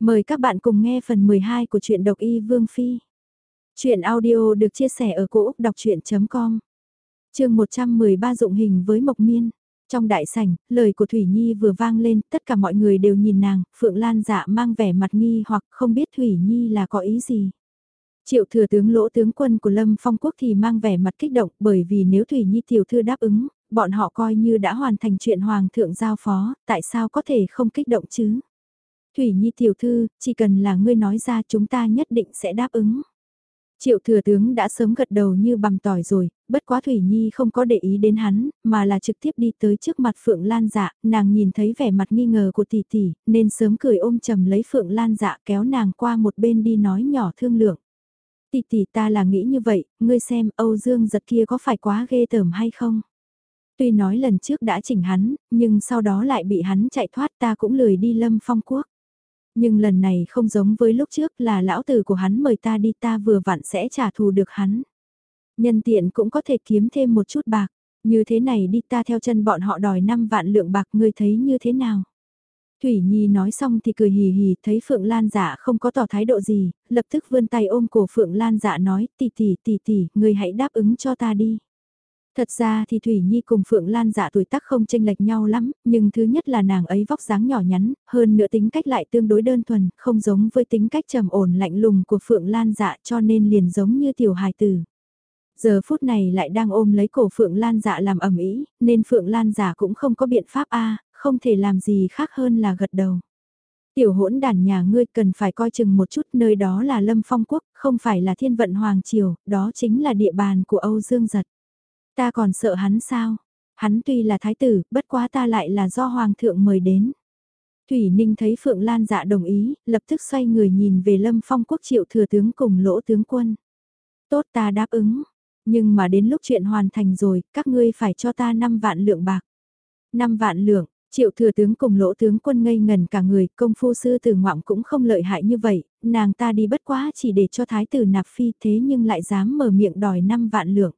Mời các bạn cùng nghe phần 12 của truyện độc y Vương Phi. Chuyện audio được chia sẻ ở cỗ đọc chuyện.com Trường 113 dụng hình với Mộc Miên. Trong đại sảnh, lời của Thủy Nhi vừa vang lên, tất cả mọi người đều nhìn nàng, Phượng Lan dạ mang vẻ mặt nghi hoặc không biết Thủy Nhi là có ý gì. Triệu thừa tướng lỗ tướng quân của Lâm Phong Quốc thì mang vẻ mặt kích động bởi vì nếu Thủy Nhi tiểu thư đáp ứng, bọn họ coi như đã hoàn thành chuyện Hoàng thượng giao phó, tại sao có thể không kích động chứ? Thủy Nhi tiểu thư, chỉ cần là ngươi nói ra chúng ta nhất định sẽ đáp ứng. Triệu thừa tướng đã sớm gật đầu như bằm tỏi rồi, bất quá Thủy Nhi không có để ý đến hắn, mà là trực tiếp đi tới trước mặt Phượng Lan dạ, nàng nhìn thấy vẻ mặt nghi ngờ của tỷ tỷ, nên sớm cười ôm chầm lấy Phượng Lan dạ kéo nàng qua một bên đi nói nhỏ thương lượng. Tỷ tỷ ta là nghĩ như vậy, ngươi xem Âu Dương giật kia có phải quá ghê tởm hay không? Tuy nói lần trước đã chỉnh hắn, nhưng sau đó lại bị hắn chạy thoát ta cũng lười đi lâm phong quốc. Nhưng lần này không giống với lúc trước là lão tử của hắn mời ta đi ta vừa vặn sẽ trả thù được hắn. Nhân tiện cũng có thể kiếm thêm một chút bạc, như thế này đi ta theo chân bọn họ đòi 5 vạn lượng bạc ngươi thấy như thế nào. Thủy Nhi nói xong thì cười hì hì, thấy Phượng Lan dạ không có tỏ thái độ gì, lập tức vươn tay ôm cổ Phượng Lan dạ nói, tỷ tỷ tỷ tỷ, ngươi hãy đáp ứng cho ta đi. Thật ra thì Thủy Nhi cùng Phượng Lan dạ tuổi tác không chênh lệch nhau lắm, nhưng thứ nhất là nàng ấy vóc dáng nhỏ nhắn, hơn nữa tính cách lại tương đối đơn thuần, không giống với tính cách trầm ổn lạnh lùng của Phượng Lan dạ cho nên liền giống như tiểu hài tử. Giờ phút này lại đang ôm lấy cổ Phượng Lan dạ làm ẩm ý, nên Phượng Lan dạ cũng không có biện pháp a không thể làm gì khác hơn là gật đầu. Tiểu hỗn đàn nhà ngươi cần phải coi chừng một chút nơi đó là Lâm Phong Quốc, không phải là Thiên Vận Hoàng Triều, đó chính là địa bàn của Âu Dương Giật. Ta còn sợ hắn sao? Hắn tuy là thái tử, bất quá ta lại là do hoàng thượng mời đến. Thủy Ninh thấy Phượng Lan dạ đồng ý, lập tức xoay người nhìn về Lâm Phong quốc triệu thừa tướng cùng lỗ tướng quân. Tốt ta đáp ứng, nhưng mà đến lúc chuyện hoàn thành rồi, các ngươi phải cho ta 5 vạn lượng bạc. 5 vạn lượng, triệu thừa tướng cùng lỗ tướng quân ngây ngần cả người, công phu sư từ ngoạm cũng không lợi hại như vậy, nàng ta đi bất quá chỉ để cho thái tử nạp phi thế nhưng lại dám mở miệng đòi 5 vạn lượng.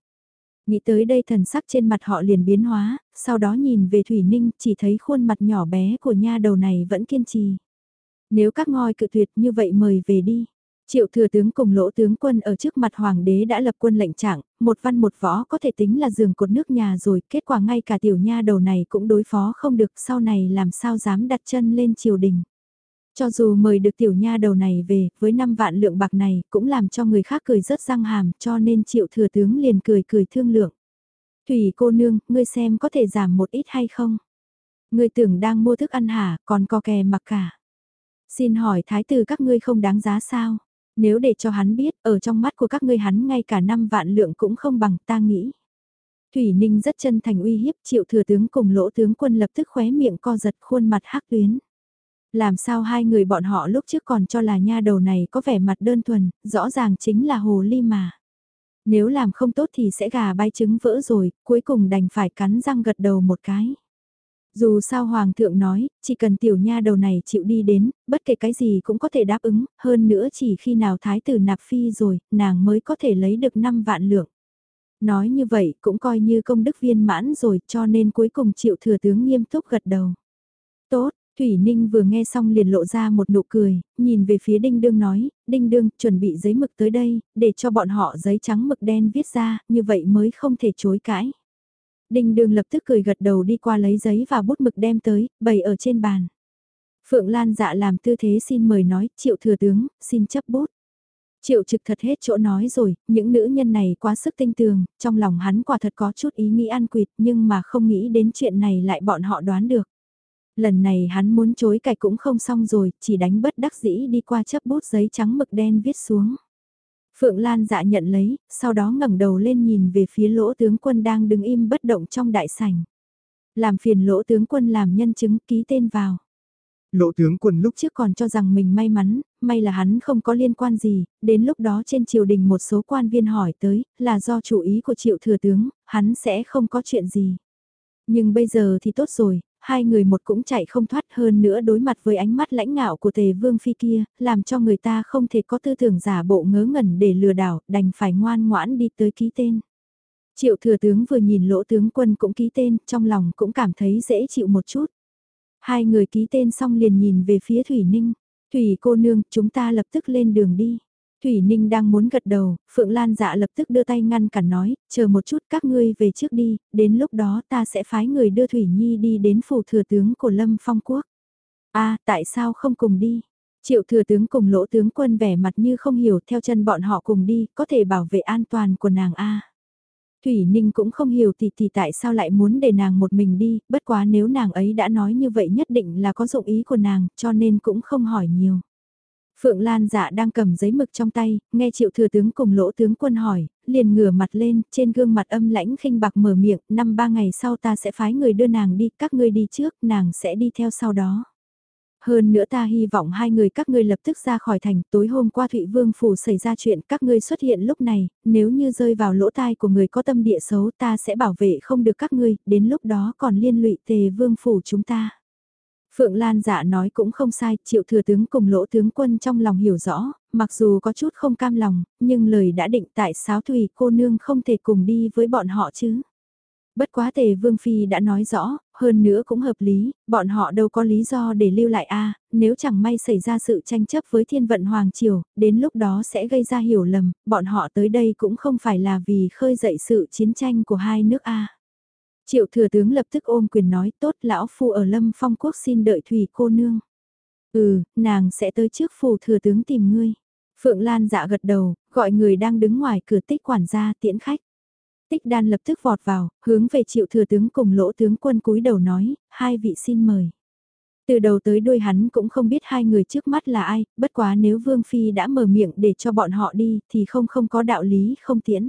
Nghĩ tới đây thần sắc trên mặt họ liền biến hóa, sau đó nhìn về Thủy Ninh chỉ thấy khuôn mặt nhỏ bé của nha đầu này vẫn kiên trì. Nếu các ngôi cự tuyệt như vậy mời về đi. Triệu thừa tướng cùng lỗ tướng quân ở trước mặt hoàng đế đã lập quân lệnh trạng, một văn một võ có thể tính là giường cột nước nhà rồi, kết quả ngay cả tiểu nha đầu này cũng đối phó không được, sau này làm sao dám đặt chân lên triều đình. Cho dù mời được tiểu nha đầu này về, với 5 vạn lượng bạc này, cũng làm cho người khác cười rất răng hàm, cho nên triệu thừa tướng liền cười cười thương lượng. Thủy cô nương, ngươi xem có thể giảm một ít hay không? Ngươi tưởng đang mua thức ăn hả, còn có kè mặc cả. Xin hỏi thái tử các ngươi không đáng giá sao? Nếu để cho hắn biết, ở trong mắt của các ngươi hắn ngay cả 5 vạn lượng cũng không bằng ta nghĩ. Thủy Ninh rất chân thành uy hiếp triệu thừa tướng cùng lỗ tướng quân lập tức khóe miệng co giật khuôn mặt hắc tuyến. Làm sao hai người bọn họ lúc trước còn cho là nha đầu này có vẻ mặt đơn thuần, rõ ràng chính là hồ ly mà. Nếu làm không tốt thì sẽ gà bay trứng vỡ rồi, cuối cùng đành phải cắn răng gật đầu một cái. Dù sao Hoàng thượng nói, chỉ cần tiểu nha đầu này chịu đi đến, bất kể cái gì cũng có thể đáp ứng, hơn nữa chỉ khi nào thái tử nạp phi rồi, nàng mới có thể lấy được 5 vạn lượng. Nói như vậy cũng coi như công đức viên mãn rồi cho nên cuối cùng triệu thừa tướng nghiêm túc gật đầu. Tốt, Thủy Ninh vừa nghe xong liền lộ ra một nụ cười, nhìn về phía Đinh Đương nói, Đinh Đương chuẩn bị giấy mực tới đây, để cho bọn họ giấy trắng mực đen viết ra, như vậy mới không thể chối cãi. Đinh Đương lập tức cười gật đầu đi qua lấy giấy và bút mực đem tới, bày ở trên bàn. Phượng Lan dạ làm tư thế xin mời nói, triệu thừa tướng, xin chấp bút. Triệu trực thật hết chỗ nói rồi, những nữ nhân này quá sức tinh tường, trong lòng hắn quả thật có chút ý nghĩ ăn quỵt nhưng mà không nghĩ đến chuyện này lại bọn họ đoán được. Lần này hắn muốn chối cải cũng không xong rồi, chỉ đánh bất đắc dĩ đi qua chấp bút giấy trắng mực đen viết xuống. Phượng Lan dạ nhận lấy, sau đó ngẩng đầu lên nhìn về phía lỗ tướng quân đang đứng im bất động trong đại sảnh. Làm phiền lỗ tướng quân làm nhân chứng ký tên vào. Lỗ tướng quân lúc trước còn cho rằng mình may mắn, may là hắn không có liên quan gì, đến lúc đó trên triều đình một số quan viên hỏi tới, là do chủ ý của triệu thừa tướng, hắn sẽ không có chuyện gì. Nhưng bây giờ thì tốt rồi, hai người một cũng chạy không thoát hơn nữa đối mặt với ánh mắt lãnh ngạo của tề vương phi kia, làm cho người ta không thể có tư tưởng giả bộ ngớ ngẩn để lừa đảo, đành phải ngoan ngoãn đi tới ký tên. Triệu thừa tướng vừa nhìn lỗ tướng quân cũng ký tên, trong lòng cũng cảm thấy dễ chịu một chút. Hai người ký tên xong liền nhìn về phía Thủy Ninh. Thủy cô nương, chúng ta lập tức lên đường đi. Thủy Ninh đang muốn gật đầu, Phượng Lan dạ lập tức đưa tay ngăn cản nói, chờ một chút các ngươi về trước đi, đến lúc đó ta sẽ phái người đưa Thủy Nhi đi đến phủ thừa tướng của Lâm Phong Quốc. a tại sao không cùng đi? Triệu thừa tướng cùng lỗ tướng quân vẻ mặt như không hiểu theo chân bọn họ cùng đi, có thể bảo vệ an toàn của nàng a Thủy Ninh cũng không hiểu thì thì tại sao lại muốn để nàng một mình đi, bất quá nếu nàng ấy đã nói như vậy nhất định là có dụng ý của nàng, cho nên cũng không hỏi nhiều. Phượng Lan dạ đang cầm giấy mực trong tay, nghe triệu thừa tướng cùng lỗ tướng quân hỏi, liền ngửa mặt lên, trên gương mặt âm lãnh khinh bạc mở miệng, năm ba ngày sau ta sẽ phái người đưa nàng đi, các ngươi đi trước, nàng sẽ đi theo sau đó. Hơn nữa ta hy vọng hai người các ngươi lập tức ra khỏi thành, tối hôm qua Thụy Vương Phủ xảy ra chuyện các ngươi xuất hiện lúc này, nếu như rơi vào lỗ tai của người có tâm địa xấu ta sẽ bảo vệ không được các ngươi, đến lúc đó còn liên lụy tề Vương Phủ chúng ta. Phượng Lan dạ nói cũng không sai, triệu thừa tướng cùng lỗ tướng quân trong lòng hiểu rõ, mặc dù có chút không cam lòng, nhưng lời đã định tại sáo thủy cô nương không thể cùng đi với bọn họ chứ. Bất quá tề Vương Phi đã nói rõ, hơn nữa cũng hợp lý, bọn họ đâu có lý do để lưu lại a nếu chẳng may xảy ra sự tranh chấp với thiên vận Hoàng Triều, đến lúc đó sẽ gây ra hiểu lầm, bọn họ tới đây cũng không phải là vì khơi dậy sự chiến tranh của hai nước a Triệu thừa tướng lập tức ôm quyền nói tốt lão phu ở lâm phong quốc xin đợi thủy cô nương. Ừ, nàng sẽ tới trước phủ thừa tướng tìm ngươi. Phượng Lan dạ gật đầu, gọi người đang đứng ngoài cửa tích quản gia tiễn khách. Tích đan lập tức vọt vào, hướng về triệu thừa tướng cùng lỗ tướng quân cúi đầu nói, hai vị xin mời. Từ đầu tới đuôi hắn cũng không biết hai người trước mắt là ai, bất quá nếu Vương Phi đã mở miệng để cho bọn họ đi thì không không có đạo lý không tiễn.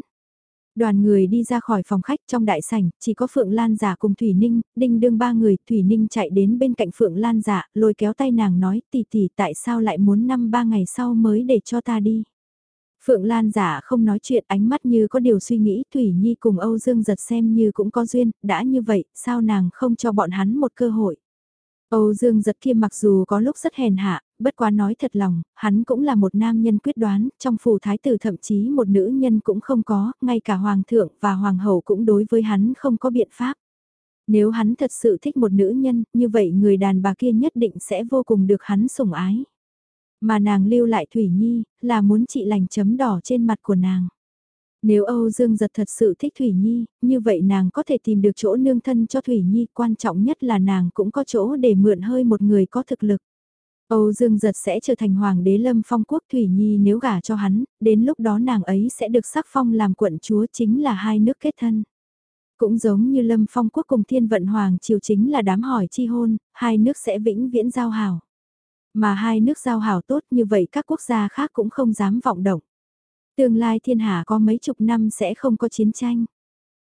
Đoàn người đi ra khỏi phòng khách trong đại sảnh, chỉ có Phượng Lan giả cùng Thủy Ninh, đinh đương ba người, Thủy Ninh chạy đến bên cạnh Phượng Lan giả, lôi kéo tay nàng nói, tỷ tỷ tại sao lại muốn năm ba ngày sau mới để cho ta đi. Phượng Lan giả không nói chuyện ánh mắt như có điều suy nghĩ Thủy Nhi cùng Âu Dương giật xem như cũng có duyên, đã như vậy, sao nàng không cho bọn hắn một cơ hội. Âu Dương giật kia mặc dù có lúc rất hèn hạ, bất quá nói thật lòng, hắn cũng là một nam nhân quyết đoán, trong phủ thái tử thậm chí một nữ nhân cũng không có, ngay cả hoàng thượng và hoàng hậu cũng đối với hắn không có biện pháp. Nếu hắn thật sự thích một nữ nhân, như vậy người đàn bà kia nhất định sẽ vô cùng được hắn sủng ái. Mà nàng lưu lại Thủy Nhi, là muốn trị lành chấm đỏ trên mặt của nàng. Nếu Âu Dương giật thật sự thích Thủy Nhi, như vậy nàng có thể tìm được chỗ nương thân cho Thủy Nhi, quan trọng nhất là nàng cũng có chỗ để mượn hơi một người có thực lực. Âu Dương giật sẽ trở thành hoàng đế lâm phong quốc Thủy Nhi nếu gả cho hắn, đến lúc đó nàng ấy sẽ được sắc phong làm quận chúa chính là hai nước kết thân. Cũng giống như lâm phong quốc cùng thiên vận hoàng triều chính là đám hỏi chi hôn, hai nước sẽ vĩnh viễn giao hảo. Mà hai nước giao hảo tốt như vậy các quốc gia khác cũng không dám vọng động. Tương lai thiên hạ có mấy chục năm sẽ không có chiến tranh.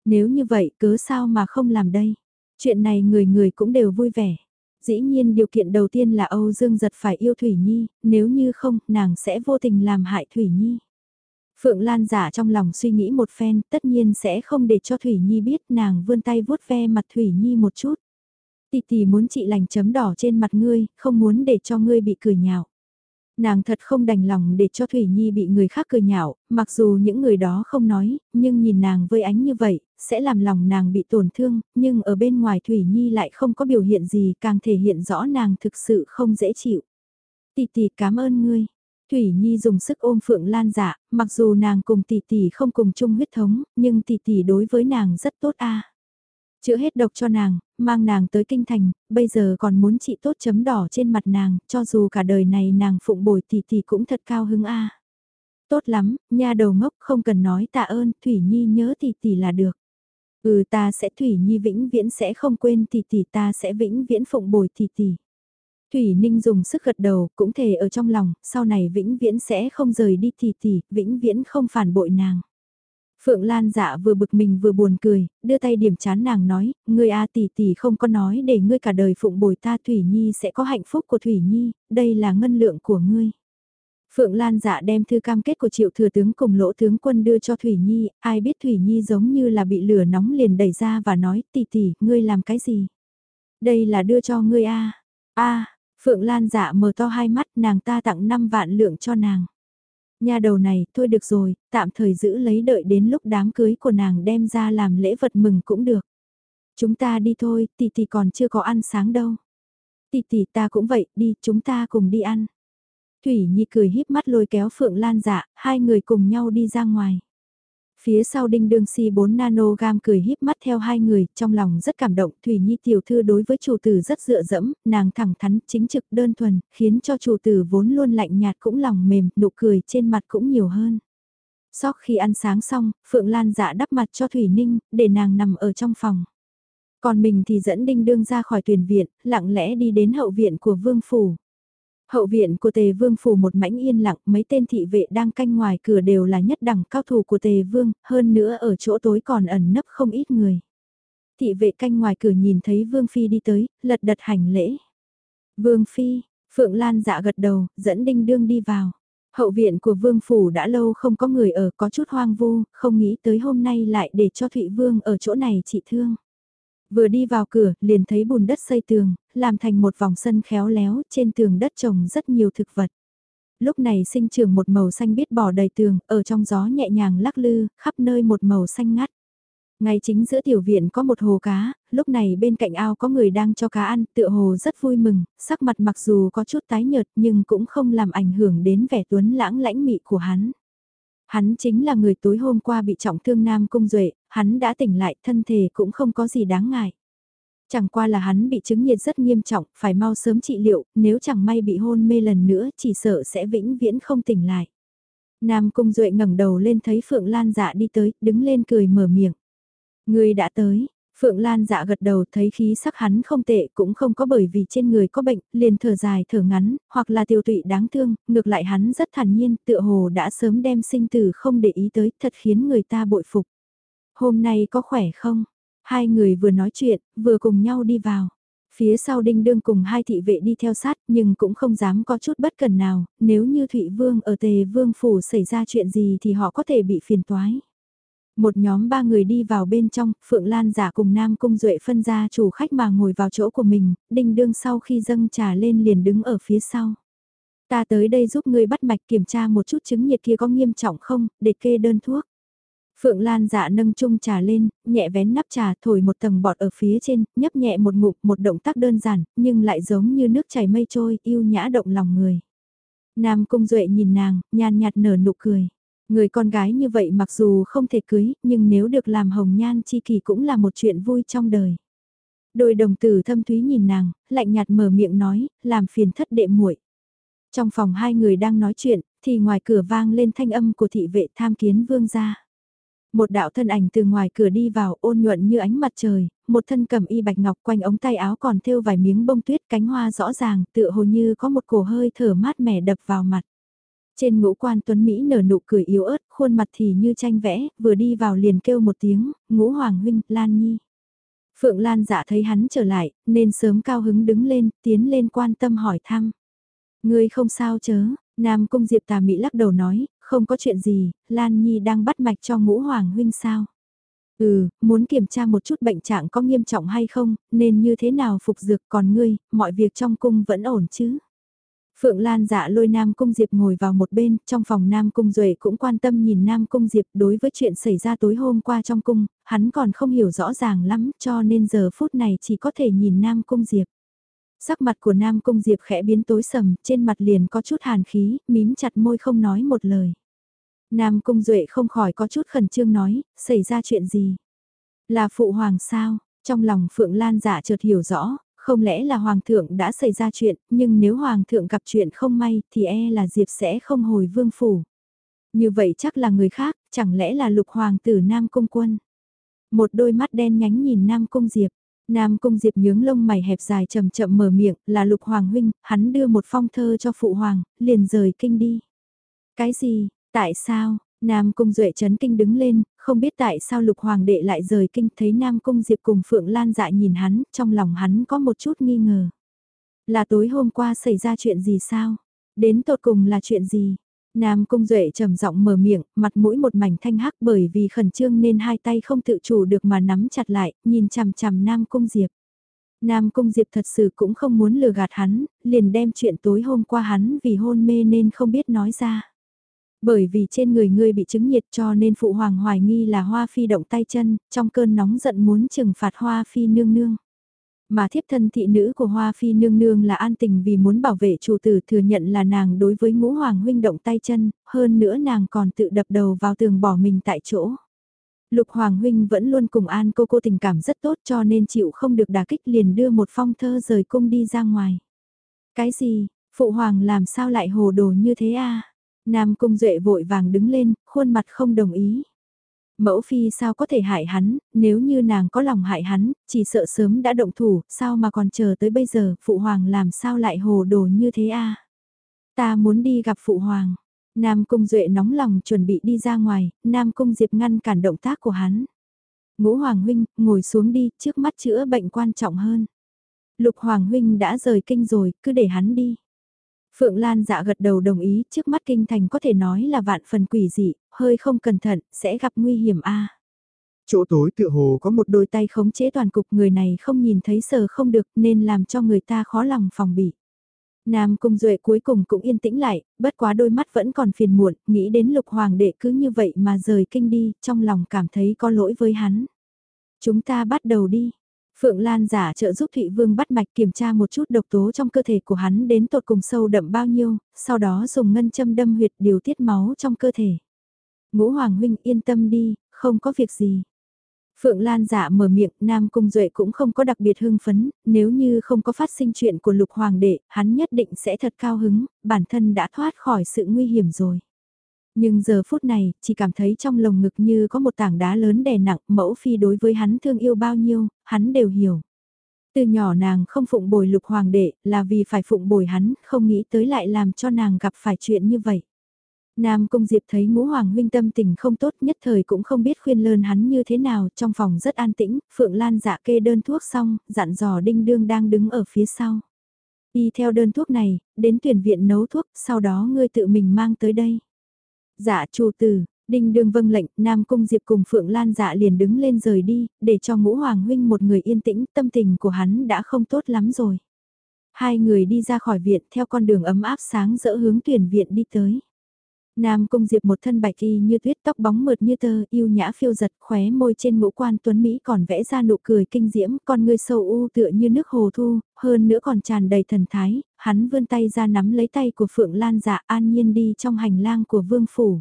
Nếu như vậy cớ sao mà không làm đây? Chuyện này người người cũng đều vui vẻ. Dĩ nhiên điều kiện đầu tiên là Âu Dương giật phải yêu Thủy Nhi, nếu như không, nàng sẽ vô tình làm hại Thủy Nhi. Phượng Lan giả trong lòng suy nghĩ một phen, tất nhiên sẽ không để cho Thủy Nhi biết nàng vươn tay vuốt ve mặt Thủy Nhi một chút. Tì tì muốn chị lành chấm đỏ trên mặt ngươi, không muốn để cho ngươi bị cười nhạo. Nàng thật không đành lòng để cho Thủy Nhi bị người khác cười nhạo, mặc dù những người đó không nói, nhưng nhìn nàng với ánh như vậy, sẽ làm lòng nàng bị tổn thương, nhưng ở bên ngoài Thủy Nhi lại không có biểu hiện gì càng thể hiện rõ nàng thực sự không dễ chịu. Tỷ tỷ cảm ơn ngươi. Thủy Nhi dùng sức ôm Phượng Lan dạ, mặc dù nàng cùng tỷ tỷ không cùng chung huyết thống, nhưng tỷ tỷ đối với nàng rất tốt a. Chữa hết độc cho nàng, mang nàng tới kinh thành, bây giờ còn muốn trị tốt chấm đỏ trên mặt nàng, cho dù cả đời này nàng phụng bồi thì thì cũng thật cao hứng a. Tốt lắm, nha đầu ngốc không cần nói tạ ơn, Thủy Nhi nhớ thì tỷ là được. Ừ ta sẽ Thủy Nhi vĩnh viễn sẽ không quên thì tỷ ta sẽ vĩnh viễn phụng bồi thì tỷ. Thủy Ninh dùng sức gật đầu, cũng thề ở trong lòng, sau này vĩnh viễn sẽ không rời đi thì tỷ, vĩnh viễn không phản bội nàng. Phượng Lan dạ vừa bực mình vừa buồn cười, đưa tay điểm chán nàng nói, ngươi A tỷ tỷ không có nói để ngươi cả đời phụng bồi ta Thủy Nhi sẽ có hạnh phúc của Thủy Nhi, đây là ngân lượng của ngươi. Phượng Lan dạ đem thư cam kết của triệu thừa tướng cùng lỗ tướng quân đưa cho Thủy Nhi, ai biết Thủy Nhi giống như là bị lửa nóng liền đẩy ra và nói tỷ tỷ, ngươi làm cái gì? Đây là đưa cho ngươi A. A, Phượng Lan dạ mở to hai mắt nàng ta tặng 5 vạn lượng cho nàng. Nhà đầu này, thôi được rồi, tạm thời giữ lấy đợi đến lúc đám cưới của nàng đem ra làm lễ vật mừng cũng được. Chúng ta đi thôi, tỷ tỷ còn chưa có ăn sáng đâu. Tỷ tỷ ta cũng vậy, đi, chúng ta cùng đi ăn. Thủy Nhi cười híp mắt lôi kéo Phượng Lan dạ, hai người cùng nhau đi ra ngoài. Phía sau đinh đương si 4 nanogram cười híp mắt theo hai người, trong lòng rất cảm động, Thủy Nhi tiểu thư đối với chủ tử rất dựa dẫm, nàng thẳng thắn, chính trực đơn thuần, khiến cho chủ tử vốn luôn lạnh nhạt cũng lòng mềm, nụ cười trên mặt cũng nhiều hơn. Sau khi ăn sáng xong, Phượng Lan dạ đắp mặt cho Thủy Ninh, để nàng nằm ở trong phòng. Còn mình thì dẫn đinh đương ra khỏi tuyển viện, lặng lẽ đi đến hậu viện của vương phủ. Hậu viện của tề vương phủ một mảnh yên lặng, mấy tên thị vệ đang canh ngoài cửa đều là nhất đẳng cao thủ của tề vương, hơn nữa ở chỗ tối còn ẩn nấp không ít người. Thị vệ canh ngoài cửa nhìn thấy vương phi đi tới, lật đật hành lễ. Vương phi, Phượng Lan dạ gật đầu, dẫn đinh đương đi vào. Hậu viện của vương phủ đã lâu không có người ở có chút hoang vu, không nghĩ tới hôm nay lại để cho Thụy Vương ở chỗ này trị thương. Vừa đi vào cửa, liền thấy bùn đất xây tường, làm thành một vòng sân khéo léo, trên tường đất trồng rất nhiều thực vật. Lúc này sinh trưởng một màu xanh biết bỏ đầy tường, ở trong gió nhẹ nhàng lắc lư, khắp nơi một màu xanh ngắt. Ngay chính giữa tiểu viện có một hồ cá, lúc này bên cạnh ao có người đang cho cá ăn, tựa hồ rất vui mừng, sắc mặt mặc dù có chút tái nhợt nhưng cũng không làm ảnh hưởng đến vẻ tuấn lãng lãnh mị của hắn. Hắn chính là người tối hôm qua bị trọng thương Nam Cung Duệ, hắn đã tỉnh lại thân thể cũng không có gì đáng ngại. Chẳng qua là hắn bị chứng nhiệt rất nghiêm trọng, phải mau sớm trị liệu, nếu chẳng may bị hôn mê lần nữa chỉ sợ sẽ vĩnh viễn không tỉnh lại. Nam Cung Duệ ngẩng đầu lên thấy Phượng Lan dạ đi tới, đứng lên cười mở miệng. Người đã tới, Phượng Lan dạ gật đầu thấy khí sắc hắn không tệ cũng không có bởi vì trên người có bệnh, liền thở dài thở ngắn, hoặc là tiêu tụy đáng thương, ngược lại hắn rất thản nhiên, tựa hồ đã sớm đem sinh tử không để ý tới, thật khiến người ta bội phục. Hôm nay có khỏe không? Hai người vừa nói chuyện, vừa cùng nhau đi vào. Phía sau đinh đương cùng hai thị vệ đi theo sát nhưng cũng không dám có chút bất cần nào, nếu như Thụy Vương ở tề Vương Phủ xảy ra chuyện gì thì họ có thể bị phiền toái. Một nhóm ba người đi vào bên trong, Phượng Lan giả cùng Nam Cung Duệ phân ra chủ khách mà ngồi vào chỗ của mình, đinh đương sau khi dâng trà lên liền đứng ở phía sau. Ta tới đây giúp ngươi bắt mạch kiểm tra một chút chứng nhiệt kia có nghiêm trọng không, để kê đơn thuốc. Phượng Lan dạ nâng chung trà lên, nhẹ vén nắp trà thổi một tầng bọt ở phía trên, nhấp nhẹ một ngụm một động tác đơn giản, nhưng lại giống như nước chảy mây trôi, yêu nhã động lòng người. Nam Cung Duệ nhìn nàng, nhàn nhạt nở nụ cười. Người con gái như vậy mặc dù không thể cưới, nhưng nếu được làm hồng nhan chi kỳ cũng là một chuyện vui trong đời. Đôi đồng tử thâm thúy nhìn nàng, lạnh nhạt mở miệng nói, làm phiền thất đệ muội. Trong phòng hai người đang nói chuyện, thì ngoài cửa vang lên thanh âm của thị vệ tham kiến vương gia. Một đạo thân ảnh từ ngoài cửa đi vào ôn nhuận như ánh mặt trời, một thân cầm y bạch ngọc quanh ống tay áo còn thêu vài miếng bông tuyết cánh hoa rõ ràng tựa hồ như có một cổ hơi thở mát mẻ đập vào mặt. Trên ngũ quan tuấn Mỹ nở nụ cười yếu ớt, khuôn mặt thì như tranh vẽ, vừa đi vào liền kêu một tiếng, ngũ hoàng huynh, Lan Nhi. Phượng Lan dạ thấy hắn trở lại, nên sớm cao hứng đứng lên, tiến lên quan tâm hỏi thăm. Ngươi không sao chớ, Nam Cung Diệp Tà Mỹ lắc đầu nói, không có chuyện gì, Lan Nhi đang bắt mạch cho ngũ hoàng huynh sao. Ừ, muốn kiểm tra một chút bệnh trạng có nghiêm trọng hay không, nên như thế nào phục dược còn ngươi, mọi việc trong cung vẫn ổn chứ. Phượng Lan dạ lôi Nam Cung Diệp ngồi vào một bên, trong phòng Nam Cung Duệ cũng quan tâm nhìn Nam Cung Diệp đối với chuyện xảy ra tối hôm qua trong cung, hắn còn không hiểu rõ ràng lắm cho nên giờ phút này chỉ có thể nhìn Nam Cung Diệp. Sắc mặt của Nam Cung Diệp khẽ biến tối sầm, trên mặt liền có chút hàn khí, mím chặt môi không nói một lời. Nam Cung Duệ không khỏi có chút khẩn trương nói, xảy ra chuyện gì? Là phụ hoàng sao? Trong lòng Phượng Lan dạ chợt hiểu rõ, không lẽ là Hoàng thượng đã xảy ra chuyện, nhưng nếu Hoàng thượng gặp chuyện không may thì e là Diệp sẽ không hồi vương phủ. Như vậy chắc là người khác, chẳng lẽ là lục hoàng tử Nam Cung Quân. Một đôi mắt đen nhánh nhìn Nam Cung Diệp. Nam Cung Diệp nhướng lông mày hẹp dài chậm chậm mở miệng, là Lục Hoàng huynh, hắn đưa một phong thơ cho phụ hoàng, liền rời kinh đi. Cái gì, tại sao? Nam Cung Duệ chấn kinh đứng lên, không biết tại sao lục hoàng đệ lại rời kinh thấy Nam Cung Diệp cùng Phượng Lan dạ nhìn hắn, trong lòng hắn có một chút nghi ngờ. Là tối hôm qua xảy ra chuyện gì sao? Đến tột cùng là chuyện gì? Nam Cung Duệ trầm giọng mở miệng, mặt mũi một mảnh thanh hắc bởi vì khẩn trương nên hai tay không tự chủ được mà nắm chặt lại, nhìn chằm chằm Nam Cung Diệp. Nam Cung Diệp thật sự cũng không muốn lừa gạt hắn, liền đem chuyện tối hôm qua hắn vì hôn mê nên không biết nói ra. Bởi vì trên người ngươi bị chứng nhiệt cho nên phụ hoàng hoài nghi là hoa phi động tay chân, trong cơn nóng giận muốn trừng phạt hoa phi nương nương. Mà thiếp thân thị nữ của Hoa Phi nương nương là an tình vì muốn bảo vệ chủ tử thừa nhận là nàng đối với ngũ hoàng huynh động tay chân, hơn nữa nàng còn tự đập đầu vào tường bỏ mình tại chỗ. Lục Hoàng Huynh vẫn luôn cùng An cô cô tình cảm rất tốt cho nên chịu không được đả kích liền đưa một phong thơ rời cung đi ra ngoài. Cái gì, Phụ Hoàng làm sao lại hồ đồ như thế a Nam Cung Duệ vội vàng đứng lên, khuôn mặt không đồng ý. Mẫu phi sao có thể hại hắn, nếu như nàng có lòng hại hắn, chỉ sợ sớm đã động thủ, sao mà còn chờ tới bây giờ, phụ hoàng làm sao lại hồ đồ như thế a? Ta muốn đi gặp phụ hoàng. Nam Cung Duệ nóng lòng chuẩn bị đi ra ngoài, Nam Cung Diệp ngăn cản động tác của hắn. Ngũ Hoàng Huynh, ngồi xuống đi, trước mắt chữa bệnh quan trọng hơn. Lục Hoàng Huynh đã rời kinh rồi, cứ để hắn đi. Phượng Lan dạ gật đầu đồng ý, trước mắt kinh thành có thể nói là vạn phần quỷ dị, hơi không cẩn thận, sẽ gặp nguy hiểm a. Chỗ tối tựa hồ có một đôi tay khống chế toàn cục người này không nhìn thấy sờ không được nên làm cho người ta khó lòng phòng bị. Nam Cung Duệ cuối cùng cũng yên tĩnh lại, bất quá đôi mắt vẫn còn phiền muộn, nghĩ đến lục hoàng đệ cứ như vậy mà rời kinh đi, trong lòng cảm thấy có lỗi với hắn. Chúng ta bắt đầu đi. Phượng Lan giả trợ giúp Thụy Vương bắt mạch kiểm tra một chút độc tố trong cơ thể của hắn đến tột cùng sâu đậm bao nhiêu, sau đó dùng ngân châm đâm huyệt điều tiết máu trong cơ thể. Ngũ Hoàng Huynh yên tâm đi, không có việc gì. Phượng Lan giả mở miệng, Nam Cung Duệ cũng không có đặc biệt hưng phấn, nếu như không có phát sinh chuyện của lục hoàng đệ, hắn nhất định sẽ thật cao hứng, bản thân đã thoát khỏi sự nguy hiểm rồi. Nhưng giờ phút này, chỉ cảm thấy trong lồng ngực như có một tảng đá lớn đè nặng, mẫu phi đối với hắn thương yêu bao nhiêu, hắn đều hiểu. Từ nhỏ nàng không phụng bồi lục hoàng đệ, là vì phải phụng bồi hắn, không nghĩ tới lại làm cho nàng gặp phải chuyện như vậy. Nam Cung Diệp thấy ngũ hoàng huynh tâm tình không tốt nhất thời cũng không biết khuyên lơn hắn như thế nào, trong phòng rất an tĩnh, Phượng Lan dạ kê đơn thuốc xong, dặn dò Đinh Đương đang đứng ở phía sau. Y theo đơn thuốc này, đến tuyển viện nấu thuốc, sau đó ngươi tự mình mang tới đây. Dạ chủ tử, Đinh Đương vâng lệnh, Nam Cung Diệp cùng Phượng Lan dạ liền đứng lên rời đi, để cho ngũ hoàng huynh một người yên tĩnh, tâm tình của hắn đã không tốt lắm rồi. Hai người đi ra khỏi viện theo con đường ấm áp sáng rỡ hướng tuyển viện đi tới. Nam Cung Diệp một thân bạch y như tuyết tóc bóng mượt như tơ, yêu nhã phiêu giật, khóe môi trên ngũ quan tuấn Mỹ còn vẽ ra nụ cười kinh diễm, con người sâu u tựa như nước hồ thu, hơn nữa còn tràn đầy thần thái, hắn vươn tay ra nắm lấy tay của Phượng Lan dạ an nhiên đi trong hành lang của vương phủ.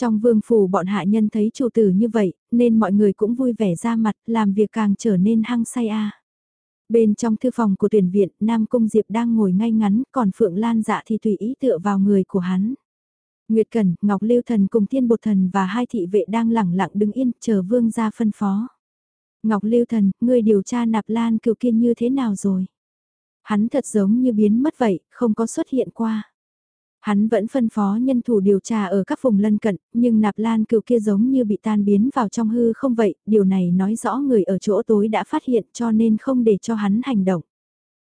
Trong vương phủ bọn hạ nhân thấy chủ tử như vậy, nên mọi người cũng vui vẻ ra mặt, làm việc càng trở nên hăng say a. Bên trong thư phòng của tuyển viện, Nam Cung Diệp đang ngồi ngay ngắn, còn Phượng Lan dạ thì tùy ý tựa vào người của hắn. Nguyệt Cẩn, Ngọc Lưu Thần cùng Thiên Bột Thần và hai thị vệ đang lẳng lặng đứng yên chờ vương ra phân phó. Ngọc Lưu Thần, ngươi điều tra nạp lan cựu kiên như thế nào rồi? Hắn thật giống như biến mất vậy, không có xuất hiện qua. Hắn vẫn phân phó nhân thủ điều tra ở các vùng lân cận, nhưng nạp lan cựu kia giống như bị tan biến vào trong hư không vậy, điều này nói rõ người ở chỗ tối đã phát hiện cho nên không để cho hắn hành động.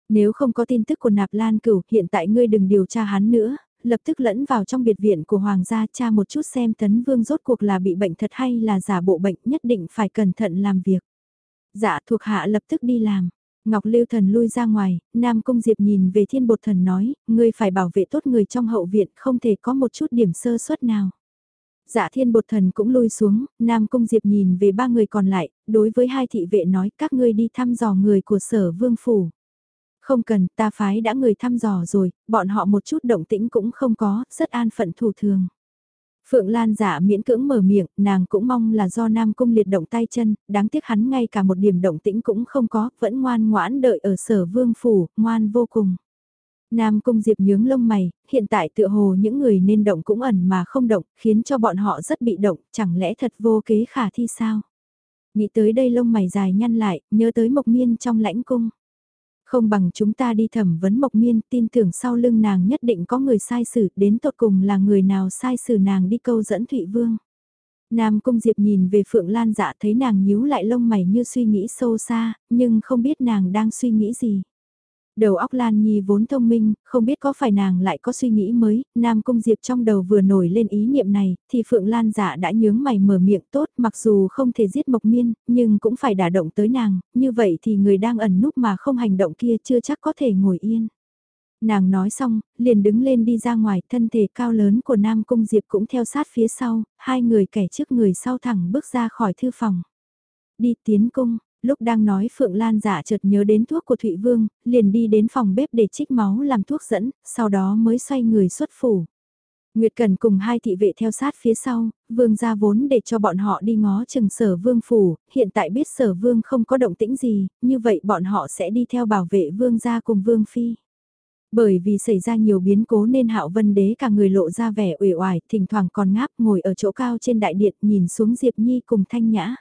Nếu không có tin tức của nạp lan cửu, hiện tại ngươi đừng điều tra hắn nữa, lập tức lẫn vào trong biệt viện của Hoàng gia cha một chút xem tấn vương rốt cuộc là bị bệnh thật hay là giả bộ bệnh nhất định phải cẩn thận làm việc. Dạ thuộc hạ lập tức đi làm. Ngọc Lưu Thần lui ra ngoài, Nam Cung Diệp nhìn về thiên bột thần nói, ngươi phải bảo vệ tốt người trong hậu viện, không thể có một chút điểm sơ suất nào. Dạ thiên bột thần cũng lui xuống, Nam Cung Diệp nhìn về ba người còn lại, đối với hai thị vệ nói các ngươi đi thăm dò người của sở vương phủ. Không cần, ta phái đã người thăm dò rồi, bọn họ một chút động tĩnh cũng không có, rất an phận thủ thường. Phượng Lan giả miễn cưỡng mở miệng, nàng cũng mong là do Nam Cung liệt động tay chân, đáng tiếc hắn ngay cả một điểm động tĩnh cũng không có, vẫn ngoan ngoãn đợi ở sở vương phủ, ngoan vô cùng. Nam Cung Diệp nhướng lông mày, hiện tại tựa hồ những người nên động cũng ẩn mà không động, khiến cho bọn họ rất bị động, chẳng lẽ thật vô kế khả thi sao? Nghĩ tới đây lông mày dài nhăn lại, nhớ tới mộc miên trong lãnh cung. Không bằng chúng ta đi thẩm vấn Mộc Miên, tin tưởng sau lưng nàng nhất định có người sai xử, đến tột cùng là người nào sai xử nàng đi câu dẫn Thụy Vương. Nam Cung Diệp nhìn về Phượng Lan dạ thấy nàng nhíu lại lông mày như suy nghĩ sâu xa, nhưng không biết nàng đang suy nghĩ gì. Đầu óc Lan Nhi vốn thông minh, không biết có phải nàng lại có suy nghĩ mới, Nam Cung Diệp trong đầu vừa nổi lên ý niệm này, thì Phượng Lan giả đã nhướng mày mở miệng tốt mặc dù không thể giết Mộc Miên, nhưng cũng phải đả động tới nàng, như vậy thì người đang ẩn núp mà không hành động kia chưa chắc có thể ngồi yên. Nàng nói xong, liền đứng lên đi ra ngoài, thân thể cao lớn của Nam Cung Diệp cũng theo sát phía sau, hai người kẻ trước người sau thẳng bước ra khỏi thư phòng. Đi tiến cung, Lúc đang nói Phượng Lan giả chợt nhớ đến thuốc của Thụy Vương, liền đi đến phòng bếp để trích máu làm thuốc dẫn, sau đó mới xoay người xuất phủ. Nguyệt Cần cùng hai thị vệ theo sát phía sau, vương ra vốn để cho bọn họ đi ngó chừng sở vương phủ, hiện tại biết sở vương không có động tĩnh gì, như vậy bọn họ sẽ đi theo bảo vệ vương gia cùng vương phi. Bởi vì xảy ra nhiều biến cố nên hạo vân đế cả người lộ ra vẻ uể oải, thỉnh thoảng còn ngáp ngồi ở chỗ cao trên đại điện nhìn xuống Diệp Nhi cùng Thanh Nhã.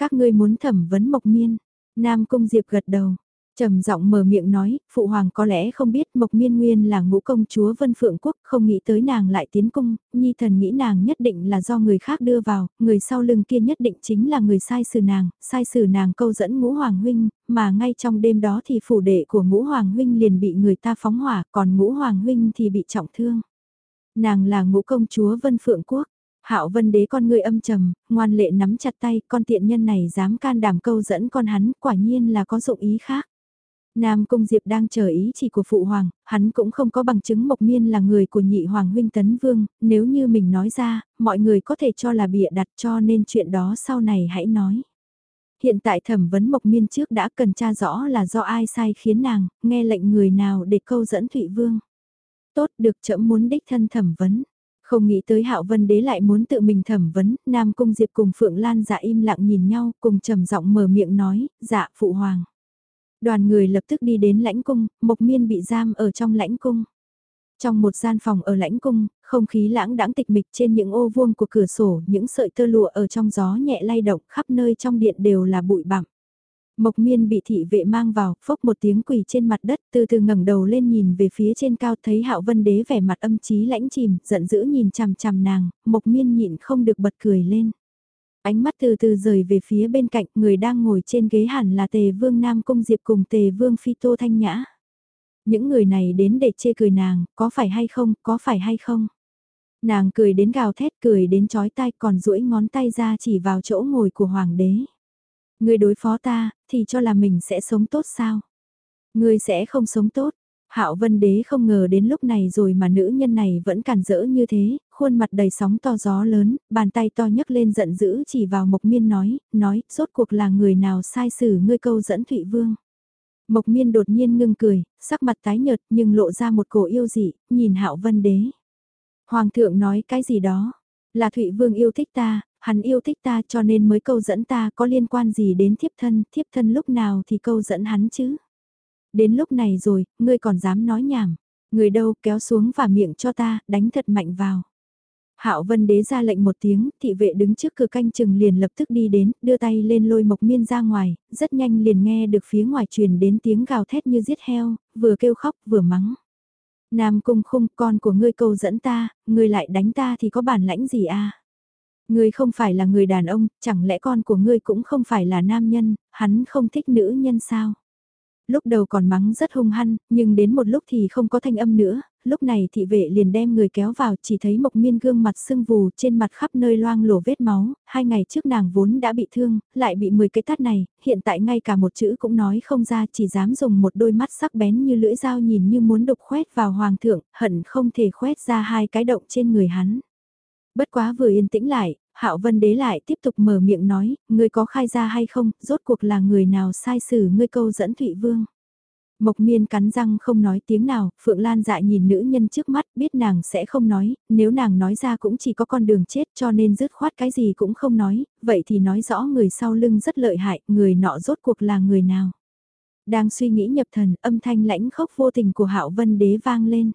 Các ngươi muốn thẩm vấn Mộc Miên, Nam Cung Diệp gật đầu, trầm giọng mở miệng nói, phụ hoàng có lẽ không biết Mộc Miên Nguyên là ngũ công chúa Vân Phượng Quốc, không nghĩ tới nàng lại tiến cung, nhi thần nghĩ nàng nhất định là do người khác đưa vào, người sau lưng kia nhất định chính là người sai xử nàng, sai xử nàng câu dẫn ngũ hoàng huynh, mà ngay trong đêm đó thì phủ đệ của ngũ hoàng huynh liền bị người ta phóng hỏa, còn ngũ hoàng huynh thì bị trọng thương. Nàng là ngũ công chúa Vân Phượng Quốc. Hạo Vân Đế con người âm trầm, ngoan lệ nắm chặt tay, con tiện nhân này dám can đảm câu dẫn con hắn, quả nhiên là có dụng ý khác. Nam Cung Diệp đang chờ ý chỉ của Phụ Hoàng, hắn cũng không có bằng chứng Mộc Miên là người của nhị Hoàng huynh Tấn Vương, nếu như mình nói ra, mọi người có thể cho là bịa đặt cho nên chuyện đó sau này hãy nói. Hiện tại thẩm vấn Mộc Miên trước đã cần tra rõ là do ai sai khiến nàng, nghe lệnh người nào để câu dẫn Thụy Vương. Tốt được chậm muốn đích thân thẩm vấn. Không nghĩ tới Hạo Vân Đế lại muốn tự mình thẩm vấn, Nam Cung Diệp cùng Phượng Lan dạ im lặng nhìn nhau, cùng trầm giọng mở miệng nói, dạ phụ hoàng. Đoàn người lập tức đi đến lãnh cung, Mộc Miên bị giam ở trong lãnh cung. Trong một gian phòng ở lãnh cung, không khí lãng đãng tịch mịch trên những ô vuông của cửa sổ, những sợi tơ lụa ở trong gió nhẹ lay động khắp nơi trong điện đều là bụi bặm. Mộc miên bị thị vệ mang vào, phốc một tiếng quỳ trên mặt đất, từ từ ngẩng đầu lên nhìn về phía trên cao thấy hạo vân đế vẻ mặt âm trí lãnh chìm, giận dữ nhìn chằm chằm nàng, mộc miên nhịn không được bật cười lên. Ánh mắt từ từ rời về phía bên cạnh người đang ngồi trên ghế hẳn là tề vương Nam Cung Diệp cùng tề vương Phi Tô Thanh Nhã. Những người này đến để chê cười nàng, có phải hay không, có phải hay không? Nàng cười đến gào thét cười đến chói tai còn duỗi ngón tay ra chỉ vào chỗ ngồi của hoàng đế. Người đối phó ta, thì cho là mình sẽ sống tốt sao? Người sẽ không sống tốt. Hạo Vân Đế không ngờ đến lúc này rồi mà nữ nhân này vẫn cản rỡ như thế, khuôn mặt đầy sóng to gió lớn, bàn tay to nhấc lên giận dữ chỉ vào Mộc Miên nói, nói, rốt cuộc là người nào sai xử ngươi câu dẫn Thụy Vương. Mộc Miên đột nhiên ngưng cười, sắc mặt tái nhợt nhưng lộ ra một cổ yêu dị, nhìn Hạo Vân Đế. Hoàng thượng nói cái gì đó, là Thụy Vương yêu thích ta, hắn yêu thích ta cho nên mới câu dẫn ta có liên quan gì đến thiếp thân, thiếp thân lúc nào thì câu dẫn hắn chứ. Đến lúc này rồi, ngươi còn dám nói nhảm, người đâu kéo xuống và miệng cho ta, đánh thật mạnh vào. Hạo Vân Đế ra lệnh một tiếng, thị vệ đứng trước cửa canh chừng liền lập tức đi đến, đưa tay lên lôi Mộc Miên ra ngoài, rất nhanh liền nghe được phía ngoài truyền đến tiếng gào thét như giết heo, vừa kêu khóc vừa mắng. Nam cung khung con của ngươi câu dẫn ta, ngươi lại đánh ta thì có bản lãnh gì à? Ngươi không phải là người đàn ông, chẳng lẽ con của ngươi cũng không phải là nam nhân, hắn không thích nữ nhân sao? Lúc đầu còn mắng rất hung hăng, nhưng đến một lúc thì không có thanh âm nữa, lúc này thị vệ liền đem người kéo vào chỉ thấy mộc miên gương mặt sưng vù trên mặt khắp nơi loang lổ vết máu, hai ngày trước nàng vốn đã bị thương, lại bị 10 cái tát này, hiện tại ngay cả một chữ cũng nói không ra chỉ dám dùng một đôi mắt sắc bén như lưỡi dao nhìn như muốn đục khoét vào hoàng thượng, hận không thể khoét ra hai cái động trên người hắn. Bất quá vừa yên tĩnh lại, Hạo Vân Đế lại tiếp tục mở miệng nói, ngươi có khai ra hay không, rốt cuộc là người nào sai xử ngươi câu dẫn Thụy Vương. Mộc miên cắn răng không nói tiếng nào, Phượng Lan dại nhìn nữ nhân trước mắt biết nàng sẽ không nói, nếu nàng nói ra cũng chỉ có con đường chết cho nên dứt khoát cái gì cũng không nói, vậy thì nói rõ người sau lưng rất lợi hại, người nọ rốt cuộc là người nào. Đang suy nghĩ nhập thần, âm thanh lãnh khốc vô tình của Hạo Vân Đế vang lên.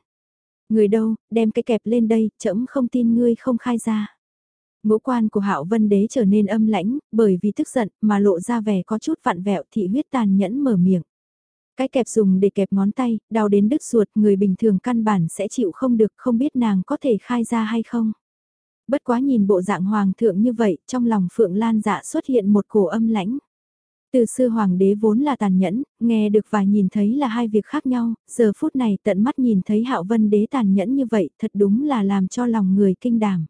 Người đâu, đem cái kẹp lên đây, chậm không tin ngươi không khai ra. Ngũ quan của Hạo Vân Đế trở nên âm lãnh, bởi vì tức giận mà lộ ra vẻ có chút vặn vẹo thị huyết tàn nhẫn mở miệng. Cái kẹp dùng để kẹp ngón tay, đau đến đứt ruột, người bình thường căn bản sẽ chịu không được, không biết nàng có thể khai ra hay không. Bất quá nhìn bộ dạng hoàng thượng như vậy, trong lòng Phượng Lan dạ xuất hiện một cổ âm lãnh. Từ xưa hoàng đế vốn là tàn nhẫn, nghe được và nhìn thấy là hai việc khác nhau, giờ phút này tận mắt nhìn thấy hạo vân đế tàn nhẫn như vậy, thật đúng là làm cho lòng người kinh đảm.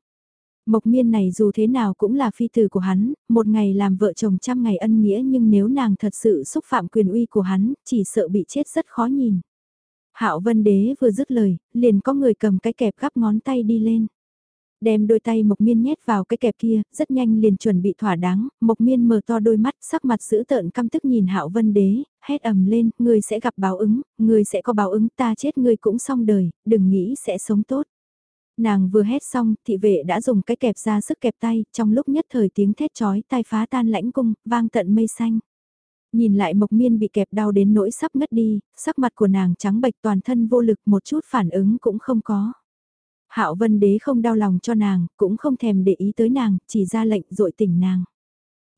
Mộc miên này dù thế nào cũng là phi tử của hắn, một ngày làm vợ chồng trăm ngày ân nghĩa nhưng nếu nàng thật sự xúc phạm quyền uy của hắn, chỉ sợ bị chết rất khó nhìn. Hạo Vân Đế vừa dứt lời, liền có người cầm cái kẹp gắp ngón tay đi lên. Đem đôi tay Mộc Miên nhét vào cái kẹp kia, rất nhanh liền chuẩn bị thỏa đáng, Mộc Miên mở to đôi mắt, sắc mặt giữ tợn căm tức nhìn Hạo Vân Đế, hét ầm lên, ngươi sẽ gặp báo ứng, ngươi sẽ có báo ứng, ta chết ngươi cũng xong đời, đừng nghĩ sẽ sống tốt. Nàng vừa hét xong, thị vệ đã dùng cái kẹp ra sức kẹp tay, trong lúc nhất thời tiếng thét chói tai phá tan lãnh cung, vang tận mây xanh. Nhìn lại Mộc Miên bị kẹp đau đến nỗi sắp ngất đi, sắc mặt của nàng trắng bệch toàn thân vô lực một chút phản ứng cũng không có. Hạo Vân Đế không đau lòng cho nàng, cũng không thèm để ý tới nàng, chỉ ra lệnh dội tỉnh nàng.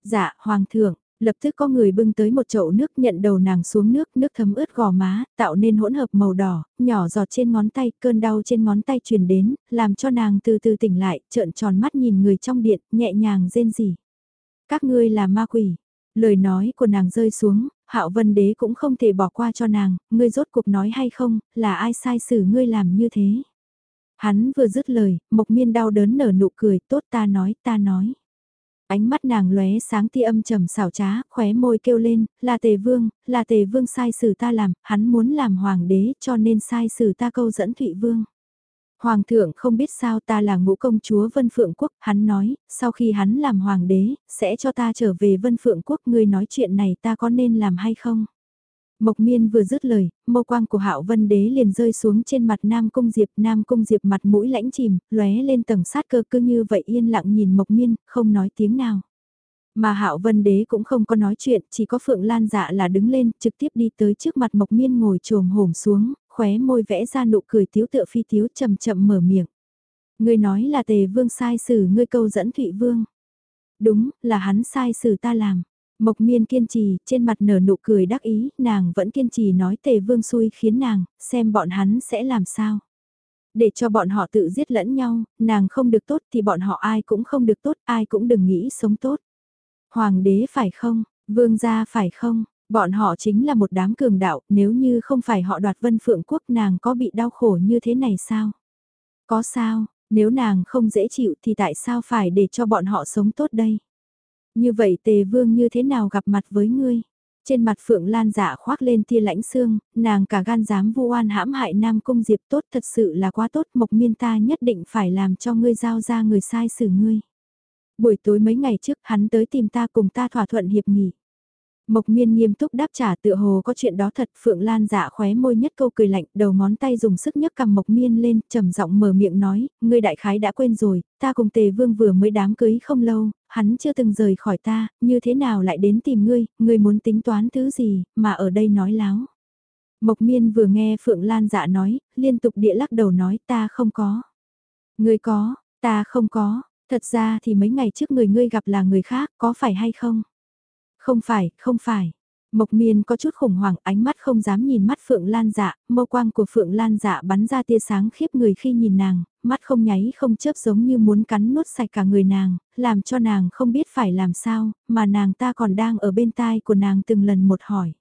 Dạ, Hoàng thượng, lập tức có người bưng tới một chậu nước nhận đầu nàng xuống nước, nước thấm ướt gò má, tạo nên hỗn hợp màu đỏ, nhỏ giọt trên ngón tay, cơn đau trên ngón tay truyền đến, làm cho nàng từ từ tỉnh lại, trợn tròn mắt nhìn người trong điện, nhẹ nhàng rên rỉ. Các ngươi là ma quỷ. Lời nói của nàng rơi xuống, Hạo Vân Đế cũng không thể bỏ qua cho nàng, ngươi rốt cuộc nói hay không, là ai sai xử ngươi làm như thế. Hắn vừa dứt lời, Mộc Miên đau đớn nở nụ cười, tốt ta nói, ta nói. Ánh mắt nàng lóe sáng tia âm trầm xảo trá, khóe môi kêu lên, là tề vương, là tề vương sai xử ta làm, hắn muốn làm hoàng đế cho nên sai xử ta câu dẫn thụy vương. Hoàng thượng không biết sao ta là ngũ công chúa Vân Phượng Quốc, hắn nói, sau khi hắn làm hoàng đế, sẽ cho ta trở về Vân Phượng Quốc, ngươi nói chuyện này ta có nên làm hay không? Mộc miên vừa dứt lời, mâu quang của hạo vân đế liền rơi xuống trên mặt Nam Cung Diệp. Nam Cung Diệp mặt mũi lãnh chìm, lóe lên tầng sát cơ cứ như vậy yên lặng nhìn mộc miên, không nói tiếng nào. Mà hạo vân đế cũng không có nói chuyện, chỉ có Phượng Lan dạ là đứng lên, trực tiếp đi tới trước mặt mộc miên ngồi trồm hổm xuống, khóe môi vẽ ra nụ cười tiếu tựa phi tiếu chậm chậm mở miệng. Ngươi nói là tề vương sai xử ngươi câu dẫn thụy vương. Đúng, là hắn sai xử ta làm. Mộc miên kiên trì, trên mặt nở nụ cười đắc ý, nàng vẫn kiên trì nói tề vương xui khiến nàng, xem bọn hắn sẽ làm sao. Để cho bọn họ tự giết lẫn nhau, nàng không được tốt thì bọn họ ai cũng không được tốt, ai cũng đừng nghĩ sống tốt. Hoàng đế phải không, vương gia phải không, bọn họ chính là một đám cường đạo, nếu như không phải họ đoạt vân phượng quốc nàng có bị đau khổ như thế này sao? Có sao, nếu nàng không dễ chịu thì tại sao phải để cho bọn họ sống tốt đây? Như vậy tề vương như thế nào gặp mặt với ngươi? Trên mặt Phượng Lan dạ khoác lên tia lãnh xương, nàng cả gan dám vu oan hãm hại Nam Cung Diệp tốt thật sự là quá tốt mộc miên ta nhất định phải làm cho ngươi giao ra người sai xử ngươi. Buổi tối mấy ngày trước hắn tới tìm ta cùng ta thỏa thuận hiệp nghị. Mộc miên nghiêm túc đáp trả tựa hồ có chuyện đó thật Phượng Lan dạ khóe môi nhất câu cười lạnh đầu ngón tay dùng sức nhấc cầm Mộc miên lên trầm giọng mở miệng nói, ngươi đại khái đã quên rồi, ta cùng tề vương vừa mới đám cưới không lâu, hắn chưa từng rời khỏi ta, như thế nào lại đến tìm ngươi, ngươi muốn tính toán thứ gì, mà ở đây nói láo. Mộc miên vừa nghe Phượng Lan dạ nói, liên tục địa lắc đầu nói ta không có. Ngươi có, ta không có, thật ra thì mấy ngày trước người ngươi gặp là người khác, có phải hay không? Không phải, không phải. Mộc miên có chút khủng hoảng ánh mắt không dám nhìn mắt Phượng Lan dạ, mâu quang của Phượng Lan dạ bắn ra tia sáng khiếp người khi nhìn nàng, mắt không nháy không chớp giống như muốn cắn nuốt sạch cả người nàng, làm cho nàng không biết phải làm sao, mà nàng ta còn đang ở bên tai của nàng từng lần một hỏi.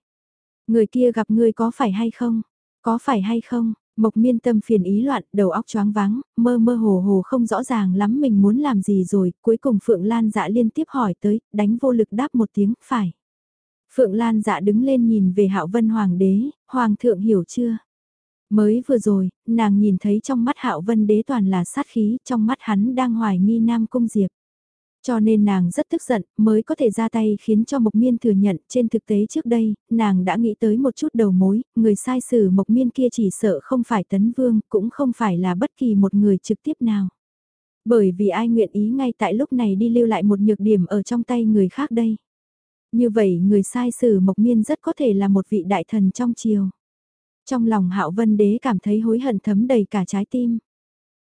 Người kia gặp ngươi có phải hay không? Có phải hay không? Mộc miên tâm phiền ý loạn, đầu óc choáng váng, mơ mơ hồ hồ không rõ ràng lắm mình muốn làm gì rồi, cuối cùng Phượng Lan dạ liên tiếp hỏi tới, đánh vô lực đáp một tiếng, phải. Phượng Lan dạ đứng lên nhìn về Hạo Vân Hoàng đế, Hoàng thượng hiểu chưa? Mới vừa rồi, nàng nhìn thấy trong mắt Hạo Vân đế toàn là sát khí, trong mắt hắn đang hoài nghi Nam Cung Diệp. Cho nên nàng rất tức giận, mới có thể ra tay khiến cho Mộc Miên thừa nhận trên thực tế trước đây, nàng đã nghĩ tới một chút đầu mối, người sai xử Mộc Miên kia chỉ sợ không phải Tấn Vương, cũng không phải là bất kỳ một người trực tiếp nào. Bởi vì ai nguyện ý ngay tại lúc này đi lưu lại một nhược điểm ở trong tay người khác đây. Như vậy người sai xử Mộc Miên rất có thể là một vị đại thần trong triều. Trong lòng Hạo Vân Đế cảm thấy hối hận thấm đầy cả trái tim.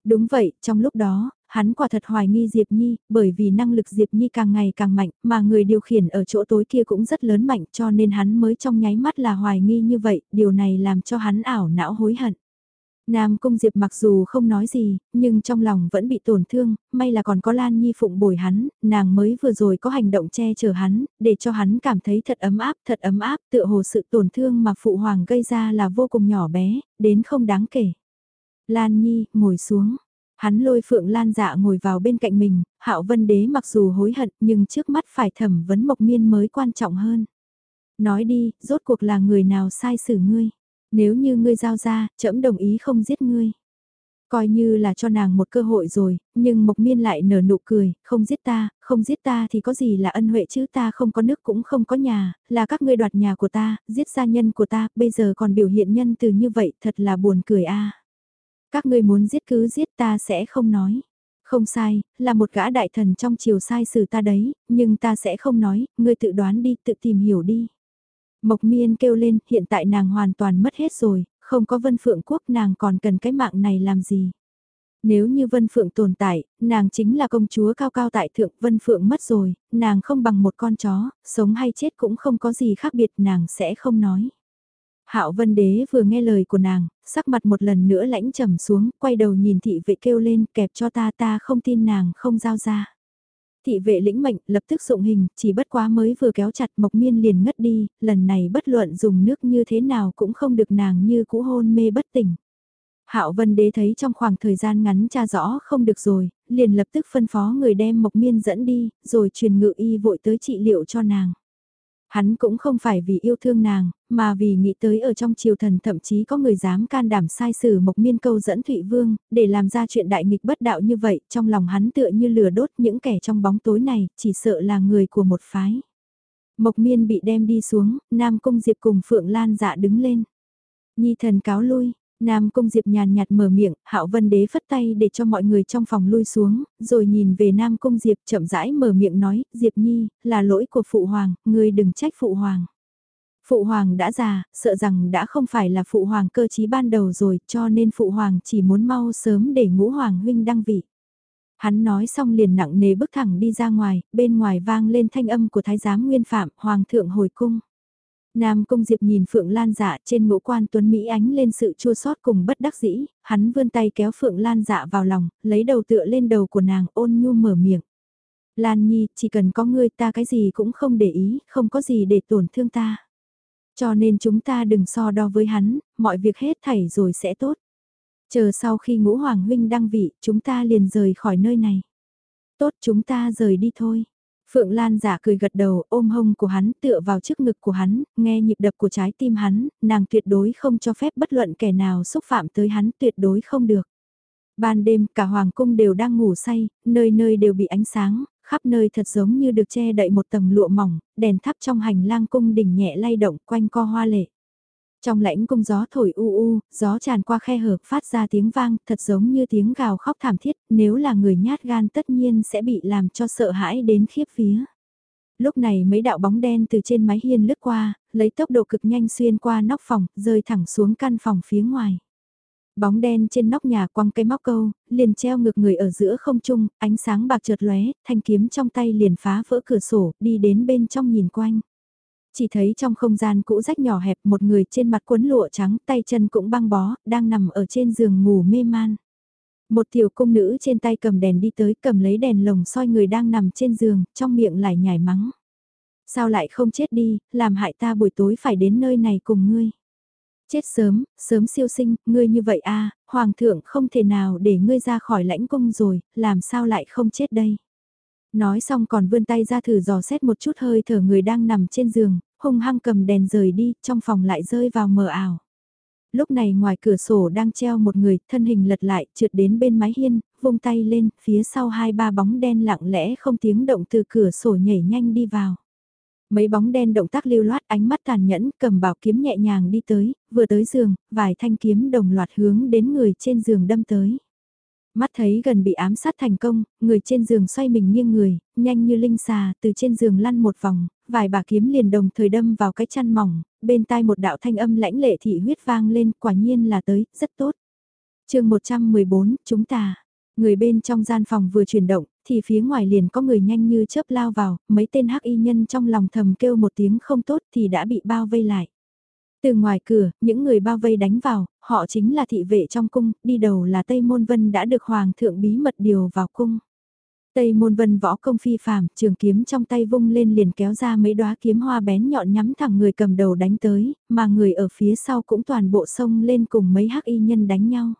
Đúng vậy, trong lúc đó, hắn quả thật hoài nghi Diệp Nhi, bởi vì năng lực Diệp Nhi càng ngày càng mạnh, mà người điều khiển ở chỗ tối kia cũng rất lớn mạnh cho nên hắn mới trong nháy mắt là hoài nghi như vậy, điều này làm cho hắn ảo não hối hận. Nam Cung Diệp mặc dù không nói gì, nhưng trong lòng vẫn bị tổn thương, may là còn có Lan Nhi phụng bồi hắn, nàng mới vừa rồi có hành động che chở hắn, để cho hắn cảm thấy thật ấm áp, thật ấm áp, tựa hồ sự tổn thương mà Phụ Hoàng gây ra là vô cùng nhỏ bé, đến không đáng kể. Lan Nhi, ngồi xuống. Hắn lôi Phượng Lan dạ ngồi vào bên cạnh mình, Hạo Vân Đế mặc dù hối hận nhưng trước mắt phải thẩm vấn Mộc Miên mới quan trọng hơn. Nói đi, rốt cuộc là người nào sai xử ngươi? Nếu như ngươi giao ra, trẫm đồng ý không giết ngươi. Coi như là cho nàng một cơ hội rồi, nhưng Mộc Miên lại nở nụ cười, không giết ta, không giết ta thì có gì là ân huệ chứ ta không có nước cũng không có nhà, là các ngươi đoạt nhà của ta, giết gia nhân của ta, bây giờ còn biểu hiện nhân từ như vậy, thật là buồn cười a. Các ngươi muốn giết cứ giết ta sẽ không nói. Không sai, là một gã đại thần trong chiều sai xử ta đấy, nhưng ta sẽ không nói, ngươi tự đoán đi, tự tìm hiểu đi. Mộc miên kêu lên, hiện tại nàng hoàn toàn mất hết rồi, không có vân phượng quốc nàng còn cần cái mạng này làm gì. Nếu như Vân Phượng tồn tại, nàng chính là công chúa cao cao tại thượng, Vân Phượng mất rồi, nàng không bằng một con chó, sống hay chết cũng không có gì khác biệt, nàng sẽ không nói. Hạo Vân Đế vừa nghe lời của nàng, sắc mặt một lần nữa lãnh trầm xuống, quay đầu nhìn thị vệ kêu lên, kẹp cho ta ta không tin nàng không giao ra. Thị vệ lĩnh mệnh lập tức dụng hình, chỉ bất quá mới vừa kéo chặt mộc miên liền ngất đi, lần này bất luận dùng nước như thế nào cũng không được nàng như cũ hôn mê bất tỉnh. Hạo Vân Đế thấy trong khoảng thời gian ngắn cha rõ không được rồi, liền lập tức phân phó người đem Mộc Miên dẫn đi, rồi truyền ngự y vội tới trị liệu cho nàng. Hắn cũng không phải vì yêu thương nàng, mà vì nghĩ tới ở trong triều thần thậm chí có người dám can đảm sai sử Mộc Miên câu dẫn Thụy Vương, để làm ra chuyện đại nghịch bất đạo như vậy, trong lòng hắn tựa như lửa đốt những kẻ trong bóng tối này, chỉ sợ là người của một phái. Mộc Miên bị đem đi xuống, Nam Cung Diệp cùng Phượng Lan dạ đứng lên. Nhi thần cáo lui, Nam Cung Diệp nhàn nhạt mở miệng, Hạo Vân Đế phất tay để cho mọi người trong phòng lui xuống, rồi nhìn về Nam Cung Diệp chậm rãi mở miệng nói, Diệp Nhi, là lỗi của Phụ Hoàng, ngươi đừng trách Phụ Hoàng. Phụ Hoàng đã già, sợ rằng đã không phải là Phụ Hoàng cơ chí ban đầu rồi, cho nên Phụ Hoàng chỉ muốn mau sớm để ngũ Hoàng huynh đăng vị. Hắn nói xong liền nặng nề bước thẳng đi ra ngoài, bên ngoài vang lên thanh âm của Thái giám Nguyên Phạm, Hoàng thượng hồi cung. Nam Cung Diệp nhìn Phượng Lan dạ trên ngũ quan tuấn Mỹ ánh lên sự chua xót cùng bất đắc dĩ, hắn vươn tay kéo Phượng Lan dạ vào lòng, lấy đầu tựa lên đầu của nàng ôn nhu mở miệng. Lan Nhi, chỉ cần có ngươi ta cái gì cũng không để ý, không có gì để tổn thương ta. Cho nên chúng ta đừng so đo với hắn, mọi việc hết thảy rồi sẽ tốt. Chờ sau khi ngũ hoàng huynh đăng vị, chúng ta liền rời khỏi nơi này. Tốt chúng ta rời đi thôi. Phượng Lan giả cười gật đầu ôm hông của hắn tựa vào trước ngực của hắn, nghe nhịp đập của trái tim hắn, nàng tuyệt đối không cho phép bất luận kẻ nào xúc phạm tới hắn tuyệt đối không được. Ban đêm cả hoàng cung đều đang ngủ say, nơi nơi đều bị ánh sáng, khắp nơi thật giống như được che đậy một tầng lụa mỏng, đèn thắp trong hành lang cung đỉnh nhẹ lay động quanh co hoa lệ. Trong lãnh cung gió thổi u u, gió tràn qua khe hở phát ra tiếng vang, thật giống như tiếng gào khóc thảm thiết, nếu là người nhát gan tất nhiên sẽ bị làm cho sợ hãi đến khiếp phía. Lúc này mấy đạo bóng đen từ trên mái hiên lướt qua, lấy tốc độ cực nhanh xuyên qua nóc phòng, rơi thẳng xuống căn phòng phía ngoài. Bóng đen trên nóc nhà quăng cây móc câu, liền treo ngược người ở giữa không trung, ánh sáng bạc chợt lóe, thanh kiếm trong tay liền phá vỡ cửa sổ, đi đến bên trong nhìn quanh. Chỉ thấy trong không gian cũ rách nhỏ hẹp một người trên mặt quấn lụa trắng tay chân cũng băng bó, đang nằm ở trên giường ngủ mê man. Một tiểu cung nữ trên tay cầm đèn đi tới cầm lấy đèn lồng soi người đang nằm trên giường, trong miệng lại nhảy mắng. Sao lại không chết đi, làm hại ta buổi tối phải đến nơi này cùng ngươi. Chết sớm, sớm siêu sinh, ngươi như vậy a à, hoàng thượng không thể nào để ngươi ra khỏi lãnh cung rồi, làm sao lại không chết đây. Nói xong còn vươn tay ra thử dò xét một chút hơi thở người đang nằm trên giường, hung hăng cầm đèn rời đi, trong phòng lại rơi vào mờ ảo. Lúc này ngoài cửa sổ đang treo một người, thân hình lật lại, trượt đến bên mái hiên, vung tay lên, phía sau hai ba bóng đen lặng lẽ không tiếng động từ cửa sổ nhảy nhanh đi vào. Mấy bóng đen động tác lưu loát ánh mắt tàn nhẫn cầm bảo kiếm nhẹ nhàng đi tới, vừa tới giường, vài thanh kiếm đồng loạt hướng đến người trên giường đâm tới. Mắt thấy gần bị ám sát thành công, người trên giường xoay mình nghiêng người, nhanh như linh xà, từ trên giường lăn một vòng, vài bà kiếm liền đồng thời đâm vào cái chăn mỏng, bên tai một đạo thanh âm lãnh lệ thị huyết vang lên, quả nhiên là tới, rất tốt. chương 114, chúng ta, người bên trong gian phòng vừa chuyển động, thì phía ngoài liền có người nhanh như chớp lao vào, mấy tên hắc y nhân trong lòng thầm kêu một tiếng không tốt thì đã bị bao vây lại. Từ ngoài cửa, những người bao vây đánh vào, họ chính là thị vệ trong cung, đi đầu là Tây Môn Vân đã được Hoàng thượng bí mật điều vào cung. Tây Môn Vân võ công phi phàm, trường kiếm trong tay vung lên liền kéo ra mấy đóa kiếm hoa bén nhọn nhắm thẳng người cầm đầu đánh tới, mà người ở phía sau cũng toàn bộ sông lên cùng mấy hắc y nhân đánh nhau.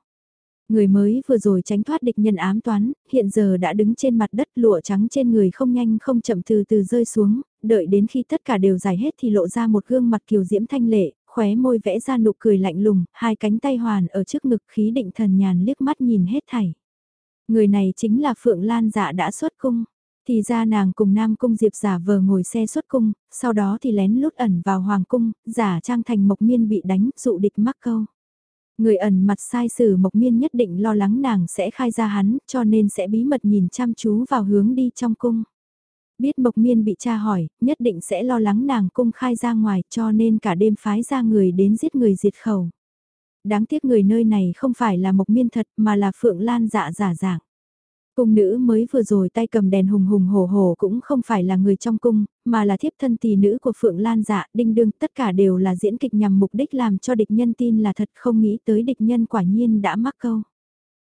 Người mới vừa rồi tránh thoát địch nhân ám toán, hiện giờ đã đứng trên mặt đất lụa trắng trên người không nhanh không chậm từ từ rơi xuống, đợi đến khi tất cả đều giải hết thì lộ ra một gương mặt kiều diễm thanh lệ, khóe môi vẽ ra nụ cười lạnh lùng, hai cánh tay hoàn ở trước ngực khí định thần nhàn liếc mắt nhìn hết thảy. Người này chính là Phượng Lan dạ đã xuất cung. Thì ra nàng cùng Nam Cung Diệp giả vờ ngồi xe xuất cung, sau đó thì lén lút ẩn vào Hoàng Cung, giả trang thành Mộc Miên bị đánh, dụ địch mắc câu. Người ẩn mặt sai sử Mộc Miên nhất định lo lắng nàng sẽ khai ra hắn, cho nên sẽ bí mật nhìn chăm chú vào hướng đi trong cung. Biết Mộc Miên bị cha hỏi, nhất định sẽ lo lắng nàng cung khai ra ngoài cho nên cả đêm phái ra người đến giết người diệt khẩu. Đáng tiếc người nơi này không phải là Mộc Miên thật mà là Phượng Lan dạ giả dạng. Cung nữ mới vừa rồi tay cầm đèn hùng hùng hổ hổ cũng không phải là người trong cung, mà là thiếp thân tỷ nữ của Phượng Lan dạ, đinh đương, tất cả đều là diễn kịch nhằm mục đích làm cho địch nhân tin là thật không nghĩ tới địch nhân quả nhiên đã mắc câu.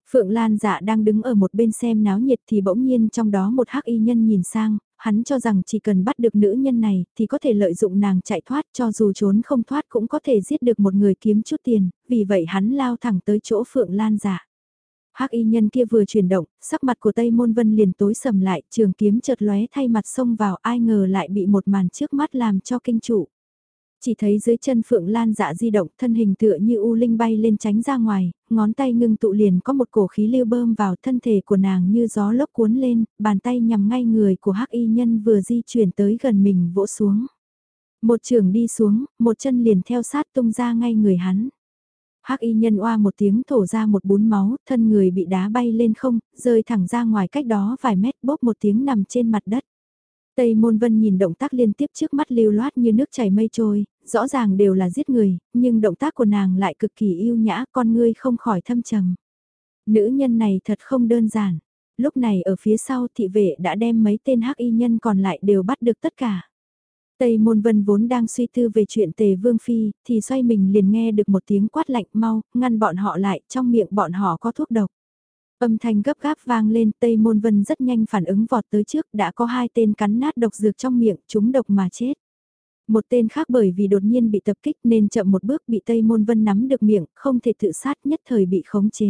Phượng Lan dạ đang đứng ở một bên xem náo nhiệt thì bỗng nhiên trong đó một hắc y nhân nhìn sang, hắn cho rằng chỉ cần bắt được nữ nhân này thì có thể lợi dụng nàng chạy thoát cho dù trốn không thoát cũng có thể giết được một người kiếm chút tiền, vì vậy hắn lao thẳng tới chỗ Phượng Lan dạ. Hắc y nhân kia vừa chuyển động, sắc mặt của Tây Môn Vân liền tối sầm lại, trường kiếm chợt lóe thay mặt xông vào, ai ngờ lại bị một màn trước mắt làm cho kinh trụ. Chỉ thấy dưới chân Phượng Lan dạ di động, thân hình tựa như u linh bay lên tránh ra ngoài, ngón tay ngưng tụ liền có một cổ khí lưu bơm vào thân thể của nàng như gió lốc cuốn lên, bàn tay nhằm ngay người của Hắc y nhân vừa di chuyển tới gần mình vỗ xuống. Một trường đi xuống, một chân liền theo sát tung ra ngay người hắn. Hắc y nhân oa một tiếng thổ ra một bún máu, thân người bị đá bay lên không, rơi thẳng ra ngoài cách đó vài mét bóp một tiếng nằm trên mặt đất. Tây Môn Vân nhìn động tác liên tiếp trước mắt lưu loát như nước chảy mây trôi, rõ ràng đều là giết người, nhưng động tác của nàng lại cực kỳ yêu nhã, con ngươi không khỏi thâm trầm. Nữ nhân này thật không đơn giản. Lúc này ở phía sau thị vệ đã đem mấy tên hắc y nhân còn lại đều bắt được tất cả. Tây Môn Vân vốn đang suy tư về chuyện Tề Vương Phi, thì xoay mình liền nghe được một tiếng quát lạnh mau, ngăn bọn họ lại, trong miệng bọn họ có thuốc độc. Âm thanh gấp gáp vang lên, Tây Môn Vân rất nhanh phản ứng vọt tới trước, đã có hai tên cắn nát độc dược trong miệng, chúng độc mà chết. Một tên khác bởi vì đột nhiên bị tập kích nên chậm một bước bị Tây Môn Vân nắm được miệng, không thể tự sát nhất thời bị khống chế.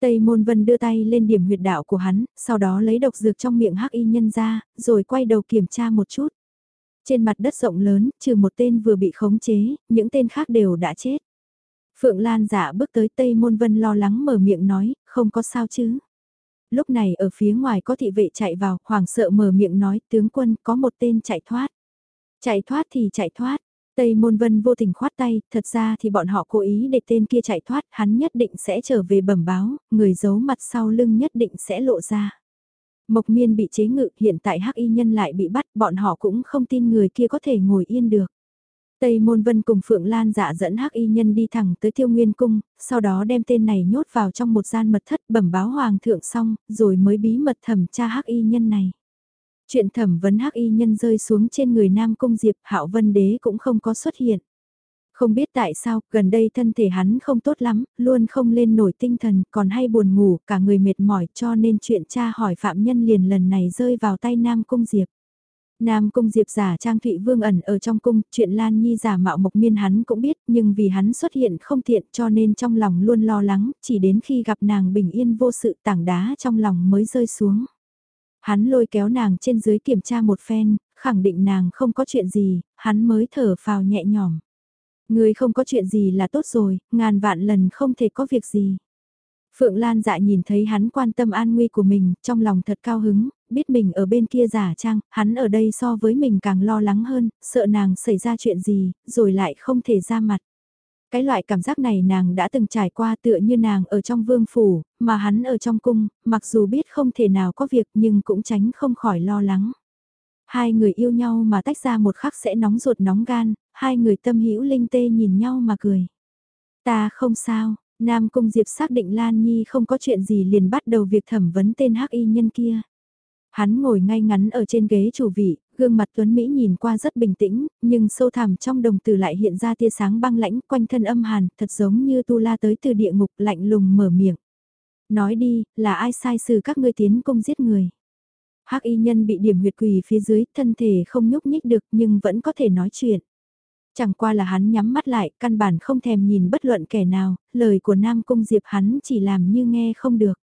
Tây Môn Vân đưa tay lên điểm huyệt đạo của hắn, sau đó lấy độc dược trong miệng hắc y nhân ra, rồi quay đầu kiểm tra một chút. Trên mặt đất rộng lớn, trừ một tên vừa bị khống chế, những tên khác đều đã chết. Phượng Lan giả bước tới Tây Môn Vân lo lắng mở miệng nói, không có sao chứ. Lúc này ở phía ngoài có thị vệ chạy vào, hoảng sợ mở miệng nói, tướng quân có một tên chạy thoát. Chạy thoát thì chạy thoát. Tây Môn Vân vô tình khoát tay, thật ra thì bọn họ cố ý để tên kia chạy thoát, hắn nhất định sẽ trở về bẩm báo, người giấu mặt sau lưng nhất định sẽ lộ ra. Mộc miên bị chế ngự, hiện tại hắc y nhân lại bị bắt, bọn họ cũng không tin người kia có thể ngồi yên được. Tây Môn Vân cùng Phượng Lan dạ dẫn hắc y nhân đi thẳng tới thiêu Nguyên Cung, sau đó đem tên này nhốt vào trong một gian mật thất bẩm báo Hoàng thượng xong, rồi mới bí mật thẩm tra hắc y nhân này. Chuyện thẩm vấn hắc y nhân rơi xuống trên người Nam Cung Diệp Hạo Vân Đế cũng không có xuất hiện. Không biết tại sao, gần đây thân thể hắn không tốt lắm, luôn không lên nổi tinh thần, còn hay buồn ngủ, cả người mệt mỏi cho nên chuyện cha hỏi phạm nhân liền lần này rơi vào tay Nam Cung Diệp. Nam Cung Diệp giả trang Thụy Vương ẩn ở trong cung, chuyện Lan Nhi giả mạo mộc miên hắn cũng biết, nhưng vì hắn xuất hiện không tiện cho nên trong lòng luôn lo lắng, chỉ đến khi gặp nàng bình yên vô sự tảng đá trong lòng mới rơi xuống. Hắn lôi kéo nàng trên dưới kiểm tra một phen, khẳng định nàng không có chuyện gì, hắn mới thở phào nhẹ nhõm. Người không có chuyện gì là tốt rồi, ngàn vạn lần không thể có việc gì. Phượng Lan dạ nhìn thấy hắn quan tâm an nguy của mình, trong lòng thật cao hứng, biết mình ở bên kia giả trang, hắn ở đây so với mình càng lo lắng hơn, sợ nàng xảy ra chuyện gì, rồi lại không thể ra mặt. Cái loại cảm giác này nàng đã từng trải qua tựa như nàng ở trong vương phủ, mà hắn ở trong cung, mặc dù biết không thể nào có việc nhưng cũng tránh không khỏi lo lắng. Hai người yêu nhau mà tách ra một khắc sẽ nóng ruột nóng gan, hai người tâm hữu linh tê nhìn nhau mà cười. Ta không sao, Nam Cung Diệp xác định Lan Nhi không có chuyện gì liền bắt đầu việc thẩm vấn tên hắc y nhân kia. Hắn ngồi ngay ngắn ở trên ghế chủ vị, gương mặt Tuấn Mỹ nhìn qua rất bình tĩnh, nhưng sâu thẳm trong đồng tử lại hiện ra tia sáng băng lãnh quanh thân âm hàn, thật giống như tu la tới từ địa ngục lạnh lùng mở miệng. Nói đi, là ai sai xử các ngươi tiến công giết người? Hắc y nhân bị điểm huyệt quỳ phía dưới, thân thể không nhúc nhích được nhưng vẫn có thể nói chuyện. Chẳng qua là hắn nhắm mắt lại, căn bản không thèm nhìn bất luận kẻ nào, lời của Nam Cung Diệp hắn chỉ làm như nghe không được.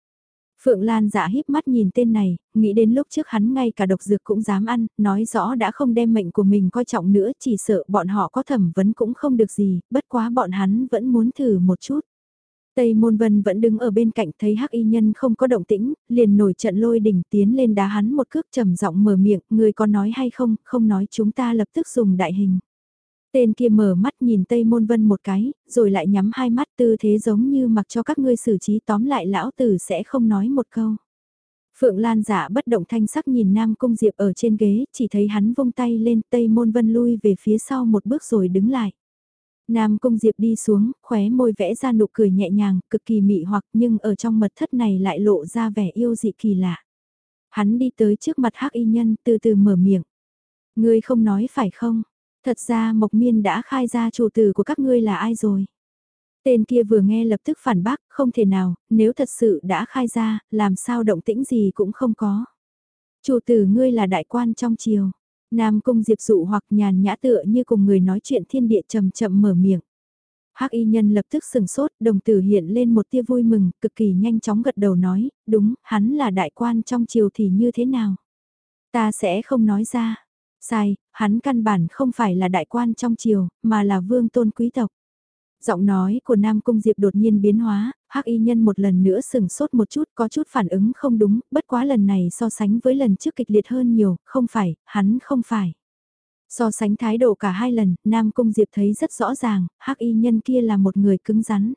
Phượng Lan dạ híp mắt nhìn tên này, nghĩ đến lúc trước hắn ngay cả độc dược cũng dám ăn, nói rõ đã không đem mệnh của mình coi trọng nữa, chỉ sợ bọn họ có thẩm vấn cũng không được gì, bất quá bọn hắn vẫn muốn thử một chút. Tây Môn Vân vẫn đứng ở bên cạnh thấy Hắc Y Nhân không có động tĩnh, liền nổi trận lôi đỉnh tiến lên đá hắn một cước trầm giọng mở miệng, người có nói hay không, không nói chúng ta lập tức dùng đại hình. Tên kia mở mắt nhìn Tây Môn Vân một cái, rồi lại nhắm hai mắt tư thế giống như mặc cho các ngươi xử trí tóm lại lão tử sẽ không nói một câu. Phượng Lan giả bất động thanh sắc nhìn Nam Cung Diệp ở trên ghế, chỉ thấy hắn vung tay lên Tây Môn Vân lui về phía sau một bước rồi đứng lại. Nam Cung Diệp đi xuống, khóe môi vẽ ra nụ cười nhẹ nhàng, cực kỳ mị hoặc nhưng ở trong mật thất này lại lộ ra vẻ yêu dị kỳ lạ. Hắn đi tới trước mặt hắc y nhân từ từ mở miệng. Ngươi không nói phải không? Thật ra Mộc Miên đã khai ra chủ tử của các ngươi là ai rồi? Tên kia vừa nghe lập tức phản bác, không thể nào, nếu thật sự đã khai ra, làm sao động tĩnh gì cũng không có. Chủ tử ngươi là đại quan trong triều. Nam cung diệp dụ hoặc nhàn nhã tựa như cùng người nói chuyện thiên địa chậm chậm mở miệng. Hắc y nhân lập tức sừng sốt, đồng tử hiện lên một tia vui mừng, cực kỳ nhanh chóng gật đầu nói, đúng, hắn là đại quan trong triều thì như thế nào? Ta sẽ không nói ra. Sai, hắn căn bản không phải là đại quan trong triều, mà là vương tôn quý tộc. Giọng nói của Nam Cung Diệp đột nhiên biến hóa, hắc y nhân một lần nữa sừng sốt một chút có chút phản ứng không đúng, bất quá lần này so sánh với lần trước kịch liệt hơn nhiều, không phải, hắn không phải. So sánh thái độ cả hai lần, Nam Cung Diệp thấy rất rõ ràng, hắc y nhân kia là một người cứng rắn.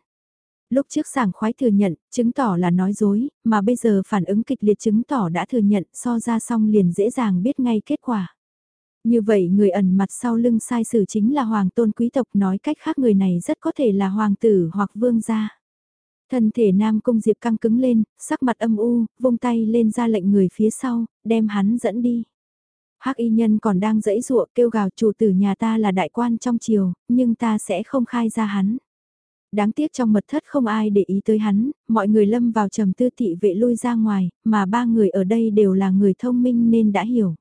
Lúc trước sảng khoái thừa nhận, chứng tỏ là nói dối, mà bây giờ phản ứng kịch liệt chứng tỏ đã thừa nhận so ra xong liền dễ dàng biết ngay kết quả. Như vậy người ẩn mặt sau lưng sai sử chính là hoàng tôn quý tộc nói cách khác người này rất có thể là hoàng tử hoặc vương gia. Thân thể Nam Cung Diệp căng cứng lên, sắc mặt âm u, vung tay lên ra lệnh người phía sau, đem hắn dẫn đi. Hắc y nhân còn đang dẫy dụa kêu gào chủ tử nhà ta là đại quan trong triều, nhưng ta sẽ không khai ra hắn. Đáng tiếc trong mật thất không ai để ý tới hắn, mọi người lâm vào trầm tư thị vệ lui ra ngoài, mà ba người ở đây đều là người thông minh nên đã hiểu.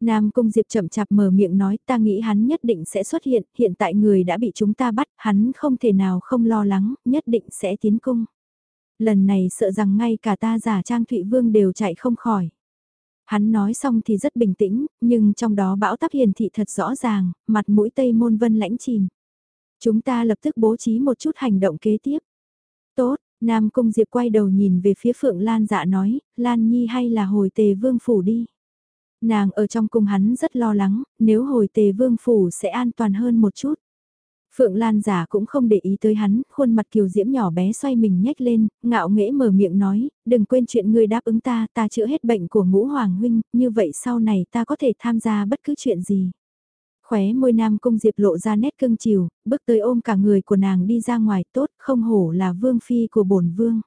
Nam Cung Diệp chậm chạp mở miệng nói ta nghĩ hắn nhất định sẽ xuất hiện, hiện tại người đã bị chúng ta bắt, hắn không thể nào không lo lắng, nhất định sẽ tiến cung. Lần này sợ rằng ngay cả ta giả trang Thụy Vương đều chạy không khỏi. Hắn nói xong thì rất bình tĩnh, nhưng trong đó bão táp hiền thị thật rõ ràng, mặt mũi Tây Môn Vân lãnh chìm. Chúng ta lập tức bố trí một chút hành động kế tiếp. Tốt, Nam Cung Diệp quay đầu nhìn về phía Phượng Lan dạ nói, Lan Nhi hay là hồi tề vương phủ đi. Nàng ở trong cung hắn rất lo lắng, nếu hồi tề vương phủ sẽ an toàn hơn một chút. Phượng Lan giả cũng không để ý tới hắn, khuôn mặt kiều diễm nhỏ bé xoay mình nhếch lên, ngạo nghễ mở miệng nói, đừng quên chuyện ngươi đáp ứng ta, ta chữa hết bệnh của ngũ hoàng huynh, như vậy sau này ta có thể tham gia bất cứ chuyện gì. Khóe môi nam cung diệp lộ ra nét cưng chiều, bước tới ôm cả người của nàng đi ra ngoài tốt, không hổ là vương phi của bổn vương.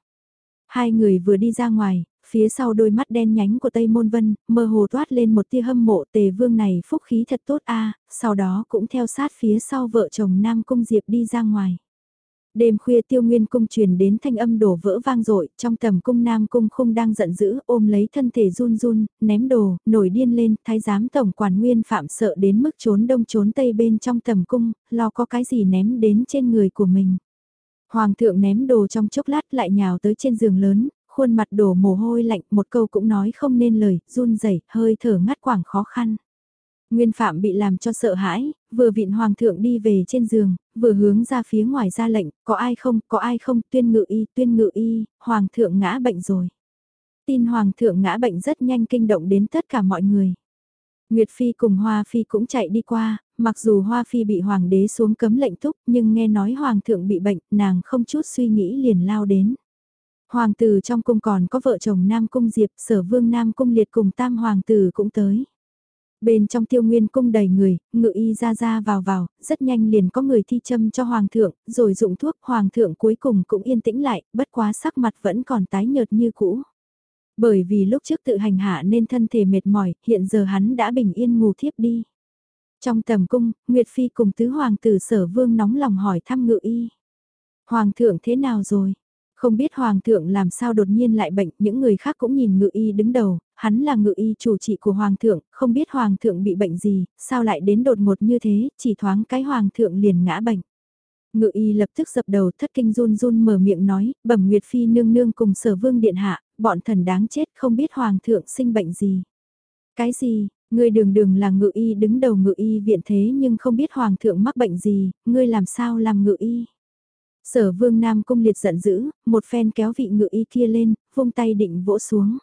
Hai người vừa đi ra ngoài, Phía sau đôi mắt đen nhánh của Tây Môn Vân, mơ hồ toát lên một tia hâm mộ tề vương này phúc khí thật tốt a sau đó cũng theo sát phía sau vợ chồng Nam Cung Diệp đi ra ngoài. Đêm khuya tiêu nguyên cung truyền đến thanh âm đổ vỡ vang dội trong tầm cung nam cung không đang giận dữ ôm lấy thân thể run run, ném đồ, nổi điên lên, thái giám tổng quản nguyên phạm sợ đến mức trốn đông trốn tây bên trong tầm cung, lo có cái gì ném đến trên người của mình. Hoàng thượng ném đồ trong chốc lát lại nhào tới trên giường lớn, khuôn mặt đổ mồ hôi lạnh, một câu cũng nói không nên lời, run rẩy, hơi thở ngắt quảng khó khăn. Nguyên Phạm bị làm cho sợ hãi, vừa vịn Hoàng thượng đi về trên giường, vừa hướng ra phía ngoài ra lệnh, có ai không, có ai không, tuyên ngự y, tuyên ngự y, Hoàng thượng ngã bệnh rồi. Tin Hoàng thượng ngã bệnh rất nhanh kinh động đến tất cả mọi người. Nguyệt Phi cùng Hoa Phi cũng chạy đi qua, mặc dù Hoa Phi bị Hoàng đế xuống cấm lệnh thúc nhưng nghe nói Hoàng thượng bị bệnh, nàng không chút suy nghĩ liền lao đến. Hoàng tử trong cung còn có vợ chồng Nam Cung Diệp, sở vương Nam Cung Liệt cùng tam hoàng tử cũng tới. Bên trong tiêu nguyên cung đầy người, ngự y ra ra vào vào, rất nhanh liền có người thi châm cho hoàng thượng, rồi dụng thuốc hoàng thượng cuối cùng cũng yên tĩnh lại, bất quá sắc mặt vẫn còn tái nhợt như cũ. Bởi vì lúc trước tự hành hạ nên thân thể mệt mỏi, hiện giờ hắn đã bình yên ngủ thiếp đi. Trong tầm cung, Nguyệt Phi cùng tứ hoàng tử sở vương nóng lòng hỏi thăm ngự y. Hoàng thượng thế nào rồi? Không biết Hoàng thượng làm sao đột nhiên lại bệnh, những người khác cũng nhìn ngự y đứng đầu, hắn là ngự y chủ trị của Hoàng thượng, không biết Hoàng thượng bị bệnh gì, sao lại đến đột ngột như thế, chỉ thoáng cái Hoàng thượng liền ngã bệnh. Ngự y lập tức dập đầu thất kinh run run mở miệng nói, bẩm Nguyệt Phi nương nương cùng sở vương điện hạ, bọn thần đáng chết không biết hoàng thượng sinh bệnh gì. Cái gì, ngươi đường đường là ngự y đứng đầu ngự y viện thế nhưng không biết hoàng thượng mắc bệnh gì, ngươi làm sao làm ngự y. Sở vương Nam Cung liệt giận dữ, một phen kéo vị ngự y kia lên, vung tay định vỗ xuống.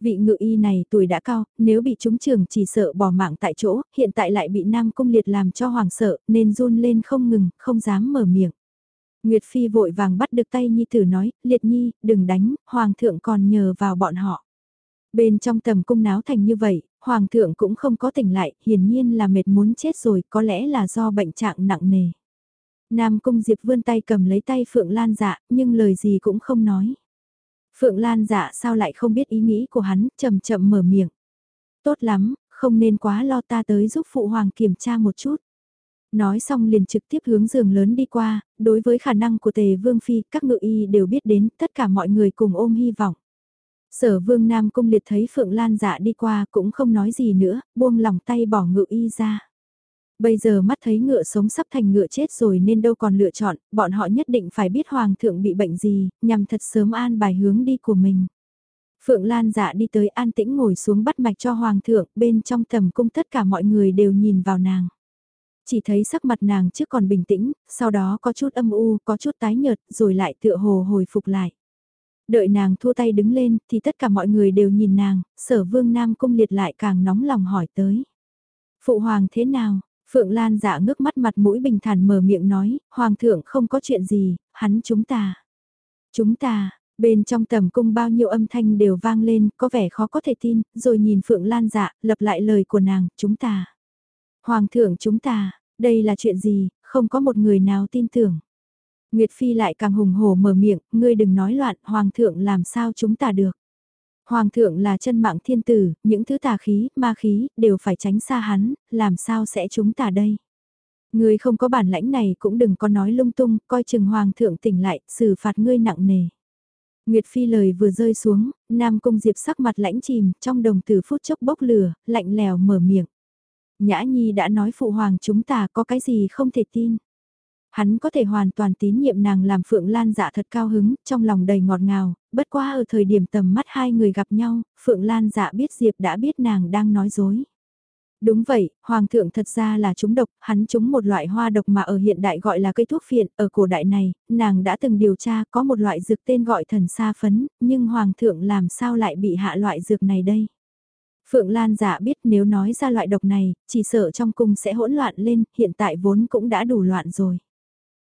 Vị ngự y này tuổi đã cao, nếu bị trúng trường chỉ sợ bỏ mạng tại chỗ, hiện tại lại bị Nam Cung liệt làm cho hoàng sợ, nên run lên không ngừng, không dám mở miệng. Nguyệt Phi vội vàng bắt được tay Nhi Tử nói, liệt Nhi, đừng đánh, hoàng thượng còn nhờ vào bọn họ. Bên trong tầm cung náo thành như vậy, hoàng thượng cũng không có tỉnh lại, hiển nhiên là mệt muốn chết rồi, có lẽ là do bệnh trạng nặng nề. Nam Cung Diệp vươn tay cầm lấy tay Phượng Lan dạ, nhưng lời gì cũng không nói. Phượng Lan dạ sao lại không biết ý nghĩ của hắn, chậm chậm mở miệng. Tốt lắm, không nên quá lo ta tới giúp Phụ Hoàng kiểm tra một chút. Nói xong liền trực tiếp hướng giường lớn đi qua, đối với khả năng của tề vương phi, các ngự y đều biết đến, tất cả mọi người cùng ôm hy vọng. Sở vương Nam Cung liệt thấy Phượng Lan dạ đi qua cũng không nói gì nữa, buông lòng tay bỏ ngự y ra. Bây giờ mắt thấy ngựa sống sắp thành ngựa chết rồi nên đâu còn lựa chọn, bọn họ nhất định phải biết Hoàng thượng bị bệnh gì, nhằm thật sớm an bài hướng đi của mình. Phượng Lan dạ đi tới an tĩnh ngồi xuống bắt mạch cho Hoàng thượng, bên trong tầm cung tất cả mọi người đều nhìn vào nàng. Chỉ thấy sắc mặt nàng trước còn bình tĩnh, sau đó có chút âm u, có chút tái nhợt, rồi lại tựa hồ hồi phục lại. Đợi nàng thua tay đứng lên thì tất cả mọi người đều nhìn nàng, sở vương nam cung liệt lại càng nóng lòng hỏi tới. Phụ hoàng thế nào? Phượng Lan dạ ngước mắt mặt mũi bình thản mở miệng nói, Hoàng thượng không có chuyện gì, hắn chúng ta. Chúng ta, bên trong tầm cung bao nhiêu âm thanh đều vang lên, có vẻ khó có thể tin, rồi nhìn Phượng Lan dạ, lập lại lời của nàng, chúng ta. Hoàng thượng chúng ta, đây là chuyện gì, không có một người nào tin tưởng. Nguyệt Phi lại càng hùng hổ mở miệng, ngươi đừng nói loạn, Hoàng thượng làm sao chúng ta được. Hoàng thượng là chân mạng thiên tử, những thứ tà khí, ma khí, đều phải tránh xa hắn, làm sao sẽ chúng ta đây? Ngươi không có bản lãnh này cũng đừng có nói lung tung, coi chừng hoàng thượng tỉnh lại, xử phạt ngươi nặng nề. Nguyệt Phi lời vừa rơi xuống, Nam Cung Diệp sắc mặt lãnh chìm, trong đồng tử phút chốc bốc lửa, lạnh lèo mở miệng. Nhã Nhi đã nói phụ hoàng chúng ta có cái gì không thể tin. Hắn có thể hoàn toàn tín nhiệm nàng làm Phượng Lan dạ thật cao hứng, trong lòng đầy ngọt ngào, bất quá ở thời điểm tầm mắt hai người gặp nhau, Phượng Lan dạ biết Diệp đã biết nàng đang nói dối. Đúng vậy, Hoàng thượng thật ra là chúng độc, hắn chúng một loại hoa độc mà ở hiện đại gọi là cây thuốc phiện, ở cổ đại này, nàng đã từng điều tra có một loại dược tên gọi thần sa phấn, nhưng Hoàng thượng làm sao lại bị hạ loại dược này đây? Phượng Lan dạ biết nếu nói ra loại độc này, chỉ sợ trong cung sẽ hỗn loạn lên, hiện tại vốn cũng đã đủ loạn rồi.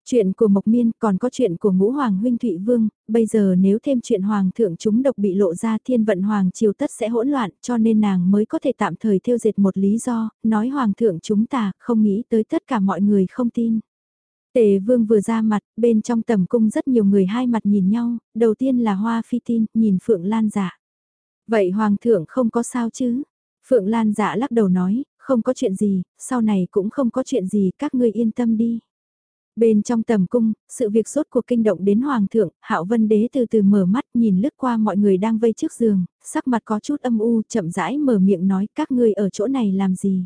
Chuyện của Mộc Miên còn có chuyện của ngũ Hoàng Huynh Thụy Vương, bây giờ nếu thêm chuyện Hoàng thượng chúng độc bị lộ ra thiên vận Hoàng triều tất sẽ hỗn loạn cho nên nàng mới có thể tạm thời tiêu diệt một lý do, nói Hoàng thượng chúng ta không nghĩ tới tất cả mọi người không tin. Tề Vương vừa ra mặt, bên trong tầm cung rất nhiều người hai mặt nhìn nhau, đầu tiên là Hoa Phi tin, nhìn Phượng Lan dạ. Vậy Hoàng thượng không có sao chứ? Phượng Lan dạ lắc đầu nói, không có chuyện gì, sau này cũng không có chuyện gì, các ngươi yên tâm đi. Bên trong tầm cung, sự việc sốt cuộc kinh động đến hoàng thượng, hạo vân đế từ từ mở mắt nhìn lướt qua mọi người đang vây trước giường, sắc mặt có chút âm u, chậm rãi mở miệng nói các ngươi ở chỗ này làm gì.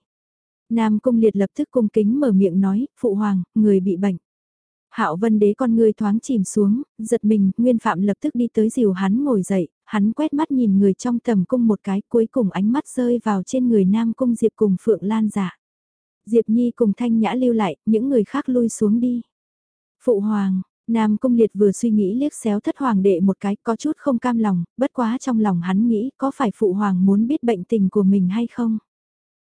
Nam cung liệt lập tức cung kính mở miệng nói, phụ hoàng, người bị bệnh. Hạo Vân Đế con người thoáng chìm xuống, giật mình, Nguyên Phạm lập tức đi tới dìu hắn ngồi dậy, hắn quét mắt nhìn người trong tầm cung một cái, cuối cùng ánh mắt rơi vào trên người Nam cung Diệp cùng Phượng Lan giả. Diệp Nhi cùng Thanh Nhã lưu lại, những người khác lui xuống đi. Phụ hoàng, Nam Cung Liệt vừa suy nghĩ liếc xéo thất hoàng đệ một cái có chút không cam lòng, bất quá trong lòng hắn nghĩ có phải phụ hoàng muốn biết bệnh tình của mình hay không.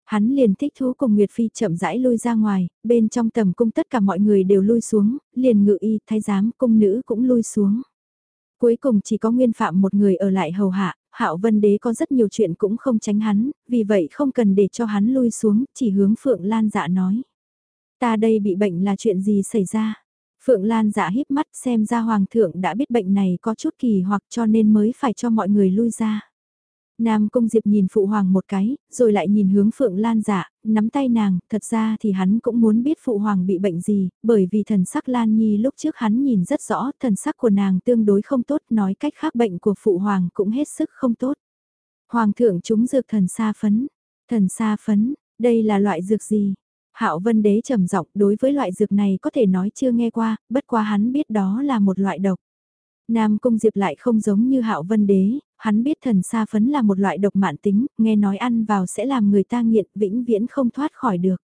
Hắn liền thích thú cùng Nguyệt Phi chậm rãi lui ra ngoài, bên trong tầm cung tất cả mọi người đều lui xuống, liền ngự y, thái giám, cung nữ cũng lui xuống. Cuối cùng chỉ có nguyên phạm một người ở lại hầu hạ, Hạo Vân Đế có rất nhiều chuyện cũng không tránh hắn, vì vậy không cần để cho hắn lui xuống, chỉ hướng Phượng Lan dạ nói. Ta đây bị bệnh là chuyện gì xảy ra? Phượng Lan dạ híp mắt xem ra Hoàng thượng đã biết bệnh này có chút kỳ hoặc cho nên mới phải cho mọi người lui ra. Nam Cung Diệp nhìn Phụ Hoàng một cái, rồi lại nhìn hướng Phượng Lan giả, nắm tay nàng, thật ra thì hắn cũng muốn biết Phụ Hoàng bị bệnh gì, bởi vì thần sắc Lan Nhi lúc trước hắn nhìn rất rõ, thần sắc của nàng tương đối không tốt, nói cách khác bệnh của Phụ Hoàng cũng hết sức không tốt. Hoàng thượng chúng dược thần sa phấn, thần sa phấn, đây là loại dược gì? Hạo Vân Đế trầm giọng, đối với loại dược này có thể nói chưa nghe qua, bất quá hắn biết đó là một loại độc. Nam Cung Diệp lại không giống như Hạo Vân Đế, hắn biết thần sa phấn là một loại độc mạn tính, nghe nói ăn vào sẽ làm người ta nghiện vĩnh viễn không thoát khỏi được.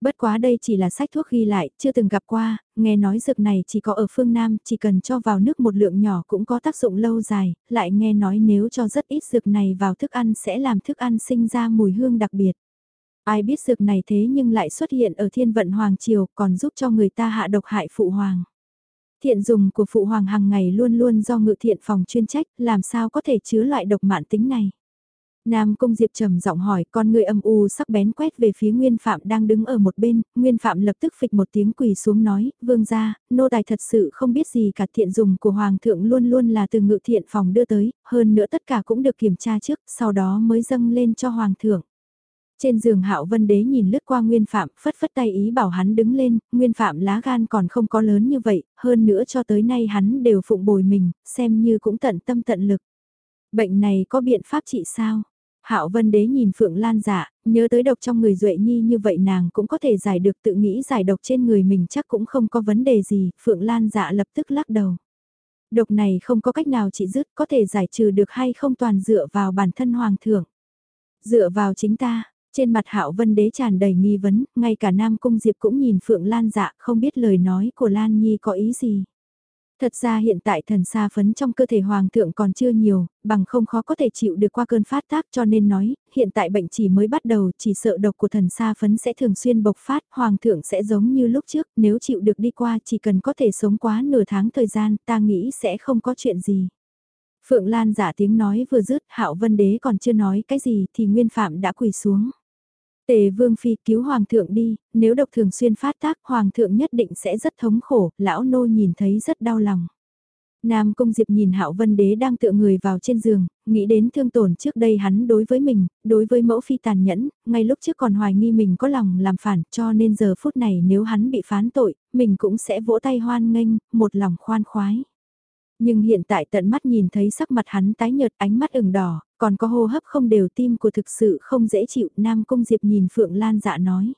Bất quá đây chỉ là sách thuốc ghi lại, chưa từng gặp qua, nghe nói dược này chỉ có ở phương Nam, chỉ cần cho vào nước một lượng nhỏ cũng có tác dụng lâu dài, lại nghe nói nếu cho rất ít dược này vào thức ăn sẽ làm thức ăn sinh ra mùi hương đặc biệt. Ai biết dược này thế nhưng lại xuất hiện ở thiên vận Hoàng Triều còn giúp cho người ta hạ độc hại phụ hoàng. Thiện dùng của phụ hoàng hàng ngày luôn luôn do ngự thiện phòng chuyên trách, làm sao có thể chứa loại độc mạn tính này. Nam Cung Diệp trầm giọng hỏi con người âm u sắc bén quét về phía Nguyên Phạm đang đứng ở một bên, Nguyên Phạm lập tức phịch một tiếng quỳ xuống nói, vương gia, nô tài thật sự không biết gì cả thiện dùng của Hoàng thượng luôn luôn là từ ngự thiện phòng đưa tới, hơn nữa tất cả cũng được kiểm tra trước, sau đó mới dâng lên cho Hoàng thượng. Trên giường Hạo Vân Đế nhìn lướt qua Nguyên Phạm, phất phất tay ý bảo hắn đứng lên, Nguyên Phạm lá gan còn không có lớn như vậy, hơn nữa cho tới nay hắn đều phụng bồi mình, xem như cũng tận tâm tận lực. Bệnh này có biện pháp trị sao? Hạo Vân Đế nhìn Phượng Lan dạ, nhớ tới độc trong người Duệ Nhi như vậy nàng cũng có thể giải được tự nghĩ giải độc trên người mình chắc cũng không có vấn đề gì, Phượng Lan dạ lập tức lắc đầu. Độc này không có cách nào trị dứt có thể giải trừ được hay không toàn dựa vào bản thân Hoàng thượng. Dựa vào chính ta, trên mặt Hạo Vân Đế tràn đầy nghi vấn, ngay cả Nam Cung Diệp cũng nhìn Phượng Lan dạ không biết lời nói của Lan Nhi có ý gì. Thật ra hiện tại thần xa phấn trong cơ thể hoàng thượng còn chưa nhiều, bằng không khó có thể chịu được qua cơn phát tác cho nên nói, hiện tại bệnh chỉ mới bắt đầu, chỉ sợ độc của thần xa phấn sẽ thường xuyên bộc phát, hoàng thượng sẽ giống như lúc trước, nếu chịu được đi qua chỉ cần có thể sống quá nửa tháng thời gian, ta nghĩ sẽ không có chuyện gì. Phượng Lan giả tiếng nói vừa dứt, Hạo Vân Đế còn chưa nói cái gì thì Nguyên Phạm đã quỳ xuống. Tề Vương Phi cứu Hoàng thượng đi, nếu độc thường xuyên phát tác Hoàng thượng nhất định sẽ rất thống khổ, lão nô nhìn thấy rất đau lòng. Nam Cung Diệp nhìn Hạo Vân Đế đang tựa người vào trên giường, nghĩ đến thương tổn trước đây hắn đối với mình, đối với mẫu phi tàn nhẫn, ngay lúc trước còn hoài nghi mình có lòng làm phản, cho nên giờ phút này nếu hắn bị phán tội, mình cũng sẽ vỗ tay hoan nghênh, một lòng khoan khoái. Nhưng hiện tại tận mắt nhìn thấy sắc mặt hắn tái nhợt ánh mắt ửng đỏ, còn có hô hấp không đều tim của thực sự không dễ chịu, Nam Cung Diệp nhìn Phượng Lan dạ nói.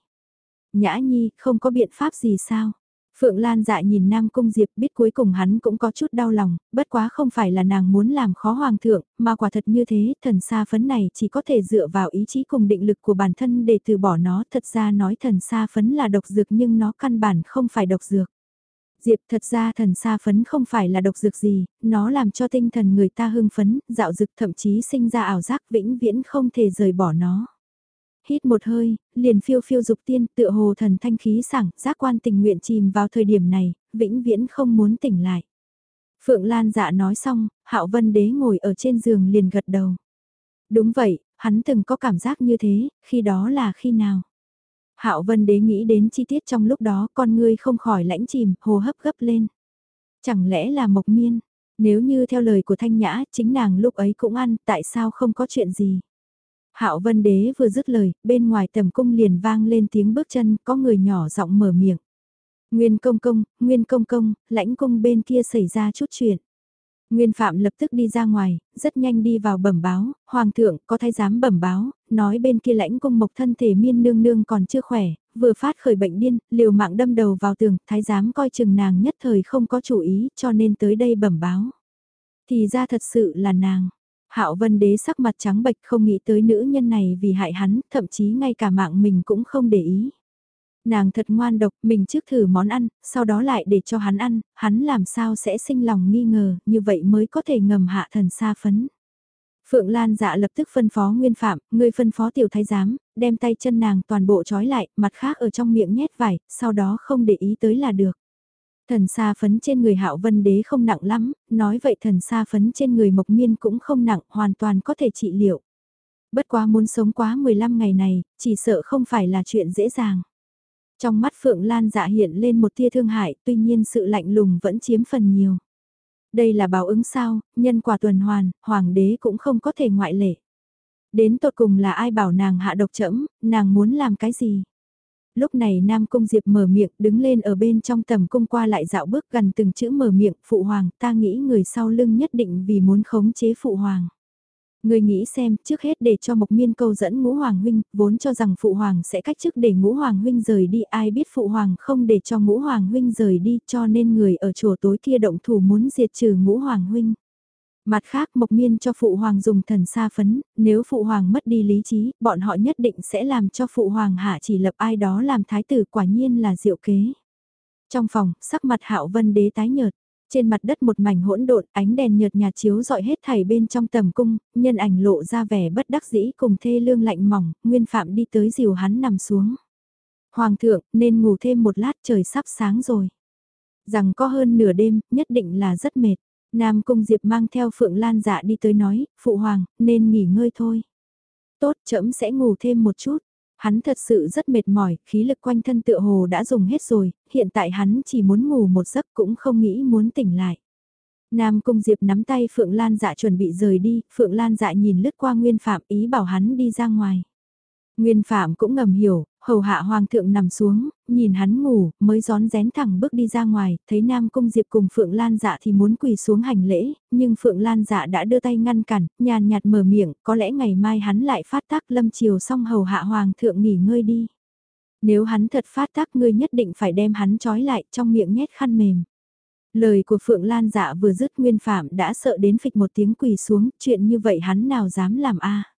Nhã Nhi, không có biện pháp gì sao? Phượng Lan dạ nhìn Nam Cung Diệp biết cuối cùng hắn cũng có chút đau lòng, bất quá không phải là nàng muốn làm khó hoàng thượng, mà quả thật như thế, thần sa phấn này chỉ có thể dựa vào ý chí cùng định lực của bản thân để từ bỏ nó, thật ra nói thần sa phấn là độc dược nhưng nó căn bản không phải độc dược. Diệp thật ra thần sa phấn không phải là độc dược gì, nó làm cho tinh thần người ta hưng phấn, dạo dực thậm chí sinh ra ảo giác vĩnh viễn không thể rời bỏ nó. Hít một hơi, liền phiêu phiêu dục tiên tựa hồ thần thanh khí sảng, giác quan tình nguyện chìm vào thời điểm này, vĩnh viễn không muốn tỉnh lại. Phượng Lan dạ nói xong, Hạo Vân Đế ngồi ở trên giường liền gật đầu. Đúng vậy, hắn từng có cảm giác như thế, khi đó là khi nào? Hạo Vân Đế nghĩ đến chi tiết trong lúc đó con ngươi không khỏi lãnh chìm, hồ hấp gấp lên. Chẳng lẽ là Mộc Miên? Nếu như theo lời của Thanh Nhã, chính nàng lúc ấy cũng ăn, tại sao không có chuyện gì? Hạo Vân Đế vừa dứt lời, bên ngoài tầm cung liền vang lên tiếng bước chân, có người nhỏ giọng mở miệng. Nguyên công công, Nguyên công công, lãnh cung bên kia xảy ra chút chuyện. Nguyên Phạm lập tức đi ra ngoài, rất nhanh đi vào bẩm báo, Hoàng thượng có thái giám bẩm báo, nói bên kia lãnh cung mộc thân thể miên nương nương còn chưa khỏe, vừa phát khởi bệnh điên, liều mạng đâm đầu vào tường, thái giám coi chừng nàng nhất thời không có chủ ý cho nên tới đây bẩm báo. Thì ra thật sự là nàng. Hạo Vân Đế sắc mặt trắng bệch không nghĩ tới nữ nhân này vì hại hắn, thậm chí ngay cả mạng mình cũng không để ý. Nàng thật ngoan độc, mình trước thử món ăn, sau đó lại để cho hắn ăn, hắn làm sao sẽ sinh lòng nghi ngờ, như vậy mới có thể ngầm hạ thần sa phấn. Phượng Lan dạ lập tức phân phó Nguyên Phạm, người phân phó tiểu thái giám, đem tay chân nàng toàn bộ trói lại, mặt khác ở trong miệng nhét vải, sau đó không để ý tới là được. Thần sa phấn trên người hạo vân đế không nặng lắm, nói vậy thần sa phấn trên người mộc miên cũng không nặng, hoàn toàn có thể trị liệu. Bất quá muốn sống quá 15 ngày này, chỉ sợ không phải là chuyện dễ dàng. Trong mắt Phượng Lan dạ hiện lên một tia thương hại, tuy nhiên sự lạnh lùng vẫn chiếm phần nhiều. Đây là báo ứng sao, nhân quả tuần hoàn, hoàng đế cũng không có thể ngoại lệ. Đến tột cùng là ai bảo nàng hạ độc chẫm, nàng muốn làm cái gì? Lúc này Nam Cung Diệp mở miệng đứng lên ở bên trong tầm cung qua lại dạo bước gần từng chữ mở miệng, phụ hoàng, ta nghĩ người sau lưng nhất định vì muốn khống chế phụ hoàng. Người nghĩ xem, trước hết để cho Mộc Miên câu dẫn Ngũ Hoàng huynh, vốn cho rằng Phụ Hoàng sẽ cách chức để Ngũ Hoàng huynh rời đi, ai biết Phụ Hoàng không để cho Ngũ Hoàng huynh rời đi, cho nên người ở chùa tối kia động thủ muốn diệt trừ Ngũ Hoàng huynh. Mặt khác Mộc Miên cho Phụ Hoàng dùng thần sa phấn, nếu Phụ Hoàng mất đi lý trí, bọn họ nhất định sẽ làm cho Phụ Hoàng hạ chỉ lập ai đó làm thái tử quả nhiên là diệu kế. Trong phòng, sắc mặt Hạo Vân Đế tái nhợt. Trên mặt đất một mảnh hỗn độn, ánh đèn nhợt nhạt chiếu dọi hết thảy bên trong tầm cung, nhân ảnh lộ ra vẻ bất đắc dĩ cùng thê lương lạnh mỏng, Nguyên Phạm đi tới dìu hắn nằm xuống. Hoàng thượng, nên ngủ thêm một lát trời sắp sáng rồi. Rằng có hơn nửa đêm, nhất định là rất mệt. Nam Cung Diệp mang theo Phượng Lan dạ đi tới nói, Phụ Hoàng, nên nghỉ ngơi thôi. Tốt, trẫm sẽ ngủ thêm một chút. Hắn thật sự rất mệt mỏi, khí lực quanh thân tựa hồ đã dùng hết rồi, hiện tại hắn chỉ muốn ngủ một giấc cũng không nghĩ muốn tỉnh lại. Nam Cung Diệp nắm tay Phượng Lan dạ chuẩn bị rời đi, Phượng Lan dạ nhìn lướt qua Nguyên Phạm ý bảo hắn đi ra ngoài. Nguyên Phạm cũng ngầm hiểu, hầu hạ hoàng thượng nằm xuống, nhìn hắn ngủ, mới gión rén thẳng bước đi ra ngoài, thấy Nam Cung Diệp cùng Phượng Lan dạ thì muốn quỳ xuống hành lễ, nhưng Phượng Lan dạ đã đưa tay ngăn cản, nhàn nhạt mở miệng, có lẽ ngày mai hắn lại phát tác lâm chiều xong hầu hạ hoàng thượng nghỉ ngơi đi. Nếu hắn thật phát tác ngươi nhất định phải đem hắn trói lại trong miệng nhét khăn mềm. Lời của Phượng Lan dạ vừa dứt Nguyên Phạm đã sợ đến phịch một tiếng quỳ xuống, chuyện như vậy hắn nào dám làm a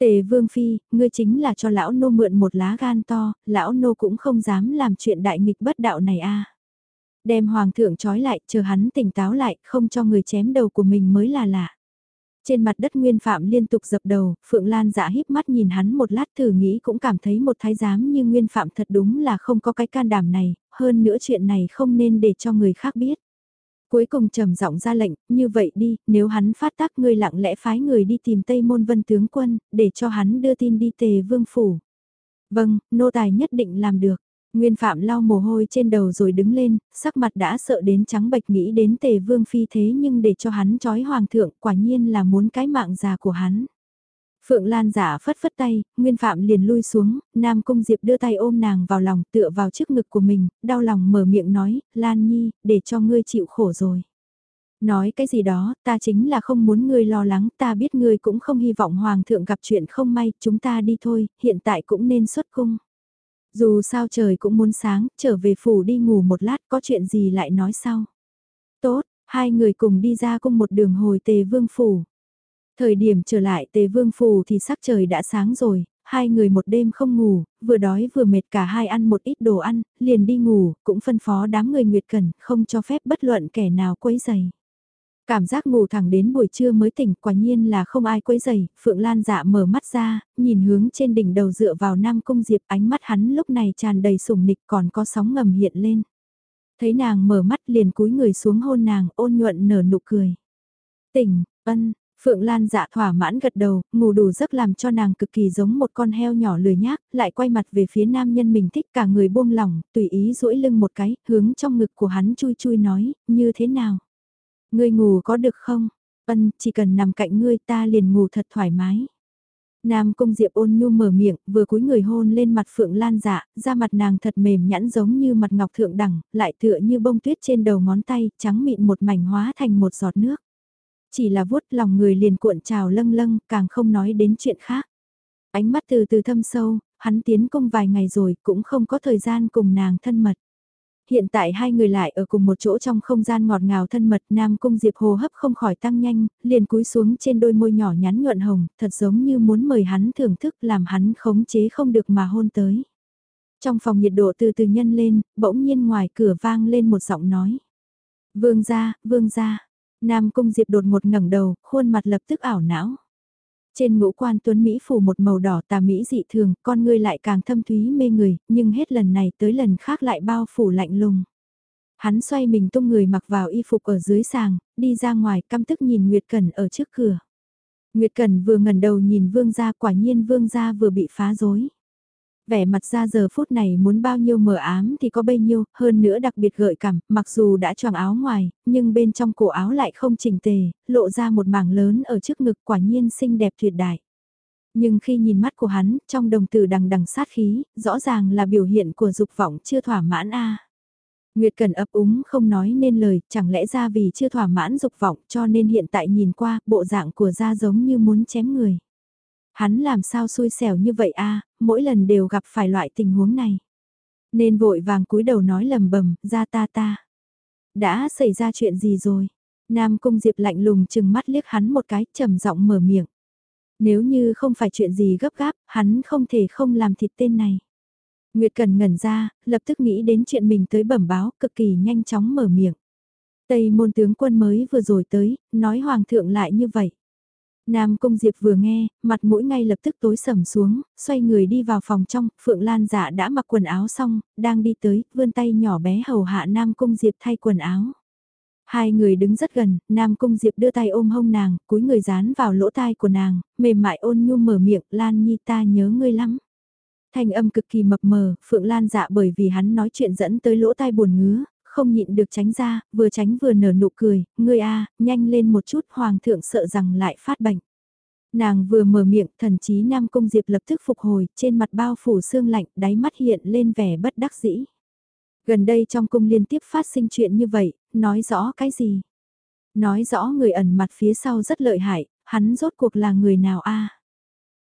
Tề Vương Phi, ngươi chính là cho lão nô mượn một lá gan to, lão nô cũng không dám làm chuyện đại nghịch bất đạo này a. Đem hoàng thượng trói lại, chờ hắn tỉnh táo lại, không cho người chém đầu của mình mới là lạ. Trên mặt đất Nguyên Phạm liên tục dập đầu, Phượng Lan dạ híp mắt nhìn hắn một lát thử nghĩ cũng cảm thấy một thái giám như Nguyên Phạm thật đúng là không có cái can đảm này, hơn nữa chuyện này không nên để cho người khác biết. Cuối cùng trầm giọng ra lệnh, như vậy đi, nếu hắn phát tác ngươi lặng lẽ phái người đi tìm Tây Môn Vân tướng quân, để cho hắn đưa tin đi tề vương phủ. Vâng, nô tài nhất định làm được. Nguyên Phạm lau mồ hôi trên đầu rồi đứng lên, sắc mặt đã sợ đến trắng bệch nghĩ đến tề vương phi thế nhưng để cho hắn trói hoàng thượng quả nhiên là muốn cái mạng già của hắn. Phượng Lan giả phất phất tay, Nguyên Phạm liền lui xuống, Nam Cung Diệp đưa tay ôm nàng vào lòng tựa vào trước ngực của mình, đau lòng mở miệng nói, Lan Nhi, để cho ngươi chịu khổ rồi. Nói cái gì đó, ta chính là không muốn ngươi lo lắng, ta biết ngươi cũng không hy vọng Hoàng thượng gặp chuyện không may, chúng ta đi thôi, hiện tại cũng nên xuất cung. Dù sao trời cũng muốn sáng, trở về phủ đi ngủ một lát, có chuyện gì lại nói sau. Tốt, hai người cùng đi ra cung một đường hồi tề vương phủ. Thời điểm trở lại tề vương phủ thì sắc trời đã sáng rồi, hai người một đêm không ngủ, vừa đói vừa mệt cả hai ăn một ít đồ ăn, liền đi ngủ, cũng phân phó đám người Nguyệt Cần, không cho phép bất luận kẻ nào quấy giày. Cảm giác ngủ thẳng đến buổi trưa mới tỉnh, quả nhiên là không ai quấy giày, Phượng Lan dạ mở mắt ra, nhìn hướng trên đỉnh đầu dựa vào Nam Cung Diệp ánh mắt hắn lúc này tràn đầy sủng nịch còn có sóng ngầm hiện lên. Thấy nàng mở mắt liền cúi người xuống hôn nàng ôn nhuận nở nụ cười. Tỉnh, ân, Phượng Lan dạ thỏa mãn gật đầu, ngủ đủ giấc làm cho nàng cực kỳ giống một con heo nhỏ lười nhác, lại quay mặt về phía nam nhân mình thích cả người buông lỏng, tùy ý duỗi lưng một cái, hướng trong ngực của hắn chui chui nói, như thế nào? Ngươi ngủ có được không? Ân, chỉ cần nằm cạnh ngươi ta liền ngủ thật thoải mái. Nam Cung Diệp ôn nhu mở miệng, vừa cúi người hôn lên mặt Phượng Lan dạ, da mặt nàng thật mềm nhẵn giống như mặt ngọc thượng đẳng, lại tựa như bông tuyết trên đầu ngón tay, trắng mịn một mảnh hóa thành một giọt nước. Chỉ là vuốt lòng người liền cuộn trào lâng lâng, càng không nói đến chuyện khác. Ánh mắt từ từ thâm sâu, hắn tiến công vài ngày rồi cũng không có thời gian cùng nàng thân mật. Hiện tại hai người lại ở cùng một chỗ trong không gian ngọt ngào thân mật Nam Cung Diệp hồ hấp không khỏi tăng nhanh, liền cúi xuống trên đôi môi nhỏ nhắn nhuận hồng, thật giống như muốn mời hắn thưởng thức làm hắn khống chế không được mà hôn tới. Trong phòng nhiệt độ từ từ nhân lên, bỗng nhiên ngoài cửa vang lên một giọng nói. Vương gia, vương gia, Nam Cung Diệp đột một ngẩng đầu, khuôn mặt lập tức ảo não. Trên ngũ quan tuấn Mỹ phủ một màu đỏ tà Mỹ dị thường, con ngươi lại càng thâm thúy mê người, nhưng hết lần này tới lần khác lại bao phủ lạnh lùng. Hắn xoay mình tung người mặc vào y phục ở dưới sàng, đi ra ngoài căm tức nhìn Nguyệt Cẩn ở trước cửa. Nguyệt Cẩn vừa ngẩn đầu nhìn vương gia quả nhiên vương gia vừa bị phá rối vẻ mặt ra giờ phút này muốn bao nhiêu mờ ám thì có bấy nhiêu, hơn nữa đặc biệt gợi cảm, mặc dù đã choàng áo ngoài, nhưng bên trong cổ áo lại không chỉnh tề, lộ ra một mảng lớn ở trước ngực quả nhiên xinh đẹp tuyệt đại. Nhưng khi nhìn mắt của hắn, trong đồng tử đằng đằng sát khí, rõ ràng là biểu hiện của dục vọng chưa thỏa mãn a. Nguyệt Cần ấp úng không nói nên lời, chẳng lẽ ra vì chưa thỏa mãn dục vọng cho nên hiện tại nhìn qua, bộ dạng của ra giống như muốn chém người. Hắn làm sao xui xẻo như vậy a mỗi lần đều gặp phải loại tình huống này. Nên vội vàng cúi đầu nói lầm bầm, ra ta ta. Đã xảy ra chuyện gì rồi? Nam Cung Diệp lạnh lùng chừng mắt liếc hắn một cái, trầm giọng mở miệng. Nếu như không phải chuyện gì gấp gáp, hắn không thể không làm thịt tên này. Nguyệt Cần ngẩn ra, lập tức nghĩ đến chuyện mình tới bẩm báo, cực kỳ nhanh chóng mở miệng. Tây môn tướng quân mới vừa rồi tới, nói hoàng thượng lại như vậy. Nam Cung Diệp vừa nghe, mặt mũi ngay lập tức tối sầm xuống, xoay người đi vào phòng trong, Phượng Lan dạ đã mặc quần áo xong, đang đi tới, vươn tay nhỏ bé hầu hạ Nam Cung Diệp thay quần áo. Hai người đứng rất gần, Nam Cung Diệp đưa tay ôm hông nàng, cúi người dán vào lỗ tai của nàng, mềm mại ôn nhu mở miệng, Lan Nhi ta nhớ ngươi lắm. Thanh âm cực kỳ mập mờ, Phượng Lan dạ bởi vì hắn nói chuyện dẫn tới lỗ tai buồn ngứa, không nhịn được tránh ra, vừa tránh vừa nở nụ cười, ngươi a, nhanh lên một chút, hoàng thượng sợ rằng lại phát bệnh. Nàng vừa mở miệng, thần chí Nam Cung Diệp lập tức phục hồi, trên mặt bao phủ sương lạnh, đáy mắt hiện lên vẻ bất đắc dĩ. Gần đây trong cung liên tiếp phát sinh chuyện như vậy, nói rõ cái gì? Nói rõ người ẩn mặt phía sau rất lợi hại, hắn rốt cuộc là người nào a?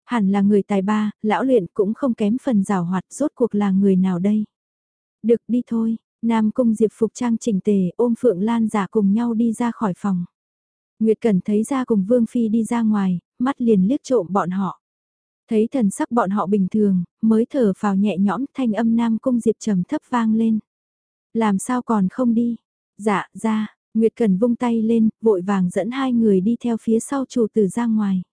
Hẳn là người tài ba, lão luyện cũng không kém phần rào hoạt, rốt cuộc là người nào đây? Được đi thôi, Nam Cung Diệp Phục Trang chỉnh tề ôm Phượng Lan giả cùng nhau đi ra khỏi phòng. Nguyệt Cẩn thấy ra cùng Vương Phi đi ra ngoài, mắt liền liếc trộm bọn họ. Thấy thần sắc bọn họ bình thường, mới thở vào nhẹ nhõm thanh âm Nam Cung Diệp trầm thấp vang lên. Làm sao còn không đi? Dạ, ra, Nguyệt Cẩn vung tay lên, vội vàng dẫn hai người đi theo phía sau chủ tử ra ngoài.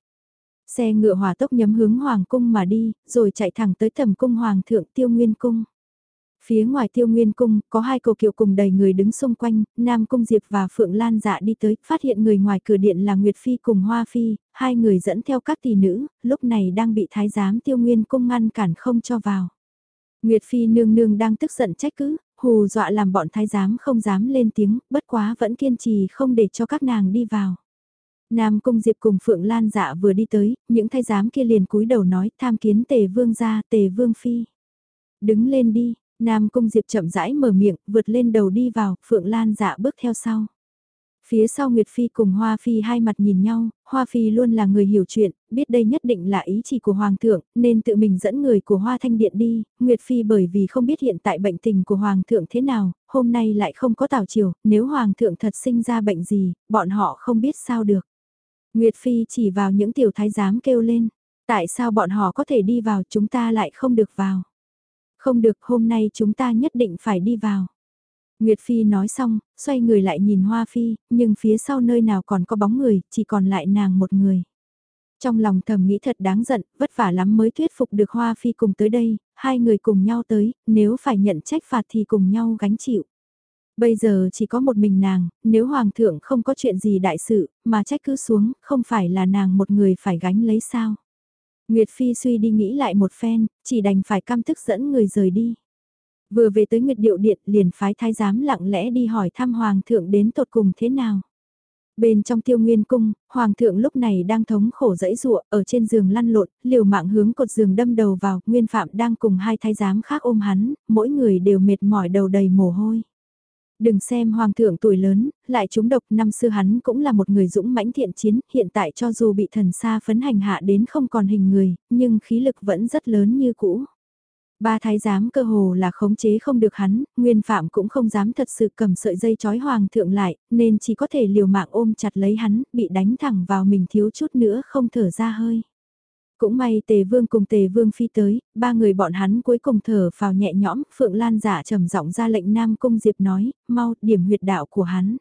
Xe ngựa hỏa tốc nhắm hướng Hoàng Cung mà đi, rồi chạy thẳng tới tầm cung Hoàng thượng Tiêu Nguyên Cung. Phía ngoài tiêu nguyên cung, có hai cầu kiệu cùng đầy người đứng xung quanh, Nam Cung Diệp và Phượng Lan dạ đi tới, phát hiện người ngoài cửa điện là Nguyệt Phi cùng Hoa Phi, hai người dẫn theo các tỷ nữ, lúc này đang bị thái giám tiêu nguyên cung ngăn cản không cho vào. Nguyệt Phi nương nương đang tức giận trách cứ, hù dọa làm bọn thái giám không dám lên tiếng, bất quá vẫn kiên trì không để cho các nàng đi vào. Nam Cung Diệp cùng Phượng Lan dạ vừa đi tới, những thái giám kia liền cúi đầu nói tham kiến tề vương gia tề vương phi. Đứng lên đi, Nam Cung Diệp chậm rãi mở miệng, vượt lên đầu đi vào, Phượng Lan dạ bước theo sau. Phía sau Nguyệt Phi cùng Hoa Phi hai mặt nhìn nhau, Hoa Phi luôn là người hiểu chuyện, biết đây nhất định là ý chỉ của Hoàng thượng, nên tự mình dẫn người của Hoa Thanh Điện đi, Nguyệt Phi bởi vì không biết hiện tại bệnh tình của Hoàng thượng thế nào, hôm nay lại không có tảo chiều, nếu Hoàng thượng thật sinh ra bệnh gì, bọn họ không biết sao được. Nguyệt Phi chỉ vào những tiểu thái giám kêu lên, tại sao bọn họ có thể đi vào chúng ta lại không được vào. Không được hôm nay chúng ta nhất định phải đi vào. Nguyệt Phi nói xong, xoay người lại nhìn Hoa Phi, nhưng phía sau nơi nào còn có bóng người, chỉ còn lại nàng một người. Trong lòng thầm nghĩ thật đáng giận, vất vả lắm mới thuyết phục được Hoa Phi cùng tới đây, hai người cùng nhau tới, nếu phải nhận trách phạt thì cùng nhau gánh chịu. Bây giờ chỉ có một mình nàng, nếu Hoàng thượng không có chuyện gì đại sự, mà trách cứ xuống, không phải là nàng một người phải gánh lấy sao. Nguyệt Phi suy đi nghĩ lại một phen, chỉ đành phải cam thức dẫn người rời đi. Vừa về tới Nguyệt Điệu Điện liền phái thái giám lặng lẽ đi hỏi thăm Hoàng thượng đến tột cùng thế nào. Bên trong tiêu nguyên cung, Hoàng thượng lúc này đang thống khổ dẫy rụa, ở trên giường lăn lộn, liều mạng hướng cột giường đâm đầu vào, Nguyên Phạm đang cùng hai thái giám khác ôm hắn, mỗi người đều mệt mỏi đầu đầy mồ hôi. Đừng xem hoàng thượng tuổi lớn, lại trúng độc năm xưa hắn cũng là một người dũng mãnh thiện chiến, hiện tại cho dù bị thần xa phấn hành hạ đến không còn hình người, nhưng khí lực vẫn rất lớn như cũ. Ba thái giám cơ hồ là khống chế không được hắn, nguyên phạm cũng không dám thật sự cầm sợi dây chói hoàng thượng lại, nên chỉ có thể liều mạng ôm chặt lấy hắn, bị đánh thẳng vào mình thiếu chút nữa không thở ra hơi. Cũng may tề vương cùng tề vương phi tới, ba người bọn hắn cuối cùng thở vào nhẹ nhõm, Phượng Lan giả trầm giọng ra lệnh Nam Cung Diệp nói, mau, điểm huyệt đạo của hắn.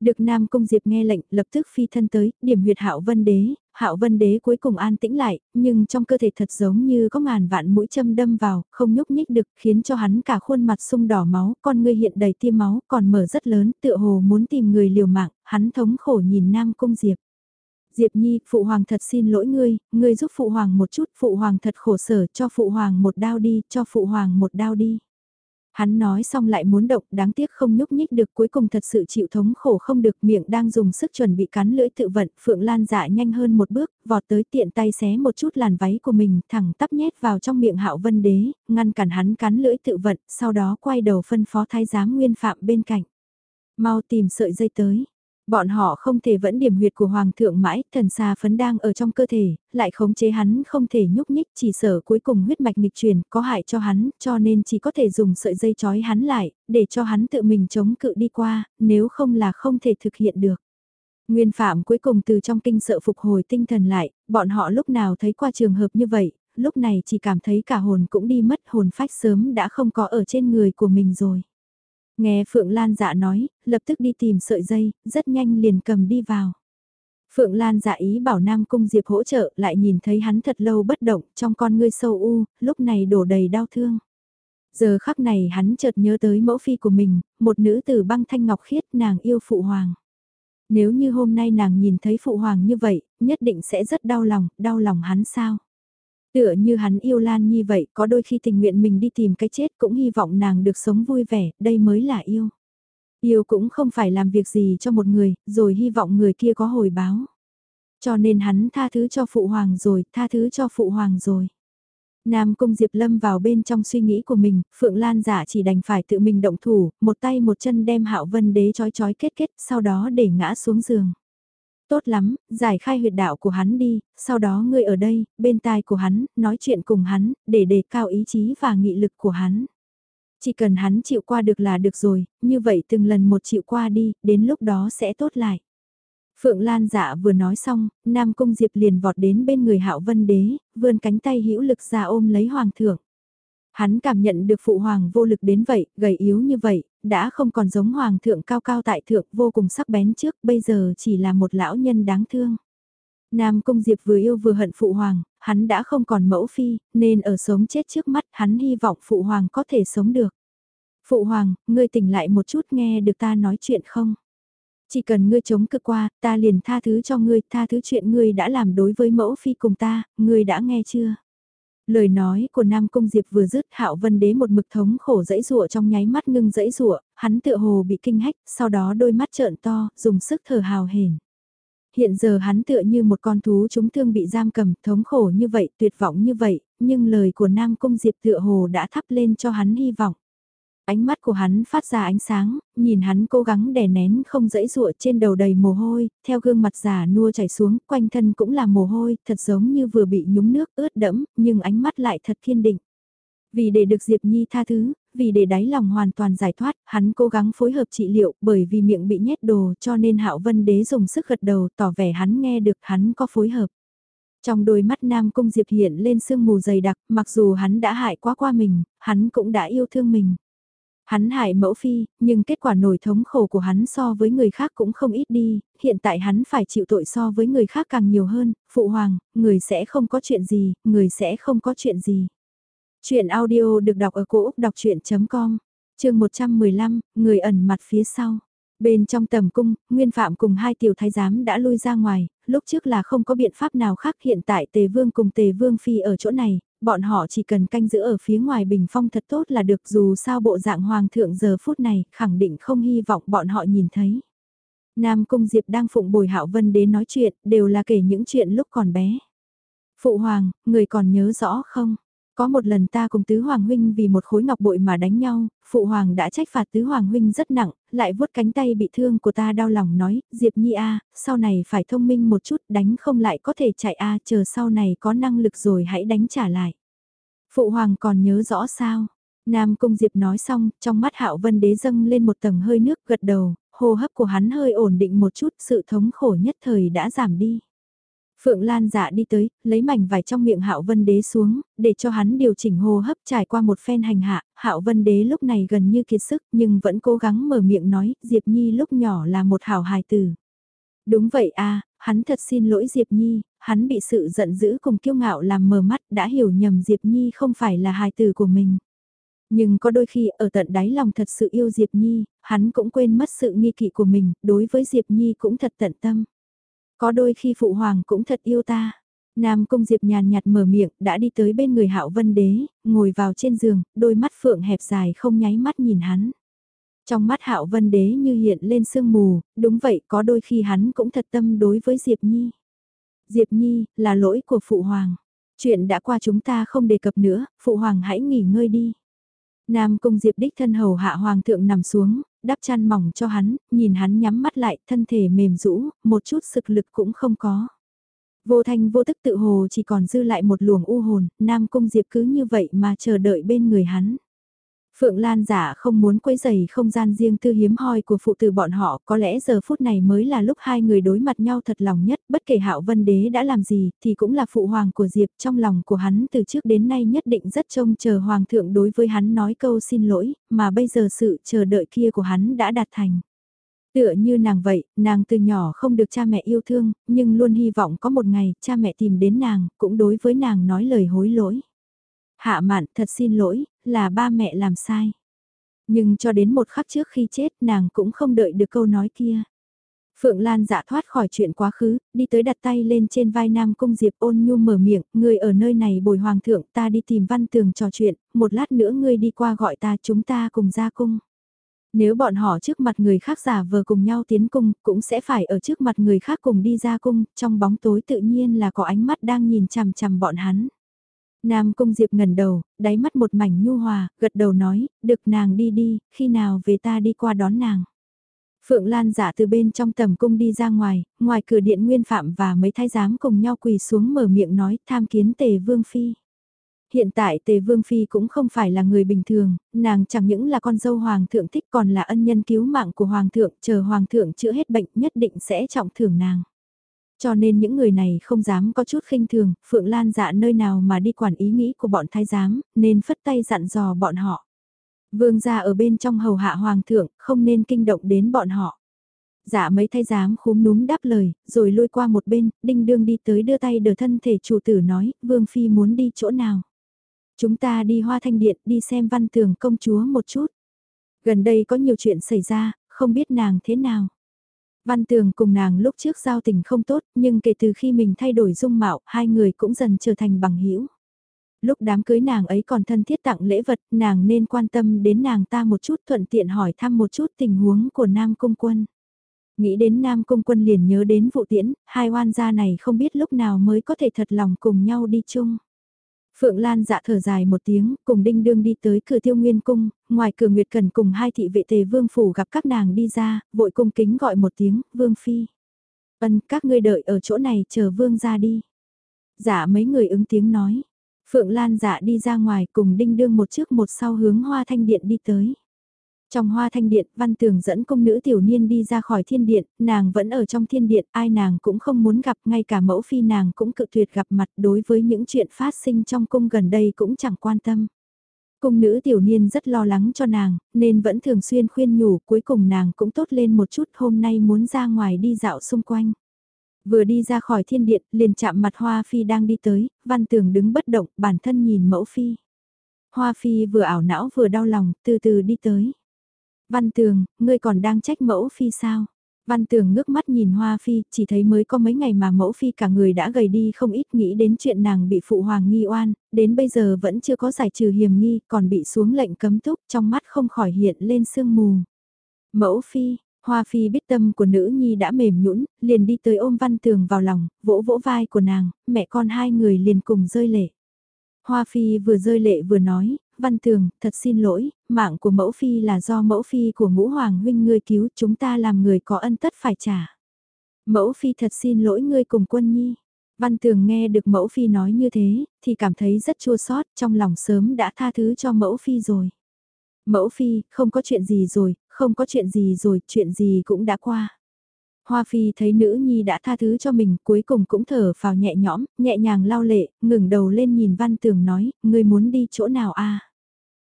Được Nam Cung Diệp nghe lệnh, lập tức phi thân tới, điểm huyệt hạo vân đế, hạo vân đế cuối cùng an tĩnh lại, nhưng trong cơ thể thật giống như có ngàn vạn mũi châm đâm vào, không nhúc nhích được, khiến cho hắn cả khuôn mặt sung đỏ máu, con ngươi hiện đầy tiêm máu, còn mở rất lớn, tựa hồ muốn tìm người liều mạng, hắn thống khổ nhìn Nam Cung Diệp. Diệp Nhi, Phụ Hoàng thật xin lỗi ngươi, ngươi giúp Phụ Hoàng một chút, Phụ Hoàng thật khổ sở, cho Phụ Hoàng một đao đi, cho Phụ Hoàng một đao đi. Hắn nói xong lại muốn động, đáng tiếc không nhúc nhích được cuối cùng thật sự chịu thống khổ không được miệng đang dùng sức chuẩn bị cắn lưỡi tự vận, Phượng Lan dạ nhanh hơn một bước, vọt tới tiện tay xé một chút làn váy của mình, thẳng tắp nhét vào trong miệng hạo vân đế, ngăn cản hắn cắn lưỡi tự vận, sau đó quay đầu phân phó thái giám nguyên phạm bên cạnh. Mau tìm sợi dây tới, Bọn họ không thể vẫn điểm huyệt của Hoàng thượng mãi, thần xa phấn đang ở trong cơ thể, lại khống chế hắn không thể nhúc nhích, chỉ sợ cuối cùng huyết mạch nghịch truyền có hại cho hắn, cho nên chỉ có thể dùng sợi dây trói hắn lại, để cho hắn tự mình chống cự đi qua, nếu không là không thể thực hiện được. Nguyên phạm cuối cùng từ trong kinh sợ phục hồi tinh thần lại, bọn họ lúc nào thấy qua trường hợp như vậy, lúc này chỉ cảm thấy cả hồn cũng đi mất hồn phách sớm đã không có ở trên người của mình rồi. Nghe Phượng Lan dạ nói, lập tức đi tìm sợi dây, rất nhanh liền cầm đi vào. Phượng Lan dạ ý bảo Nam Cung Diệp hỗ trợ, lại nhìn thấy hắn thật lâu bất động, trong con ngươi sâu u, lúc này đổ đầy đau thương. Giờ khắc này hắn chợt nhớ tới mẫu phi của mình, một nữ tử băng thanh ngọc khiết nàng yêu phụ hoàng. Nếu như hôm nay nàng nhìn thấy phụ hoàng như vậy, nhất định sẽ rất đau lòng, đau lòng hắn sao? Tựa như hắn yêu Lan Nhi vậy, có đôi khi tình nguyện mình đi tìm cái chết cũng hy vọng nàng được sống vui vẻ, đây mới là yêu. Yêu cũng không phải làm việc gì cho một người, rồi hy vọng người kia có hồi báo. Cho nên hắn tha thứ cho phụ hoàng rồi, tha thứ cho phụ hoàng rồi. Nam Cung Diệp Lâm vào bên trong suy nghĩ của mình, Phượng Lan giả chỉ đành phải tự mình động thủ, một tay một chân đem Hạo Vân Đế chói chói kết kết, sau đó để ngã xuống giường. Tốt lắm, giải khai huyệt đạo của hắn đi, sau đó ngươi ở đây, bên tai của hắn, nói chuyện cùng hắn, để đề cao ý chí và nghị lực của hắn. Chỉ cần hắn chịu qua được là được rồi, như vậy từng lần một chịu qua đi, đến lúc đó sẽ tốt lại. Phượng Lan dạ vừa nói xong, Nam Cung Diệp liền vọt đến bên người Hạo Vân Đế, vươn cánh tay hữu lực ra ôm lấy Hoàng thượng. Hắn cảm nhận được phụ hoàng vô lực đến vậy, gầy yếu như vậy, đã không còn giống hoàng thượng cao cao tại thượng vô cùng sắc bén trước, bây giờ chỉ là một lão nhân đáng thương. Nam Cung Diệp vừa yêu vừa hận phụ hoàng, hắn đã không còn mẫu phi, nên ở sống chết trước mắt hắn hy vọng phụ hoàng có thể sống được. Phụ hoàng, ngươi tỉnh lại một chút nghe được ta nói chuyện không? Chỉ cần ngươi chống cực qua, ta liền tha thứ cho ngươi, tha thứ chuyện ngươi đã làm đối với mẫu phi cùng ta, ngươi đã nghe chưa? Lời nói của Nam Cung Diệp vừa dứt Hạo Vân Đế một mực thống khổ dãy rụa trong nháy mắt ngưng dãy rụa, hắn tựa hồ bị kinh hách, sau đó đôi mắt trợn to, dùng sức thở hào hển. Hiện giờ hắn tựa như một con thú chúng thương bị giam cầm, thống khổ như vậy, tuyệt vọng như vậy, nhưng lời của Nam Cung Diệp tựa hồ đã thắp lên cho hắn hy vọng. Ánh mắt của hắn phát ra ánh sáng, nhìn hắn cố gắng đè nén không dẫy dụa trên đầu đầy mồ hôi, theo gương mặt già nua chảy xuống, quanh thân cũng là mồ hôi, thật giống như vừa bị nhúng nước ướt đẫm, nhưng ánh mắt lại thật kiên định. Vì để được Diệp Nhi tha thứ, vì để đáy lòng hoàn toàn giải thoát, hắn cố gắng phối hợp trị liệu bởi vì miệng bị nhét đồ cho nên Hạo Vân Đế dùng sức gật đầu tỏ vẻ hắn nghe được hắn có phối hợp. Trong đôi mắt Nam Cung Diệp hiện lên sương mù dày đặc, mặc dù hắn đã hại quá qua mình, hắn cũng đã yêu thương mình. Hắn hại mẫu phi, nhưng kết quả nổi thống khổ của hắn so với người khác cũng không ít đi, hiện tại hắn phải chịu tội so với người khác càng nhiều hơn, phụ hoàng, người sẽ không có chuyện gì, người sẽ không có chuyện gì. Chuyện audio được đọc ở cổ Úc đọc chuyện.com, chương 115, người ẩn mặt phía sau. Bên trong tầm cung, Nguyên Phạm cùng hai tiểu thái giám đã lui ra ngoài, lúc trước là không có biện pháp nào khác hiện tại Tề Vương cùng Tề Vương Phi ở chỗ này, bọn họ chỉ cần canh giữ ở phía ngoài bình phong thật tốt là được dù sao bộ dạng hoàng thượng giờ phút này khẳng định không hy vọng bọn họ nhìn thấy. Nam Cung Diệp đang phụng bồi hạo vân đến nói chuyện, đều là kể những chuyện lúc còn bé. Phụ hoàng, người còn nhớ rõ không? Có một lần ta cùng Tứ Hoàng Huynh vì một khối ngọc bội mà đánh nhau, Phụ Hoàng đã trách phạt Tứ Hoàng Huynh rất nặng, lại vuốt cánh tay bị thương của ta đau lòng nói, Diệp Nhi A, sau này phải thông minh một chút đánh không lại có thể chạy A chờ sau này có năng lực rồi hãy đánh trả lại. Phụ Hoàng còn nhớ rõ sao? Nam Cung Diệp nói xong, trong mắt Hạo Vân Đế dâng lên một tầng hơi nước gật đầu, hô hấp của hắn hơi ổn định một chút, sự thống khổ nhất thời đã giảm đi. Phượng Lan dạ đi tới, lấy mảnh vải trong miệng Hạo Vân Đế xuống, để cho hắn điều chỉnh hô hấp trải qua một phen hành hạ, Hạo Vân Đế lúc này gần như kiệt sức nhưng vẫn cố gắng mở miệng nói, Diệp Nhi lúc nhỏ là một hảo hài tử. Đúng vậy a, hắn thật xin lỗi Diệp Nhi, hắn bị sự giận dữ cùng kiêu ngạo làm mờ mắt đã hiểu nhầm Diệp Nhi không phải là hài tử của mình. Nhưng có đôi khi ở tận đáy lòng thật sự yêu Diệp Nhi, hắn cũng quên mất sự nghi kỵ của mình, đối với Diệp Nhi cũng thật tận tâm. Có đôi khi phụ hoàng cũng thật yêu ta. Nam Cung Diệp nhàn nhạt mở miệng, đã đi tới bên người Hạo Vân Đế, ngồi vào trên giường, đôi mắt phượng hẹp dài không nháy mắt nhìn hắn. Trong mắt Hạo Vân Đế như hiện lên sương mù, đúng vậy, có đôi khi hắn cũng thật tâm đối với Diệp Nhi. Diệp Nhi, là lỗi của Phụ Hoàng. Chuyện đã qua chúng ta không đề cập nữa, Phụ Hoàng hãy nghỉ ngơi đi. Nam Cung Diệp đích thân hầu hạ Hoàng thượng nằm xuống, đắp chăn mỏng cho hắn, nhìn hắn nhắm mắt lại, thân thể mềm rũ, một chút sực lực cũng không có. Vô thanh vô tức tự hồ chỉ còn dư lại một luồng u hồn, Nam Cung Diệp cứ như vậy mà chờ đợi bên người hắn. Phượng Lan giả không muốn quấy rầy không gian riêng tư hiếm hoi của phụ tử bọn họ, có lẽ giờ phút này mới là lúc hai người đối mặt nhau thật lòng nhất, bất kể Hạo Vân Đế đã làm gì, thì cũng là phụ hoàng của Diệp, trong lòng của hắn từ trước đến nay nhất định rất trông chờ hoàng thượng đối với hắn nói câu xin lỗi, mà bây giờ sự chờ đợi kia của hắn đã đạt thành. Tựa như nàng vậy, nàng từ nhỏ không được cha mẹ yêu thương, nhưng luôn hy vọng có một ngày cha mẹ tìm đến nàng, cũng đối với nàng nói lời hối lỗi. Hạ mạn thật xin lỗi, là ba mẹ làm sai. Nhưng cho đến một khắc trước khi chết nàng cũng không đợi được câu nói kia. Phượng Lan dạ thoát khỏi chuyện quá khứ, đi tới đặt tay lên trên vai Nam Cung Diệp ôn nhu mở miệng, người ở nơi này bồi hoàng thượng ta đi tìm văn tường trò chuyện, một lát nữa ngươi đi qua gọi ta chúng ta cùng ra cung. Nếu bọn họ trước mặt người khác giả vờ cùng nhau tiến cung, cũng sẽ phải ở trước mặt người khác cùng đi ra cung, trong bóng tối tự nhiên là có ánh mắt đang nhìn chằm chằm bọn hắn. Nam Cung Diệp ngẩn đầu, đáy mắt một mảnh nhu hòa, gật đầu nói, được nàng đi đi, khi nào về ta đi qua đón nàng. Phượng Lan giả từ bên trong tầm cung đi ra ngoài, ngoài cửa điện nguyên phạm và mấy thái giám cùng nhau quỳ xuống mở miệng nói tham kiến tề vương phi. Hiện tại tề vương phi cũng không phải là người bình thường, nàng chẳng những là con dâu hoàng thượng thích còn là ân nhân cứu mạng của hoàng thượng, chờ hoàng thượng chữa hết bệnh nhất định sẽ trọng thưởng nàng. Cho nên những người này không dám có chút khinh thường, Phượng Lan dạ nơi nào mà đi quản ý nghĩ của bọn thái giám, nên phất tay dặn dò bọn họ. Vương gia ở bên trong hầu hạ hoàng thượng, không nên kinh động đến bọn họ. Dạ mấy thái giám khúm núm đáp lời, rồi lôi qua một bên, đinh đương đi tới đưa tay đỡ thân thể chủ tử nói, vương phi muốn đi chỗ nào. Chúng ta đi hoa thanh điện đi xem văn tường công chúa một chút. Gần đây có nhiều chuyện xảy ra, không biết nàng thế nào. Văn Tường cùng nàng lúc trước giao tình không tốt, nhưng kể từ khi mình thay đổi dung mạo, hai người cũng dần trở thành bằng hữu. Lúc đám cưới nàng ấy còn thân thiết tặng lễ vật, nàng nên quan tâm đến nàng ta một chút thuận tiện hỏi thăm một chút tình huống của Nam Cung Quân. Nghĩ đến Nam Cung Quân liền nhớ đến vụ tiễn, hai oan gia này không biết lúc nào mới có thể thật lòng cùng nhau đi chung. Phượng Lan dạ thở dài một tiếng, cùng đinh đương đi tới cửa tiêu nguyên cung, ngoài cửa Nguyệt Cần cùng hai thị vệ tề vương phủ gặp các nàng đi ra, vội cung kính gọi một tiếng, vương phi. Vân, các ngươi đợi ở chỗ này chờ vương ra đi. Dạ mấy người ứng tiếng nói. Phượng Lan dạ đi ra ngoài cùng đinh đương một trước một sau hướng hoa thanh điện đi tới. Trong hoa thanh điện, văn tường dẫn công nữ tiểu niên đi ra khỏi thiên điện, nàng vẫn ở trong thiên điện, ai nàng cũng không muốn gặp, ngay cả mẫu phi nàng cũng cự tuyệt gặp mặt đối với những chuyện phát sinh trong cung gần đây cũng chẳng quan tâm. Cung nữ tiểu niên rất lo lắng cho nàng, nên vẫn thường xuyên khuyên nhủ, cuối cùng nàng cũng tốt lên một chút hôm nay muốn ra ngoài đi dạo xung quanh. Vừa đi ra khỏi thiên điện, liền chạm mặt Hoa Phi đang đi tới, văn tường đứng bất động, bản thân nhìn mẫu Phi. Hoa Phi vừa ảo não vừa đau lòng, từ từ đi tới. Văn Tường, ngươi còn đang trách mẫu phi sao? Văn Tường ngước mắt nhìn Hoa Phi, chỉ thấy mới có mấy ngày mà mẫu phi cả người đã gầy đi không ít nghĩ đến chuyện nàng bị phụ hoàng nghi oan, đến bây giờ vẫn chưa có giải trừ hiểm nghi, còn bị xuống lệnh cấm túc, trong mắt không khỏi hiện lên sương mù. Mẫu phi, Hoa Phi biết tâm của nữ nhi đã mềm nhũn, liền đi tới ôm Văn Tường vào lòng, vỗ vỗ vai của nàng, mẹ con hai người liền cùng rơi lệ. Hoa Phi vừa rơi lệ vừa nói, Văn Tường, thật xin lỗi, mạng của mẫu phi là do mẫu phi của ngũ hoàng huynh ngươi cứu chúng ta làm người có ân tất phải trả. Mẫu phi thật xin lỗi ngươi cùng quân nhi. Văn Tường nghe được mẫu phi nói như thế, thì cảm thấy rất chua xót trong lòng sớm đã tha thứ cho mẫu phi rồi. Mẫu phi, không có chuyện gì rồi, không có chuyện gì rồi, chuyện gì cũng đã qua. Hoa Phi thấy nữ nhi đã tha thứ cho mình, cuối cùng cũng thở vào nhẹ nhõm, nhẹ nhàng lao lệ, ngừng đầu lên nhìn Văn Tường nói, ngươi muốn đi chỗ nào a?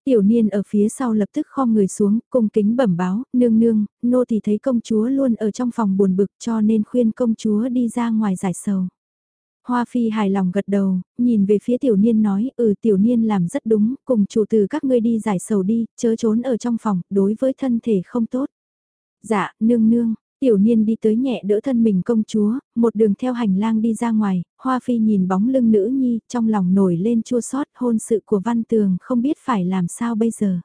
Tiểu niên ở phía sau lập tức khom người xuống, cung kính bẩm báo, nương nương, nô thì thấy công chúa luôn ở trong phòng buồn bực cho nên khuyên công chúa đi ra ngoài giải sầu. Hoa Phi hài lòng gật đầu, nhìn về phía tiểu niên nói, ừ tiểu niên làm rất đúng, cùng chủ từ các ngươi đi giải sầu đi, chớ trốn ở trong phòng, đối với thân thể không tốt. Dạ, nương nương, Tiểu niên đi tới nhẹ đỡ thân mình công chúa, một đường theo hành lang đi ra ngoài, Hoa Phi nhìn bóng lưng nữ nhi, trong lòng nổi lên chua xót hôn sự của Văn Tường không biết phải làm sao bây giờ.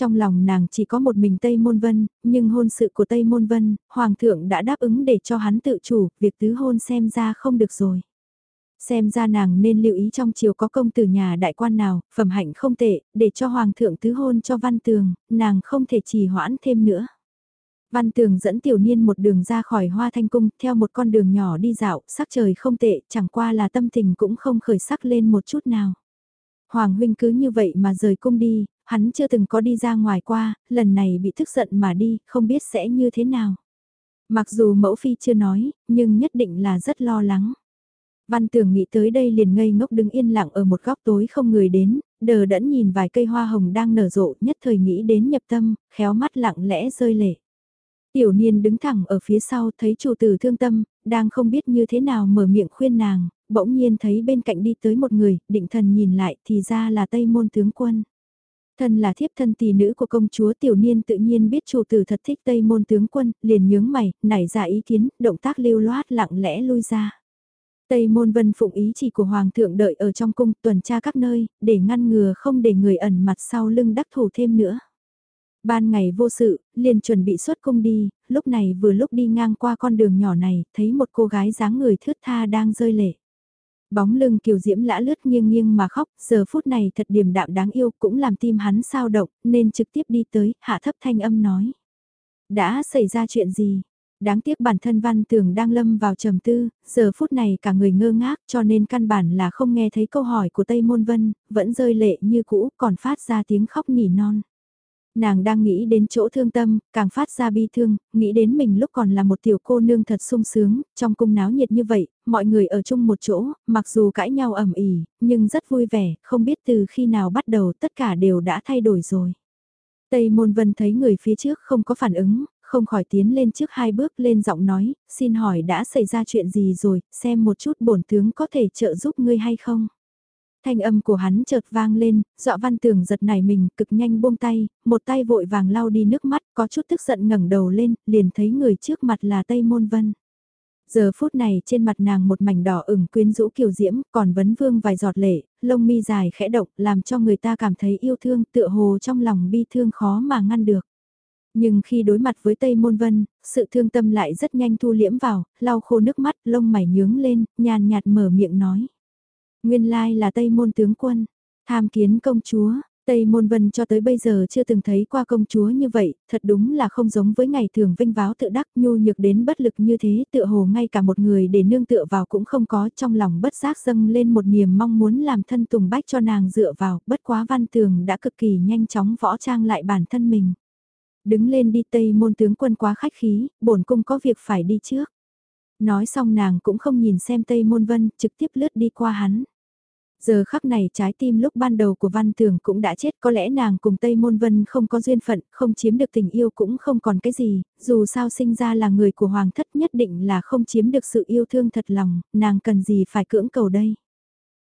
Trong lòng nàng chỉ có một mình Tây Môn Vân, nhưng hôn sự của Tây Môn Vân, Hoàng thượng đã đáp ứng để cho hắn tự chủ, việc tứ hôn xem ra không được rồi. Xem ra nàng nên lưu ý trong chiều có công tử nhà đại quan nào, phẩm hạnh không tệ, để cho Hoàng thượng tứ hôn cho Văn Tường, nàng không thể trì hoãn thêm nữa. Văn Tường dẫn tiểu niên một đường ra khỏi hoa thanh cung, theo một con đường nhỏ đi dạo, sắc trời không tệ, chẳng qua là tâm tình cũng không khởi sắc lên một chút nào. Hoàng huynh cứ như vậy mà rời cung đi, hắn chưa từng có đi ra ngoài qua, lần này bị tức giận mà đi, không biết sẽ như thế nào. Mặc dù mẫu phi chưa nói, nhưng nhất định là rất lo lắng. Văn tưởng nghĩ tới đây liền ngây ngốc đứng yên lặng ở một góc tối không người đến, đờ đẫn nhìn vài cây hoa hồng đang nở rộ nhất thời nghĩ đến nhập tâm, khéo mắt lặng lẽ rơi lệ. Tiểu niên đứng thẳng ở phía sau thấy chủ tử thương tâm, đang không biết như thế nào mở miệng khuyên nàng, bỗng nhiên thấy bên cạnh đi tới một người, định thần nhìn lại thì ra là Tây Môn tướng quân. Thân là thiếp thân tỷ nữ của công chúa tiểu niên tự nhiên biết chủ tử thật thích Tây Môn tướng quân, liền nhướng mày, nảy ra ý kiến, động tác lưu loát lặng lẽ lui ra. Tây Môn Vân phụng ý chỉ của Hoàng thượng đợi ở trong cung tuần tra các nơi, để ngăn ngừa không để người ẩn mặt sau lưng đắc thủ thêm nữa. Ban ngày vô sự, liền chuẩn bị xuất cung đi, lúc này vừa lúc đi ngang qua con đường nhỏ này, thấy một cô gái dáng người thướt tha đang rơi lệ. Bóng lưng kiều diễm lã lướt nghiêng nghiêng mà khóc, giờ phút này thật điềm đạm đáng yêu cũng làm tim hắn sao động, nên trực tiếp đi tới, hạ thấp thanh âm nói. Đã xảy ra chuyện gì? Đáng tiếc bản thân văn tường đang lâm vào trầm tư, giờ phút này cả người ngơ ngác cho nên căn bản là không nghe thấy câu hỏi của Tây Môn Vân, vẫn rơi lệ như cũ còn phát ra tiếng khóc nỉ non. Nàng đang nghĩ đến chỗ thương tâm, càng phát ra bi thương, nghĩ đến mình lúc còn là một tiểu cô nương thật sung sướng, trong cung náo nhiệt như vậy, mọi người ở chung một chỗ, mặc dù cãi nhau ẩm ỉ, nhưng rất vui vẻ, không biết từ khi nào bắt đầu tất cả đều đã thay đổi rồi. Tây Môn Vân thấy người phía trước không có phản ứng, không khỏi tiến lên trước hai bước lên giọng nói, xin hỏi đã xảy ra chuyện gì rồi, xem một chút bổn tướng có thể trợ giúp ngươi hay không. Thanh âm của hắn chợt vang lên, dọa văn tường giật nảy mình, cực nhanh buông tay, một tay vội vàng lau đi nước mắt, có chút tức giận ngẩng đầu lên, liền thấy người trước mặt là Tây Môn Vân. Giờ phút này trên mặt nàng một mảnh đỏ ửng quyến rũ kiều diễm, còn vấn vương vài giọt lệ, lông mi dài khẽ động, làm cho người ta cảm thấy yêu thương tựa hồ trong lòng bi thương khó mà ngăn được. Nhưng khi đối mặt với Tây Môn Vân, sự thương tâm lại rất nhanh thu liễm vào, lau khô nước mắt, lông mày nhướng lên, nhàn nhạt mở miệng nói. Nguyên lai là Tây Môn tướng quân, tham kiến công chúa, Tây Môn Vân cho tới bây giờ chưa từng thấy qua công chúa như vậy, thật đúng là không giống với ngày thường vinh váo tự đắc nhu nhược đến bất lực như thế, tựa hồ ngay cả một người để nương tựa vào cũng không có trong lòng bất giác dâng lên một niềm mong muốn làm thân tùng bách cho nàng dựa vào, bất quá văn tường đã cực kỳ nhanh chóng võ trang lại bản thân mình. Đứng lên đi Tây Môn tướng quân quá khách khí, bổn cung có việc phải đi trước. Nói xong nàng cũng không nhìn xem Tây Môn Vân, trực tiếp lướt đi qua hắn. Giờ khắc này trái tim lúc ban đầu của Văn Tường cũng đã chết có lẽ nàng cùng Tây Môn Vân không có duyên phận, không chiếm được tình yêu cũng không còn cái gì, dù sao sinh ra là người của Hoàng thất nhất định là không chiếm được sự yêu thương thật lòng, nàng cần gì phải cưỡng cầu đây.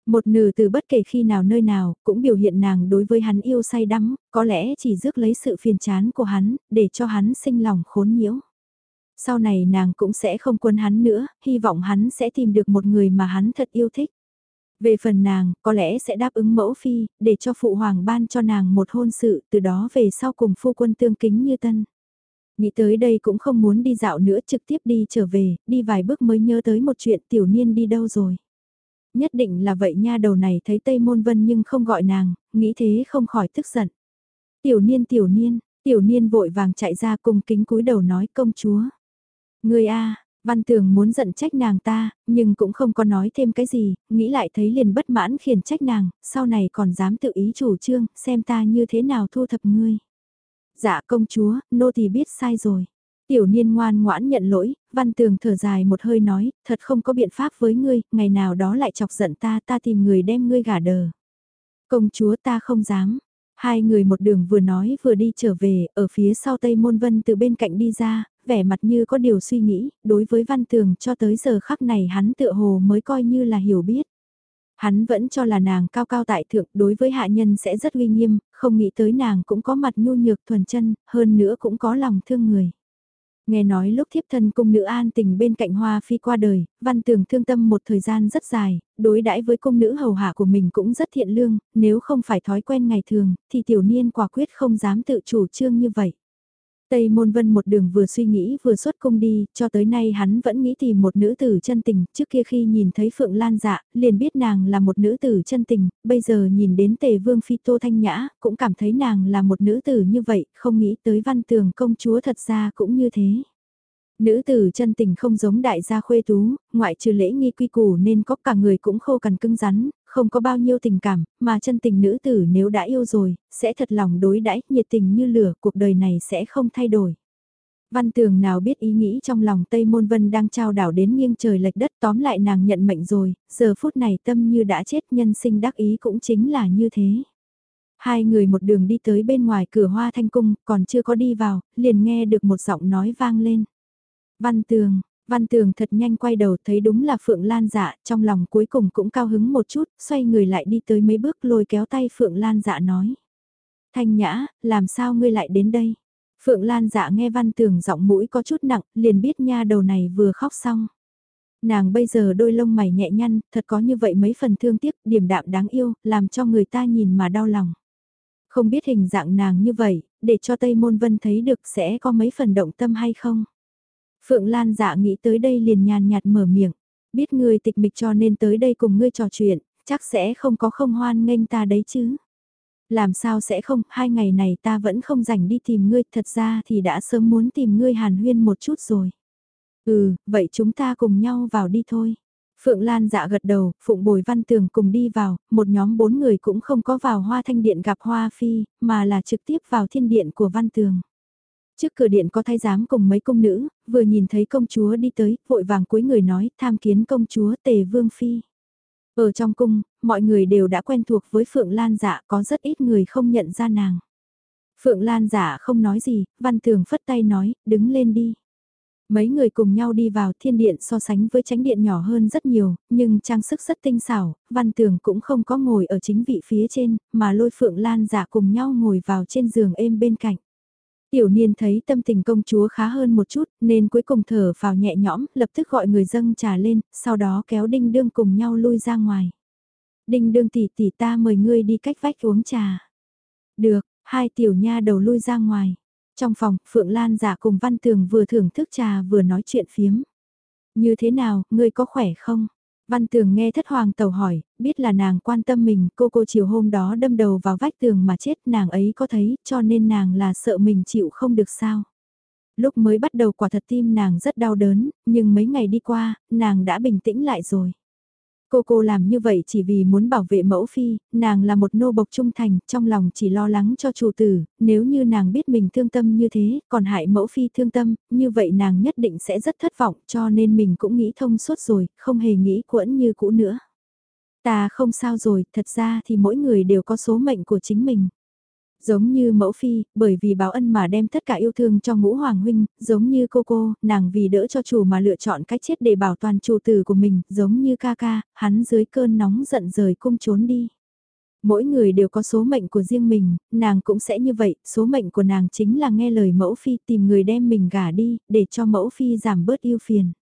Một nữ từ bất kể khi nào nơi nào, cũng biểu hiện nàng đối với hắn yêu say đắm, có lẽ chỉ rước lấy sự phiền chán của hắn, để cho hắn sinh lòng khốn nhiễu. Sau này nàng cũng sẽ không quân hắn nữa, hy vọng hắn sẽ tìm được một người mà hắn thật yêu thích. Về phần nàng, có lẽ sẽ đáp ứng mẫu phi, để cho phụ hoàng ban cho nàng một hôn sự, từ đó về sau cùng phu quân tương kính như tân. Nghĩ tới đây cũng không muốn đi dạo nữa trực tiếp đi trở về, đi vài bước mới nhớ tới một chuyện tiểu niên đi đâu rồi. Nhất định là vậy nha đầu này thấy Tây Môn Vân nhưng không gọi nàng, nghĩ thế không khỏi tức giận. Tiểu niên tiểu niên, tiểu niên vội vàng chạy ra cùng kính cúi đầu nói công chúa. Người a Văn Tường muốn giận trách nàng ta, nhưng cũng không có nói thêm cái gì, nghĩ lại thấy liền bất mãn khiển trách nàng, sau này còn dám tự ý chủ trương, xem ta như thế nào thu thập ngươi. Dạ công chúa, nô thì biết sai rồi. Tiểu niên ngoan ngoãn nhận lỗi, văn tường thở dài một hơi nói, thật không có biện pháp với ngươi, ngày nào đó lại chọc giận ta ta tìm người đem ngươi gả đờ. Công chúa ta không dám. Hai người một đường vừa nói vừa đi trở về, ở phía sau Tây Môn Vân từ bên cạnh đi ra, vẻ mặt như có điều suy nghĩ, đối với văn tường cho tới giờ khắc này hắn tựa hồ mới coi như là hiểu biết. Hắn vẫn cho là nàng cao cao tại thượng đối với hạ nhân sẽ rất uy nghiêm, không nghĩ tới nàng cũng có mặt nhu nhược thuần chân, hơn nữa cũng có lòng thương người. Nghe nói lúc thiếp thân cung nữ an tình bên cạnh Hoa Phi qua đời, văn tường thương tâm một thời gian rất dài, đối đãi với cung nữ hầu hạ của mình cũng rất thiện lương, nếu không phải thói quen ngày thường, thì tiểu niên quả quyết không dám tự chủ trương như vậy. Tây Môn Vân một đường vừa suy nghĩ vừa xuất cung đi, cho tới nay hắn vẫn nghĩ tìm một nữ tử chân tình, trước kia khi nhìn thấy Phượng Lan dạ, liền biết nàng là một nữ tử chân tình, bây giờ nhìn đến Tề Vương Phi Tô Thanh Nhã, cũng cảm thấy nàng là một nữ tử như vậy, không nghĩ tới văn tường công chúa thật ra cũng như thế. Nữ tử chân tình không giống đại gia khuê tú, ngoại trừ lễ nghi quy củ nên có cả người cũng khô cằn cứng rắn, không có bao nhiêu tình cảm, mà chân tình nữ tử nếu đã yêu rồi, sẽ thật lòng đối đãi nhiệt tình như lửa, cuộc đời này sẽ không thay đổi. Văn tường nào biết ý nghĩ trong lòng Tây Môn Vân đang trao đảo đến nghiêng trời lệch đất tóm lại nàng nhận mệnh rồi, giờ phút này tâm như đã chết nhân sinh đắc ý cũng chính là như thế. Hai người một đường đi tới bên ngoài cửa hoa thanh cung, còn chưa có đi vào, liền nghe được một giọng nói vang lên. Văn tường, Văn Tường thật nhanh quay đầu thấy đúng là Phượng Lan dạ, trong lòng cuối cùng cũng cao hứng một chút, xoay người lại đi tới mấy bước lôi kéo tay Phượng Lan dạ nói. Thanh nhã, làm sao ngươi lại đến đây? Phượng Lan dạ nghe Văn Tường giọng mũi có chút nặng, liền biết nha đầu này vừa khóc xong. Nàng bây giờ đôi lông mày nhẹ nhăn, thật có như vậy mấy phần thương tiếc, điểm đạm đáng yêu, làm cho người ta nhìn mà đau lòng. Không biết hình dạng nàng như vậy, để cho Tây Môn Vân thấy được sẽ có mấy phần động tâm hay không? Phượng Lan dạ nghĩ tới đây liền nhàn nhạt mở miệng, biết ngươi tịch mịch cho nên tới đây cùng ngươi trò chuyện, chắc sẽ không có không hoan nghênh ta đấy chứ. Làm sao sẽ không, hai ngày này ta vẫn không rảnh đi tìm ngươi, thật ra thì đã sớm muốn tìm ngươi hàn huyên một chút rồi. Ừ, vậy chúng ta cùng nhau vào đi thôi. Phượng Lan dạ gật đầu, Phụng Bồi Văn Tường cùng đi vào, một nhóm bốn người cũng không có vào Hoa Thanh Điện gặp Hoa Phi, mà là trực tiếp vào thiên điện của Văn Tường. Trước cửa điện có thái giám cùng mấy công nữ, vừa nhìn thấy công chúa đi tới, vội vàng cuối người nói, tham kiến công chúa tề vương phi. Ở trong cung, mọi người đều đã quen thuộc với Phượng Lan dạ, có rất ít người không nhận ra nàng. Phượng Lan dạ không nói gì, văn tường phất tay nói, đứng lên đi. Mấy người cùng nhau đi vào thiên điện so sánh với tránh điện nhỏ hơn rất nhiều, nhưng trang sức rất tinh xảo, văn tường cũng không có ngồi ở chính vị phía trên, mà lôi Phượng Lan giả cùng nhau ngồi vào trên giường êm bên cạnh. Tiểu niên thấy tâm tình công chúa khá hơn một chút, nên cuối cùng thở vào nhẹ nhõm, lập tức gọi người dâng trà lên, sau đó kéo đinh đương cùng nhau lui ra ngoài. Đinh đương tỷ tỷ ta mời ngươi đi cách vách uống trà. Được, hai tiểu nha đầu lui ra ngoài. Trong phòng, Phượng Lan giả cùng Văn Tường vừa thưởng thức trà vừa nói chuyện phiếm. Như thế nào, ngươi có khỏe không? Văn Tường nghe thất hoàng tàu hỏi, biết là nàng quan tâm mình, cô cô chiều hôm đó đâm đầu vào vách tường mà chết nàng ấy có thấy, cho nên nàng là sợ mình chịu không được sao. Lúc mới bắt đầu quả thật tim nàng rất đau đớn, nhưng mấy ngày đi qua, nàng đã bình tĩnh lại rồi. Cô cô làm như vậy chỉ vì muốn bảo vệ mẫu phi, nàng là một nô bộc trung thành, trong lòng chỉ lo lắng cho chủ tử, nếu như nàng biết mình thương tâm như thế, còn hại mẫu phi thương tâm, như vậy nàng nhất định sẽ rất thất vọng, cho nên mình cũng nghĩ thông suốt rồi, không hề nghĩ quẫn như cũ nữa. Ta không sao rồi, thật ra thì mỗi người đều có số mệnh của chính mình. Giống như mẫu phi, bởi vì báo ân mà đem tất cả yêu thương cho ngũ hoàng huynh, giống như cô cô, nàng vì đỡ cho chủ mà lựa chọn cách chết để bảo toàn chủ tử của mình, giống như ca ca, hắn dưới cơn nóng giận rời cung trốn đi. Mỗi người đều có số mệnh của riêng mình, nàng cũng sẽ như vậy, số mệnh của nàng chính là nghe lời mẫu phi tìm người đem mình gả đi, để cho mẫu phi giảm bớt yêu phiền.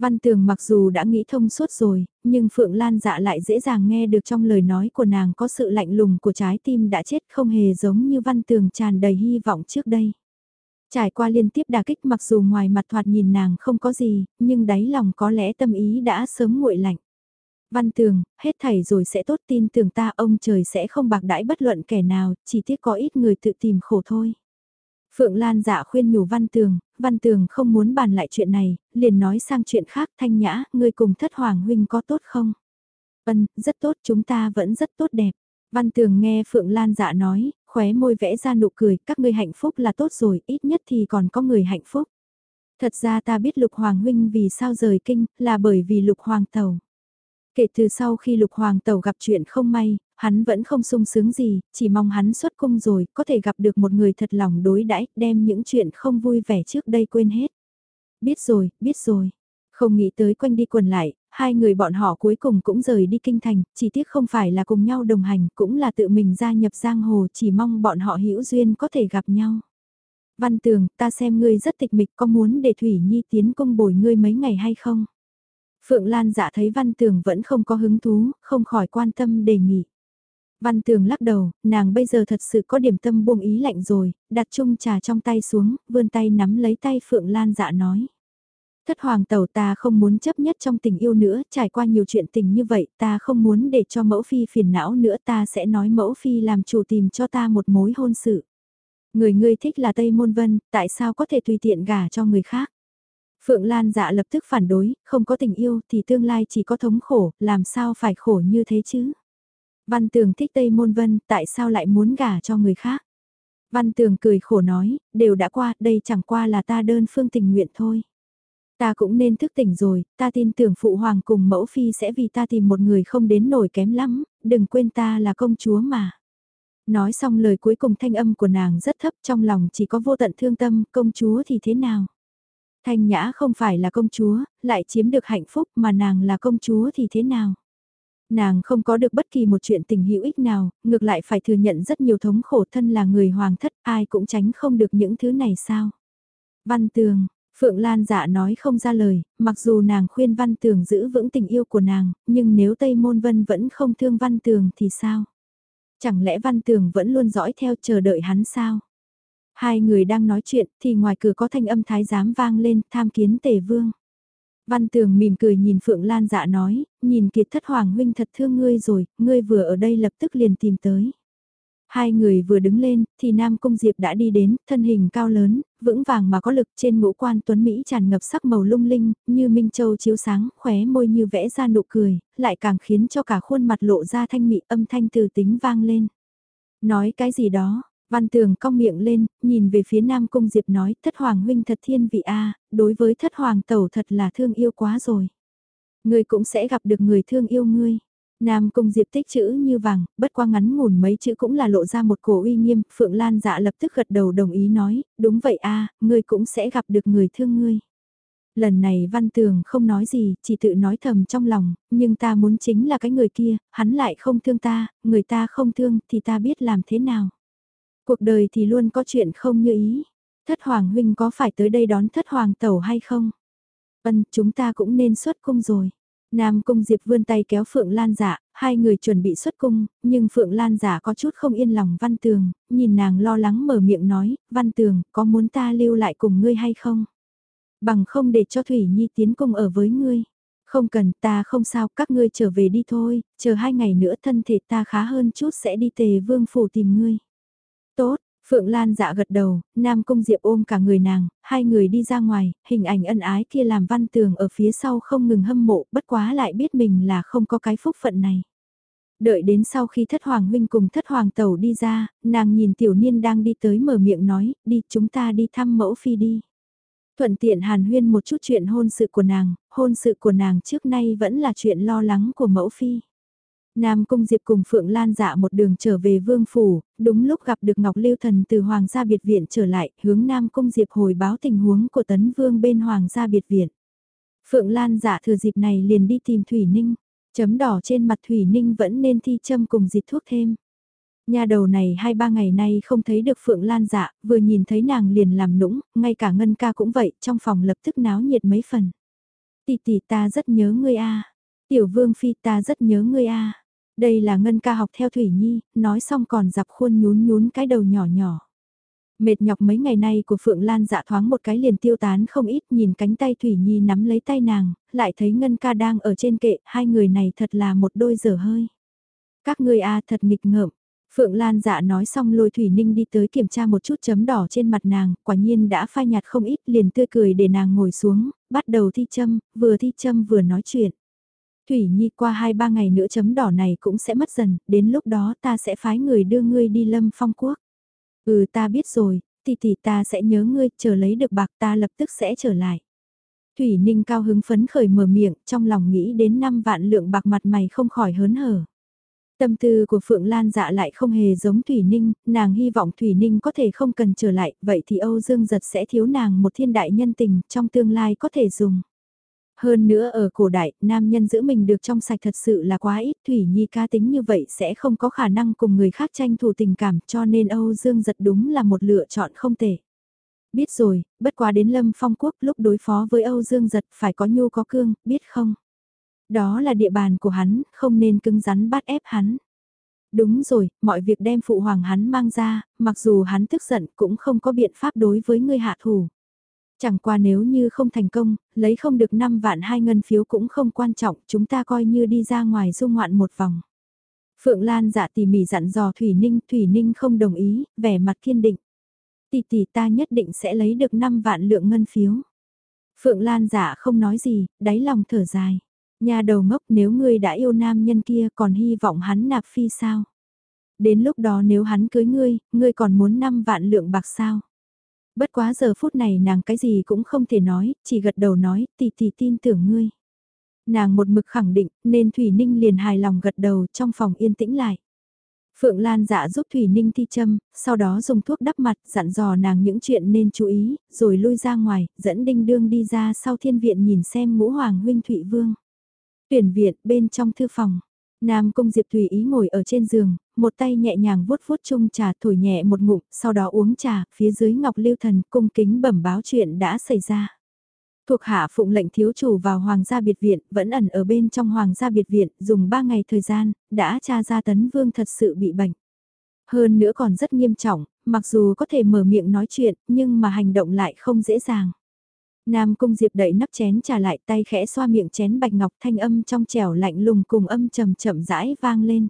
Văn Tường mặc dù đã nghĩ thông suốt rồi, nhưng Phượng Lan dạ lại dễ dàng nghe được trong lời nói của nàng có sự lạnh lùng của trái tim đã chết không hề giống như Văn Tường tràn đầy hy vọng trước đây. Trải qua liên tiếp đả kích mặc dù ngoài mặt thoạt nhìn nàng không có gì, nhưng đáy lòng có lẽ tâm ý đã sớm nguội lạnh. Văn Tường, hết thảy rồi sẽ tốt tin tưởng ta ông trời sẽ không bạc đãi bất luận kẻ nào, chỉ tiếc có ít người tự tìm khổ thôi. Phượng Lan dạ khuyên nhủ Văn Tường, Văn Tường không muốn bàn lại chuyện này, liền nói sang chuyện khác thanh nhã, ngươi cùng thất hoàng huynh có tốt không? Ân, rất tốt chúng ta vẫn rất tốt đẹp. Văn Tường nghe Phượng Lan dạ nói, khóe môi vẽ ra nụ cười, các ngươi hạnh phúc là tốt rồi, ít nhất thì còn có người hạnh phúc. Thật ra ta biết Lục Hoàng Huynh vì sao rời kinh, là bởi vì Lục Hoàng Tàu. Kể từ sau khi Lục Hoàng Tàu gặp chuyện không may, hắn vẫn không sung sướng gì, chỉ mong hắn xuất cung rồi, có thể gặp được một người thật lòng đối đãi, đem những chuyện không vui vẻ trước đây quên hết. Biết rồi, biết rồi. Không nghĩ tới quanh đi quần lại, hai người bọn họ cuối cùng cũng rời đi kinh thành, chỉ tiếc không phải là cùng nhau đồng hành, cũng là tự mình gia nhập giang hồ, chỉ mong bọn họ hữu duyên có thể gặp nhau. Văn Tường, ta xem ngươi rất tịch mịch có muốn để Thủy Nhi tiến công bồi ngươi mấy ngày hay không? Phượng Lan dạ thấy Văn Tường vẫn không có hứng thú, không khỏi quan tâm đề nghị. Văn Tường lắc đầu, nàng bây giờ thật sự có điểm tâm buông ý lạnh rồi, đặt chung trà trong tay xuống, vươn tay nắm lấy tay Phượng Lan dạ nói. Thất hoàng Tẩu ta không muốn chấp nhất trong tình yêu nữa, trải qua nhiều chuyện tình như vậy, ta không muốn để cho mẫu phi phiền não nữa, ta sẽ nói mẫu phi làm chủ tìm cho ta một mối hôn sự. Người ngươi thích là Tây Môn Vân, tại sao có thể tùy tiện gả cho người khác? Phượng Lan dạ lập tức phản đối, không có tình yêu thì tương lai chỉ có thống khổ, làm sao phải khổ như thế chứ? Văn Tường thích Tây Môn Vân, tại sao lại muốn gả cho người khác? Văn Tường cười khổ nói, đều đã qua, đây chẳng qua là ta đơn phương tình nguyện thôi. Ta cũng nên thức tỉnh rồi, ta tin tưởng Phụ Hoàng cùng mẫu phi sẽ vì ta tìm một người không đến nổi kém lắm, đừng quên ta là công chúa mà. Nói xong lời cuối cùng thanh âm của nàng rất thấp trong lòng chỉ có vô tận thương tâm, công chúa thì thế nào? Thanh Nhã không phải là công chúa, lại chiếm được hạnh phúc mà nàng là công chúa thì thế nào? Nàng không có được bất kỳ một chuyện tình hữu ích nào, ngược lại phải thừa nhận rất nhiều thống khổ thân là người hoàng thất, ai cũng tránh không được những thứ này sao? Văn Tường, Phượng Lan dạ nói không ra lời, mặc dù nàng khuyên Văn Tường giữ vững tình yêu của nàng, nhưng nếu Tây Môn Vân vẫn không thương Văn Tường thì sao? Chẳng lẽ Văn Tường vẫn luôn dõi theo chờ đợi hắn sao? Hai người đang nói chuyện thì ngoài cửa có thanh âm thái giám vang lên tham kiến tề vương. Văn Tường mỉm cười nhìn Phượng Lan dạ nói, nhìn kiệt thất hoàng huynh thật thương ngươi rồi, ngươi vừa ở đây lập tức liền tìm tới. Hai người vừa đứng lên, thì Nam Cung Diệp đã đi đến, thân hình cao lớn, vững vàng mà có lực trên ngũ quan tuấn Mỹ tràn ngập sắc màu lung linh, như Minh Châu chiếu sáng, khóe môi như vẽ ra nụ cười, lại càng khiến cho cả khuôn mặt lộ ra thanh mị âm thanh từ tính vang lên. Nói cái gì đó, Văn Tường cong miệng lên, nhìn về phía Nam Cung Diệp nói, thất hoàng huynh thật thiên vị a đối với thất hoàng tẩu thật là thương yêu quá rồi. Ngươi cũng sẽ gặp được người thương yêu ngươi. Nam Cung Diệp tích chữ như vàng, bất qua ngắn ngủn mấy chữ cũng là lộ ra một cổ uy nghiêm, Phượng Lan dạ lập tức gật đầu đồng ý nói, đúng vậy a ngươi cũng sẽ gặp được người thương ngươi. Lần này Văn Tường không nói gì, chỉ tự nói thầm trong lòng, nhưng ta muốn chính là cái người kia, hắn lại không thương ta, người ta không thương thì ta biết làm thế nào. Cuộc đời thì luôn có chuyện không như ý. Thất Hoàng Huynh có phải tới đây đón Thất Hoàng Tẩu hay không? Vân, chúng ta cũng nên xuất cung rồi. Nam Cung Diệp vươn tay kéo Phượng Lan giả, hai người chuẩn bị xuất cung, nhưng Phượng Lan giả có chút không yên lòng Văn Tường, nhìn nàng lo lắng mở miệng nói, Văn Tường, có muốn ta lưu lại cùng ngươi hay không? Bằng không để cho Thủy Nhi tiến cung ở với ngươi. Không cần, ta không sao, các ngươi trở về đi thôi, chờ hai ngày nữa thân thể ta khá hơn chút sẽ đi tề vương phủ tìm ngươi. Tốt, Phượng Lan dạ gật đầu, Nam Cung Diệp ôm cả người nàng, hai người đi ra ngoài, hình ảnh ân ái kia làm văn tường ở phía sau không ngừng hâm mộ, bất quá lại biết mình là không có cái phúc phận này. Đợi đến sau khi thất hoàng huynh cùng thất hoàng tàu đi ra, nàng nhìn tiểu niên đang đi tới mở miệng nói, đi chúng ta đi thăm mẫu phi đi. Thuận tiện hàn huyên một chút chuyện hôn sự của nàng, hôn sự của nàng trước nay vẫn là chuyện lo lắng của mẫu phi. Nam Cung Diệp cùng Phượng Lan dạ một đường trở về Vương Phủ, đúng lúc gặp được Ngọc Lưu Thần từ Hoàng gia biệt viện trở lại, hướng Nam Cung Diệp hồi báo tình huống của Tấn Vương bên Hoàng gia biệt viện. Phượng Lan dạ thừa dịp này liền đi tìm Thủy Ninh, chấm đỏ trên mặt Thủy Ninh vẫn nên thi châm cùng dịch thuốc thêm. Nhà đầu này hai ba ngày nay không thấy được Phượng Lan dạ, vừa nhìn thấy nàng liền làm nũng, ngay cả Ngân ca cũng vậy, trong phòng lập tức náo nhiệt mấy phần. Tỷ tỷ ta rất nhớ ngươi a Tiểu Vương Phi ta rất nhớ ngươi a đây là Ngân ca học theo Thủy Nhi, nói xong còn dập khuôn nhún nhún cái đầu nhỏ nhỏ. Mệt nhọc mấy ngày nay của Phượng Lan dạ thoáng một cái liền tiêu tán không ít nhìn cánh tay Thủy Nhi nắm lấy tay nàng, lại thấy Ngân ca đang ở trên kệ, hai người này thật là một đôi dở hơi. Các người a thật nghịch ngợm. Phượng Lan dạ nói xong lôi Thủy Ninh đi tới kiểm tra một chút chấm đỏ trên mặt nàng, quả nhiên đã phai nhạt không ít liền tươi cười để nàng ngồi xuống, bắt đầu thi châm, vừa thi châm vừa nói chuyện. Thủy Nhi qua 2-3 ngày nữa chấm đỏ này cũng sẽ mất dần, đến lúc đó ta sẽ phái người đưa ngươi đi lâm phong quốc. Ừ ta biết rồi, tỷ tỷ ta sẽ nhớ ngươi, chờ lấy được bạc ta lập tức sẽ trở lại. Thủy Ninh cao hứng phấn khởi mở miệng, trong lòng nghĩ đến 5 vạn lượng bạc mặt mày không khỏi hớn hở. Tâm tư của Phượng Lan dạ lại không hề giống Thủy Ninh, nàng hy vọng Thủy Ninh có thể không cần trở lại, vậy thì Âu Dương Giật sẽ thiếu nàng một thiên đại nhân tình, trong tương lai có thể dùng. Hơn nữa ở cổ đại, nam nhân giữ mình được trong sạch thật sự là quá ít, Thủy Nhi ca tính như vậy sẽ không có khả năng cùng người khác tranh thủ tình cảm cho nên Âu Dương giật đúng là một lựa chọn không tệ. Biết rồi, bất quá đến Lâm Phong Quốc lúc đối phó với Âu Dương Giật phải có nhu có cương, biết không? Đó là địa bàn của hắn, không nên cứng rắn bắt ép hắn. Đúng rồi, mọi việc đem phụ hoàng hắn mang ra, mặc dù hắn tức giận cũng không có biện pháp đối với người hạ thủ. Chẳng qua nếu như không thành công, lấy không được 5 vạn hai ngân phiếu cũng không quan trọng, chúng ta coi như đi ra ngoài du ngoạn một vòng. Phượng Lan dạ tỉ mỉ dặn dò Thủy Ninh, Thủy Ninh không đồng ý, vẻ mặt kiên định. Tỷ tỷ ta nhất định sẽ lấy được 5 vạn lượng ngân phiếu. Phượng Lan dạ không nói gì, đáy lòng thở dài. Nhà đầu ngốc nếu ngươi đã yêu nam nhân kia còn hy vọng hắn nạp phi sao? Đến lúc đó nếu hắn cưới ngươi, ngươi còn muốn 5 vạn lượng bạc sao? Bất quá giờ phút này nàng cái gì cũng không thể nói, chỉ gật đầu nói, tỷ tỷ tin tưởng ngươi. Nàng một mực khẳng định, nên Thủy Ninh liền hài lòng gật đầu trong phòng yên tĩnh lại. Phượng Lan dạ giúp Thủy Ninh thi châm, sau đó dùng thuốc đắp mặt, dặn dò nàng những chuyện nên chú ý, rồi lui ra ngoài, dẫn Đinh Đương đi ra sau thiên viện nhìn xem ngũ hoàng huynh Thụy Vương. Tuyển viện bên trong thư phòng. Nam Cung Diệp tùy ý ngồi ở trên giường, một tay nhẹ nhàng vuốt vuốt chung trà thổi nhẹ một ngụm, sau đó uống trà, phía dưới Ngọc Lưu Thần cung kính bẩm báo chuyện đã xảy ra. Thuộc hạ phụng lệnh thiếu chủ vào Hoàng gia biệt viện, vẫn ẩn ở bên trong Hoàng gia biệt viện, dùng 3 ngày thời gian, đã tra ra Tấn Vương thật sự bị bệnh. Hơn nữa còn rất nghiêm trọng, mặc dù có thể mở miệng nói chuyện, nhưng mà hành động lại không dễ dàng. Nam Cung Diệp đậy nắp chén trả lại tay khẽ xoa miệng chén bạch ngọc thanh âm trong trẻo lạnh lùng cùng âm trầm chậm rãi vang lên.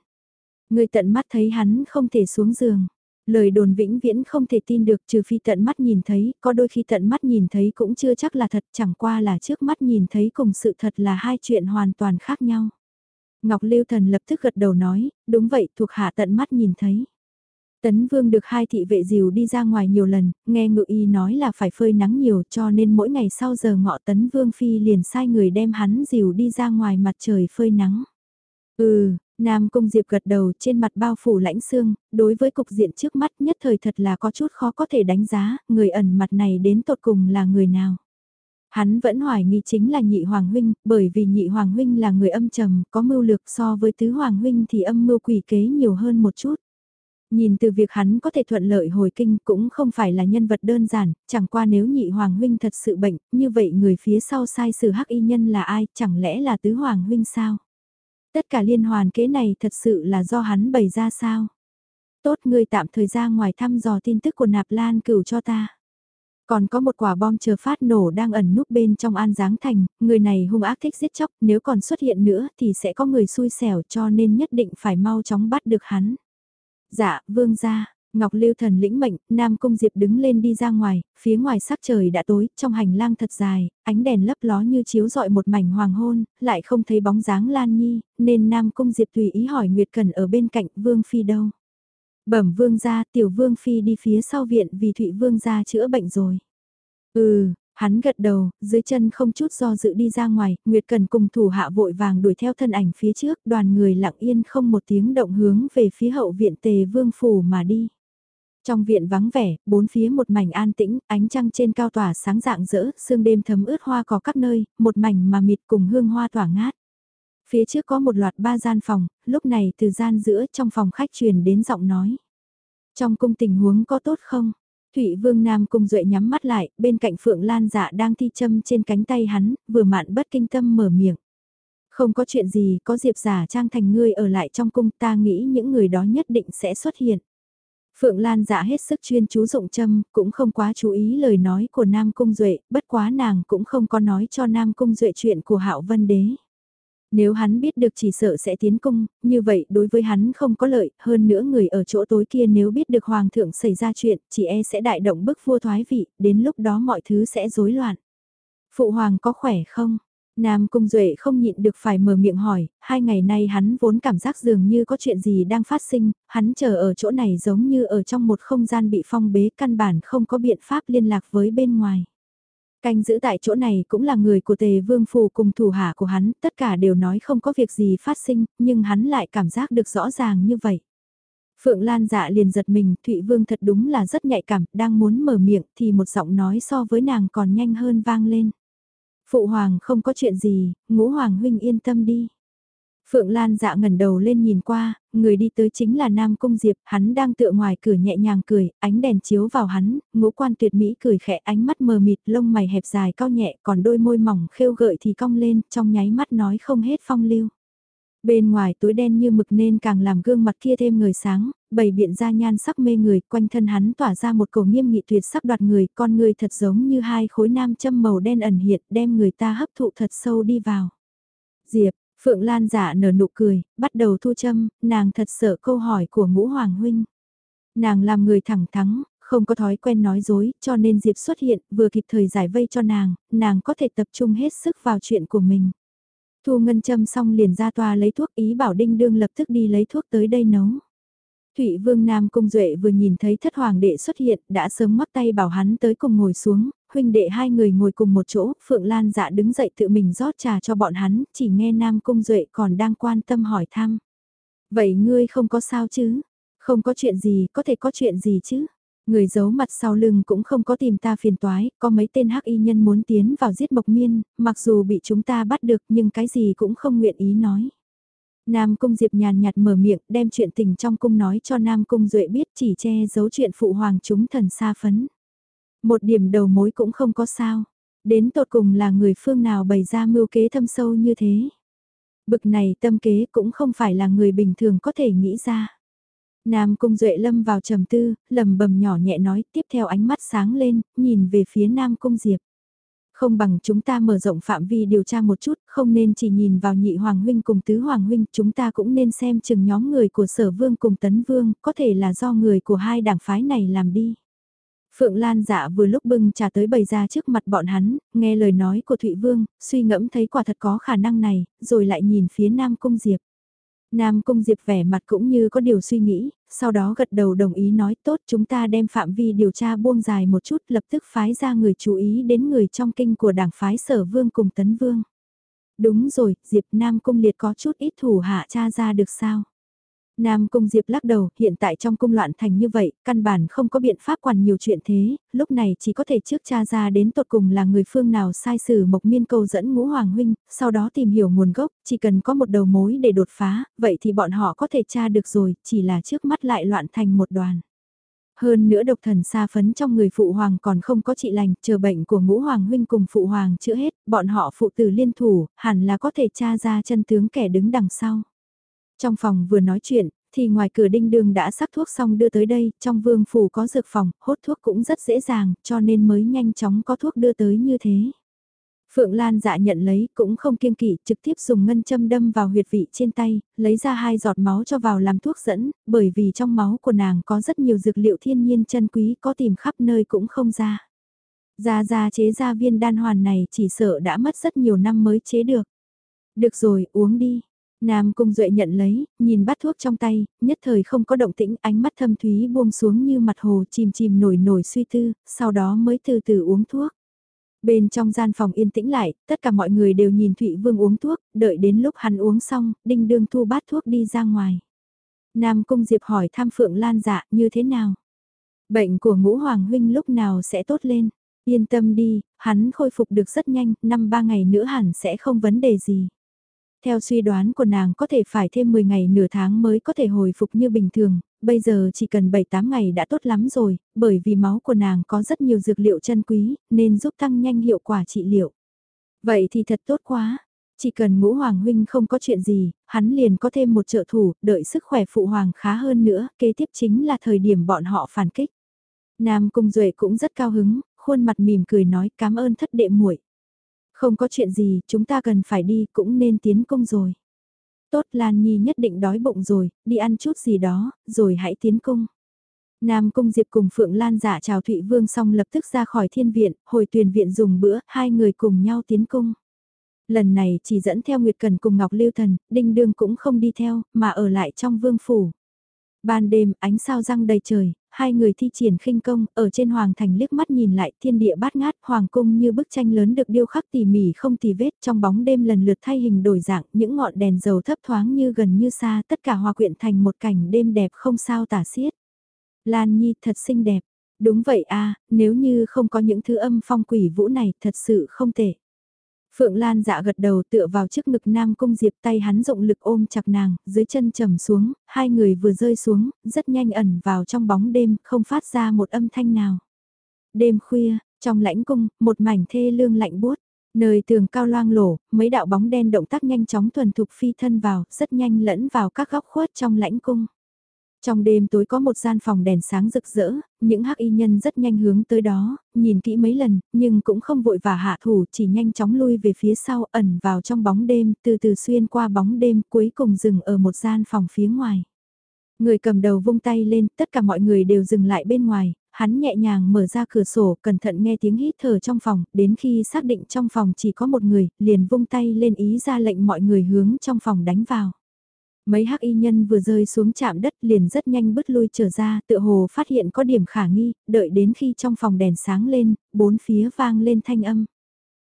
Người tận mắt thấy hắn không thể xuống giường. Lời đồn vĩnh viễn không thể tin được trừ phi tận mắt nhìn thấy, có đôi khi tận mắt nhìn thấy cũng chưa chắc là thật, chẳng qua là trước mắt nhìn thấy cùng sự thật là hai chuyện hoàn toàn khác nhau. Ngọc Lưu Thần lập tức gật đầu nói, đúng vậy thuộc hạ tận mắt nhìn thấy. Tấn Vương được hai thị vệ dìu đi ra ngoài nhiều lần, nghe ngự y nói là phải phơi nắng nhiều cho nên mỗi ngày sau giờ ngọ Tấn Vương Phi liền sai người đem hắn dìu đi ra ngoài mặt trời phơi nắng. Ừ, Nam Cung Diệp gật đầu trên mặt bao phủ lãnh xương, đối với cục diện trước mắt nhất thời thật là có chút khó có thể đánh giá, người ẩn mặt này đến tột cùng là người nào. Hắn vẫn hoài nghi chính là nhị hoàng huynh, bởi vì nhị hoàng huynh là người âm trầm, có mưu lược so với tứ hoàng huynh thì âm mưu quỷ kế nhiều hơn một chút. Nhìn từ việc hắn có thể thuận lợi hồi kinh cũng không phải là nhân vật đơn giản, chẳng qua nếu nhị hoàng huynh thật sự bệnh, như vậy người phía sau sai sử hắc y nhân là ai, chẳng lẽ là tứ hoàng huynh sao? Tất cả liên hoàn kế này thật sự là do hắn bày ra sao? Tốt ngươi tạm thời ra ngoài thăm dò tin tức của nạp lan cửu cho ta. Còn có một quả bom chờ phát nổ đang ẩn núp bên trong An Giáng Thành, người này hung ác thích giết chóc, nếu còn xuất hiện nữa thì sẽ có người xui xẻo cho nên nhất định phải mau chóng bắt được hắn. Dạ, vương gia, Ngọc Lưu Thần lĩnh mệnh, Nam Cung Diệp đứng lên đi ra ngoài, phía ngoài sắc trời đã tối, trong hành lang thật dài, ánh đèn lấp ló như chiếu rọi một mảnh hoàng hôn, lại không thấy bóng dáng Lan Nhi, nên Nam Cung Diệp tùy ý hỏi Nguyệt Cần ở bên cạnh Vương Phi đâu. Bẩm Vương gia, tiểu Vương Phi đi phía sau viện vì Thụy Vương gia chữa bệnh rồi. Ừ, Hắn gật đầu, dưới chân không chút do dự đi ra ngoài, Nguyệt Cần cùng thủ hạ vội vàng đuổi theo thân ảnh phía trước, đoàn người lặng yên không một tiếng động hướng về phía hậu viện tề vương phủ mà đi. Trong viện vắng vẻ, bốn phía một mảnh an tĩnh, ánh trăng trên cao tỏa sáng dạng rỡ, sương đêm thấm ướt hoa có các nơi, một mảnh mà mịt cùng hương hoa tỏa ngát. Phía trước có một loạt ba gian phòng, lúc này từ gian giữa trong phòng khách truyền đến giọng nói. Trong cung tình huống có tốt không? Thụy Vương Nam Cung Duệ nhắm mắt lại, bên cạnh Phượng Lan dạ đang thi châm trên cánh tay hắn, vừa mạn bất kinh tâm mở miệng. Không có chuyện gì, có Diệp giả trang thành ngươi ở lại trong cung ta nghĩ những người đó nhất định sẽ xuất hiện. Phượng Lan dạ hết sức chuyên chú dụng châm, cũng không quá chú ý lời nói của Nam Cung Duệ, bất quá nàng cũng không có nói cho Nam Cung Duệ chuyện của Hạo Vân Đế. Nếu hắn biết được chỉ sợ sẽ tiến cung, như vậy đối với hắn không có lợi, hơn nữa người ở chỗ tối kia nếu biết được hoàng thượng xảy ra chuyện, chỉ e sẽ đại động bức vua thoái vị, đến lúc đó mọi thứ sẽ rối loạn. Phụ hoàng có khỏe không? Nam Cung Duệ không nhịn được phải mở miệng hỏi, hai ngày nay hắn vốn cảm giác dường như có chuyện gì đang phát sinh, hắn chờ ở chỗ này giống như ở trong một không gian bị phong bế căn bản không có biện pháp liên lạc với bên ngoài. Canh giữ tại chỗ này cũng là người của tề vương phù cùng thủ hạ của hắn, tất cả đều nói không có việc gì phát sinh, nhưng hắn lại cảm giác được rõ ràng như vậy. Phượng Lan dạ liền giật mình, Thụy Vương thật đúng là rất nhạy cảm, đang muốn mở miệng thì một giọng nói so với nàng còn nhanh hơn vang lên. Phụ Hoàng không có chuyện gì, ngũ Hoàng huynh yên tâm đi. Phượng Lan dạ ngẩn đầu lên nhìn qua, người đi tới chính là Nam Cung Diệp, hắn đang tựa ngoài cửa nhẹ nhàng cười, ánh đèn chiếu vào hắn, ngũ quan tuyệt mỹ cười khẽ ánh mắt mờ mịt, lông mày hẹp dài cao nhẹ, còn đôi môi mỏng khêu gợi thì cong lên, trong nháy mắt nói không hết phong lưu. Bên ngoài tối đen như mực nên càng làm gương mặt kia thêm người sáng, bầy biện ra nhan sắc mê người, quanh thân hắn tỏa ra một cổ nghiêm nghị tuyệt sắc đoạt người, con người thật giống như hai khối nam châm màu đen ẩn hiện, đem người ta hấp thụ thật sâu đi vào. Diệp, Phượng Lan giả nở nụ cười, bắt đầu thu châm, nàng thật sợ câu hỏi của ngũ hoàng huynh. Nàng làm người thẳng thắng, không có thói quen nói dối, cho nên Diệp xuất hiện, vừa kịp thời giải vây cho nàng, nàng có thể tập trung hết sức vào chuyện của mình. Thu ngân châm xong liền ra toa lấy thuốc ý bảo đinh đương lập tức đi lấy thuốc tới đây nấu. Thụy Vương Nam Cung Duệ vừa nhìn thấy thất hoàng đệ xuất hiện, đã sớm ngoắc tay bảo hắn tới cùng ngồi xuống, huynh đệ hai người ngồi cùng một chỗ, Phượng Lan dạ đứng dậy tự mình rót trà cho bọn hắn, chỉ nghe Nam Cung Duệ còn đang quan tâm hỏi thăm. Vậy ngươi không có sao chứ? Không có chuyện gì, có thể có chuyện gì chứ? Người giấu mặt sau lưng cũng không có tìm ta phiền toái, có mấy tên hắc y nhân muốn tiến vào giết Mộc Miên, mặc dù bị chúng ta bắt được nhưng cái gì cũng không nguyện ý nói. Nam Cung Diệp nhàn nhạt mở miệng đem chuyện tình trong cung nói cho Nam Cung Duệ biết chỉ che giấu chuyện phụ hoàng chúng thần xa phấn. Một điểm đầu mối cũng không có sao. Đến tột cùng là người phương nào bày ra mưu kế thâm sâu như thế. Bực này tâm kế cũng không phải là người bình thường có thể nghĩ ra. Nam Cung Duệ lâm vào trầm tư, lầm bầm nhỏ nhẹ nói tiếp theo ánh mắt sáng lên, nhìn về phía Nam Cung Diệp. Không bằng chúng ta mở rộng phạm vi điều tra một chút, không nên chỉ nhìn vào nhị hoàng huynh cùng tứ hoàng huynh, chúng ta cũng nên xem chừng nhóm người của sở vương cùng tấn vương, có thể là do người của hai đảng phái này làm đi. Phượng Lan dạ vừa lúc bưng trà tới bày ra trước mặt bọn hắn, nghe lời nói của Thụy Vương, suy ngẫm thấy quả thật có khả năng này, rồi lại nhìn phía Nam Cung Diệp. Nam Cung Diệp vẻ mặt cũng như có điều suy nghĩ, sau đó gật đầu đồng ý nói tốt chúng ta đem phạm vi điều tra buông dài một chút lập tức phái ra người chú ý đến người trong kinh của đảng phái sở vương cùng tấn vương. Đúng rồi, Diệp Nam Cung liệt có chút ít thủ hạ cha ra được sao? Nam Cung Diệp lắc đầu, hiện tại trong cung loạn thành như vậy, căn bản không có biện pháp quản nhiều chuyện thế, lúc này chỉ có thể trước cha ra đến tột cùng là người phương nào sai sử mộc miên Câu dẫn ngũ hoàng huynh, sau đó tìm hiểu nguồn gốc, chỉ cần có một đầu mối để đột phá, vậy thì bọn họ có thể tra được rồi, chỉ là trước mắt lại loạn thành một đoàn. Hơn nữa độc thần xa phấn trong người phụ hoàng còn không có trị lành, chờ bệnh của ngũ hoàng huynh cùng phụ hoàng chữa hết, bọn họ phụ tử liên thủ, hẳn là có thể tra ra chân tướng kẻ đứng đằng sau. Trong phòng vừa nói chuyện, thì ngoài cửa đinh đường đã sắc thuốc xong đưa tới đây, trong vương phủ có dược phòng, hốt thuốc cũng rất dễ dàng, cho nên mới nhanh chóng có thuốc đưa tới như thế. Phượng Lan dạ nhận lấy, cũng không kiêng kỵ, trực tiếp dùng ngân châm đâm vào huyệt vị trên tay, lấy ra hai giọt máu cho vào làm thuốc dẫn, bởi vì trong máu của nàng có rất nhiều dược liệu thiên nhiên chân quý có tìm khắp nơi cũng không ra. Ra ra chế ra viên đan hoàn này chỉ sợ đã mất rất nhiều năm mới chế được. Được rồi, uống đi. Nam Cung Duệ nhận lấy, nhìn bát thuốc trong tay, nhất thời không có động tĩnh, ánh mắt thâm thúy buông xuống như mặt hồ chìm chìm nổi nổi suy tư, sau đó mới từ từ uống thuốc. Bên trong gian phòng yên tĩnh lại, tất cả mọi người đều nhìn Thụy Vương uống thuốc, đợi đến lúc hắn uống xong, đinh đương thu bát thuốc đi ra ngoài. Nam Cung Diệp hỏi tham Phượng Lan dạ như thế nào? Bệnh của ngũ Hoàng Huynh lúc nào sẽ tốt lên? Yên tâm đi, hắn khôi phục được rất nhanh, năm ba ngày nữa hẳn sẽ không vấn đề gì. Theo suy đoán của nàng có thể phải thêm 10 ngày nửa tháng mới có thể hồi phục như bình thường, bây giờ chỉ cần 7-8 ngày đã tốt lắm rồi, bởi vì máu của nàng có rất nhiều dược liệu chân quý, nên giúp tăng nhanh hiệu quả trị liệu. Vậy thì thật tốt quá, chỉ cần ngũ hoàng huynh không có chuyện gì, hắn liền có thêm một trợ thủ, đợi sức khỏe phụ hoàng khá hơn nữa, kế tiếp chính là thời điểm bọn họ phản kích. Nam Cung Duệ cũng rất cao hứng, khuôn mặt mỉm cười nói cảm ơn thất đệ muội. Không có chuyện gì, chúng ta cần phải đi, cũng nên tiến công rồi. Tốt Lan Nhi nhất định đói bụng rồi, đi ăn chút gì đó, rồi hãy tiến cung. Nam Cung Diệp cùng Phượng Lan giả chào Thụy Vương xong lập tức ra khỏi thiên viện, hồi tuyển viện dùng bữa, hai người cùng nhau tiến cung. Lần này chỉ dẫn theo Nguyệt Cần cùng Ngọc Lưu Thần, Đinh Đương cũng không đi theo, mà ở lại trong vương phủ. Ban đêm, ánh sao răng đầy trời, hai người thi triển khinh công, ở trên hoàng thành liếc mắt nhìn lại thiên địa bát ngát, hoàng cung như bức tranh lớn được điêu khắc tỉ mỉ không tì vết trong bóng đêm lần lượt thay hình đổi dạng, những ngọn đèn dầu thấp thoáng như gần như xa, tất cả hòa quyện thành một cảnh đêm đẹp không sao tả xiết. Lan Nhi thật xinh đẹp, đúng vậy a à, nếu như không có những thứ âm phong quỷ vũ này thật sự không tệ. Phượng Lan dạ gật đầu tựa vào trước ngực Nam Cung Diệp tay hắn rộng lực ôm chặt nàng, dưới chân trầm xuống, hai người vừa rơi xuống, rất nhanh ẩn vào trong bóng đêm, không phát ra một âm thanh nào. Đêm khuya, trong lãnh cung, một mảnh thê lương lạnh buốt. Nơi tường cao loang lổ, mấy đạo bóng đen động tác nhanh chóng thuần thục phi thân vào, rất nhanh lẫn vào các góc khuất trong lãnh cung. Trong đêm tối có một gian phòng đèn sáng rực rỡ, những hắc y nhân rất nhanh hướng tới đó, nhìn kỹ mấy lần, nhưng cũng không vội và hạ thủ, chỉ nhanh chóng lui về phía sau, ẩn vào trong bóng đêm, từ từ xuyên qua bóng đêm, cuối cùng dừng ở một gian phòng phía ngoài. Người cầm đầu vung tay lên, tất cả mọi người đều dừng lại bên ngoài, hắn nhẹ nhàng mở ra cửa sổ, cẩn thận nghe tiếng hít thở trong phòng, đến khi xác định trong phòng chỉ có một người, liền vung tay lên ý ra lệnh mọi người hướng trong phòng đánh vào. Mấy hắc y nhân vừa rơi xuống chạm đất liền rất nhanh bứt lui trở ra, tựa hồ phát hiện có điểm khả nghi, đợi đến khi trong phòng đèn sáng lên, bốn phía vang lên thanh âm.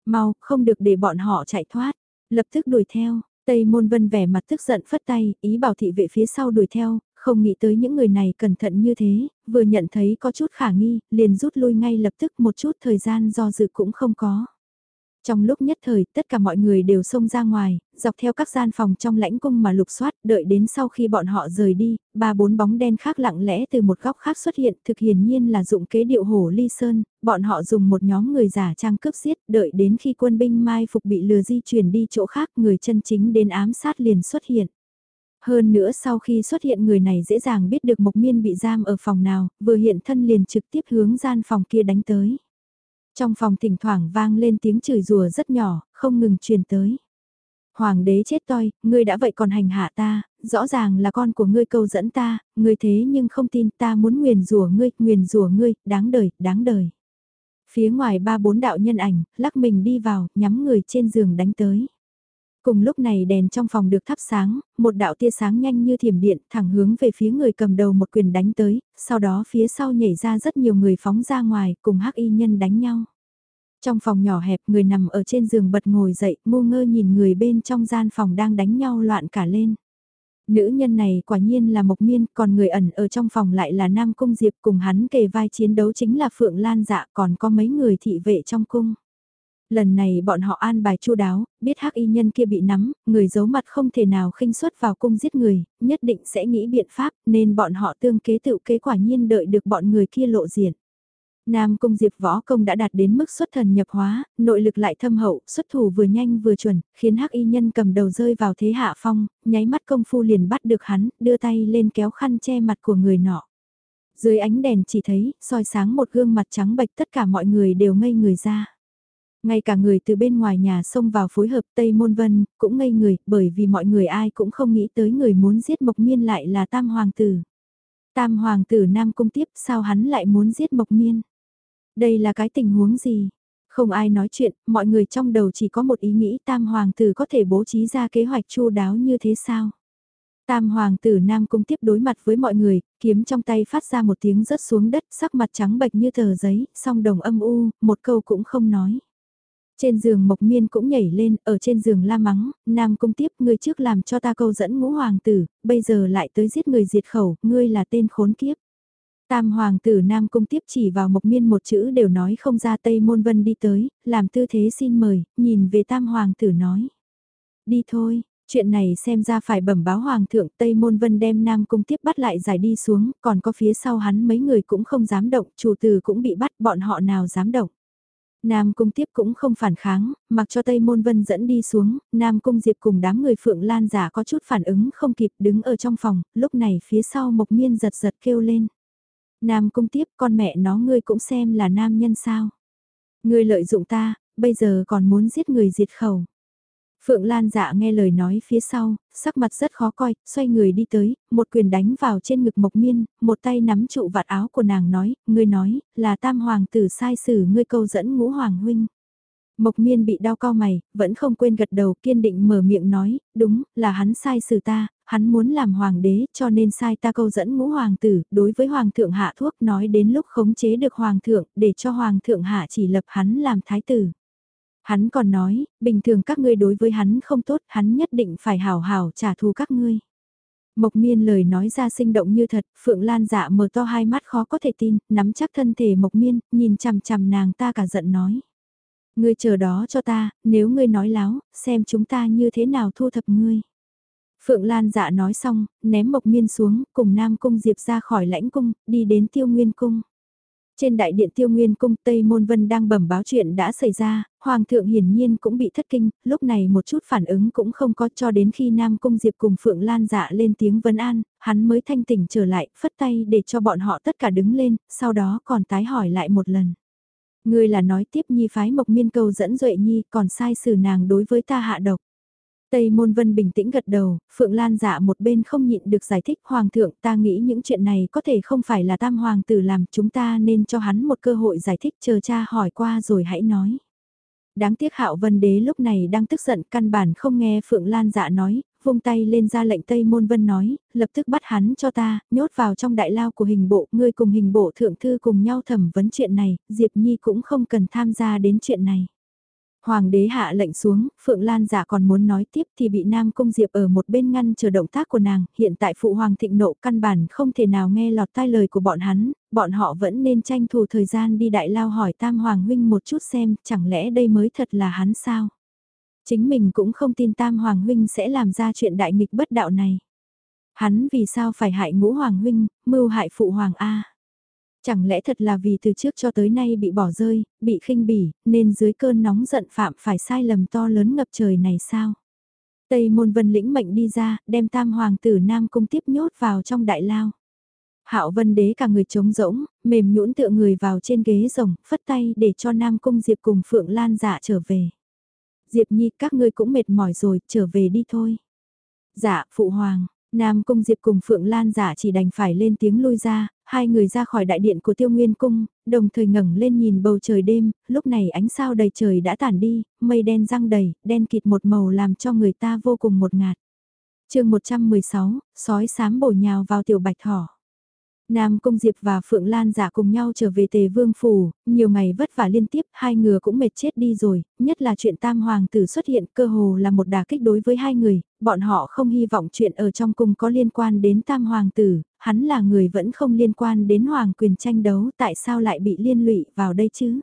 Mau, không được để bọn họ chạy thoát, lập tức đuổi theo, Tây Môn Vân vẻ mặt tức giận phất tay, ý bảo thị vệ phía sau đuổi theo, không nghĩ tới những người này cẩn thận như thế, vừa nhận thấy có chút khả nghi, liền rút lui ngay lập tức một chút thời gian do dự cũng không có. Trong lúc nhất thời, tất cả mọi người đều xông ra ngoài, dọc theo các gian phòng trong lãnh cung mà lục soát, đợi đến sau khi bọn họ rời đi, ba bốn bóng đen khác lặng lẽ từ một góc khác xuất hiện, thực hiển nhiên là dụng kế điệu hổ ly sơn, bọn họ dùng một nhóm người giả trang cướp giết, đợi đến khi quân binh mai phục bị lừa di chuyển đi chỗ khác, người chân chính đến ám sát liền xuất hiện. Hơn nữa sau khi xuất hiện người này dễ dàng biết được Mộc Miên bị giam ở phòng nào, vừa hiện thân liền trực tiếp hướng gian phòng kia đánh tới. Trong phòng thỉnh thoảng vang lên tiếng chửi rủa rất nhỏ, không ngừng truyền tới. Hoàng đế chết toi, ngươi đã vậy còn hành hạ ta, rõ ràng là con của ngươi câu dẫn ta, ngươi thế nhưng không tin ta muốn nguyền rủa ngươi, nguyền rủa ngươi, đáng đời, đáng đời. Phía ngoài ba bốn đạo nhân ảnh, lắc mình đi vào, nhắm người trên giường đánh tới. Cùng lúc này đèn trong phòng được thắp sáng, một đạo tia sáng nhanh như thiểm điện thẳng hướng về phía người cầm đầu một quyền đánh tới, sau đó phía sau nhảy ra rất nhiều người phóng ra ngoài cùng hắc y nhân đánh nhau. Trong phòng nhỏ hẹp người nằm ở trên giường bật ngồi dậy ngu ngơ nhìn người bên trong gian phòng đang đánh nhau loạn cả lên. Nữ nhân này quả nhiên là Mộc Miên, còn người ẩn ở trong phòng lại là Nam Cung Diệp cùng hắn kề vai chiến đấu chính là Phượng Lan dạ còn có mấy người thị vệ trong cung. Lần này bọn họ an bài chu đáo, biết hắc y nhân kia bị nắm, người giấu mặt không thể nào khinh suất vào cung giết người, nhất định sẽ nghĩ biện pháp nên bọn họ tương kế tự kế quả nhiên đợi được bọn người kia lộ diện. Nam Cung Diệp võ công đã đạt đến mức xuất thần nhập hóa, nội lực lại thâm hậu, xuất thủ vừa nhanh vừa chuẩn, khiến hắc y nhân cầm đầu rơi vào thế hạ phong, nháy mắt công phu liền bắt được hắn, đưa tay lên kéo khăn che mặt của người nọ. Dưới ánh đèn chỉ thấy, soi sáng một gương mặt trắng bệch tất cả mọi người đều ngây người ra. Ngay cả người từ bên ngoài nhà xông vào phối hợp Tây Môn Vân, cũng ngây người, bởi vì mọi người ai cũng không nghĩ tới người muốn giết Mộc Miên lại là Tam Hoàng tử. Tam Hoàng tử Nam Cung tiếp sao hắn lại muốn giết Mộc Miên? Đây là cái tình huống gì? Không ai nói chuyện, mọi người trong đầu chỉ có một ý nghĩ Tam Hoàng tử có thể bố trí ra kế hoạch chu đáo như thế sao? Tam hoàng tử Nam Cung tiếp đối mặt với mọi người, kiếm trong tay phát ra một tiếng rớt xuống đất, sắc mặt trắng bệch như tờ giấy, song đồng âm u, một câu cũng không nói. Trên giường Mộc Miên cũng nhảy lên, ở trên giường la mắng, Nam Cung tiếp ngươi trước làm cho ta câu dẫn ngũ hoàng tử, bây giờ lại tới giết người diệt khẩu, ngươi là tên khốn kiếp. Tam hoàng tử Nam Cung tiếp chỉ vào Mộc Miên một chữ đều nói không ra Tây Môn Vân đi tới, làm tư thế xin mời, nhìn về Tam hoàng tử nói. Đi thôi, chuyện này xem ra phải bẩm báo hoàng thượng Tây Môn Vân đem Nam Cung tiếp bắt lại giải đi xuống, còn có phía sau hắn mấy người cũng không dám động, chủ tử cũng bị bắt bọn họ nào dám động. Nam Cung tiếp cũng không phản kháng, mặc cho Tây Môn Vân dẫn đi xuống, Nam Cung Diệp cùng đám người Phượng Lan giả có chút phản ứng không kịp đứng ở trong phòng, lúc này phía sau Mộc Miên giật giật kêu lên. Nam Cung tiếp con mẹ nó ngươi cũng xem là nam nhân sao. Ngươi lợi dụng ta, bây giờ còn muốn giết người diệt khẩu. Phượng Lan dạ nghe lời nói phía sau, sắc mặt rất khó coi, xoay người đi tới, một quyền đánh vào trên ngực Mộc Miên, một tay nắm trụ vạt áo của nàng nói, ngươi nói, là tam hoàng tử sai xử ngươi câu dẫn ngũ hoàng huynh. Mộc Miên bị đau cao mày, vẫn không quên gật đầu kiên định mở miệng nói, đúng, là hắn sai xử ta, hắn muốn làm hoàng đế cho nên sai ta câu dẫn ngũ hoàng tử, đối với hoàng thượng hạ thuốc nói đến lúc khống chế được hoàng thượng để cho hoàng thượng hạ chỉ lập hắn làm thái tử. Hắn còn nói, bình thường các ngươi đối với hắn không tốt, hắn nhất định phải hào hào trả thù các ngươi. Mộc miên lời nói ra sinh động như thật, Phượng Lan dạ mở to hai mắt khó có thể tin, nắm chắc thân thể Mộc miên, nhìn chằm chằm nàng ta cả giận nói. Ngươi chờ đó cho ta, nếu ngươi nói láo, xem chúng ta như thế nào thu thập ngươi. Phượng Lan dạ nói xong, ném Mộc Miên xuống, cùng Nam Cung Diệp ra khỏi lãnh cung, đi đến Tiêu Nguyên Cung. Trên đại điện Tiêu Nguyên Cung Tây Môn Vân đang bẩm báo chuyện đã xảy ra, Hoàng thượng hiển nhiên cũng bị thất kinh, lúc này một chút phản ứng cũng không có cho đến khi Nam Cung Diệp cùng Phượng Lan dạ lên tiếng vân an, hắn mới thanh tỉnh trở lại, phất tay để cho bọn họ tất cả đứng lên, sau đó còn tái hỏi lại một lần. Ngươi là nói tiếp nhi phái mộc miên cầu dẫn duệ nhi còn sai xử nàng đối với ta hạ độc. Tây Môn Vân bình tĩnh gật đầu, Phượng Lan dạ một bên không nhịn được giải thích Hoàng thượng ta nghĩ những chuyện này có thể không phải là tam hoàng tử làm chúng ta nên cho hắn một cơ hội giải thích chờ cha hỏi qua rồi hãy nói. Đáng tiếc Hạo Vân Đế lúc này đang tức giận căn bản không nghe Phượng Lan dạ nói, vung tay lên ra lệnh Tây Môn Vân nói, lập tức bắt hắn cho ta, nhốt vào trong đại lao của hình bộ, ngươi cùng hình bộ thượng thư cùng nhau thẩm vấn chuyện này, Diệp Nhi cũng không cần tham gia đến chuyện này. Hoàng đế hạ lệnh xuống, Phượng Lan giả còn muốn nói tiếp thì bị Nam Cung Diệp ở một bên ngăn chờ động tác của nàng, hiện tại Phụ Hoàng thịnh nộ căn bản không thể nào nghe lọt tai lời của bọn hắn, bọn họ vẫn nên tranh thủ thời gian đi đại lao hỏi Tam Hoàng huynh một chút xem, chẳng lẽ đây mới thật là hắn sao? Chính mình cũng không tin Tam Hoàng huynh sẽ làm ra chuyện đại nghịch bất đạo này. Hắn vì sao phải hại ngũ Hoàng huynh, mưu hại Phụ Hoàng A? Chẳng lẽ thật là vì từ trước cho tới nay bị bỏ rơi, bị khinh bỉ, nên dưới cơn nóng giận phạm phải sai lầm to lớn ngập trời này sao? Tây môn vân lĩnh mệnh đi ra, đem tam hoàng tử Nam Cung tiếp nhốt vào trong đại lao. Hạo vân đế cả người trống rỗng, mềm nhũn tựa người vào trên ghế rồng, phất tay để cho Nam Cung Diệp cùng Phượng Lan dạ trở về. Diệp Nhi các ngươi cũng mệt mỏi rồi, trở về đi thôi. Dạ, Phụ Hoàng, Nam Cung Diệp cùng Phượng Lan giả chỉ đành phải lên tiếng lui ra, hai người ra khỏi đại điện của Tiêu Nguyên Cung, đồng thời ngẩng lên nhìn bầu trời đêm, lúc này ánh sao đầy trời đã tản đi, mây đen răng đầy, đen kịt một màu làm cho người ta vô cùng một ngạt. chương 116, sói sám bổ nhào vào tiểu bạch thỏ. Nam Cung Diệp và Phượng Lan giả cùng nhau trở về tề vương phủ, nhiều ngày vất vả liên tiếp, hai người cũng mệt chết đi rồi, nhất là chuyện tam hoàng tử xuất hiện cơ hồ là một đà kích đối với hai người, bọn họ không hy vọng chuyện ở trong cung có liên quan đến tam hoàng tử, hắn là người vẫn không liên quan đến hoàng quyền tranh đấu, tại sao lại bị liên lụy vào đây chứ?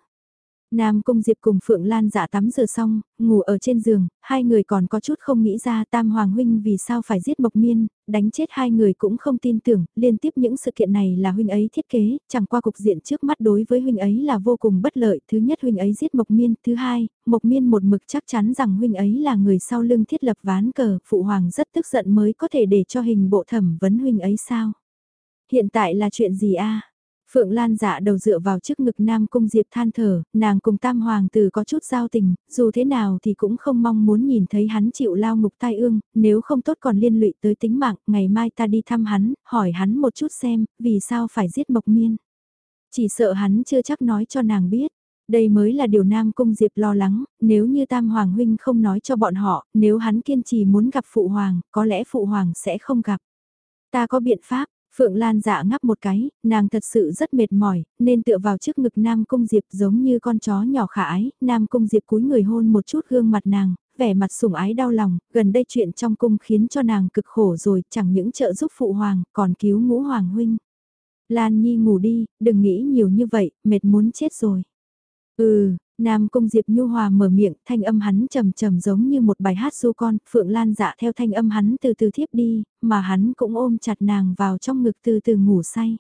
Nam Cung Diệp cùng Phượng Lan dạ tắm rửa xong, ngủ ở trên giường, hai người còn có chút không nghĩ ra Tam Hoàng Huynh vì sao phải giết Mộc Miên, đánh chết hai người cũng không tin tưởng, liên tiếp những sự kiện này là Huynh ấy thiết kế, chẳng qua cục diện trước mắt đối với Huynh ấy là vô cùng bất lợi, thứ nhất Huynh ấy giết Mộc Miên, thứ hai, Mộc Miên một mực chắc chắn rằng Huynh ấy là người sau lưng thiết lập ván cờ, Phụ Hoàng rất tức giận mới có thể để cho hình bộ thẩm vấn Huynh ấy sao. Hiện tại là chuyện gì a Phượng Lan dạ đầu dựa vào trước ngực Nam Cung Diệp than thở, nàng cùng Tam Hoàng tử có chút giao tình, dù thế nào thì cũng không mong muốn nhìn thấy hắn chịu lao ngục tai ương, nếu không tốt còn liên lụy tới tính mạng, ngày mai ta đi thăm hắn, hỏi hắn một chút xem, vì sao phải giết Mộc Miên. Chỉ sợ hắn chưa chắc nói cho nàng biết. Đây mới là điều Nam Cung Diệp lo lắng, nếu như Tam Hoàng Huynh không nói cho bọn họ, nếu hắn kiên trì muốn gặp Phụ Hoàng, có lẽ Phụ Hoàng sẽ không gặp. Ta có biện pháp, Phượng Lan dạ ngắp một cái, nàng thật sự rất mệt mỏi, nên tựa vào trước ngực Nam Cung Diệp giống như con chó nhỏ khả ái, Nam Cung Diệp cúi người hôn một chút gương mặt nàng, vẻ mặt sủng ái đau lòng, gần đây chuyện trong cung khiến cho nàng cực khổ rồi, chẳng những trợ giúp phụ hoàng, còn cứu ngũ hoàng huynh. Lan Nhi ngủ đi, đừng nghĩ nhiều như vậy, mệt muốn chết rồi. Ừ, Nam Cung Diệp Nhu Hòa mở miệng, thanh âm hắn trầm trầm giống như một bài hát du con, Phượng Lan dạ theo thanh âm hắn từ từ thiếp đi, mà hắn cũng ôm chặt nàng vào trong ngực từ từ ngủ say.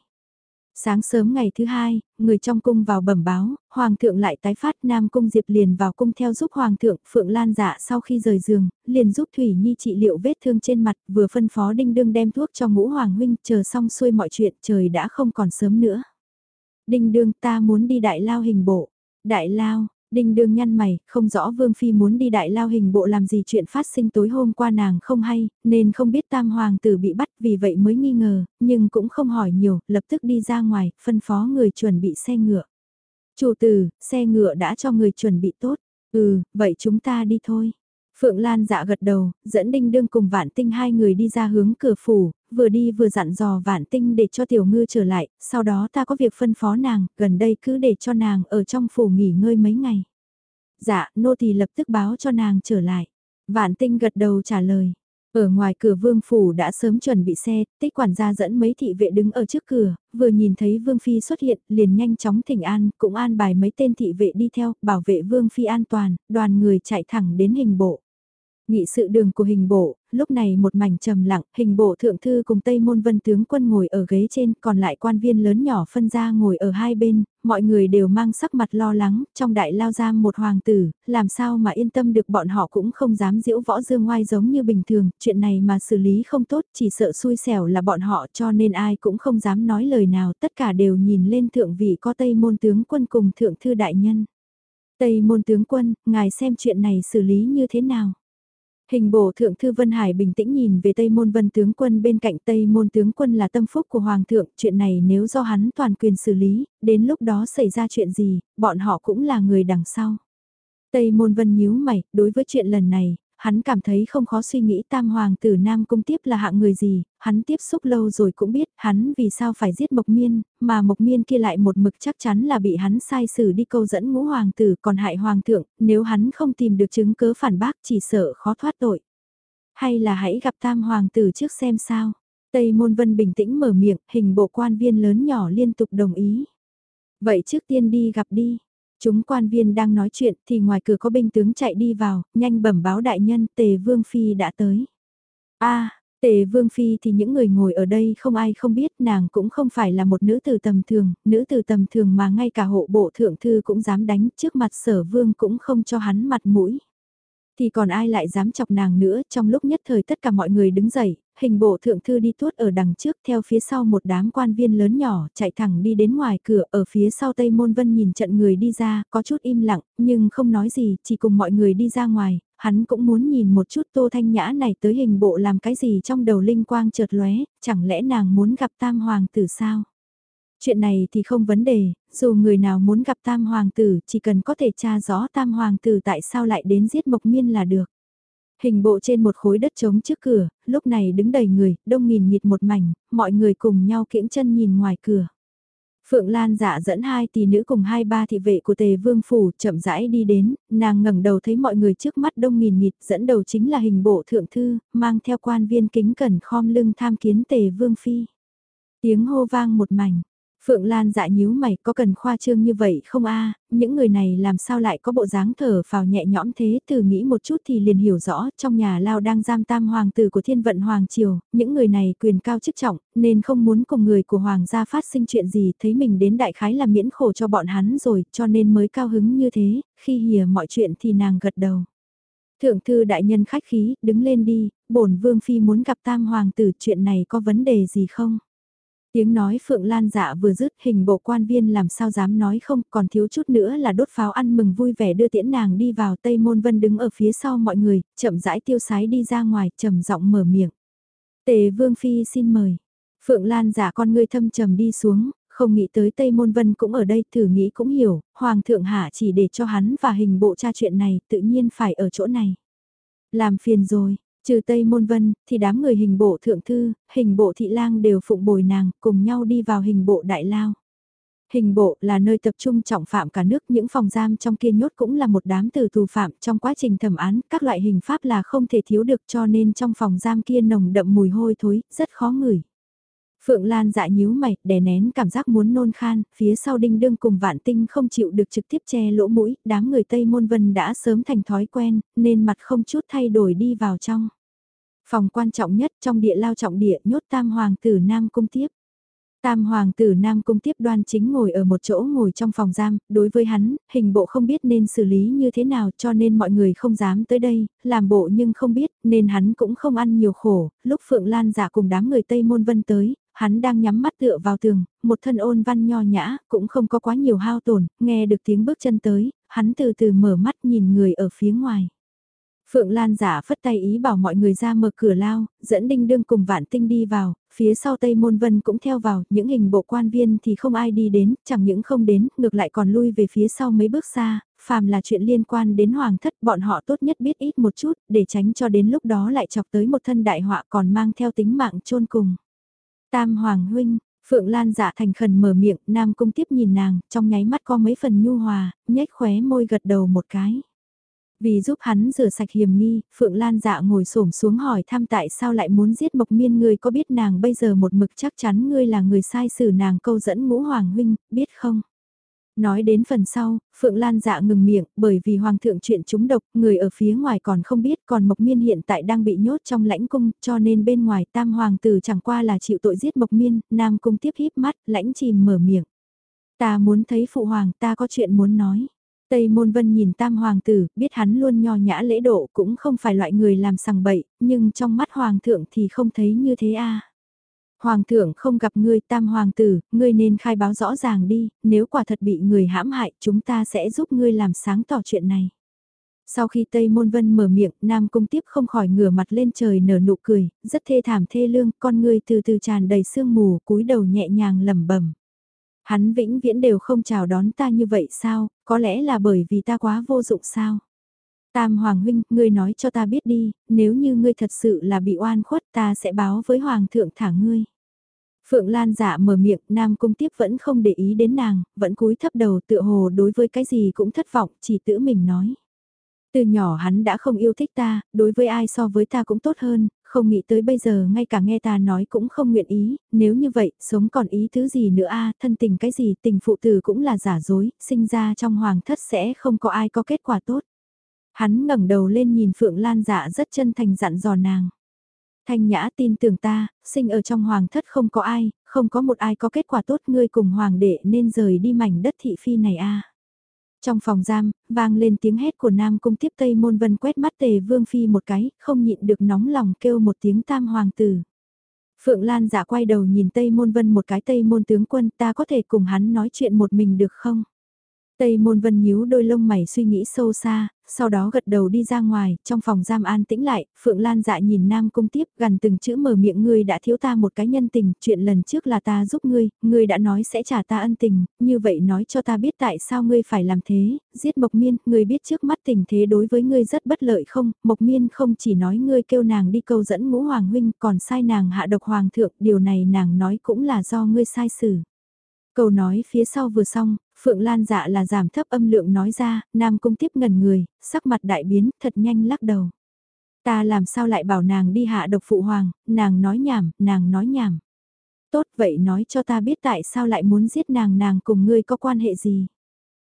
Sáng sớm ngày thứ hai, người trong cung vào bẩm báo, Hoàng thượng lại tái phát Nam Cung Diệp liền vào cung theo giúp Hoàng thượng, Phượng Lan dạ sau khi rời giường, liền giúp Thủy Nhi trị liệu vết thương trên mặt, vừa phân phó đinh đương đem thuốc cho ngũ Hoàng huynh, chờ xong xuôi mọi chuyện, trời đã không còn sớm nữa. Đinh đương ta muốn đi đại lao hình bộ. Đại lao, Đinh đương nhăn mày, không rõ Vương Phi muốn đi đại lao hình bộ làm gì chuyện phát sinh tối hôm qua nàng không hay, nên không biết tam hoàng tử bị bắt vì vậy mới nghi ngờ, nhưng cũng không hỏi nhiều, lập tức đi ra ngoài, phân phó người chuẩn bị xe ngựa. Chủ tử, xe ngựa đã cho người chuẩn bị tốt, ừ, vậy chúng ta đi thôi. Phượng Lan dạ gật đầu, dẫn Đinh Đương cùng Vạn Tinh hai người đi ra hướng cửa phủ, vừa đi vừa dặn dò Vạn Tinh để cho Tiểu Ngư trở lại, sau đó ta có việc phân phó nàng, gần đây cứ để cho nàng ở trong phủ nghỉ ngơi mấy ngày. Dạ, nô tỳ lập tức báo cho nàng trở lại. Vạn Tinh gật đầu trả lời. Ở ngoài cửa vương phủ đã sớm chuẩn bị xe, tích quản gia dẫn mấy thị vệ đứng ở trước cửa, vừa nhìn thấy vương phi xuất hiện, liền nhanh chóng thỉnh an, cũng an bài mấy tên thị vệ đi theo, bảo vệ vương phi an toàn, đoàn người chạy thẳng đến hình bộ. Nghị sự đường của hình bộ, lúc này một mảnh trầm lặng, hình bộ thượng thư cùng Tây Môn Vân tướng quân ngồi ở ghế trên, còn lại quan viên lớn nhỏ phân ra ngồi ở hai bên, mọi người đều mang sắc mặt lo lắng, trong đại lao giam một hoàng tử, làm sao mà yên tâm được bọn họ cũng không dám diễu võ dương ngoai giống như bình thường, chuyện này mà xử lý không tốt, chỉ sợ xui xẻo là bọn họ cho nên ai cũng không dám nói lời nào, tất cả đều nhìn lên thượng vị có Tây Môn tướng quân cùng thượng thư đại nhân. Tây Môn tướng quân, ngài xem chuyện này xử lý như thế nào? Hình bộ thượng thư Vân Hải bình tĩnh nhìn về Tây Môn Vân tướng quân bên cạnh Tây Môn tướng quân là tâm phúc của Hoàng thượng, chuyện này nếu do hắn toàn quyền xử lý, đến lúc đó xảy ra chuyện gì, bọn họ cũng là người đằng sau. Tây Môn Vân nhíu mày, đối với chuyện lần này, hắn cảm thấy không khó suy nghĩ tam hoàng tử Nam Cung tiếp là hạng người gì, hắn tiếp xúc lâu rồi cũng biết hắn vì sao phải giết Mộc Miên, mà Mộc Miên kia lại một mực chắc chắn là bị hắn sai xử đi câu dẫn ngũ hoàng tử còn hại hoàng thượng, nếu hắn không tìm được chứng cớ phản bác chỉ sợ khó thoát tội. Hay là hãy gặp tam hoàng tử trước xem sao. Tây Môn Vân bình tĩnh mở miệng, hình bộ quan viên lớn nhỏ liên tục đồng ý. Vậy trước tiên đi gặp đi, Chúng quan viên đang nói chuyện thì ngoài cửa có binh tướng chạy đi vào, nhanh bẩm báo đại nhân tề vương phi đã tới. a tề vương phi thì những người ngồi ở đây không ai không biết nàng cũng không phải là một nữ tử tầm thường, nữ tử tầm thường mà ngay cả hộ bộ thượng thư cũng dám đánh trước mặt sở vương cũng không cho hắn mặt mũi. Thì còn ai lại dám chọc nàng nữa trong lúc nhất thời tất cả mọi người đứng dậy, hình bộ thượng thư đi tuốt ở đằng trước theo phía sau một đám quan viên lớn nhỏ chạy thẳng đi đến ngoài cửa ở phía sau Tây Môn Vân nhìn trận người đi ra có chút im lặng nhưng không nói gì chỉ cùng mọi người đi ra ngoài, hắn cũng muốn nhìn một chút Tô Thanh Nhã này tới hình bộ làm cái gì trong đầu linh quang chợt lóe, chẳng lẽ nàng muốn gặp Tam Hoàng tử sao? Chuyện này thì không vấn đề, dù người nào muốn gặp Tam Hoàng tử chỉ cần có thể tra rõ Tam Hoàng tử tại sao lại đến giết Mộc Miên là được. Hình bộ trên một khối đất trống trước cửa, lúc này đứng đầy người, đông nghìn nhịt một mảnh, mọi người cùng nhau kiễng chân nhìn ngoài cửa. Phượng Lan dạ dẫn hai tỷ nữ cùng hai ba thị vệ của tề vương phủ chậm rãi đi đến, nàng ngẩng đầu thấy mọi người trước mắt đông nghìn nghịt dẫn đầu chính là hình bộ thượng thư, mang theo quan viên kính cẩn khom lưng tham kiến tề vương phi. Tiếng hô vang một mảnh, Phượng Lan dạ nhíu mày có cần khoa trương như vậy không a những người này làm sao lại có bộ dáng thở phào nhẹ nhõm thế từ nghĩ một chút thì liền hiểu rõ trong nhà lao đang giam tam hoàng tử của thiên vận hoàng triều, những người này quyền cao chức trọng nên không muốn cùng người của hoàng gia phát sinh chuyện gì thấy mình đến đại khái là miễn khổ cho bọn hắn rồi cho nên mới cao hứng như thế, khi hìa mọi chuyện thì nàng gật đầu. Thượng thư đại nhân khách khí, đứng lên đi, bổn vương phi muốn gặp tam hoàng tử chuyện này có vấn đề gì không? Tiếng nói Phượng Lan dạ vừa dứt hình bộ quan viên làm sao dám nói không còn thiếu chút nữa là đốt pháo ăn mừng vui vẻ đưa tiễn nàng đi vào Tây Môn Vân đứng ở phía sau mọi người, chậm rãi tiêu sái đi ra ngoài, trầm giọng mở miệng. Tề Vương Phi xin mời. Phượng Lan giả con ngươi thâm trầm đi xuống, không nghĩ tới Tây Môn Vân cũng ở đây thử nghĩ cũng hiểu, Hoàng thượng hạ chỉ để cho hắn và hình bộ tra chuyện này tự nhiên phải ở chỗ này. Làm phiền rồi, Trừ Tây Môn Vân, thì đám người hình bộ thượng thư, hình bộ thị lang đều phụng bồi nàng, cùng nhau đi vào hình bộ đại lao. Hình bộ là nơi tập trung trọng phạm cả nước, những phòng giam trong kia nhốt cũng là một đám tử tù phạm trong quá trình thẩm án, các loại hình pháp là không thể thiếu được cho nên trong phòng giam kia nồng đậm mùi hôi thối, rất khó ngửi. Phượng Lan dạ nhíu mày, đè nén cảm giác muốn nôn khan, phía sau đinh đương cùng vạn tinh không chịu được trực tiếp che lỗ mũi, đám người Tây Môn Vân đã sớm thành thói quen, nên mặt không chút thay đổi đi vào trong. Phòng quan trọng nhất trong địa lao trọng địa nhốt tam hoàng tử Nam Cung tiếp. Tam hoàng tử Nam Cung tiếp đoan chính ngồi ở một chỗ ngồi trong phòng giam, đối với hắn, hình bộ không biết nên xử lý như thế nào cho nên mọi người không dám tới đây, làm bộ nhưng không biết, nên hắn cũng không ăn nhiều khổ, lúc Phượng Lan giả cùng đám người Tây Môn Vân tới, hắn đang nhắm mắt tựa vào tường, một thân ôn văn nho nhã, cũng không có quá nhiều hao tổn, nghe được tiếng bước chân tới, hắn từ từ mở mắt nhìn người ở phía ngoài. Phượng Lan giả phất tay ý bảo mọi người ra mở cửa lao, dẫn đinh đương cùng vạn tinh đi vào, phía sau Tây Môn Vân cũng theo vào, những hình bộ quan viên thì không ai đi đến, chẳng những không đến, ngược lại còn lui về phía sau mấy bước xa, phàm là chuyện liên quan đến hoàng thất bọn họ tốt nhất biết ít một chút, để tránh cho đến lúc đó lại chọc tới một thân đại họa còn mang theo tính mạng chôn cùng. Tam Hoàng Huynh, Phượng Lan dạ thành khẩn mở miệng, Nam Cung tiếp nhìn nàng, trong nháy mắt có mấy phần nhu hòa, nhếch khóe môi gật đầu một cái. Vì giúp hắn rửa sạch hiểm nghi, Phượng Lan dạ ngồi xổm xuống hỏi thăm tại sao lại muốn giết Mộc Miên ngươi có biết nàng bây giờ một mực chắc chắn ngươi là người sai xử nàng câu dẫn ngũ hoàng huynh, biết không? Nói đến phần sau, Phượng Lan dạ ngừng miệng, bởi vì Hoàng thượng chuyện chúng độc, người ở phía ngoài còn không biết, còn Mộc Miên hiện tại đang bị nhốt trong lãnh cung, cho nên bên ngoài tam hoàng tử chẳng qua là chịu tội giết Mộc Miên, Nam cung tiếp híp mắt, lãnh chìm mở miệng. Ta muốn thấy Phụ Hoàng, ta có chuyện muốn nói. Tây Môn Vân nhìn tam hoàng tử, biết hắn luôn nho nhã lễ độ cũng không phải loại người làm sằng bậy, nhưng trong mắt hoàng thượng thì không thấy như thế a. Hoàng thượng không gặp ngươi tam hoàng tử, ngươi nên khai báo rõ ràng đi, nếu quả thật bị người hãm hại chúng ta sẽ giúp ngươi làm sáng tỏ chuyện này. Sau khi Tây Môn Vân mở miệng, Nam Cung tiếp không khỏi ngửa mặt lên trời nở nụ cười, rất thê thảm thê lương, con ngươi từ từ tràn đầy sương mù, cúi đầu nhẹ nhàng lẩm bẩm. Hắn vĩnh viễn đều không chào đón ta như vậy sao, có lẽ là bởi vì ta quá vô dụng sao? Tam Hoàng Huynh, ngươi nói cho ta biết đi, nếu như ngươi thật sự là bị oan khuất ta sẽ báo với Hoàng thượng thả ngươi. Phượng Lan dạ mở miệng, Nam Cung Tiếp vẫn không để ý đến nàng, vẫn cúi thấp đầu tựa hồ đối với cái gì cũng thất vọng, chỉ tự mình nói. Từ nhỏ hắn đã không yêu thích ta, đối với ai so với ta cũng tốt hơn, không nghĩ tới bây giờ ngay cả nghe ta nói cũng không nguyện ý, nếu như vậy, sống còn ý thứ gì nữa a thân tình cái gì, tình phụ tử cũng là giả dối, sinh ra trong hoàng thất sẽ không có ai có kết quả tốt. Hắn ngẩng đầu lên nhìn Phượng Lan dạ rất chân thành dặn dò nàng. Thanh Nhã tin tưởng ta, sinh ở trong hoàng thất không có ai, không có một ai có kết quả tốt ngươi cùng hoàng đệ nên rời đi mảnh đất thị phi này a. Trong phòng giam, vang lên tiếng hét của Nam Cung tiếp Tây Môn Vân quét mắt tề vương phi một cái, không nhịn được nóng lòng kêu một tiếng tam hoàng tử. Phượng Lan giả quay đầu nhìn Tây Môn Vân một cái Tây Môn tướng quân ta có thể cùng hắn nói chuyện một mình được không? Tây Môn Vân nhíu đôi lông mày suy nghĩ sâu xa, sau đó gật đầu đi ra ngoài, trong phòng giam an tĩnh lại, Phượng Lan dạ nhìn Nam Cung tiếp gần từng chữ mở miệng ngươi đã thiếu ta một cái nhân tình, chuyện lần trước là ta giúp ngươi, ngươi đã nói sẽ trả ta ân tình, như vậy nói cho ta biết tại sao ngươi phải làm thế, giết Mộc Miên, ngươi biết trước mắt tình thế đối với ngươi rất bất lợi không, Mộc Miên không chỉ nói ngươi kêu nàng đi câu dẫn ngũ hoàng huynh, còn sai nàng hạ độc hoàng thượng, điều này nàng nói cũng là do ngươi sai xử. Câu nói phía sau vừa xong, Phượng Lan dạ là giảm thấp âm lượng nói ra, Nam Cung tiếp ngần người, sắc mặt đại biến, thật nhanh lắc đầu. Ta làm sao lại bảo nàng đi hạ độc phụ hoàng, nàng nói nhảm, nàng nói nhảm. Tốt vậy nói cho ta biết tại sao lại muốn giết nàng nàng cùng ngươi có quan hệ gì.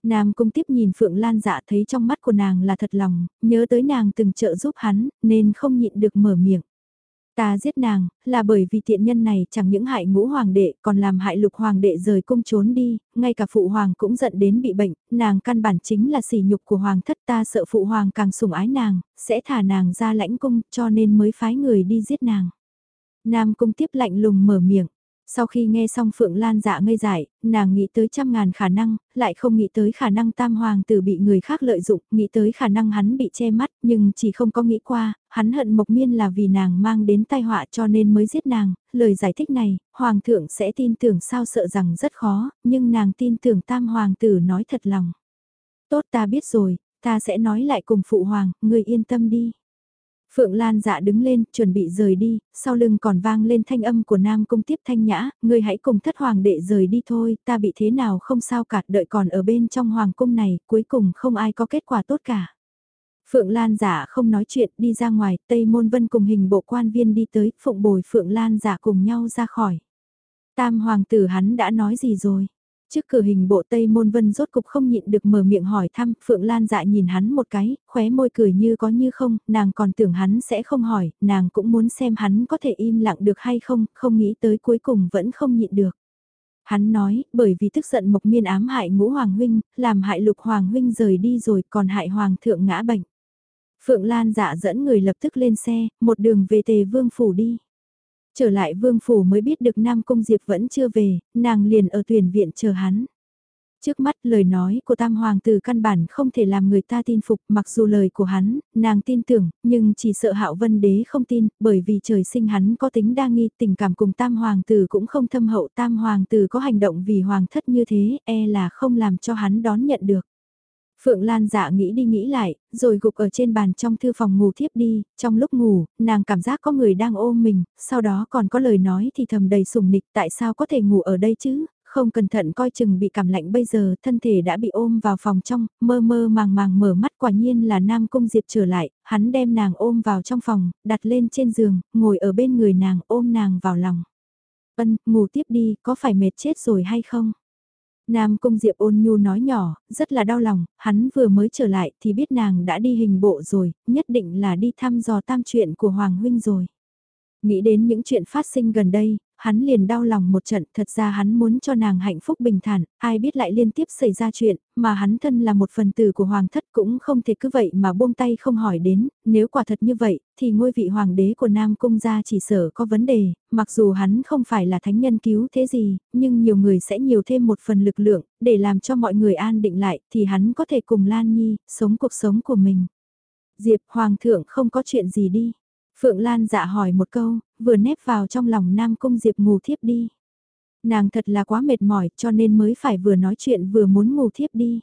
Nam Cung tiếp nhìn Phượng Lan dạ thấy trong mắt của nàng là thật lòng, nhớ tới nàng từng trợ giúp hắn, nên không nhịn được mở miệng. Ta giết nàng, là bởi vì tiện nhân này chẳng những hại ngũ hoàng đệ còn làm hại lục hoàng đệ rời cung trốn đi, ngay cả phụ hoàng cũng giận đến bị bệnh, nàng căn bản chính là sỉ nhục của hoàng thất ta sợ phụ hoàng càng sủng ái nàng, sẽ thả nàng ra lãnh cung cho nên mới phái người đi giết nàng. Nam cung tiếp lạnh lùng mở miệng, sau khi nghe xong Phượng Lan dạ ngây dại, nàng nghĩ tới trăm ngàn khả năng, lại không nghĩ tới khả năng tam hoàng tử bị người khác lợi dụng, nghĩ tới khả năng hắn bị che mắt, nhưng chỉ không có nghĩ qua, hắn hận Mộc Miên là vì nàng mang đến tai họa cho nên mới giết nàng, lời giải thích này, hoàng thượng sẽ tin tưởng sao sợ rằng rất khó, nhưng nàng tin tưởng tam hoàng tử nói thật lòng. Tốt ta biết rồi, ta sẽ nói lại cùng phụ hoàng, người yên tâm đi. Phượng Lan dạ đứng lên, chuẩn bị rời đi, sau lưng còn vang lên thanh âm của Nam Cung tiếp thanh nhã, Ngươi hãy cùng thất hoàng đệ rời đi thôi, ta bị thế nào không sao cả, đợi còn ở bên trong hoàng cung này, cuối cùng không ai có kết quả tốt cả. Phượng Lan giả dạ không nói chuyện, đi ra ngoài, Tây Môn Vân cùng hình bộ quan viên đi tới, phụng bồi Phượng Lan giả dạ cùng nhau ra khỏi. Tam hoàng tử hắn đã nói gì rồi? Trước cửa hình bộ Tây Môn Vân rốt cục không nhịn được mở miệng hỏi thăm, Phượng Lan dạ nhìn hắn một cái, khóe môi cười như có như không, nàng còn tưởng hắn sẽ không hỏi, nàng cũng muốn xem hắn có thể im lặng được hay không, không nghĩ tới cuối cùng vẫn không nhịn được. Hắn nói, bởi vì tức giận Mộc Miên ám hại ngũ Hoàng Huynh, làm hại lục Hoàng Huynh rời đi rồi còn hại Hoàng thượng ngã bệnh. Phượng Lan dạ dẫn người lập tức lên xe, một đường về tề vương phủ đi. Trở lại vương phủ mới biết được Nam Cung Diệp vẫn chưa về, nàng liền ở tuyển viện chờ hắn. Trước mắt lời nói của Tam Hoàng tử căn bản không thể làm người ta tin phục mặc dù lời của hắn, nàng tin tưởng, nhưng chỉ sợ hạo vân đế không tin, bởi vì trời sinh hắn có tính đa nghi, tình cảm cùng Tam Hoàng tử cũng không thâm hậu Tam Hoàng tử có hành động vì Hoàng thất như thế, e là không làm cho hắn đón nhận được. Phượng Lan dạ nghĩ đi nghĩ lại, rồi gục ở trên bàn trong thư phòng ngủ thiếp đi, trong lúc ngủ, nàng cảm giác có người đang ôm mình, sau đó còn có lời nói thì thầm đầy sùng nịch tại sao có thể ngủ ở đây chứ, không cẩn thận coi chừng bị cảm lạnh bây giờ thân thể đã bị ôm vào phòng trong, mơ mơ màng màng mở mắt quả nhiên là Nam Cung Diệp trở lại, hắn đem nàng ôm vào trong phòng, đặt lên trên giường, ngồi ở bên người nàng ôm nàng vào lòng. Vân, ngủ tiếp đi, có phải mệt chết rồi hay không? Nam Cung Diệp ôn nhu nói nhỏ, rất là đau lòng, hắn vừa mới trở lại thì biết nàng đã đi hình bộ rồi, nhất định là đi thăm dò tam chuyện của Hoàng Huynh rồi. Nghĩ đến những chuyện phát sinh gần đây, hắn liền đau lòng một trận, thật ra hắn muốn cho nàng hạnh phúc bình thản, ai biết lại liên tiếp xảy ra chuyện, mà hắn thân là một phần tử của hoàng thất cũng không thể cứ vậy mà buông tay không hỏi đến, nếu quả thật như vậy, thì ngôi vị hoàng đế của Nam Cung gia chỉ sở có vấn đề, mặc dù hắn không phải là thánh nhân cứu thế gì, nhưng nhiều người sẽ nhiều thêm một phần lực lượng, để làm cho mọi người an định lại, thì hắn có thể cùng Lan Nhi, sống cuộc sống của mình. Diệp Hoàng thượng không có chuyện gì đi. Phượng Lan dạ hỏi một câu, vừa nép vào trong lòng Nam Cung Diệp ngủ thiếp đi. Nàng thật là quá mệt mỏi cho nên mới phải vừa nói chuyện vừa muốn ngủ thiếp đi.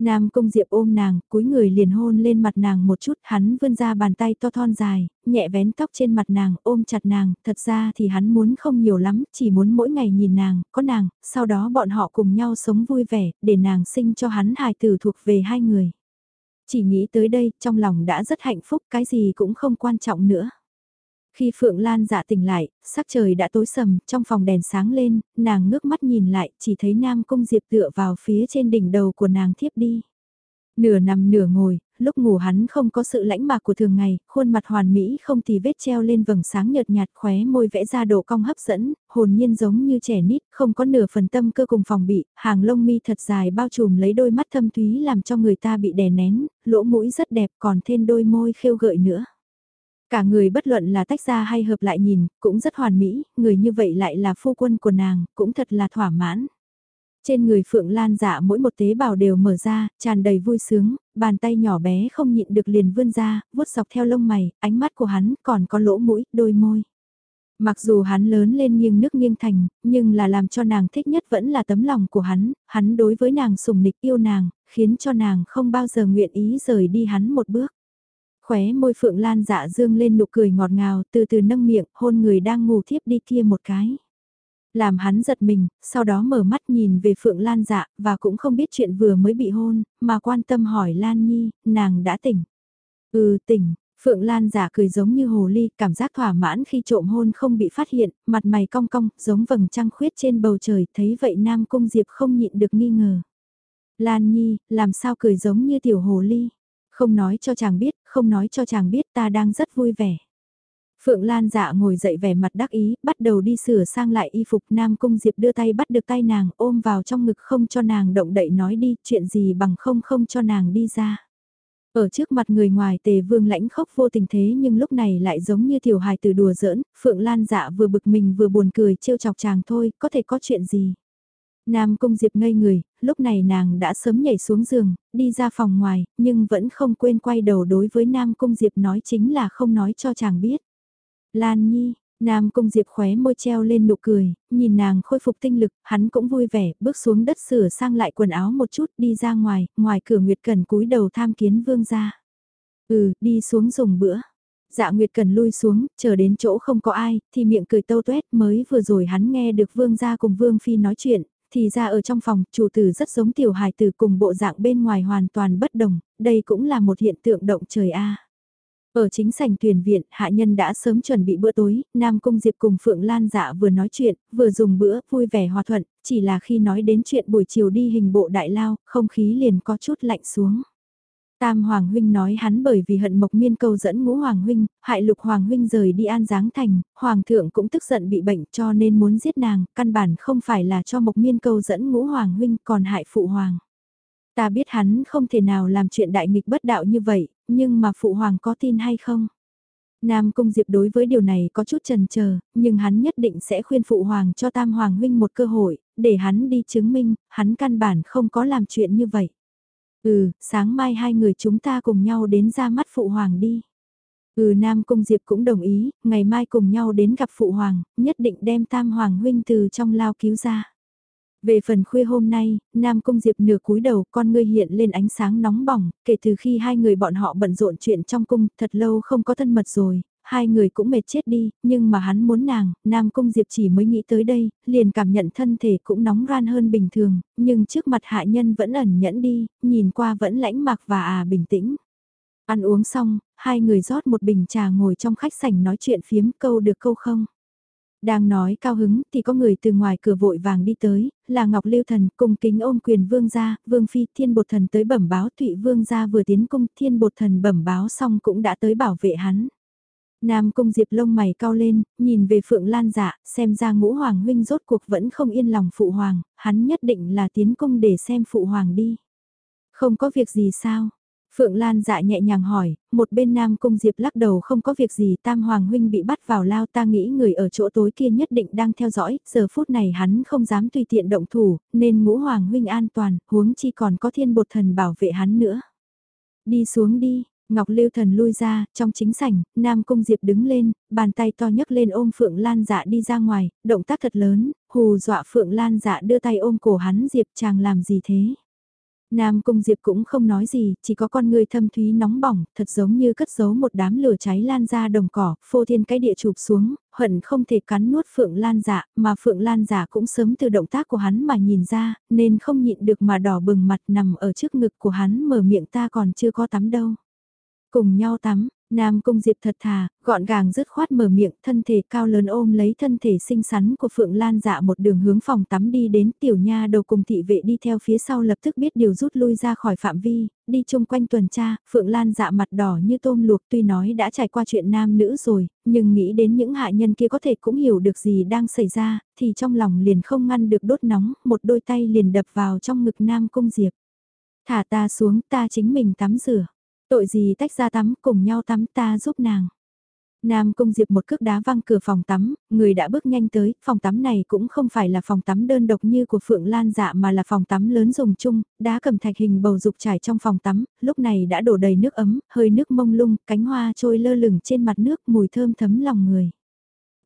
Nam Cung Diệp ôm nàng, cúi người liền hôn lên mặt nàng một chút, hắn vươn ra bàn tay to thon dài, nhẹ vén tóc trên mặt nàng, ôm chặt nàng, thật ra thì hắn muốn không nhiều lắm, chỉ muốn mỗi ngày nhìn nàng, có nàng, sau đó bọn họ cùng nhau sống vui vẻ, để nàng sinh cho hắn hài tử thuộc về hai người. Chỉ nghĩ tới đây, trong lòng đã rất hạnh phúc, cái gì cũng không quan trọng nữa. Khi Phượng Lan dạ tỉnh lại, sắc trời đã tối sầm, trong phòng đèn sáng lên, nàng ngước mắt nhìn lại, chỉ thấy Nam Cung Diệp tựa vào phía trên đỉnh đầu của nàng thiếp đi. Nửa nằm nửa ngồi, lúc ngủ hắn không có sự lãnh mạc của thường ngày, khuôn mặt hoàn mỹ không thì vết treo lên vầng sáng nhợt nhạt khóe môi vẽ ra độ cong hấp dẫn, hồn nhiên giống như trẻ nít, không có nửa phần tâm cơ cùng phòng bị, hàng lông mi thật dài bao trùm lấy đôi mắt thâm thúy làm cho người ta bị đè nén, lỗ mũi rất đẹp còn thêm đôi môi khêu gợi nữa. Cả người bất luận là tách ra hay hợp lại nhìn, cũng rất hoàn mỹ, người như vậy lại là phu quân của nàng, cũng thật là thỏa mãn. Trên người Phượng Lan dạ mỗi một tế bào đều mở ra, tràn đầy vui sướng, bàn tay nhỏ bé không nhịn được liền vươn ra, vuốt dọc theo lông mày, ánh mắt của hắn còn có lỗ mũi, đôi môi. Mặc dù hắn lớn lên nghiêng nước nghiêng thành, nhưng là làm cho nàng thích nhất vẫn là tấm lòng của hắn, hắn đối với nàng sùng nịch yêu nàng, khiến cho nàng không bao giờ nguyện ý rời đi hắn một bước. Khóe môi Phượng Lan dạ dương lên nụ cười ngọt ngào, từ từ nâng miệng, hôn người đang ngủ thiếp đi kia một cái. Làm hắn giật mình, sau đó mở mắt nhìn về Phượng Lan dạ, và cũng không biết chuyện vừa mới bị hôn, mà quan tâm hỏi Lan Nhi, nàng đã tỉnh. Ừ tỉnh, Phượng Lan giả cười giống như hồ ly, cảm giác thỏa mãn khi trộm hôn không bị phát hiện, mặt mày cong cong, giống vầng trăng khuyết trên bầu trời, thấy vậy Nam Cung Diệp không nhịn được nghi ngờ. Lan Nhi, làm sao cười giống như tiểu hồ ly? Không nói cho chàng biết, không nói cho chàng biết ta đang rất vui vẻ. Phượng Lan dạ ngồi dậy vẻ mặt đắc ý, bắt đầu đi sửa sang lại y phục Nam Cung Diệp đưa tay bắt được tay nàng ôm vào trong ngực không cho nàng động đậy nói đi chuyện gì bằng không không cho nàng đi ra. Ở trước mặt người ngoài tề vương lãnh khốc vô tình thế nhưng lúc này lại giống như tiểu hài từ đùa giỡn, Phượng Lan dạ vừa bực mình vừa buồn cười trêu chọc chàng thôi, có thể có chuyện gì. Nam Cung Diệp ngây người, lúc này nàng đã sớm nhảy xuống giường, đi ra phòng ngoài, nhưng vẫn không quên quay đầu đối với Nam Cung Diệp nói chính là không nói cho chàng biết. Lan Nhi, Nam Cung Diệp khóe môi treo lên nụ cười, nhìn nàng khôi phục tinh lực, hắn cũng vui vẻ, bước xuống đất sửa sang lại quần áo một chút đi ra ngoài, ngoài cửa Nguyệt Cần cúi đầu tham kiến vương gia. Ừ, đi xuống dùng bữa. Dạ Nguyệt Cần lui xuống, chờ đến chỗ không có ai, thì miệng cười tâu tuét mới vừa rồi hắn nghe được vương gia cùng vương phi nói chuyện, thì ra ở trong phòng, chủ tử rất giống tiểu hài tử cùng bộ dạng bên ngoài hoàn toàn bất đồng, đây cũng là một hiện tượng động trời a. Ở chính sảnh tuyển viện, hạ nhân đã sớm chuẩn bị bữa tối, Nam Cung Diệp cùng Phượng Lan dạ vừa nói chuyện, vừa dùng bữa, vui vẻ hòa thuận, chỉ là khi nói đến chuyện buổi chiều đi hình bộ đại lao, không khí liền có chút lạnh xuống. Tam Hoàng Huynh nói hắn bởi vì hận Mộc Miên câu dẫn ngũ Hoàng Huynh, hại lục Hoàng Huynh rời đi an giáng thành, Hoàng thượng cũng tức giận bị bệnh cho nên muốn giết nàng, căn bản không phải là cho Mộc Miên câu dẫn ngũ Hoàng Huynh còn hại Phụ Hoàng. Ta biết hắn không thể nào làm chuyện đại nghịch bất đạo như vậy, nhưng mà Phụ Hoàng có tin hay không? Nam Cung Diệp đối với điều này có chút chần chờ, nhưng hắn nhất định sẽ khuyên Phụ Hoàng cho Tam Hoàng Huynh một cơ hội, để hắn đi chứng minh, hắn căn bản không có làm chuyện như vậy. Ừ, sáng mai hai người chúng ta cùng nhau đến ra mắt Phụ Hoàng đi. Ừ Nam Cung Diệp cũng đồng ý, ngày mai cùng nhau đến gặp Phụ Hoàng, nhất định đem Tam Hoàng Huynh từ trong lao cứu ra. Về phần khuya hôm nay, Nam Cung Diệp nửa cúi đầu con ngươi hiện lên ánh sáng nóng bỏng, kể từ khi hai người bọn họ bận rộn chuyện trong cung thật lâu không có thân mật rồi, hai người cũng mệt chết đi, nhưng mà hắn muốn nàng, Nam Cung Diệp chỉ mới nghĩ tới đây, liền cảm nhận thân thể cũng nóng ran hơn bình thường, nhưng trước mặt hạ nhân vẫn ẩn nhẫn đi, nhìn qua vẫn lãnh mạc và à bình tĩnh. Ăn uống xong, hai người rót một bình trà ngồi trong khách sảnh nói chuyện phiếm câu được câu không. Đang nói cao hứng thì có người từ ngoài cửa vội vàng đi tới, là Ngọc Lưu Thần cùng kính ôm quyền vương gia, vương phi thiên bột thần tới bẩm báo thụy vương gia vừa tiến cung thiên bột thần bẩm báo xong cũng đã tới bảo vệ hắn. Nam cung diệp lông mày cao lên, nhìn về phượng lan dạ, xem ra ngũ hoàng huynh rốt cuộc vẫn không yên lòng phụ hoàng, hắn nhất định là tiến cung để xem phụ hoàng đi. Không có việc gì sao, Phượng Lan dạ nhẹ nhàng hỏi, một bên Nam Cung Diệp lắc đầu không có việc gì Tam Hoàng Huynh bị bắt vào lao ta nghĩ người ở chỗ tối kia nhất định đang theo dõi, giờ phút này hắn không dám tùy tiện động thủ, nên ngũ Hoàng Huynh an toàn, huống chi còn có thiên bột thần bảo vệ hắn nữa. Đi xuống đi, Ngọc Lưu Thần lui ra, trong chính sảnh, Nam Cung Diệp đứng lên, bàn tay to nhấc lên ôm Phượng Lan dạ đi ra ngoài, động tác thật lớn, hù dọa Phượng Lan dạ đưa tay ôm cổ hắn Diệp chàng làm gì thế. Nam Cung Diệp cũng không nói gì, chỉ có con người thâm thúy nóng bỏng, thật giống như cất giấu một đám lửa cháy lan ra đồng cỏ, phô thiên cái địa chụp xuống, hận không thể cắn nuốt Phượng Lan dạ, mà Phượng Lan dạ cũng sớm từ động tác của hắn mà nhìn ra, nên không nhịn được mà đỏ bừng mặt nằm ở trước ngực của hắn mở miệng ta còn chưa có tắm đâu. Cùng nhau tắm, Nam Cung Diệp thật thà, gọn gàng dứt khoát mở miệng, thân thể cao lớn ôm lấy thân thể xinh xắn của Phượng Lan dạ một đường hướng phòng tắm đi đến tiểu nha đầu cùng thị vệ đi theo phía sau lập tức biết điều rút lui ra khỏi phạm vi, đi chung quanh tuần tra, Phượng Lan dạ mặt đỏ như tôm luộc tuy nói đã trải qua chuyện nam nữ rồi, nhưng nghĩ đến những hạ nhân kia có thể cũng hiểu được gì đang xảy ra, thì trong lòng liền không ngăn được đốt nóng, một đôi tay liền đập vào trong ngực Nam Cung Diệp. Thả ta xuống ta chính mình tắm rửa. Tội gì tách ra tắm cùng nhau tắm ta giúp nàng. Nam Cung Diệp một cước đá văng cửa phòng tắm, người đã bước nhanh tới, phòng tắm này cũng không phải là phòng tắm đơn độc như của Phượng Lan dạ mà là phòng tắm lớn dùng chung, đá cầm thạch hình bầu dục trải trong phòng tắm, lúc này đã đổ đầy nước ấm, hơi nước mông lung, cánh hoa trôi lơ lửng trên mặt nước, mùi thơm thấm lòng người.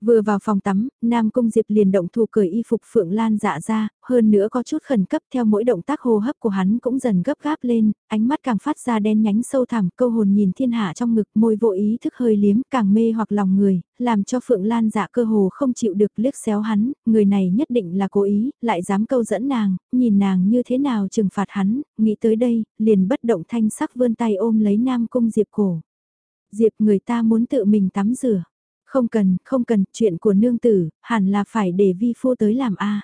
Vừa vào phòng tắm, Nam Cung Diệp liền động thủ cởi y phục Phượng Lan dạ ra, hơn nữa có chút khẩn cấp theo mỗi động tác hô hấp của hắn cũng dần gấp gáp lên, ánh mắt càng phát ra đen nhánh sâu thẳm, câu hồn nhìn thiên hạ trong ngực, môi vô ý thức hơi liếm, càng mê hoặc lòng người, làm cho Phượng Lan dạ cơ hồ không chịu được liếc xéo hắn, người này nhất định là cố ý, lại dám câu dẫn nàng, nhìn nàng như thế nào trừng phạt hắn, nghĩ tới đây, liền bất động thanh sắc vươn tay ôm lấy Nam Cung Diệp cổ. Diệp người ta muốn tự mình tắm rửa. Không cần, không cần, chuyện của nương tử, hẳn là phải để vi phu tới làm a.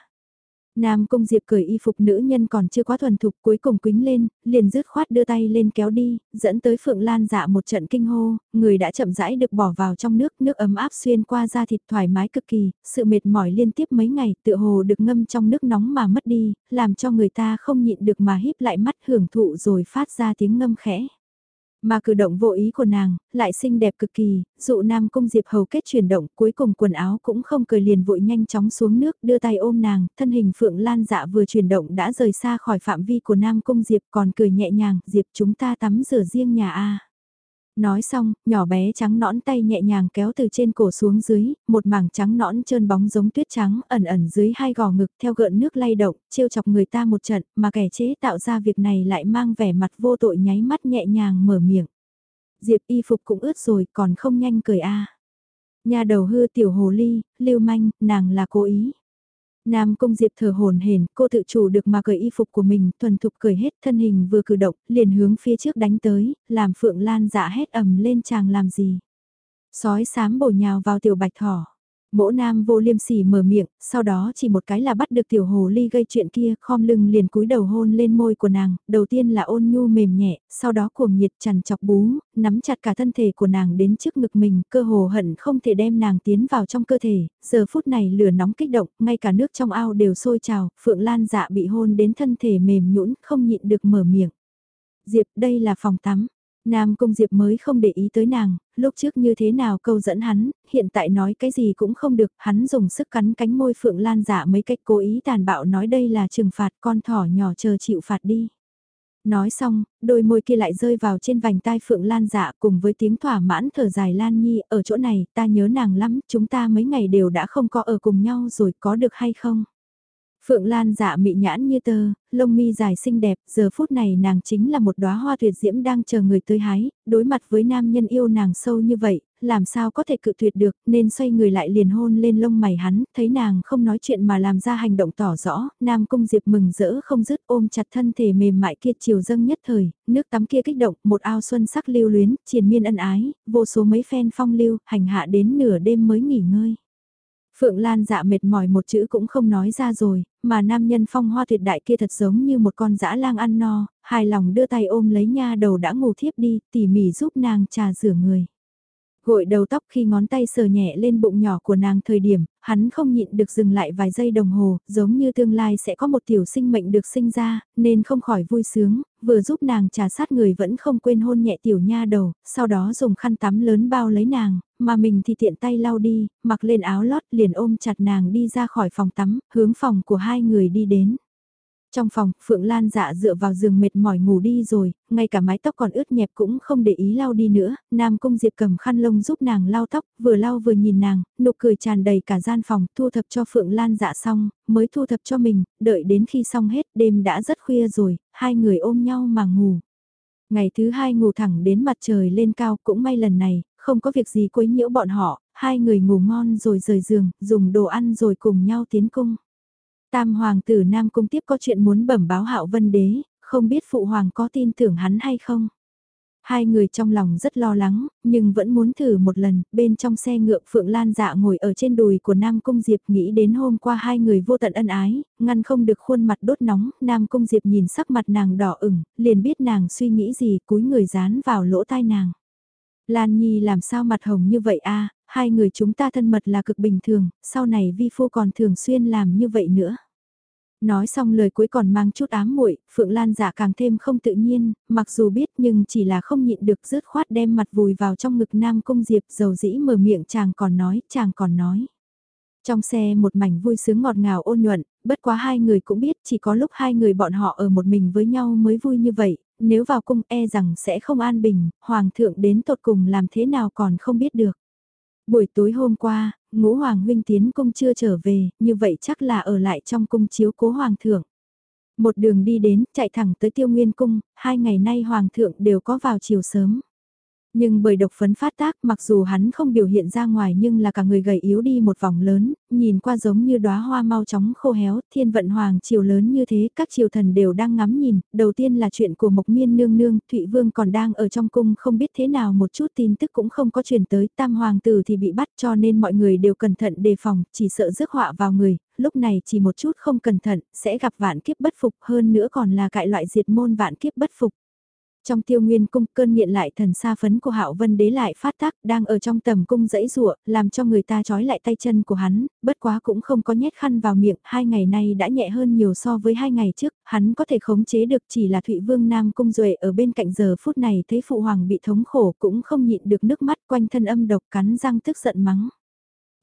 Nam Cung Diệp cởi y phục nữ nhân còn chưa quá thuần thục cuối cùng quính lên, liền dứt khoát đưa tay lên kéo đi, dẫn tới Phượng Lan dạ một trận kinh hô, người đã chậm rãi được bỏ vào trong nước, nước ấm áp xuyên qua da thịt thoải mái cực kỳ, sự mệt mỏi liên tiếp mấy ngày tựa hồ được ngâm trong nước nóng mà mất đi, làm cho người ta không nhịn được mà híp lại mắt hưởng thụ rồi phát ra tiếng ngâm khẽ. Mà cử động vô ý của nàng, lại xinh đẹp cực kỳ, dụ Nam Cung Diệp hầu kết chuyển động, cuối cùng quần áo cũng không cười liền vội nhanh chóng xuống nước, đưa tay ôm nàng, thân hình Phượng Lan dạ vừa chuyển động đã rời xa khỏi phạm vi của Nam Cung Diệp còn cười nhẹ nhàng, Diệp chúng ta tắm rửa riêng nhà A. Nói xong, nhỏ bé trắng nõn tay nhẹ nhàng kéo từ trên cổ xuống dưới, một mảng trắng nõn trơn bóng giống tuyết trắng ẩn ẩn dưới hai gò ngực theo gợn nước lay động, trêu chọc người ta một trận, mà kẻ chế tạo ra việc này lại mang vẻ mặt vô tội nháy mắt nhẹ nhàng mở miệng. Diệp y phục cũng ướt rồi còn không nhanh cười a Nhà đầu hư tiểu hồ ly, lưu manh, nàng là cố ý. Nam Cung Diệp thở hồn hển, cô tự chủ được mà cởi y phục của mình, thuần thục cởi hết thân hình vừa cử động, liền hướng phía trước đánh tới, làm Phượng Lan dạ hét ầm lên chàng làm gì. Sói sám bổ nhào vào tiểu bạch thỏ. Mỗ nam vô liêm sỉ mở miệng, sau đó chỉ một cái là bắt được tiểu hồ ly gây chuyện kia, khom lưng liền cúi đầu hôn lên môi của nàng, đầu tiên là ôn nhu mềm nhẹ, sau đó cuồng nhiệt chằn chọc bú, nắm chặt cả thân thể của nàng đến trước ngực mình, cơ hồ hận không thể đem nàng tiến vào trong cơ thể, giờ phút này lửa nóng kích động, ngay cả nước trong ao đều sôi trào, Phượng Lan dạ bị hôn đến thân thể mềm nhũn không nhịn được mở miệng. Diệp, đây là phòng tắm, Nam Cung Diệp mới không để ý tới nàng, lúc trước như thế nào câu dẫn hắn, hiện tại nói cái gì cũng không được, hắn dùng sức cắn cánh môi Phượng Lan giả mấy cách cố ý tàn bạo nói đây là trừng phạt con thỏ nhỏ chờ chịu phạt đi. Nói xong, đôi môi kia lại rơi vào trên vành tai Phượng Lan dạ cùng với tiếng thỏa mãn thở dài Lan Nhi, ở chỗ này ta nhớ nàng lắm, chúng ta mấy ngày đều đã không có ở cùng nhau rồi có được hay không? Phượng Lan dạ mị nhãn như tơ, lông mi dài xinh đẹp, giờ phút này nàng chính là một đóa hoa tuyệt diễm đang chờ người tới hái, đối mặt với nam nhân yêu nàng sâu như vậy, làm sao có thể cự tuyệt được, nên xoay người lại liền hôn lên lông mày hắn, thấy nàng không nói chuyện mà làm ra hành động tỏ rõ, Nam Cung Diệp mừng rỡ không dứt ôm chặt thân thể mềm mại kia chiều dâng nhất thời, nước tắm kia kích động, một ao xuân sắc lưu luyến, triền miên ân ái, vô số mấy phen phong lưu, hành hạ đến nửa đêm mới nghỉ ngơi. Phượng Lan dạ mệt mỏi một chữ cũng không nói ra rồi, mà nam nhân phong hoa tuyệt đại kia thật giống như một con dã lang ăn no, hài lòng đưa tay ôm lấy nha đầu đã ngủ thiếp đi, tỉ mỉ giúp nàng trà rửa người. Gội đầu tóc khi ngón tay sờ nhẹ lên bụng nhỏ của nàng thời điểm, hắn không nhịn được dừng lại vài giây đồng hồ, giống như tương lai sẽ có một tiểu sinh mệnh được sinh ra, nên không khỏi vui sướng, vừa giúp nàng trà sát người vẫn không quên hôn nhẹ tiểu nha đầu, sau đó dùng khăn tắm lớn bao lấy nàng, mà mình thì tiện tay lau đi, mặc lên áo lót liền ôm chặt nàng đi ra khỏi phòng tắm, hướng phòng của hai người đi đến. Trong phòng, Phượng Lan dạ dựa vào giường mệt mỏi ngủ đi rồi, ngay cả mái tóc còn ướt nhẹp cũng không để ý lau đi nữa, Nam Cung Diệp cầm khăn lông giúp nàng lau tóc, vừa lau vừa nhìn nàng, nụ cười tràn đầy cả gian phòng, thu thập cho Phượng Lan dạ xong, mới thu thập cho mình, đợi đến khi xong hết đêm đã rất khuya rồi, hai người ôm nhau mà ngủ. Ngày thứ hai ngủ thẳng đến mặt trời lên cao cũng may lần này, không có việc gì quấy nhiễu bọn họ, hai người ngủ ngon rồi rời giường, dùng đồ ăn rồi cùng nhau tiến cung. Tam hoàng tử Nam Cung tiếp có chuyện muốn bẩm báo hạo vân đế, không biết phụ hoàng có tin tưởng hắn hay không. Hai người trong lòng rất lo lắng, nhưng vẫn muốn thử một lần, bên trong xe ngựa Phượng Lan dạ ngồi ở trên đùi của Nam Cung Diệp nghĩ đến hôm qua hai người vô tận ân ái, ngăn không được khuôn mặt đốt nóng, Nam Cung Diệp nhìn sắc mặt nàng đỏ ửng, liền biết nàng suy nghĩ gì cúi người dán vào lỗ tai nàng. Lan Nhi làm sao mặt hồng như vậy a hai người chúng ta thân mật là cực bình thường, sau này vi phu còn thường xuyên làm như vậy nữa. Nói xong lời cuối còn mang chút ám muội, Phượng Lan giả càng thêm không tự nhiên, mặc dù biết nhưng chỉ là không nhịn được rứt khoát đem mặt vùi vào trong ngực Nam Cung Diệp dầu dĩ mở miệng chàng còn nói, chàng còn nói. Trong xe một mảnh vui sướng ngọt ngào ôn nhuận, bất quá hai người cũng biết chỉ có lúc hai người bọn họ ở một mình với nhau mới vui như vậy, nếu vào cung e rằng sẽ không an bình, hoàng thượng đến tột cùng làm thế nào còn không biết được. Buổi tối hôm qua, ngũ hoàng huynh tiến cung chưa trở về, như vậy chắc là ở lại trong cung chiếu cố hoàng thượng. Một đường đi đến, chạy thẳng tới tiêu nguyên cung, hai ngày nay hoàng thượng đều có vào chiều sớm. Nhưng bởi độc phấn phát tác mặc dù hắn không biểu hiện ra ngoài nhưng là cả người gầy yếu đi một vòng lớn, nhìn qua giống như đóa hoa mau chóng khô héo, thiên vận hoàng triều lớn như thế, các triều thần đều đang ngắm nhìn, đầu tiên là chuyện của Mộc Miên nương nương, Thụy Vương còn đang ở trong cung không biết thế nào một chút tin tức cũng không có truyền tới, tam hoàng tử thì bị bắt cho nên mọi người đều cẩn thận đề phòng, chỉ sợ rước họa vào người, lúc này chỉ một chút không cẩn thận, sẽ gặp vạn kiếp bất phục hơn nữa còn là cại loại diệt môn vạn kiếp bất phục. Trong tiêu nguyên cung cơn nghiện lại thần sa phấn của hạo vân đế lại phát tác đang ở trong tầm cung dãy rụa, làm cho người ta trói lại tay chân của hắn, bất quá cũng không có nhét khăn vào miệng, hai ngày nay đã nhẹ hơn nhiều so với hai ngày trước, hắn có thể khống chế được chỉ là Thụy Vương Nam Cung Duệ ở bên cạnh giờ phút này thấy phụ hoàng bị thống khổ cũng không nhịn được nước mắt quanh thân âm độc cắn răng tức giận mắng.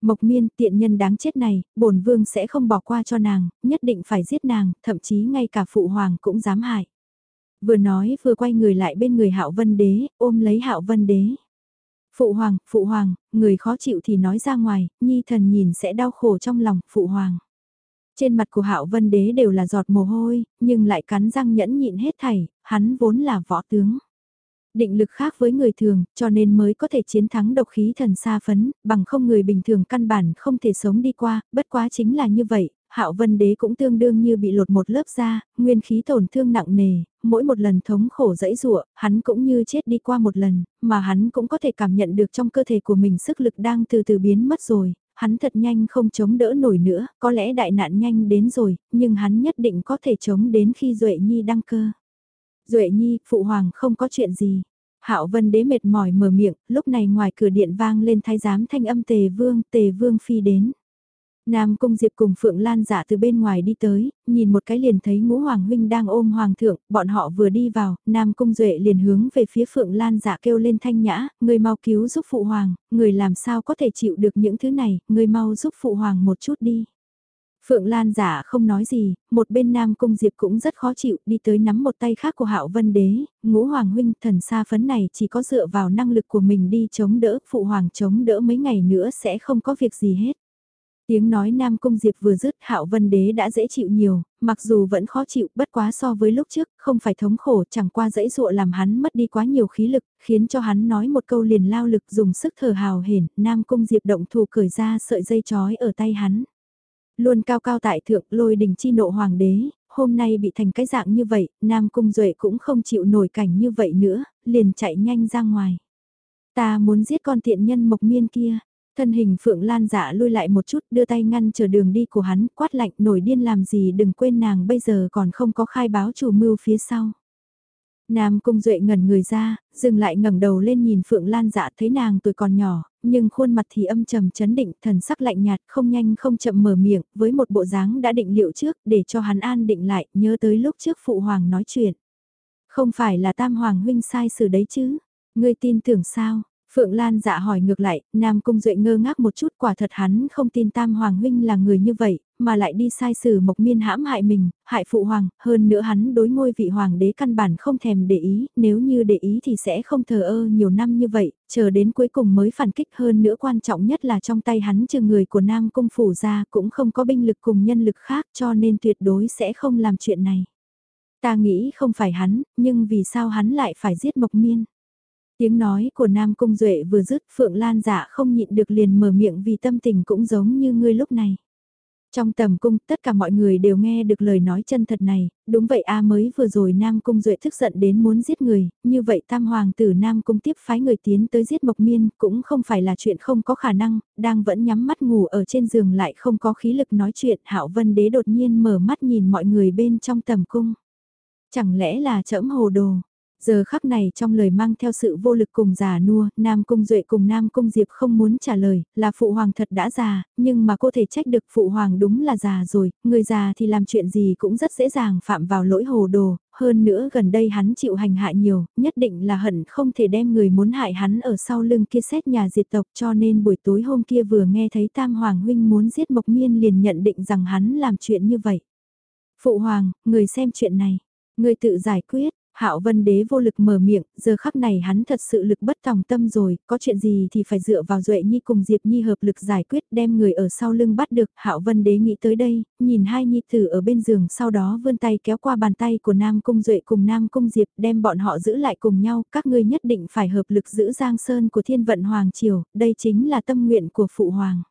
Mộc miên tiện nhân đáng chết này, bổn vương sẽ không bỏ qua cho nàng, nhất định phải giết nàng, thậm chí ngay cả phụ hoàng cũng dám hại. Vừa nói vừa quay người lại bên người Hạo Vân Đế, ôm lấy Hạo Vân Đế. Phụ hoàng, phụ hoàng, người khó chịu thì nói ra ngoài, nhi thần nhìn sẽ đau khổ trong lòng, phụ hoàng. Trên mặt của Hạo Vân Đế đều là giọt mồ hôi, nhưng lại cắn răng nhẫn nhịn hết thảy, hắn vốn là võ tướng. Định lực khác với người thường, cho nên mới có thể chiến thắng độc khí thần xa phấn, bằng không người bình thường căn bản không thể sống đi qua, bất quá chính là như vậy, Hạo Vân Đế cũng tương đương như bị lột một lớp da, nguyên khí tổn thương nặng nề, mỗi một lần thống khổ dẫy rủa, hắn cũng như chết đi qua một lần, mà hắn cũng có thể cảm nhận được trong cơ thể của mình sức lực đang từ từ biến mất rồi, hắn thật nhanh không chống đỡ nổi nữa, có lẽ đại nạn nhanh đến rồi, nhưng hắn nhất định có thể chống đến khi Duệ Nhi đăng cơ. Duệ Nhi, phụ hoàng không có chuyện gì. Hạo Vân Đế mệt mỏi mở miệng, lúc này ngoài cửa điện vang lên thái giám thanh âm Tề Vương, Tề Vương phi đến. Nam Cung Diệp cùng Phượng Lan giả từ bên ngoài đi tới, nhìn một cái liền thấy ngũ Hoàng Huynh đang ôm Hoàng thượng, bọn họ vừa đi vào, Nam Cung Duệ liền hướng về phía Phượng Lan giả kêu lên thanh nhã, người mau cứu giúp Phụ Hoàng, người làm sao có thể chịu được những thứ này, người mau giúp Phụ Hoàng một chút đi. Phượng Lan giả không nói gì, một bên Nam Cung Diệp cũng rất khó chịu, đi tới nắm một tay khác của Hạo Vân Đế, ngũ Hoàng Huynh thần xa phấn này chỉ có dựa vào năng lực của mình đi chống đỡ, Phụ Hoàng chống đỡ mấy ngày nữa sẽ không có việc gì hết. Tiếng nói Nam Cung Diệp vừa dứt Hạo Vân Đế đã dễ chịu nhiều, mặc dù vẫn khó chịu bất quá so với lúc trước, không phải thống khổ chẳng qua dãy dụa làm hắn mất đi quá nhiều khí lực, khiến cho hắn nói một câu liền lao lực dùng sức thở hào hển, Nam Cung Diệp động thủ cởi ra sợi dây chói ở tay hắn. Luôn cao cao tại thượng lôi đình chi nộ hoàng đế, hôm nay bị thành cái dạng như vậy, Nam Cung Duệ cũng không chịu nổi cảnh như vậy nữa, liền chạy nhanh ra ngoài. Ta muốn giết con tiện nhân mộc miên kia. Thân hình Phượng Lan dạ lui lại một chút đưa tay ngăn chờ đường đi của hắn quát lạnh nổi điên làm gì đừng quên nàng bây giờ còn không có khai báo chủ mưu phía sau. Nam Cung Duệ ngẩn người ra, dừng lại ngẩng đầu lên nhìn Phượng Lan dạ thấy nàng tuổi còn nhỏ, nhưng khuôn mặt thì âm trầm chấn định, thần sắc lạnh nhạt, không nhanh không chậm mở miệng, với một bộ dáng đã định liệu trước, để cho hắn an định lại, nhớ tới lúc trước Phụ Hoàng nói chuyện. Không phải là Tam Hoàng huynh sai xử đấy chứ, ngươi tin tưởng sao? Phượng Lan dạ hỏi ngược lại, Nam Cung Duệ ngơ ngác một chút quả thật hắn không tin Tam Hoàng Huynh là người như vậy, mà lại đi sai xử mộc miên hãm hại mình, hại Phụ Hoàng, hơn nữa hắn đối ngôi vị Hoàng đế căn bản không thèm để ý, nếu như để ý thì sẽ không thờ ơ nhiều năm như vậy, chờ đến cuối cùng mới phản kích hơn nữa quan trọng nhất là trong tay hắn trừ người của Nam Cung Phủ ra cũng không có binh lực cùng nhân lực khác cho nên tuyệt đối sẽ không làm chuyện này. Ta nghĩ không phải hắn, nhưng vì sao hắn lại phải giết Mộc Miên? Tiếng nói của Nam Cung Duệ vừa dứt Phượng Lan dạ không nhịn được liền mở miệng vì tâm tình cũng giống như ngươi lúc này. Trong tầm cung, tất cả mọi người đều nghe được lời nói chân thật này, đúng vậy a mới vừa rồi Nam Cung Duệ tức giận đến muốn giết người, như vậy tam hoàng tử Nam Cung tiếp phái người tiến tới giết Mộc Miên cũng không phải là chuyện không có khả năng, đang vẫn nhắm mắt ngủ ở trên giường lại không có khí lực nói chuyện, Hạo Vân Đế đột nhiên mở mắt nhìn mọi người bên trong tầm cung. Chẳng lẽ là trẫm hồ đồ, Giờ khắc này trong lời mang theo sự vô lực cùng già nua, Nam Cung Duệ cùng Nam Cung Diệp không muốn trả lời, là Phụ Hoàng thật đã già, nhưng mà cô thể trách được Phụ Hoàng đúng là già rồi, người già thì làm chuyện gì cũng rất dễ dàng phạm vào lỗi hồ đồ, hơn nữa gần đây hắn chịu hành hạ nhiều, nhất định là hận không thể đem người muốn hại hắn ở sau lưng kia xét nhà diệt tộc cho nên buổi tối hôm kia vừa nghe thấy Tam Hoàng Huynh muốn giết Mộc Miên liền nhận định rằng hắn làm chuyện như vậy. Phụ Hoàng, người xem chuyện này, người tự giải quyết, Hạo Vân Đế vô lực mở miệng, giờ khắc này hắn thật sự lực bất tòng tâm rồi, có chuyện gì thì phải dựa vào Duệ Nhi cùng Diệp Nhi hợp lực giải quyết đem người ở sau lưng bắt được. Hạo Vân Đế nghĩ tới đây, nhìn hai Nhi tử ở bên giường sau đó vươn tay kéo qua bàn tay của Nam Cung Duệ cùng Nam Cung Diệp đem bọn họ giữ lại cùng nhau, các ngươi nhất định phải hợp lực giữ Giang Sơn của Thiên Vận Hoàng Triều, đây chính là tâm nguyện của Phụ Hoàng.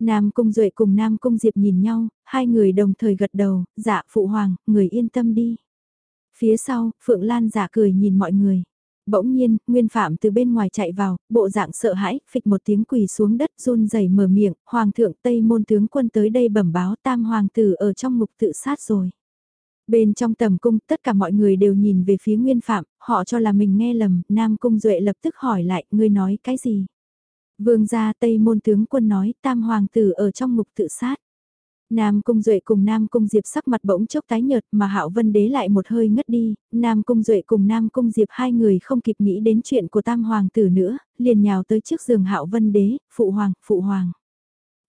Nam Cung Duệ cùng Nam Cung Diệp nhìn nhau, hai người đồng thời gật đầu, dạ Phụ Hoàng, người yên tâm đi. Phía sau, Phượng Lan giả cười nhìn mọi người. Bỗng nhiên, Nguyên Phạm từ bên ngoài chạy vào, bộ dạng sợ hãi, phịch một tiếng quỳ xuống đất run rẩy mở miệng, Hoàng thượng Tây môn tướng quân tới đây bẩm báo tam hoàng tử ở trong ngục tự sát rồi. Bên trong tầm cung, tất cả mọi người đều nhìn về phía Nguyên Phạm, họ cho là mình nghe lầm, Nam Cung Duệ lập tức hỏi lại, ngươi nói cái gì? Vương gia Tây môn tướng quân nói, tam hoàng tử ở trong ngục tự sát. Nam Cung Duệ cùng Nam Cung Diệp sắc mặt bỗng chốc tái nhợt mà Hạo Vân Đế lại một hơi ngất đi, Nam Cung Duệ cùng Nam Cung Diệp hai người không kịp nghĩ đến chuyện của Tam Hoàng tử nữa, liền nhào tới trước giường Hạo Vân Đế, Phụ Hoàng, Phụ Hoàng.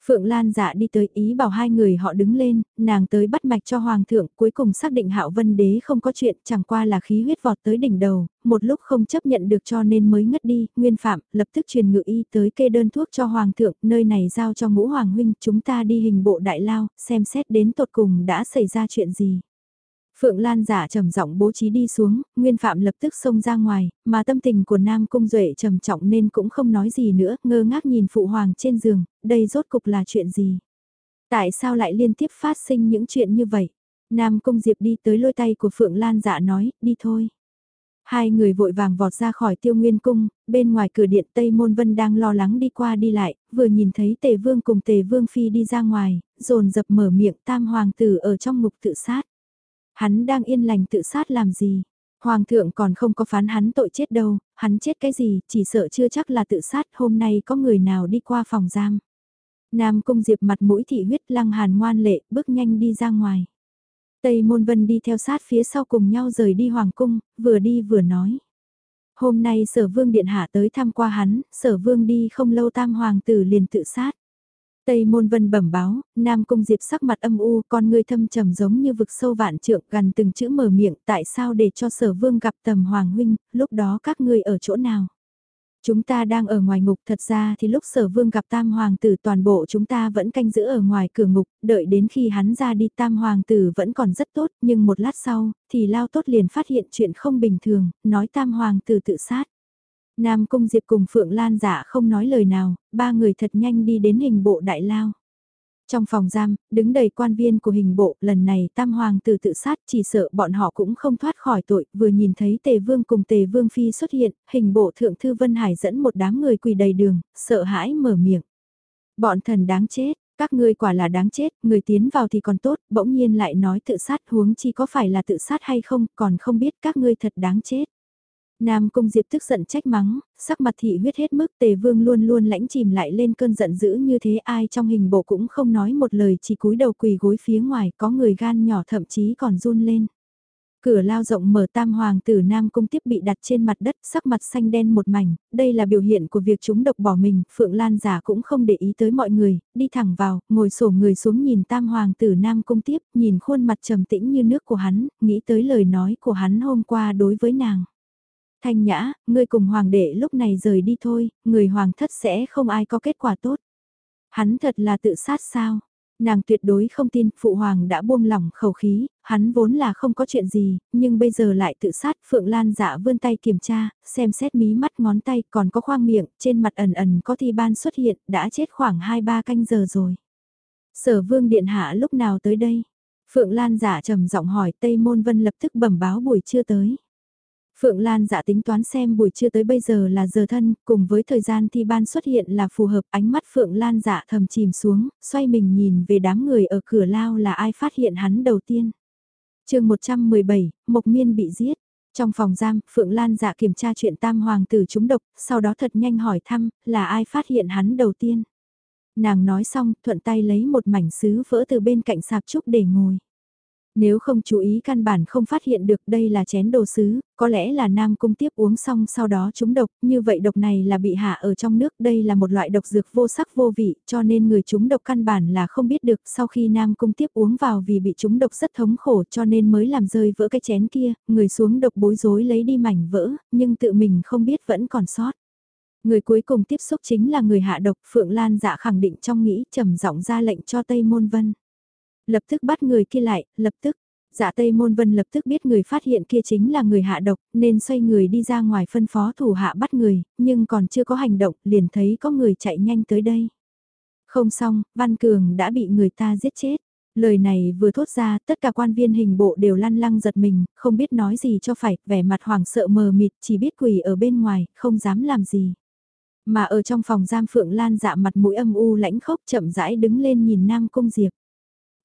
Phượng Lan dạ đi tới ý bảo hai người họ đứng lên, nàng tới bắt mạch cho Hoàng thượng cuối cùng xác định Hạo Vân Đế không có chuyện chẳng qua là khí huyết vọt tới đỉnh đầu, một lúc không chấp nhận được cho nên mới ngất đi, Nguyên Phạm lập tức truyền ngự y tới kê đơn thuốc cho Hoàng thượng, nơi này giao cho ngũ Hoàng huynh chúng ta đi hình bộ đại lao, xem xét đến tột cùng đã xảy ra chuyện gì. Phượng Lan giả trầm giọng bố trí đi xuống, Nguyên Phạm lập tức xông ra ngoài, mà tâm tình của Nam Cung Duệ trầm trọng nên cũng không nói gì nữa, ngơ ngác nhìn Phụ Hoàng trên giường, đây rốt cục là chuyện gì? Tại sao lại liên tiếp phát sinh những chuyện như vậy? Nam Cung Diệp đi tới lôi tay của Phượng Lan dạ nói, đi thôi. Hai người vội vàng vọt ra khỏi tiêu nguyên cung, bên ngoài cửa điện Tây Môn Vân đang lo lắng đi qua đi lại, vừa nhìn thấy Tề Vương cùng Tề Vương Phi đi ra ngoài, rồn dập mở miệng tam hoàng tử ở trong ngục tự sát. Hắn đang yên lành tự sát làm gì? Hoàng thượng còn không có phán hắn tội chết đâu, hắn chết cái gì, chỉ sợ chưa chắc là tự sát, hôm nay có người nào đi qua phòng giam. Nam Cung Diệp mặt mũi thị huyết lăng hàn ngoan lệ, bước nhanh đi ra ngoài. Tây Môn Vân đi theo sát phía sau cùng nhau rời đi Hoàng Cung, vừa đi vừa nói. Hôm nay sở vương điện hạ tới thăm qua hắn, sở vương đi không lâu tam hoàng tử liền tự sát. Tây Môn Vân bẩm báo, Nam Cung Diệp sắc mặt âm u, con người thâm trầm giống như vực sâu vạn trượng, gần từng chữ mở miệng, tại sao để cho Sở Vương gặp Tầm Hoàng huynh, lúc đó các ngươi ở chỗ nào? Chúng ta đang ở ngoài ngục thật ra thì lúc sở vương gặp tam hoàng tử toàn bộ chúng ta vẫn canh giữ ở ngoài cửa ngục, đợi đến khi hắn ra đi tam hoàng tử vẫn còn rất tốt nhưng một lát sau thì lao tốt liền phát hiện chuyện không bình thường, nói tam hoàng tử tự sát. Nam Cung Diệp cùng Phượng Lan giả không nói lời nào, ba người thật nhanh đi đến hình bộ đại lao. Trong phòng giam, đứng đầy quan viên của hình bộ, lần này tam hoàng tử tự sát chỉ sợ bọn họ cũng không thoát khỏi tội, vừa nhìn thấy tề vương cùng tề vương phi xuất hiện, hình bộ thượng thư Vân Hải dẫn một đám người quỳ đầy đường, sợ hãi mở miệng. Bọn thần đáng chết, các ngươi quả là đáng chết, người tiến vào thì còn tốt, bỗng nhiên lại nói tự sát huống chi có phải là tự sát hay không, còn không biết các ngươi thật đáng chết. Nam Cung Diệp tức giận trách mắng, sắc mặt thị huyết hết mức tề vương luôn luôn lãnh chìm lại lên cơn giận dữ như thế ai trong hình bộ cũng không nói một lời chỉ cúi đầu quỳ gối phía ngoài có người gan nhỏ thậm chí còn run lên. Cửa lao rộng mở tam hoàng tử Nam Cung tiếp bị đặt trên mặt đất sắc mặt xanh đen một mảnh, đây là biểu hiện của việc chúng độc bỏ mình, Phượng Lan giả cũng không để ý tới mọi người, đi thẳng vào, ngồi sổ người xuống nhìn tam hoàng tử Nam Cung tiếp, nhìn khuôn mặt trầm tĩnh như nước của hắn, nghĩ tới lời nói của hắn hôm qua đối với nàng. Thanh nhã, ngươi cùng hoàng đệ lúc này rời đi thôi, người hoàng thất sẽ không ai có kết quả tốt. Hắn thật là tự sát sao? Nàng tuyệt đối không tin, phụ hoàng đã buông lỏng khẩu khí, hắn vốn là không có chuyện gì, nhưng bây giờ lại tự sát, Phượng Lan dạ vươn tay kiểm tra, xem xét mí mắt ngón tay, còn có khoang miệng, trên mặt ẩn ẩn có thi ban xuất hiện, đã chết khoảng 2-3 canh giờ rồi. Sở vương điện hạ lúc nào tới đây? Phượng Lan giả trầm giọng hỏi Tây Môn Vân lập tức bẩm báo buổi trưa tới. Phượng Lan dạ tính toán xem buổi trưa tới bây giờ là giờ thân, cùng với thời gian thi ban xuất hiện là phù hợp ánh mắt Phượng Lan dạ thầm chìm xuống, xoay mình nhìn về đám người ở cửa lao là ai phát hiện hắn đầu tiên. chương 117, Mộc Miên bị giết. Trong phòng giam, Phượng Lan dạ kiểm tra chuyện tam hoàng tử trúng độc, sau đó thật nhanh hỏi thăm, là ai phát hiện hắn đầu tiên. Nàng nói xong, thuận tay lấy một mảnh sứ vỡ từ bên cạnh sạp trúc để ngồi. Nếu không chú ý căn bản không phát hiện được đây là chén đồ sứ, có lẽ là Nam Cung tiếp uống xong sau đó trúng độc, như vậy độc này là bị hạ ở trong nước, đây là một loại độc dược vô sắc vô vị, cho nên người trúng độc căn bản là không biết được. Sau khi Nam Cung tiếp uống vào vì bị trúng độc rất thống khổ cho nên mới làm rơi vỡ cái chén kia, người xuống độc bối rối lấy đi mảnh vỡ, nhưng tự mình không biết vẫn còn sót. Người cuối cùng tiếp xúc chính là người hạ độc, Phượng Lan dạ khẳng định trong nghĩ trầm giọng ra lệnh cho Tây Môn Vân lập tức bắt người kia lại, lập tức. Dạ Tây Môn Vân lập tức biết người phát hiện kia chính là người hạ độc, nên xoay người đi ra ngoài phân phó thủ hạ bắt người, nhưng còn chưa có hành động, liền thấy có người chạy nhanh tới đây. Không xong, Văn Cường đã bị người ta giết chết. Lời này vừa thốt ra, tất cả quan viên hình bộ đều lăn lăng giật mình, không biết nói gì cho phải, vẻ mặt hoảng sợ mờ mịt, chỉ biết quỳ ở bên ngoài, không dám làm gì. Mà ở trong phòng giam Phượng Lan dạ mặt mũi âm u lãnh khốc chậm rãi đứng lên nhìn Nam Cung Diệp.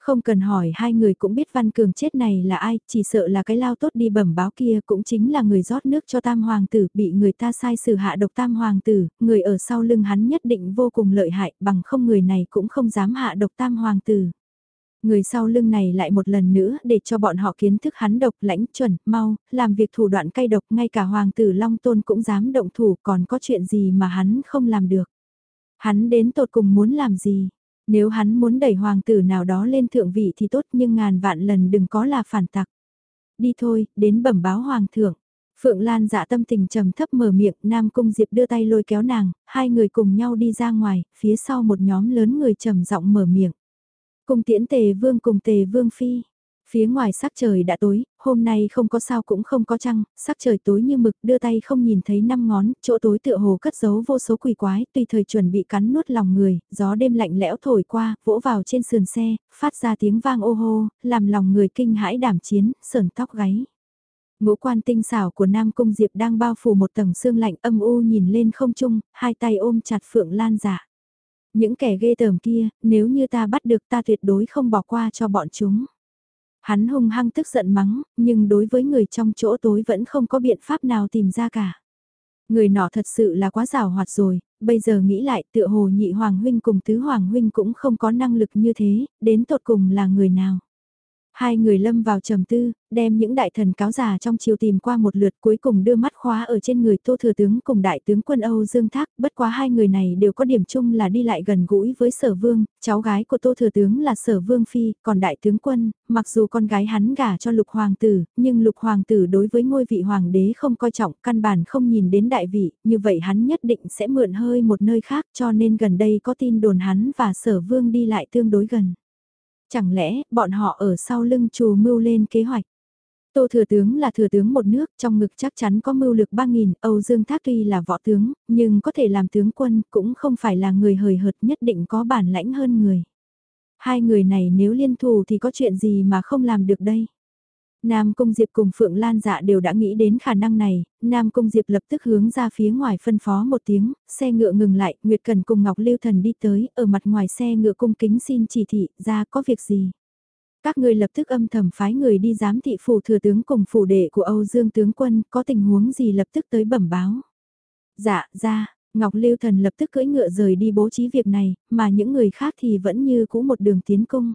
Không cần hỏi hai người cũng biết Văn Cường chết này là ai, chỉ sợ là cái lao tốt đi bẩm báo kia cũng chính là người rót nước cho tam hoàng tử, bị người ta sai xử hạ độc tam hoàng tử, người ở sau lưng hắn nhất định vô cùng lợi hại, bằng không người này cũng không dám hạ độc tam hoàng tử. Người sau lưng này lại một lần nữa để cho bọn họ kiến thức hắn độc lãnh chuẩn, mau, làm việc thủ đoạn cay độc ngay cả hoàng tử Long Tôn cũng dám động thủ còn có chuyện gì mà hắn không làm được. Hắn đến tột cùng muốn làm gì, nếu hắn muốn đẩy hoàng tử nào đó lên thượng vị thì tốt nhưng ngàn vạn lần đừng có là phản tặc. Đi thôi, đến bẩm báo hoàng thượng. Phượng Lan dạ tâm tình trầm thấp mở miệng, Nam Cung Diệp đưa tay lôi kéo nàng, hai người cùng nhau đi ra ngoài, phía sau một nhóm lớn người trầm giọng mở miệng. Cùng tiễn tề vương cùng tề vương phi. Phía ngoài sắc trời đã tối, hôm nay không có sao cũng không có trăng, sắc trời tối như mực đưa tay không nhìn thấy năm ngón, chỗ tối tựa hồ cất giấu vô số quỷ quái, tùy thời chuẩn bị cắn nuốt lòng người, gió đêm lạnh lẽo thổi qua, vỗ vào trên sườn xe, phát ra tiếng vang ô hô, làm lòng người kinh hãi đảm chiến, sờn tóc gáy. Ngũ quan tinh xảo của Nam Cung Diệp đang bao phủ một tầng xương lạnh âm u nhìn lên không trung, hai tay ôm chặt Phượng Lan giả Những kẻ ghê tởm kia, nếu như ta bắt được ta tuyệt đối không bỏ qua cho bọn chúng. Hắn hung hăng tức giận mắng, nhưng đối với người trong chỗ tối vẫn không có biện pháp nào tìm ra cả. Người nọ thật sự là quá rào hoạt rồi, bây giờ nghĩ lại tựa hồ nhị hoàng huynh cùng tứ hoàng huynh cũng không có năng lực như thế, đến tột cùng là người nào. Hai người lâm vào trầm tư, đem những đại thần cáo già trong chiều tìm qua một lượt cuối cùng đưa mắt khóa ở trên người Tô Thừa Tướng cùng đại tướng quân Âu Dương Thác, bất quá hai người này đều có điểm chung là đi lại gần gũi với sở vương, cháu gái của Tô Thừa Tướng là sở vương phi, còn đại tướng quân, mặc dù con gái hắn gả cho lục hoàng tử, nhưng lục hoàng tử đối với ngôi vị hoàng đế không coi trọng, căn bản không nhìn đến đại vị, như vậy hắn nhất định sẽ mượn hơi một nơi khác cho nên gần đây có tin đồn hắn và sở vương đi lại tương đối gần. Chẳng lẽ bọn họ ở sau lưng trù mưu lên kế hoạch? Tô thừa tướng là thừa tướng một nước, trong ngực chắc chắn có mưu lực 3.000, Âu Dương Thác tuy là võ tướng, nhưng có thể làm tướng quân, cũng không phải là người hời hợt nhất định có bản lãnh hơn người. Hai người này nếu liên thù thì có chuyện gì mà không làm được đây? Nam Cung Diệp cùng Phượng Lan dạ đều đã nghĩ đến khả năng này, Nam Cung Diệp lập tức hướng ra phía ngoài phân phó một tiếng, xe ngựa ngừng lại, Nguyệt Cần cùng Ngọc Lưu Thần đi tới, ở mặt ngoài xe ngựa cung kính xin chỉ thị, ra có việc gì. Các người lập tức âm thầm phái người đi giám thị phủ thừa tướng cùng phủ đệ của Âu Dương tướng quân, có tình huống gì lập tức tới bẩm báo. Dạ, ra, Ngọc Lưu Thần lập tức cưỡi ngựa rời đi bố trí việc này, mà những người khác thì vẫn như cũ một đường tiến cung.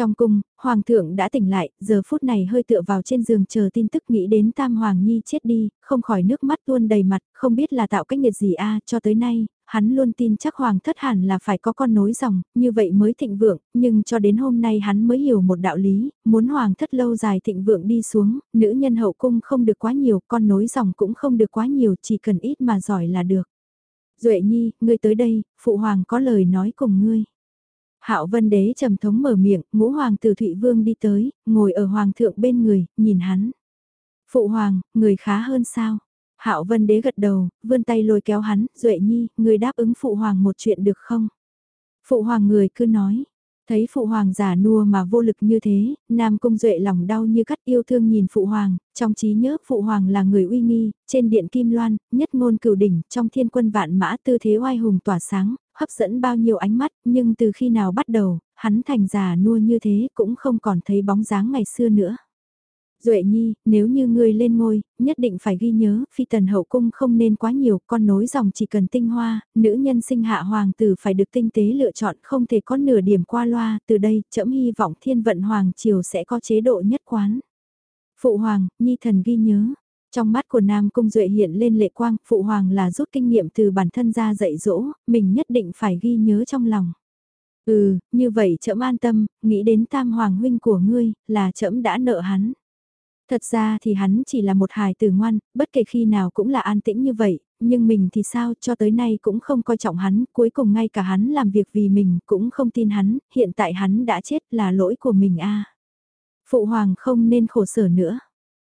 Trong cung, Hoàng thượng đã tỉnh lại, giờ phút này hơi tựa vào trên giường chờ tin tức nghĩ đến Tam Hoàng Nhi chết đi, không khỏi nước mắt tuôn đầy mặt, không biết là tạo cách nghiệt gì a cho tới nay, hắn luôn tin chắc Hoàng thất hẳn là phải có con nối dòng, như vậy mới thịnh vượng, nhưng cho đến hôm nay hắn mới hiểu một đạo lý, muốn Hoàng thất lâu dài thịnh vượng đi xuống, nữ nhân hậu cung không được quá nhiều, con nối dòng cũng không được quá nhiều, chỉ cần ít mà giỏi là được. Duệ Nhi, ngươi tới đây, Phụ Hoàng có lời nói cùng ngươi. Hạo Vân Đế trầm thống mở miệng, ngũ hoàng tử Thụy Vương đi tới, ngồi ở hoàng thượng bên người, nhìn hắn. Phụ hoàng, người khá hơn sao? Hạo Vân Đế gật đầu, vươn tay lôi kéo hắn, Duệ Nhi, người đáp ứng phụ hoàng một chuyện được không? Phụ hoàng người cứ nói, thấy phụ hoàng giả nua mà vô lực như thế, Nam Cung Duệ lòng đau như cắt yêu thương nhìn phụ hoàng, trong trí nhớ phụ hoàng là người uy nghi, trên điện Kim Loan, nhất ngôn cửu đỉnh, trong thiên quân vạn mã tư thế oai hùng tỏa sáng, hấp dẫn bao nhiêu ánh mắt, nhưng từ khi nào bắt đầu, hắn thành già nua như thế cũng không còn thấy bóng dáng ngày xưa nữa. Duệ Nhi, nếu như ngươi lên ngôi, nhất định phải ghi nhớ, phi tần hậu cung không nên quá nhiều, con nối dòng chỉ cần tinh hoa, nữ nhân sinh hạ hoàng tử phải được tinh tế lựa chọn, không thể có nửa điểm qua loa, từ đây, trẫm hy vọng thiên vận hoàng triều sẽ có chế độ nhất quán. Phụ hoàng, Nhi thần ghi nhớ, trong mắt của Nam Cung Duệ hiện lên lệ quang, Phụ Hoàng là rút kinh nghiệm từ bản thân ra dạy dỗ, mình nhất định phải ghi nhớ trong lòng. Ừ, như vậy trẫm an tâm, nghĩ đến tam hoàng huynh của ngươi, là trẫm đã nợ hắn. Thật ra thì hắn chỉ là một hài tử ngoan, bất kể khi nào cũng là an tĩnh như vậy, nhưng mình thì sao cho tới nay cũng không coi trọng hắn, cuối cùng ngay cả hắn làm việc vì mình cũng không tin hắn, hiện tại hắn đã chết là lỗi của mình a Phụ hoàng không nên khổ sở nữa.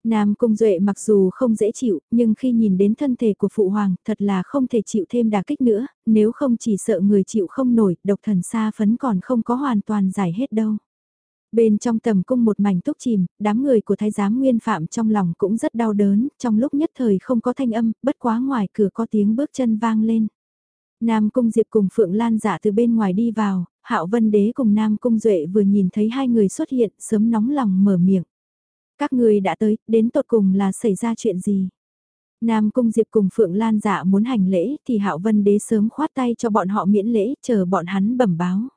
Nam Cung Duệ mặc dù không dễ chịu, nhưng khi nhìn đến thân thể của Phụ Hoàng, thật là không thể chịu thêm đả kích nữa, nếu không chỉ sợ người chịu không nổi, độc thần xa phấn còn không có hoàn toàn giải hết đâu. Bên trong tầm cung một mảnh túc chìm, đám người của thái giám nguyên phạm trong lòng cũng rất đau đớn, trong lúc nhất thời không có thanh âm, bất quá ngoài cửa có tiếng bước chân vang lên. Nam Cung Diệp cùng Phượng Lan giả từ bên ngoài đi vào, Hạo Vân Đế cùng Nam Cung Duệ vừa nhìn thấy hai người xuất hiện, sớm nóng lòng mở miệng. Các người đã tới, đến tột cùng là xảy ra chuyện gì? Nam Cung Diệp cùng Phượng Lan dạ muốn hành lễ thì Hạo Vân Đế sớm khoát tay cho bọn họ miễn lễ, chờ bọn hắn bẩm báo.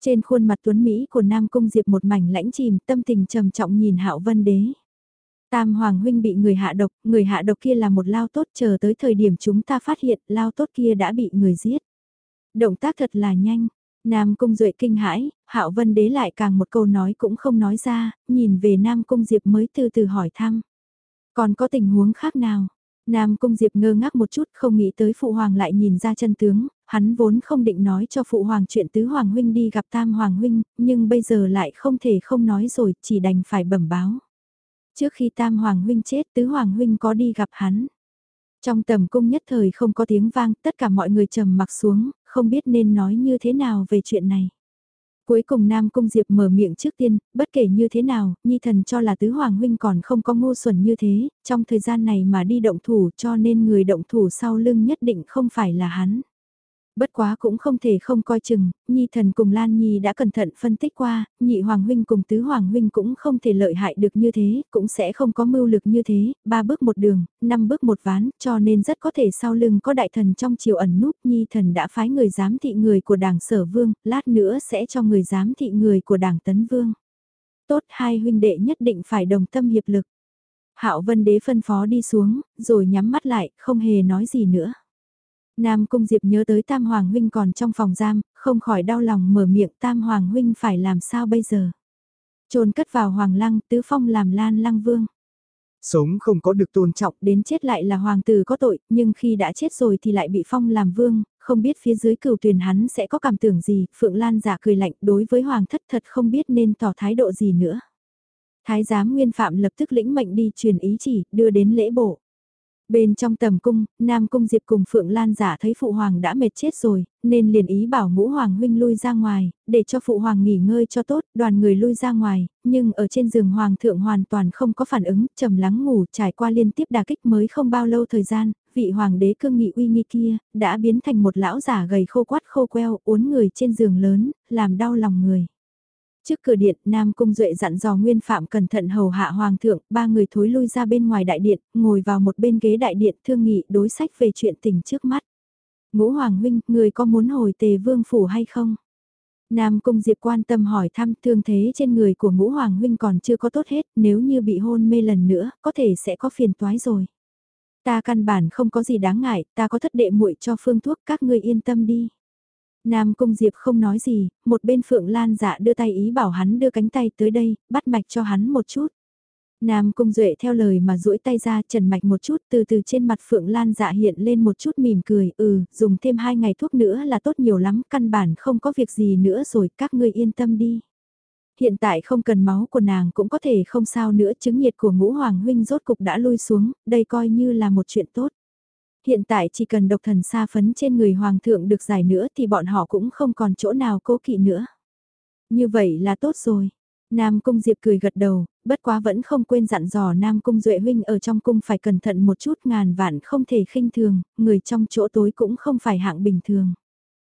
Trên khuôn mặt tuấn Mỹ của Nam Cung Diệp một mảnh lãnh chìm, tâm tình trầm trọng nhìn Hạo Vân Đế. Tam Hoàng Huynh bị người hạ độc, người hạ độc kia là một lao tốt chờ tới thời điểm chúng ta phát hiện lao tốt kia đã bị người giết. Động tác thật là nhanh, Nam Cung Duệ kinh hãi, Hạo Vân Đế lại càng một câu nói cũng không nói ra, nhìn về Nam Cung Diệp mới từ từ hỏi thăm. Còn có tình huống khác nào? Nam Cung Diệp ngơ ngác một chút không nghĩ tới Phụ Hoàng lại nhìn ra chân tướng, hắn vốn không định nói cho Phụ Hoàng chuyện Tứ Hoàng Huynh đi gặp Tam Hoàng Huynh, nhưng bây giờ lại không thể không nói rồi, chỉ đành phải bẩm báo. Trước khi Tam Hoàng Huynh chết Tứ Hoàng Huynh có đi gặp hắn. Trong tầm cung nhất thời không có tiếng vang, tất cả mọi người trầm mặc xuống, không biết nên nói như thế nào về chuyện này. Cuối cùng Nam Cung Diệp mở miệng trước tiên, bất kể như thế nào, Nhi Thần cho là Tứ Hoàng Huynh còn không có ngu xuẩn như thế, trong thời gian này mà đi động thủ cho nên người động thủ sau lưng nhất định không phải là hắn. Bất quá cũng không thể không coi chừng, Nhi thần cùng Lan Nhi đã cẩn thận phân tích qua, nhị Hoàng Huynh cùng tứ Hoàng Huynh cũng không thể lợi hại được như thế, cũng sẽ không có mưu lực như thế, ba bước một đường, năm bước một ván, cho nên rất có thể sau lưng có đại thần trong chiều ẩn núp Nhi thần đã phái người giám thị người của đảng Sở Vương, lát nữa sẽ cho người giám thị người của đảng Tấn Vương. Tốt hai huynh đệ nhất định phải đồng tâm hiệp lực. Hạo Vân Đế phân phó đi xuống, rồi nhắm mắt lại, không hề nói gì nữa. Nam Cung Diệp nhớ tới Tam Hoàng Huynh còn trong phòng giam, không khỏi đau lòng mở miệng Tam Hoàng Huynh phải làm sao bây giờ. trồn cất vào Hoàng Lăng, Tứ Phong làm Lan Lăng Vương. Sống không có được tôn trọng đến chết lại là hoàng tử có tội, nhưng khi đã chết rồi thì lại bị phong làm vương, không biết phía dưới cửu tuyển hắn sẽ có cảm tưởng gì, Phượng Lan giả cười lạnh đối với hoàng thất thật không biết nên tỏ thái độ gì nữa. Thái giám nguyên phạm lập tức lĩnh mệnh đi truyền ý chỉ, đưa đến lễ bộ. Bên trong tầm cung, Nam Cung Diệp cùng Phượng Lan giả thấy Phụ Hoàng đã mệt chết rồi, nên liền ý bảo ngũ Hoàng huynh lui ra ngoài, để cho Phụ Hoàng nghỉ ngơi cho tốt, đoàn người lui ra ngoài, nhưng ở trên giường Hoàng thượng hoàn toàn không có phản ứng, trầm lắng ngủ trải qua liên tiếp đà kích mới không bao lâu thời gian, vị Hoàng đế cương nghị uy nghi kia, đã biến thành một lão giả gầy khô quát khô queo, uốn người trên giường lớn, làm đau lòng người. Trước cửa điện, Nam Cung Duệ dặn dò Nguyên Phạm cẩn thận hầu hạ Hoàng thượng, ba người thối lui ra bên ngoài đại điện, ngồi vào một bên ghế đại điện thương nghị đối sách về chuyện tình trước mắt. Ngũ Hoàng Huynh, người có muốn hồi tề vương phủ hay không? Nam Cung Diệp quan tâm hỏi thăm thương thế trên người của Ngũ Hoàng Huynh còn chưa có tốt hết, nếu như bị hôn mê lần nữa, có thể sẽ có phiền toái rồi. Ta căn bản không có gì đáng ngại, ta có thất đệ muội cho phương thuốc, các ngươi yên tâm đi. Nam Cung Diệp không nói gì, một bên Phượng Lan dạ đưa tay ý bảo hắn đưa cánh tay tới đây, bắt mạch cho hắn một chút. Nam Cung Duệ theo lời mà duỗi tay ra trần mạch một chút từ từ trên mặt Phượng Lan dạ hiện lên một chút mỉm cười, ừ, dùng thêm hai ngày thuốc nữa là tốt nhiều lắm, căn bản không có việc gì nữa rồi, các ngươi yên tâm đi. Hiện tại không cần máu của nàng cũng có thể không sao nữa, chứng nhiệt của ngũ hoàng huynh rốt cục đã lui xuống, đây coi như là một chuyện tốt. Hiện tại chỉ cần độc thần sa phấn trên người hoàng thượng được giải nữa thì bọn họ cũng không còn chỗ nào cố kỵ nữa. Như vậy là tốt rồi. Nam Cung Diệp cười gật đầu, bất quá vẫn không quên dặn dò Nam Cung Duệ Huynh ở trong cung phải cẩn thận một chút ngàn vạn không thể khinh thường, người trong chỗ tối cũng không phải hạng bình thường.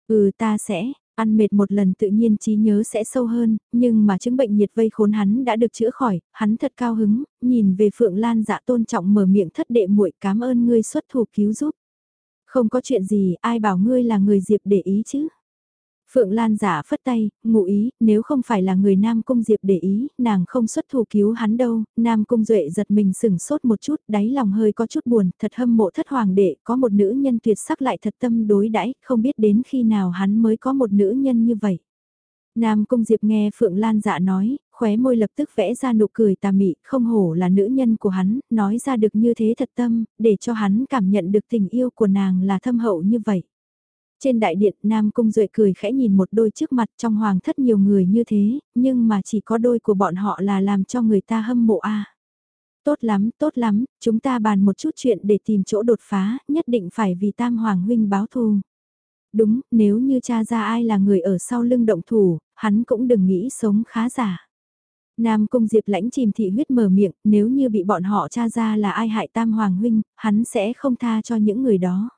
Ừ ta sẽ, Ăn mệt một lần tự nhiên trí nhớ sẽ sâu hơn, nhưng mà chứng bệnh nhiệt vây khốn hắn đã được chữa khỏi, hắn thật cao hứng, nhìn về Phượng Lan dạ tôn trọng mở miệng thất đệ muội cảm ơn ngươi xuất thủ cứu giúp. Không có chuyện gì, ai bảo ngươi là người Diệp để ý chứ. Phượng Lan giả phất tay, ngụ ý, nếu không phải là người Nam Cung Diệp để ý, nàng không xuất thủ cứu hắn đâu, Nam Cung Duệ giật mình sừng sốt một chút, đáy lòng hơi có chút buồn, thật hâm mộ thất hoàng đệ, có một nữ nhân tuyệt sắc lại thật tâm đối đãi không biết đến khi nào hắn mới có một nữ nhân như vậy. Nam Cung Diệp nghe Phượng Lan dạ nói, khóe môi lập tức vẽ ra nụ cười tà mị, không hổ là nữ nhân của hắn, nói ra được như thế thật tâm, để cho hắn cảm nhận được tình yêu của nàng là thâm hậu như vậy. Trên đại điện Nam Cung Duệ cười khẽ nhìn một đôi trước mặt trong hoàng thất nhiều người như thế, nhưng mà chỉ có đôi của bọn họ là làm cho người ta hâm mộ a. Tốt lắm, tốt lắm, chúng ta bàn một chút chuyện để tìm chỗ đột phá, nhất định phải vì Tam Hoàng huynh báo thù. Đúng, nếu như cha ra ai là người ở sau lưng động thủ, hắn cũng đừng nghĩ sống khá giả. Nam Cung Diệp lãnh chìm thị huyết mở miệng, nếu như bị bọn họ cha ra là ai hại Tam Hoàng huynh, hắn sẽ không tha cho những người đó.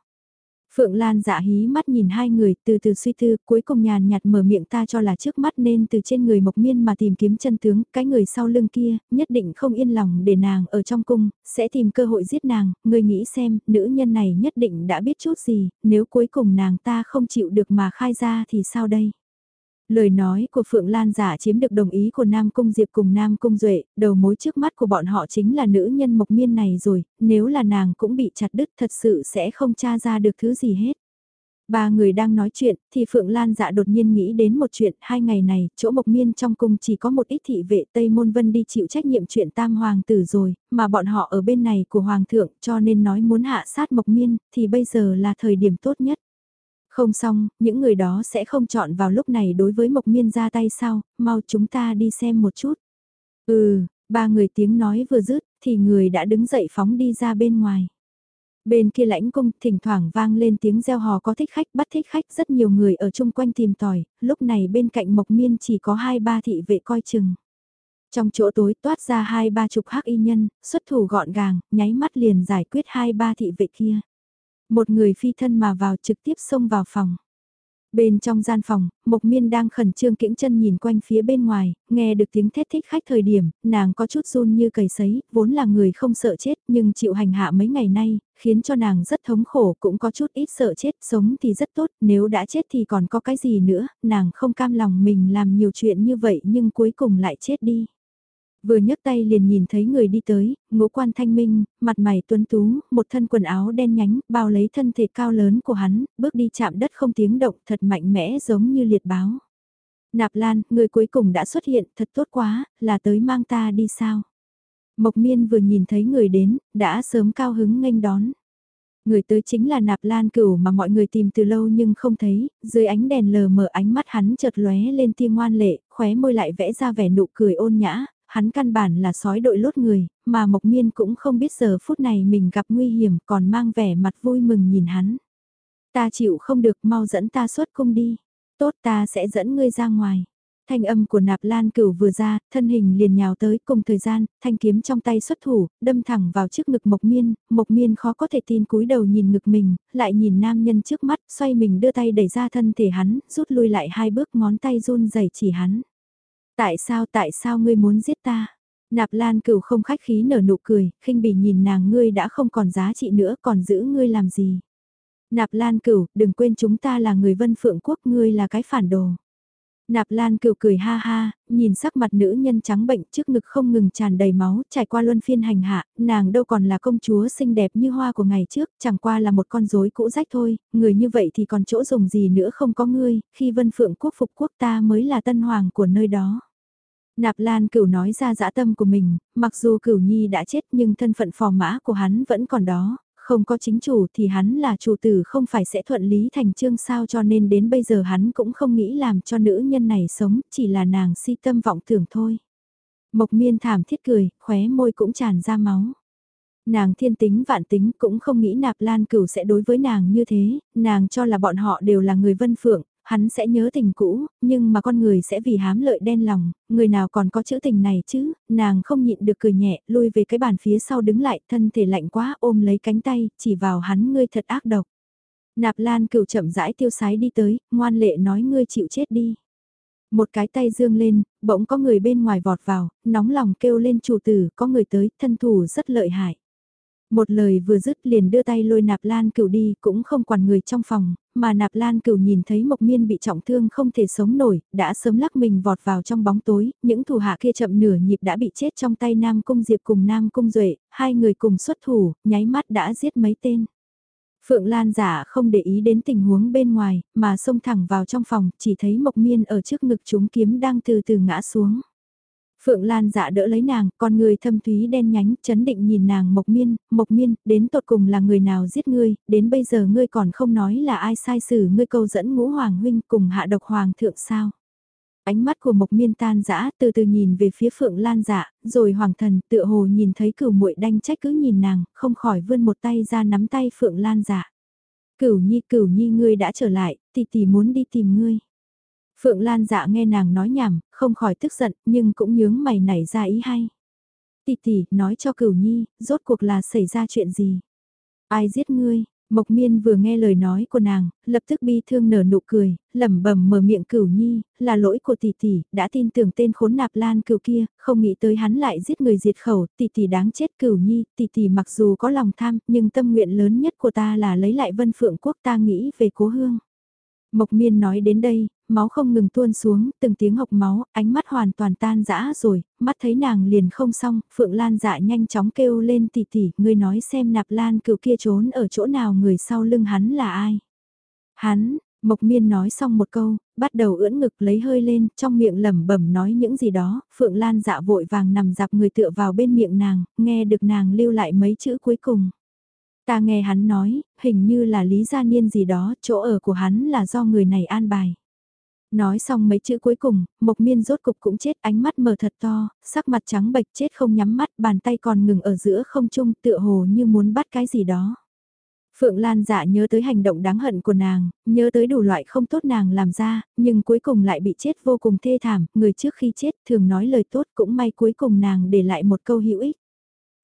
Phượng Lan dạ hí mắt nhìn hai người từ từ suy tư cuối cùng nhàn nhạt mở miệng ta cho là trước mắt nên từ trên người mộc miên mà tìm kiếm chân tướng, cái người sau lưng kia, nhất định không yên lòng để nàng ở trong cung, sẽ tìm cơ hội giết nàng, người nghĩ xem, nữ nhân này nhất định đã biết chút gì, nếu cuối cùng nàng ta không chịu được mà khai ra thì sao đây? Lời nói của Phượng Lan giả chiếm được đồng ý của Nam Cung Diệp cùng Nam Cung Duệ, đầu mối trước mắt của bọn họ chính là nữ nhân mộc miên này rồi, nếu là nàng cũng bị chặt đứt thật sự sẽ không tra ra được thứ gì hết. Ba người đang nói chuyện, thì Phượng Lan dạ đột nhiên nghĩ đến một chuyện, hai ngày này, chỗ mộc miên trong cung chỉ có một ít thị vệ Tây Môn Vân đi chịu trách nhiệm chuyện tam hoàng tử rồi, mà bọn họ ở bên này của hoàng thượng cho nên nói muốn hạ sát mộc miên, thì bây giờ là thời điểm tốt nhất. Không xong, những người đó sẽ không chọn vào lúc này đối với Mộc Miên ra tay sao, mau chúng ta đi xem một chút. Ừ, ba người tiếng nói vừa dứt thì người đã đứng dậy phóng đi ra bên ngoài. Bên kia lãnh cung thỉnh thoảng vang lên tiếng reo hò có thích khách bắt thích khách rất nhiều người ở chung quanh tìm tòi, lúc này bên cạnh Mộc Miên chỉ có hai ba thị vệ coi chừng. Trong chỗ tối toát ra hai ba chục hắc y nhân, xuất thủ gọn gàng, nháy mắt liền giải quyết hai ba thị vệ kia. Một người phi thân mà vào trực tiếp xông vào phòng. Bên trong gian phòng, Mộc Miên đang khẩn trương kiễng chân nhìn quanh phía bên ngoài, nghe được tiếng thét thích khách thời điểm, nàng có chút run như cầy sấy, vốn là người không sợ chết nhưng chịu hành hạ mấy ngày nay, khiến cho nàng rất thống khổ cũng có chút ít sợ chết, sống thì rất tốt, nếu đã chết thì còn có cái gì nữa, nàng không cam lòng mình làm nhiều chuyện như vậy nhưng cuối cùng lại chết đi. Vừa nhấc tay liền nhìn thấy người đi tới, ngũ quan thanh minh, mặt mày tuấn tú, một thân quần áo đen nhánh, bao lấy thân thể cao lớn của hắn, bước đi chạm đất không tiếng động thật mạnh mẽ giống như liệt báo. Nạp Lan, người cuối cùng đã xuất hiện, thật tốt quá, là tới mang ta đi sao? Mộc miên vừa nhìn thấy người đến, đã sớm cao hứng nghênh đón. Người tới chính là nạp lan cửu mà mọi người tìm từ lâu nhưng không thấy, dưới ánh đèn lờ mờ ánh mắt hắn chợt lóe lên tia ngoan lệ, khóe môi lại vẽ ra vẻ nụ cười ôn nhã, hắn căn bản là sói đội lốt người, mà Mộc Miên cũng không biết giờ phút này mình gặp nguy hiểm còn mang vẻ mặt vui mừng nhìn hắn. Ta chịu không được mau dẫn ta xuất cung đi, tốt ta sẽ dẫn ngươi ra ngoài. Thanh âm của nạp lan cửu vừa ra, thân hình liền nhào tới cùng thời gian, thanh kiếm trong tay xuất thủ, đâm thẳng vào trước ngực mộc miên, mộc miên khó có thể tin cúi đầu nhìn ngực mình, lại nhìn nam nhân trước mắt, xoay mình đưa tay đẩy ra thân thể hắn, rút lui lại hai bước ngón tay run rẩy chỉ hắn. Tại sao tại sao ngươi muốn giết ta? Nạp lan cửu không khách khí nở nụ cười, khinh bỉ nhìn nàng ngươi đã không còn giá trị nữa còn giữ ngươi làm gì? Nạp lan cửu, đừng quên chúng ta là người vân phượng quốc ngươi là cái phản đồ. Nạp Lan cửu cười ha ha, nhìn sắc mặt nữ nhân trắng bệnh trước ngực không ngừng tràn đầy máu, trải qua luân phiên hành hạ, nàng đâu còn là công chúa xinh đẹp như hoa của ngày trước, chẳng qua là một con rối cũ rách thôi, người như vậy thì còn chỗ dùng gì nữa không có ngươi, khi vân phượng quốc phục quốc ta mới là tân hoàng của nơi đó. Nạp Lan cửu nói ra dã tâm của mình, mặc dù cửu nhi đã chết nhưng thân phận phò mã của hắn vẫn còn đó, không có chính chủ thì hắn là chủ tử không phải sẽ thuận lý thành chương sao cho nên đến bây giờ hắn cũng không nghĩ làm cho nữ nhân này sống, chỉ là nàng si tâm vọng tưởng thôi. Mộc miên thảm thiết cười, khóe môi cũng tràn ra máu. Nàng thiên tính vạn tính cũng không nghĩ nạp lan cửu sẽ đối với nàng như thế, nàng cho là bọn họ đều là người vân phượng, hắn sẽ nhớ tình cũ, nhưng mà con người sẽ vì hám lợi đen lòng, người nào còn có chữ tình này chứ, nàng không nhịn được cười nhẹ, lui về cái bàn phía sau đứng lại, thân thể lạnh quá ôm lấy cánh tay, chỉ vào hắn ngươi thật ác độc. Nạp Lan cửu chậm rãi tiêu sái đi tới, ngoan lệ nói ngươi chịu chết đi. Một cái tay dương lên, bỗng có người bên ngoài vọt vào, nóng lòng kêu lên chủ tử, có người tới, thân thủ rất lợi hại. Một lời vừa dứt liền đưa tay lôi nạp lan cửu đi cũng không quản người trong phòng, mà nạp lan cửu nhìn thấy mộc miên bị trọng thương không thể sống nổi, đã sớm lắc mình vọt vào trong bóng tối, những thủ hạ kia chậm nửa nhịp đã bị chết trong tay Nam Cung Diệp cùng Nam Cung Duệ, hai người cùng xuất thủ, nháy mắt đã giết mấy tên. Phượng Lan giả không để ý đến tình huống bên ngoài, mà xông thẳng vào trong phòng, chỉ thấy Mộc Miên ở trước ngực chúng kiếm đang từ từ ngã xuống. Phượng Lan dạ đỡ lấy nàng, con người thâm thúy đen nhánh, chấn định nhìn nàng Mộc Miên, Mộc Miên, đến tột cùng là người nào giết ngươi, đến bây giờ ngươi còn không nói là ai sai xử ngươi câu dẫn ngũ hoàng huynh cùng hạ độc hoàng thượng sao. Ánh mắt của Mộc Miên tan dã từ từ nhìn về phía Phượng Lan dạ, rồi hoàng thần tựa hồ nhìn thấy cửu muội đanh trách cứ nhìn nàng, không khỏi vươn một tay ra nắm tay Phượng Lan dạ. Cửu nhi cửu nhi ngươi đã trở lại, tỷ tỷ muốn đi tìm ngươi. Phượng Lan dạ nghe nàng nói nhảm, không khỏi tức giận, nhưng cũng nhướng mày nảy ra ý hay. Tỷ tỷ, nói cho cửu nhi, rốt cuộc là xảy ra chuyện gì? Ai giết ngươi? Mộc miên vừa nghe lời nói của nàng, lập tức bi thương nở nụ cười, lẩm bẩm mở miệng cửu nhi, là lỗi của tỷ tỷ, đã tin tưởng tên khốn nạp lan cửu kia, không nghĩ tới hắn lại giết người diệt khẩu, tỷ tỷ đáng chết cửu nhi, tỷ tỷ mặc dù có lòng tham, nhưng tâm nguyện lớn nhất của ta là lấy lại vân phượng quốc ta nghĩ về cố hương. Mộc miên nói đến đây, máu không ngừng tuôn xuống, từng tiếng hộc máu, ánh mắt hoàn toàn tan rã rồi, mắt thấy nàng liền không xong, Phượng Lan dạ nhanh chóng kêu lên tỉ tỉ, ngươi nói xem nạp lan cựu kia trốn ở chỗ nào người sau lưng hắn là ai. Hắn, Mộc Miên nói xong một câu, bắt đầu ưỡn ngực lấy hơi lên, trong miệng lẩm bẩm nói những gì đó, Phượng Lan dạ vội vàng nằm dạp người tựa vào bên miệng nàng, nghe được nàng lưu lại mấy chữ cuối cùng. Ta nghe hắn nói, hình như là Lý Gia Niên gì đó, chỗ ở của hắn là do người này an bài. Nói xong mấy chữ cuối cùng, Mộc Miên rốt cục cũng chết ánh mắt mở thật to, sắc mặt trắng bệch chết không nhắm mắt, bàn tay còn ngừng ở giữa không trung tựa hồ như muốn bắt cái gì đó. Phượng Lan dạ nhớ tới hành động đáng hận của nàng, nhớ tới đủ loại không tốt nàng làm ra, nhưng cuối cùng lại bị chết vô cùng thê thảm, người trước khi chết thường nói lời tốt cũng may cuối cùng nàng để lại một câu hữu ích.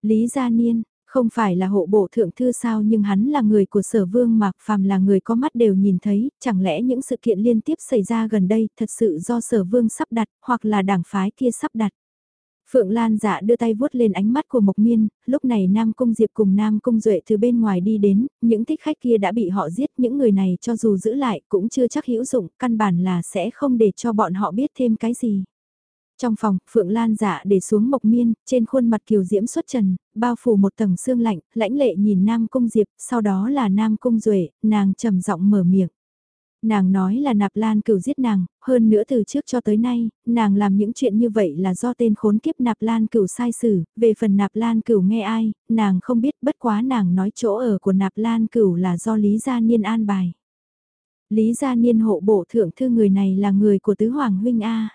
Lý Gia Niên, không phải là hộ bộ thượng thư sao nhưng hắn là người của sở vương mạc phàm là người có mắt đều nhìn thấy, chẳng lẽ những sự kiện liên tiếp xảy ra gần đây thật sự do sở vương sắp đặt hoặc là đảng phái kia sắp đặt. Phượng Lan dạ đưa tay vuốt lên ánh mắt của Mộc Miên, lúc này Nam Cung Diệp cùng Nam Cung Duệ từ bên ngoài đi đến, những thích khách kia đã bị họ giết, những người này cho dù giữ lại cũng chưa chắc hữu dụng, căn bản là sẽ không để cho bọn họ biết thêm cái gì. Trong phòng, Phượng Lan dạ để xuống mộc miên, trên khuôn mặt kiều diễm xuất trần, bao phủ một tầng xương lạnh, lãnh lệ nhìn Nam Cung Diệp, sau đó là Nam Cung Duệ, nàng trầm giọng mở miệng. Nàng nói là nạp lan cửu giết nàng, hơn nữa từ trước cho tới nay, nàng làm những chuyện như vậy là do tên khốn kiếp nạp lan cửu sai xử, về phần nạp lan cửu nghe ai, nàng không biết bất quá nàng nói chỗ ở của nạp lan cửu là do Lý Gia Niên an bài. Lý Gia Niên hộ bộ thượng thư người này là người của Tứ Hoàng Huynh A.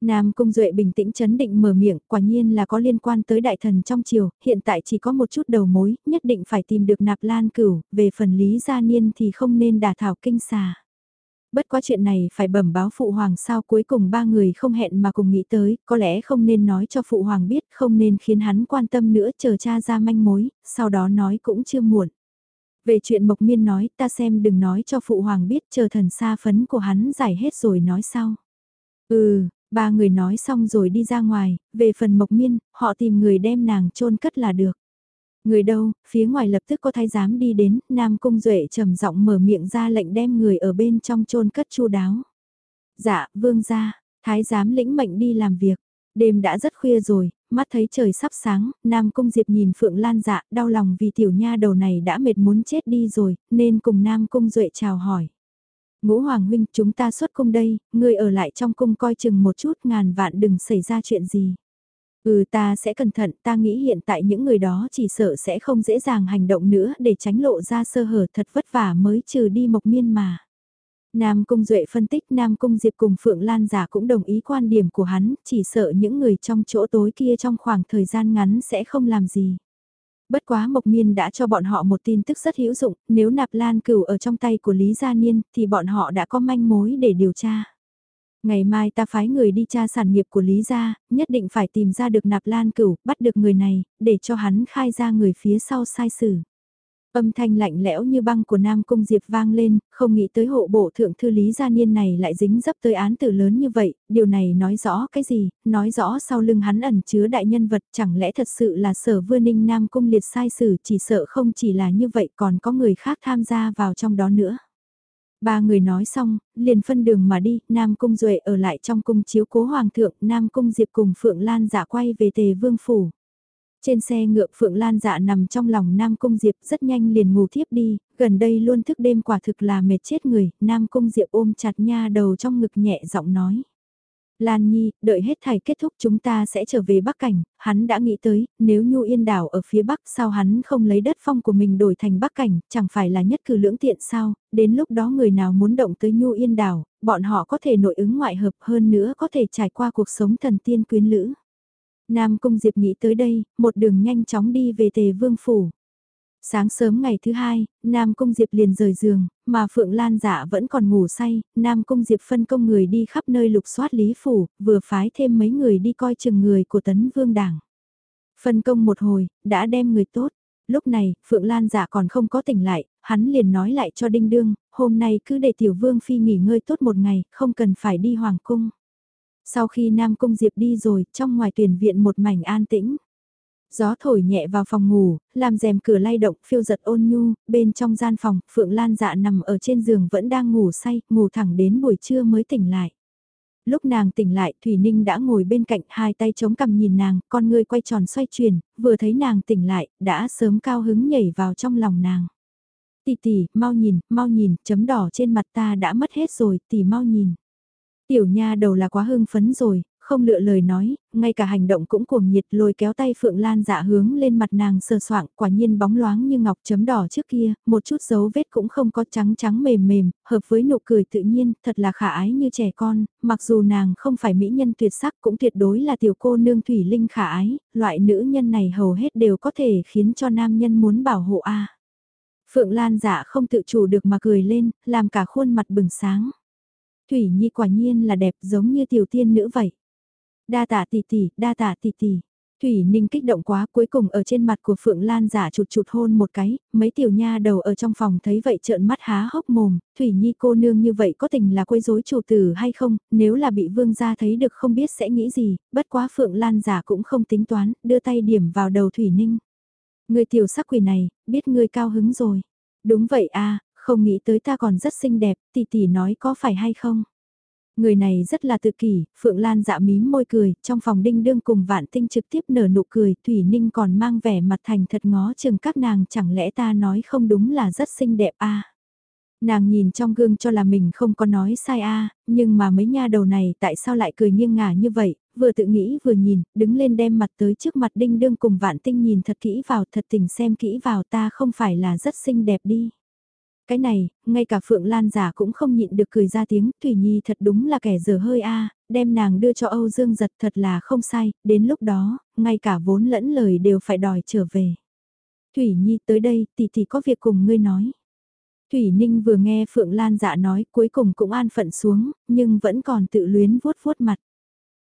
Nam Cung Duệ bình tĩnh chấn định mở miệng, quả nhiên là có liên quan tới đại thần trong triều, hiện tại chỉ có một chút đầu mối, nhất định phải tìm được nạp lan cửu, về phần Lý Gia Niên thì không nên đả thảo kinh xà. Bất quá chuyện này phải bẩm báo Phụ Hoàng sao cuối cùng ba người không hẹn mà cùng nghĩ tới, có lẽ không nên nói cho Phụ Hoàng biết, không nên khiến hắn quan tâm nữa chờ cha ra manh mối, sau đó nói cũng chưa muộn. Về chuyện Mộc Miên nói, ta xem đừng nói cho Phụ Hoàng biết, chờ thần xa phấn của hắn giải hết rồi nói sau. Ừ, ba người nói xong rồi đi ra ngoài, về phần Mộc Miên, họ tìm người đem nàng chôn cất là được. Người đâu, phía ngoài lập tức có thái giám đi đến, Nam Cung Duệ trầm giọng mở miệng ra lệnh đem người ở bên trong chôn cất chu đáo. Dạ, vương gia, thái giám lĩnh mệnh đi làm việc. Đêm đã rất khuya rồi, mắt thấy trời sắp sáng, Nam Cung Diệp nhìn Phượng Lan dạ, đau lòng vì tiểu nha đầu này đã mệt muốn chết đi rồi, nên cùng Nam Cung Duệ chào hỏi. Ngũ Hoàng Huynh, chúng ta xuất cung đây, ngươi ở lại trong cung coi chừng một chút ngàn vạn đừng xảy ra chuyện gì. Ừ ta sẽ cẩn thận, ta nghĩ hiện tại những người đó chỉ sợ sẽ không dễ dàng hành động nữa để tránh lộ ra sơ hở thật vất vả mới trừ đi mộc miên mà. Nam Cung Duệ phân tích Nam Cung Diệp cùng Phượng Lan giả cũng đồng ý quan điểm của hắn, chỉ sợ những người trong chỗ tối kia trong khoảng thời gian ngắn sẽ không làm gì. Bất quá Mộc Miên đã cho bọn họ một tin tức rất hữu dụng, nếu nạp lan cửu ở trong tay của Lý Gia Niên thì bọn họ đã có manh mối để điều tra. Ngày mai ta phái người đi tra sản nghiệp của Lý Gia, nhất định phải tìm ra được nạp lan cửu, bắt được người này, để cho hắn khai ra người phía sau sai xử. Âm thanh lạnh lẽo như băng của Nam Cung Diệp vang lên, không nghĩ tới hộ bộ thượng thư Lý Gia Niên này lại dính dấp tới án tử lớn như vậy, điều này nói rõ cái gì, nói rõ sau lưng hắn ẩn chứa đại nhân vật chẳng lẽ thật sự là sở vưa ninh Nam Cung liệt sai xử chỉ sợ không chỉ là như vậy còn có người khác tham gia vào trong đó nữa. Ba người nói xong, liền phân đường mà đi, Nam Cung Duệ ở lại trong cung chiếu cố Hoàng thượng, Nam Cung Diệp cùng Phượng Lan giả quay về tề vương phủ. Trên xe ngựa Phượng Lan dạ nằm trong lòng Nam Cung Diệp rất nhanh liền ngủ thiếp đi, gần đây luôn thức đêm quả thực là mệt chết người, Nam Cung Diệp ôm chặt nha đầu trong ngực nhẹ giọng nói. Lan Nhi, đợi hết thầy kết thúc chúng ta sẽ trở về Bắc Cảnh, hắn đã nghĩ tới, nếu Nhu Yên đảo ở phía Bắc sao hắn không lấy đất phong của mình đổi thành Bắc Cảnh, chẳng phải là nhất cử lưỡng tiện sao, đến lúc đó người nào muốn động tới Nhu Yên đảo, bọn họ có thể nội ứng ngoại hợp hơn nữa có thể trải qua cuộc sống thần tiên quyến lữ. Nam Cung Diệp nghĩ tới đây, một đường nhanh chóng đi về Tề Vương Phủ. Sáng sớm ngày thứ hai, Nam Cung Diệp liền rời giường, mà Phượng Lan dạ vẫn còn ngủ say, Nam Cung Diệp phân công người đi khắp nơi lục soát Lý Phủ, vừa phái thêm mấy người đi coi chừng người của Tấn Vương Đảng. Phân công một hồi, đã đem người tốt. Lúc này, Phượng Lan dạ còn không có tỉnh lại, hắn liền nói lại cho Đinh Đương, hôm nay cứ để Tiểu Vương Phi nghỉ ngơi tốt một ngày, không cần phải đi Hoàng Cung. Sau khi Nam Cung Diệp đi rồi, trong ngoài tuyển viện một mảnh an tĩnh. Gió thổi nhẹ vào phòng ngủ, làm rèm cửa lay động phiêu giật ôn nhu, bên trong gian phòng, Phượng Lan dạ nằm ở trên giường vẫn đang ngủ say, ngủ thẳng đến buổi trưa mới tỉnh lại. Lúc nàng tỉnh lại, Thủy Ninh đã ngồi bên cạnh hai tay chống cằm nhìn nàng, con người quay tròn xoay chuyển, vừa thấy nàng tỉnh lại, đã sớm cao hứng nhảy vào trong lòng nàng. Tỷ tỷ, mau nhìn, mau nhìn, chấm đỏ trên mặt ta đã mất hết rồi, tỷ mau nhìn. Tiểu nha đầu là quá hưng phấn rồi, không lựa lời nói, ngay cả hành động cũng cuồng nhiệt lôi kéo tay Phượng Lan dạ hướng lên mặt nàng sờ soạng, quả nhiên bóng loáng như ngọc chấm đỏ trước kia, một chút dấu vết cũng không có trắng trắng mềm mềm, hợp với nụ cười tự nhiên, thật là khả ái như trẻ con, mặc dù nàng không phải mỹ nhân tuyệt sắc cũng tuyệt đối là tiểu cô nương thủy linh khả ái, loại nữ nhân này hầu hết đều có thể khiến cho nam nhân muốn bảo hộ a. Phượng Lan dạ không tự chủ được mà cười lên, làm cả khuôn mặt bừng sáng. Thủy Nhi quả nhiên là đẹp giống như tiểu tiên nữ vậy. Đa tạ tỷ tỷ, đa tạ tỷ tỷ. Thủy Ninh kích động quá cuối cùng ở trên mặt của Phượng Lan giả chụt chụt hôn một cái, mấy tiểu nha đầu ở trong phòng thấy vậy trợn mắt há hốc mồm, Thủy Nhi cô nương như vậy có tình là quấy rối chủ tử hay không, nếu là bị vương gia thấy được không biết sẽ nghĩ gì, bất quá Phượng Lan giả cũng không tính toán, đưa tay điểm vào đầu Thủy Ninh. Người tiểu sắc quỷ này, biết ngươi cao hứng rồi. Đúng vậy a không nghĩ tới ta còn rất xinh đẹp, tỷ tỷ nói có phải hay không? Người này rất là tự kỷ, Phượng Lan dạ mím môi cười, trong phòng đinh đương cùng vạn tinh trực tiếp nở nụ cười, Thủy Ninh còn mang vẻ mặt thành thật ngó chừng các nàng chẳng lẽ ta nói không đúng là rất xinh đẹp a Nàng nhìn trong gương cho là mình không có nói sai a nhưng mà mấy nha đầu này tại sao lại cười nghiêng ngả như vậy, vừa tự nghĩ vừa nhìn, đứng lên đem mặt tới trước mặt đinh đương cùng vạn tinh nhìn thật kỹ vào thật tình xem kỹ vào ta không phải là rất xinh đẹp đi. Cái này, ngay cả Phượng Lan giả cũng không nhịn được cười ra tiếng, Thủy Nhi thật đúng là kẻ dở hơi a đem nàng đưa cho Âu Dương giật thật là không sai, đến lúc đó, ngay cả vốn lẫn lời đều phải đòi trở về. Thủy Nhi tới đây, tỷ tỷ có việc cùng ngươi nói. Thủy Ninh vừa nghe Phượng Lan dạ nói cuối cùng cũng an phận xuống, nhưng vẫn còn tự luyến vuốt vuốt mặt.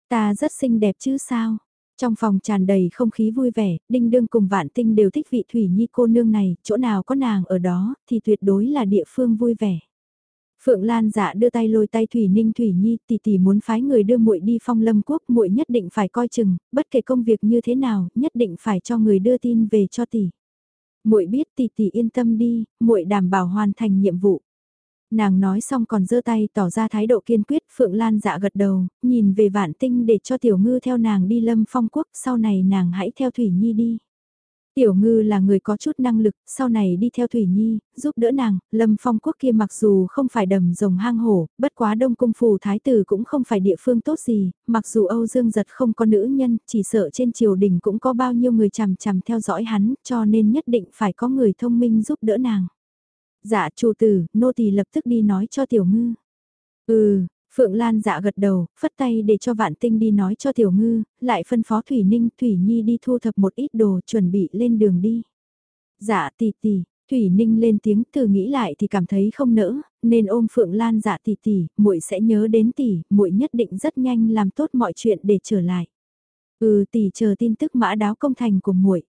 Ta rất xinh đẹp chứ sao? Trong phòng tràn đầy không khí vui vẻ, đinh đương cùng vạn tinh đều thích vị Thủy Nhi cô nương này, chỗ nào có nàng ở đó, thì tuyệt đối là địa phương vui vẻ. Phượng Lan dạ đưa tay lôi tay Thủy Ninh Thủy Nhi, tỷ tỷ muốn phái người đưa muội đi phong lâm quốc, muội nhất định phải coi chừng, bất kể công việc như thế nào, nhất định phải cho người đưa tin về cho tỷ. Muội biết tỷ tỷ yên tâm đi, muội đảm bảo hoàn thành nhiệm vụ. Nàng nói xong còn giơ tay tỏ ra thái độ kiên quyết, Phượng Lan dạ gật đầu, nhìn về vạn tinh để cho tiểu ngư theo nàng đi lâm phong quốc, sau này nàng hãy theo Thủy Nhi đi. Tiểu ngư là người có chút năng lực, sau này đi theo Thủy Nhi, giúp đỡ nàng, lâm phong quốc kia mặc dù không phải đầm rồng hang hổ, bất quá đông cung phù thái tử cũng không phải địa phương tốt gì, mặc dù Âu Dương giật không có nữ nhân, chỉ sợ trên triều đình cũng có bao nhiêu người chằm chằm theo dõi hắn, cho nên nhất định phải có người thông minh giúp đỡ nàng. Dạ chủ tử, nô tỳ lập tức đi nói cho tiểu ngư. Ừ, Phượng Lan dạ gật đầu, phất tay để cho vạn tinh đi nói cho tiểu ngư, lại phân phó Thủy Ninh, Thủy Nhi đi thu thập một ít đồ chuẩn bị lên đường đi. Dạ tỷ tỷ, Thủy Ninh lên tiếng từ nghĩ lại thì cảm thấy không nỡ, nên ôm Phượng Lan dạ tỷ tỷ, muội sẽ nhớ đến tỷ, muội nhất định rất nhanh làm tốt mọi chuyện để trở lại. Ừ tỷ chờ tin tức mã đáo công thành của muội.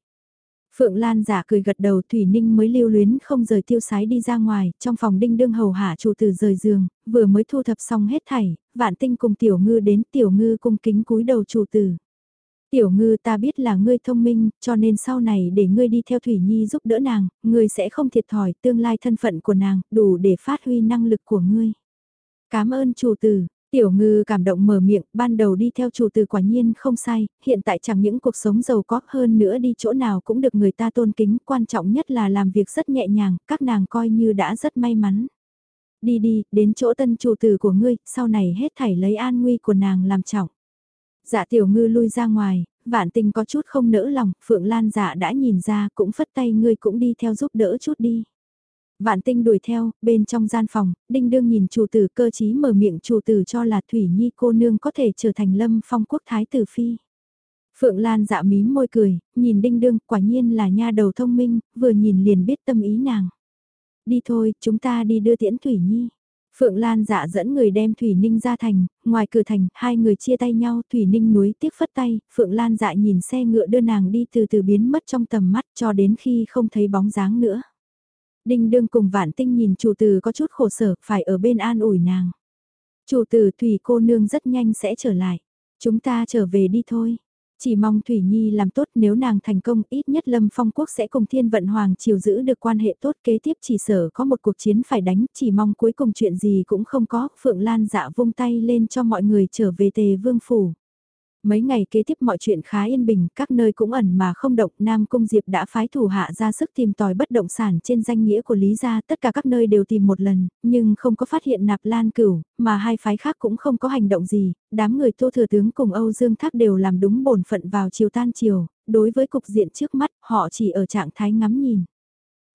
Phượng Lan giả cười gật đầu Thủy Ninh mới lưu luyến không rời tiêu sái đi ra ngoài, trong phòng đinh đương hầu hạ chủ tử rời giường, vừa mới thu thập xong hết thảy, vạn tinh cùng tiểu ngư đến tiểu ngư cung kính cúi đầu chủ tử. Tiểu ngư ta biết là ngươi thông minh, cho nên sau này để ngươi đi theo Thủy Nhi giúp đỡ nàng, ngươi sẽ không thiệt thòi tương lai thân phận của nàng, đủ để phát huy năng lực của ngươi. Cảm ơn chủ tử, Tiểu ngư cảm động mở miệng, ban đầu đi theo chủ từ quả nhiên không sai, hiện tại chẳng những cuộc sống giàu có hơn nữa đi chỗ nào cũng được người ta tôn kính, quan trọng nhất là làm việc rất nhẹ nhàng, các nàng coi như đã rất may mắn. Đi đi, đến chỗ tân chủ tử của ngươi, sau này hết thảy lấy an nguy của nàng làm trọng. Dạ tiểu ngư lui ra ngoài, vạn tình có chút không nỡ lòng, Phượng Lan dạ đã nhìn ra cũng phất tay ngươi cũng đi theo giúp đỡ chút đi. Vạn tinh đuổi theo, bên trong gian phòng, đinh đương nhìn chủ tử cơ chí mở miệng chủ tử cho là Thủy Nhi cô nương có thể trở thành lâm phong quốc thái tử phi. Phượng Lan dạ mím môi cười, nhìn đinh đương quả nhiên là nha đầu thông minh, vừa nhìn liền biết tâm ý nàng. Đi thôi, chúng ta đi đưa tiễn Thủy Nhi. Phượng Lan dạ dẫn người đem Thủy Ninh ra thành, ngoài cửa thành, hai người chia tay nhau, Thủy Ninh núi tiếc phất tay, Phượng Lan dạ nhìn xe ngựa đưa nàng đi từ từ biến mất trong tầm mắt cho đến khi không thấy bóng dáng nữa. Đinh đương cùng vạn tinh nhìn chủ tử có chút khổ sở, phải ở bên an ủi nàng. Chủ tử Thủy cô nương rất nhanh sẽ trở lại. Chúng ta trở về đi thôi. Chỉ mong Thủy Nhi làm tốt nếu nàng thành công ít nhất Lâm Phong Quốc sẽ cùng Thiên Vận Hoàng triều giữ được quan hệ tốt kế tiếp chỉ sở có một cuộc chiến phải đánh chỉ mong cuối cùng chuyện gì cũng không có Phượng Lan dạ vung tay lên cho mọi người trở về tề vương phủ. Mấy ngày kế tiếp mọi chuyện khá yên bình, các nơi cũng ẩn mà không động, Nam Cung Diệp đã phái thủ hạ ra sức tìm tòi bất động sản trên danh nghĩa của Lý Gia, tất cả các nơi đều tìm một lần, nhưng không có phát hiện nạp lan cửu, mà hai phái khác cũng không có hành động gì, đám người Tô Thừa Tướng cùng Âu Dương Thác đều làm đúng bổn phận vào chiều tan chiều, đối với cục diện trước mắt, họ chỉ ở trạng thái ngắm nhìn.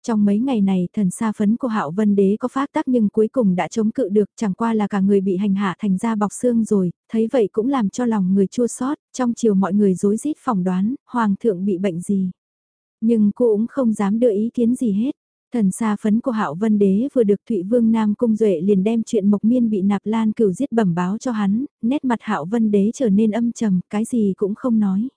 Trong mấy ngày này thần sa phấn của hạo vân đế có phát tác nhưng cuối cùng đã chống cự được chẳng qua là cả người bị hành hạ thành ra bọc xương rồi, thấy vậy cũng làm cho lòng người chua xót trong chiều mọi người rối rít phỏng đoán, hoàng thượng bị bệnh gì. Nhưng cô cũng không dám đưa ý kiến gì hết. Thần xa phấn của hạo vân đế vừa được Thụy Vương Nam Cung Duệ liền đem chuyện Mộc Miên bị nạp lan cửu giết bẩm báo cho hắn, nét mặt hạo vân đế trở nên âm trầm, cái gì cũng không nói.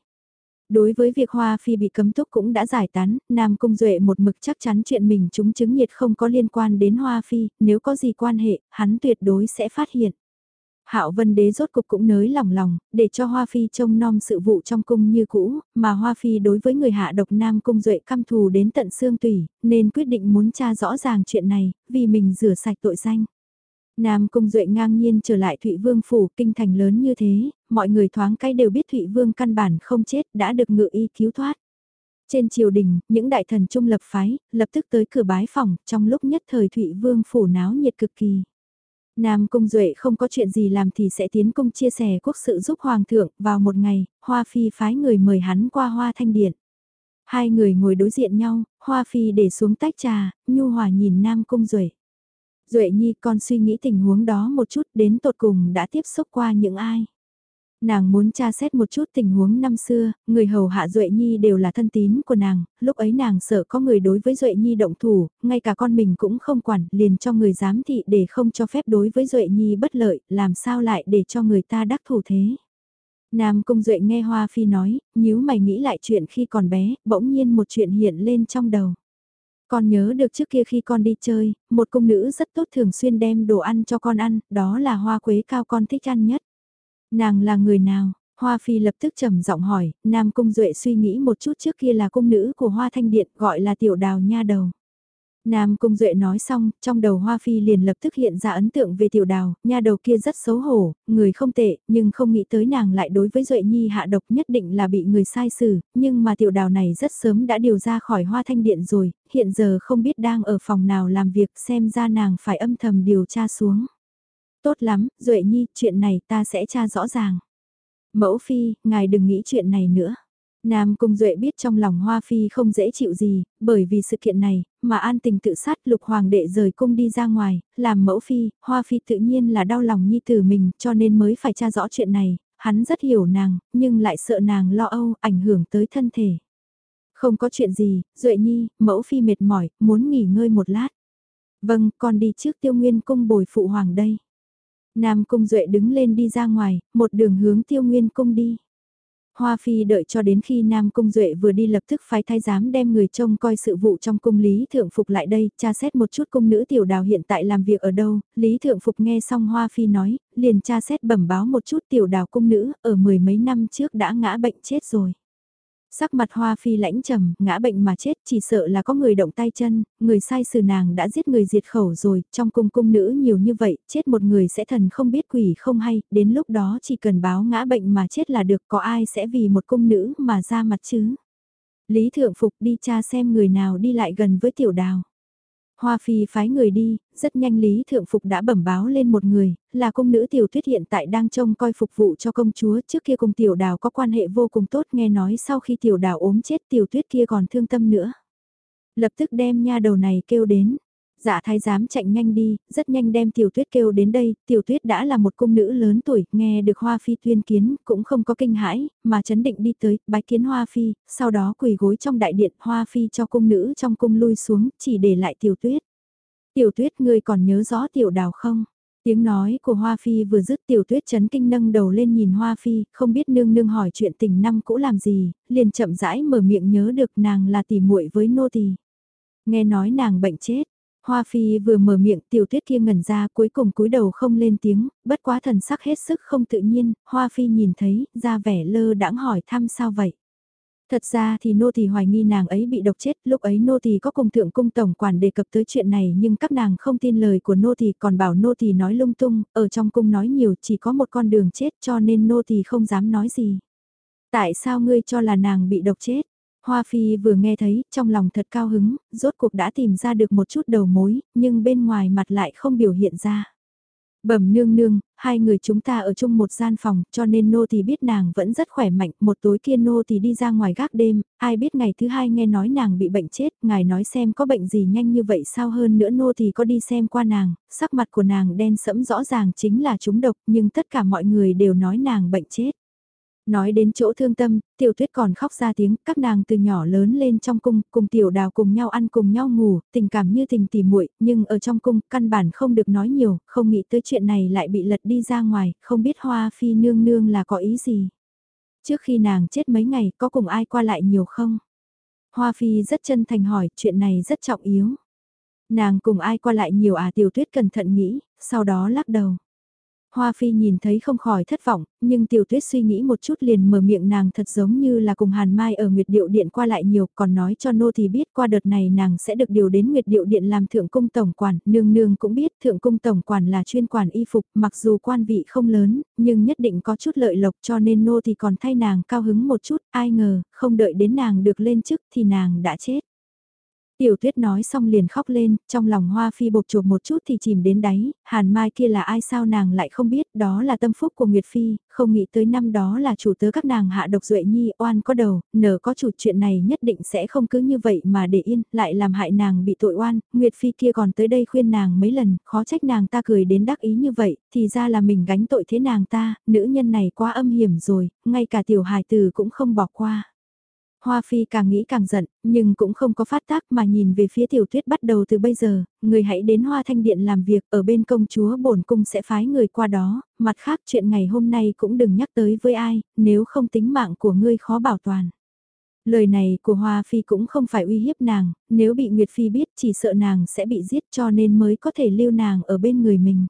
Đối với việc Hoa Phi bị cấm túc cũng đã giải tán, Nam Cung Duệ một mực chắc chắn chuyện mình chúng chứng nhiệt không có liên quan đến Hoa Phi, nếu có gì quan hệ, hắn tuyệt đối sẽ phát hiện. Hạo Vân Đế rốt cục cũng nới lòng lòng, để cho Hoa Phi trông nom sự vụ trong cung như cũ, mà Hoa Phi đối với người hạ độc Nam Cung Duệ căm thù đến tận xương tủy, nên quyết định muốn tra rõ ràng chuyện này, vì mình rửa sạch tội danh. Nam Cung Duệ ngang nhiên trở lại Thụy Vương Phủ, kinh thành lớn như thế, mọi người thoáng cái đều biết Thụy Vương căn bản không chết, đã được ngự y cứu thoát. Trên triều đình, những đại thần trung lập phái, lập tức tới cửa bái phòng, trong lúc nhất thời Thụy Vương Phủ náo nhiệt cực kỳ. Nam Cung Duệ không có chuyện gì làm thì sẽ tiến cung chia sẻ quốc sự giúp Hoàng thượng, vào một ngày, Hoa Phi phái người mời hắn qua Hoa Thanh Điện. Hai người ngồi đối diện nhau, Hoa Phi để xuống tách trà, nhu hòa nhìn Nam Cung Duệ. Duệ Nhi con suy nghĩ tình huống đó một chút đến tột cùng đã tiếp xúc qua những ai. Nàng muốn tra xét một chút tình huống năm xưa, người hầu hạ Duệ Nhi đều là thân tín của nàng, lúc ấy nàng sợ có người đối với Duệ Nhi động thủ, ngay cả con mình cũng không quản, liền cho người giám thị để không cho phép đối với Duệ Nhi bất lợi, làm sao lại để cho người ta đắc thủ thế. Nam Cung Duệ nghe Hoa Phi nói, nếu mày nghĩ lại chuyện khi còn bé, bỗng nhiên một chuyện hiện lên trong đầu. Con nhớ được trước kia khi con đi chơi, một cung nữ rất tốt thường xuyên đem đồ ăn cho con ăn, đó là hoa quế cao con thích ăn nhất. Nàng là người nào? Hoa Phi lập tức trầm giọng hỏi, Nam Cung Duệ suy nghĩ một chút trước kia là cung nữ của Hoa Thanh Điện gọi là tiểu đào nha đầu. Nam Cung Duệ nói xong, trong đầu Hoa Phi liền lập tức hiện ra ấn tượng về tiểu đào, nha đầu kia rất xấu hổ, người không tệ, nhưng không nghĩ tới nàng lại đối với Duệ Nhi hạ độc nhất định là bị người sai xử, nhưng mà tiểu đào này rất sớm đã điều ra khỏi Hoa Thanh Điện rồi, hiện giờ không biết đang ở phòng nào làm việc xem ra nàng phải âm thầm điều tra xuống. Tốt lắm, Duệ Nhi, chuyện này ta sẽ tra rõ ràng. Mẫu Phi, ngài đừng nghĩ chuyện này nữa. Nam Cung Duệ biết trong lòng Hoa Phi không dễ chịu gì, bởi vì sự kiện này, mà an tình tự sát lục hoàng đệ rời cung đi ra ngoài, làm mẫu Phi, Hoa Phi tự nhiên là đau lòng nhi tử mình cho nên mới phải tra rõ chuyện này, hắn rất hiểu nàng, nhưng lại sợ nàng lo âu, ảnh hưởng tới thân thể. Không có chuyện gì, Duệ Nhi, mẫu Phi mệt mỏi, muốn nghỉ ngơi một lát. Vâng, con đi trước tiêu nguyên cung bồi phụ hoàng đây. Nam Cung Duệ đứng lên đi ra ngoài, một đường hướng tiêu nguyên cung đi. Hoa Phi đợi cho đến khi Nam Cung Duệ vừa đi lập tức phái thái giám đem người trông coi sự vụ trong cung Lý Thượng Phục lại đây, tra xét một chút cung nữ tiểu đào hiện tại làm việc ở đâu, Lý Thượng Phục nghe xong Hoa Phi nói, liền tra xét bẩm báo một chút tiểu đào cung nữ, ở mười mấy năm trước đã ngã bệnh chết rồi. Sắc mặt hoa phi lãnh trầm, ngã bệnh mà chết chỉ sợ là có người động tay chân, người sai xử nàng đã giết người diệt khẩu rồi, trong cung cung nữ nhiều như vậy, chết một người sẽ thần không biết quỷ không hay, đến lúc đó chỉ cần báo ngã bệnh mà chết là được, có ai sẽ vì một cung nữ mà ra mặt chứ. Lý Thượng Phục đi tra xem người nào đi lại gần với tiểu đào. Hoa Phi phái người đi, rất nhanh Lý Thượng Phục đã bẩm báo lên một người, là công nữ tiểu tuyết hiện tại đang trông coi phục vụ cho công chúa trước kia cùng tiểu đào có quan hệ vô cùng tốt nghe nói sau khi tiểu đào ốm chết tiểu tuyết kia còn thương tâm nữa. Lập tức đem nha đầu này kêu đến, Dạ thái giám chạy nhanh đi, rất nhanh đem tiểu tuyết kêu đến đây, tiểu tuyết đã là một cung nữ lớn tuổi, nghe được hoa phi tuyên kiến, cũng không có kinh hãi, mà chấn định đi tới, bái kiến hoa phi, sau đó quỳ gối trong đại điện, hoa phi cho cung nữ trong cung lui xuống, chỉ để lại tiểu tuyết. Tiểu tuyết ngươi còn nhớ rõ tiểu đào không? Tiếng nói của Hoa Phi vừa dứt tiểu tuyết chấn kinh nâng đầu lên nhìn Hoa Phi, không biết nương nương hỏi chuyện tình năm cũ làm gì, liền chậm rãi mở miệng nhớ được nàng là tỷ muội với nô tỳ. Nghe nói nàng bệnh chết, Hoa Phi vừa mở miệng tiểu tuyết kia ngẩn ra cuối cùng cúi đầu không lên tiếng, bất quá thần sắc hết sức không tự nhiên, Hoa Phi nhìn thấy, ra vẻ lơ đãng hỏi thăm sao vậy. Thật ra thì nô tỳ hoài nghi nàng ấy bị độc chết, lúc ấy nô tỳ có cùng thượng cung tổng quản đề cập tới chuyện này nhưng các nàng không tin lời của nô tỳ còn bảo nô tỳ nói lung tung, ở trong cung nói nhiều chỉ có một con đường chết cho nên nô tỳ không dám nói gì. Tại sao ngươi cho là nàng bị độc chết? Hoa Phi vừa nghe thấy, trong lòng thật cao hứng, rốt cuộc đã tìm ra được một chút đầu mối, nhưng bên ngoài mặt lại không biểu hiện ra. Bẩm nương nương, hai người chúng ta ở chung một gian phòng, cho nên nô thì biết nàng vẫn rất khỏe mạnh, một tối kia nô thì đi ra ngoài gác đêm, ai biết ngày thứ hai nghe nói nàng bị bệnh chết, ngài nói xem có bệnh gì nhanh như vậy sao hơn nữa nô thì có đi xem qua nàng, sắc mặt của nàng đen sẫm rõ ràng chính là chúng độc, nhưng tất cả mọi người đều nói nàng bệnh chết. Nói đến chỗ thương tâm, tiểu tuyết còn khóc ra tiếng, các nàng từ nhỏ lớn lên trong cung, cùng tiểu đào cùng nhau ăn cùng nhau ngủ, tình cảm như tình tỉ muội nhưng ở trong cung, căn bản không được nói nhiều, không nghĩ tới chuyện này lại bị lật đi ra ngoài, không biết hoa phi nương nương là có ý gì. Trước khi nàng chết mấy ngày, có cùng ai qua lại nhiều không? Hoa phi rất chân thành hỏi, chuyện này rất trọng yếu. Nàng cùng ai qua lại nhiều à tiểu tuyết cẩn thận nghĩ, sau đó lắc đầu. Hoa Phi nhìn thấy không khỏi thất vọng, nhưng tiểu tuyết suy nghĩ một chút liền mở miệng nàng thật giống như là cùng Hàn Mai ở Nguyệt Điệu Điện qua lại nhiều, còn nói cho nô thì biết qua đợt này nàng sẽ được điều đến Nguyệt Điệu Điện làm thượng cung tổng quản, nương nương cũng biết thượng cung tổng quản là chuyên quản y phục, mặc dù quan vị không lớn, nhưng nhất định có chút lợi lộc cho nên nô thì còn thay nàng cao hứng một chút, ai ngờ, không đợi đến nàng được lên chức thì nàng đã chết. Tiểu tuyết nói xong liền khóc lên, trong lòng hoa phi bột chuột một chút thì chìm đến đáy, hàn mai kia là ai sao nàng lại không biết, đó là tâm phúc của Nguyệt Phi, không nghĩ tới năm đó là chủ tớ các nàng hạ độc duệ nhi oan có đầu, nở có chủ chuyện này nhất định sẽ không cứ như vậy mà để yên, lại làm hại nàng bị tội oan, Nguyệt Phi kia còn tới đây khuyên nàng mấy lần, khó trách nàng ta cười đến đắc ý như vậy, thì ra là mình gánh tội thế nàng ta, nữ nhân này quá âm hiểm rồi, ngay cả tiểu hài tử cũng không bỏ qua. Hoa Phi càng nghĩ càng giận, nhưng cũng không có phát tác mà nhìn về phía tiểu tuyết bắt đầu từ bây giờ, người hãy đến Hoa Thanh Điện làm việc ở bên công chúa bổn cung sẽ phái người qua đó, mặt khác chuyện ngày hôm nay cũng đừng nhắc tới với ai, nếu không tính mạng của ngươi khó bảo toàn. Lời này của Hoa Phi cũng không phải uy hiếp nàng, nếu bị Nguyệt Phi biết chỉ sợ nàng sẽ bị giết cho nên mới có thể lưu nàng ở bên người mình.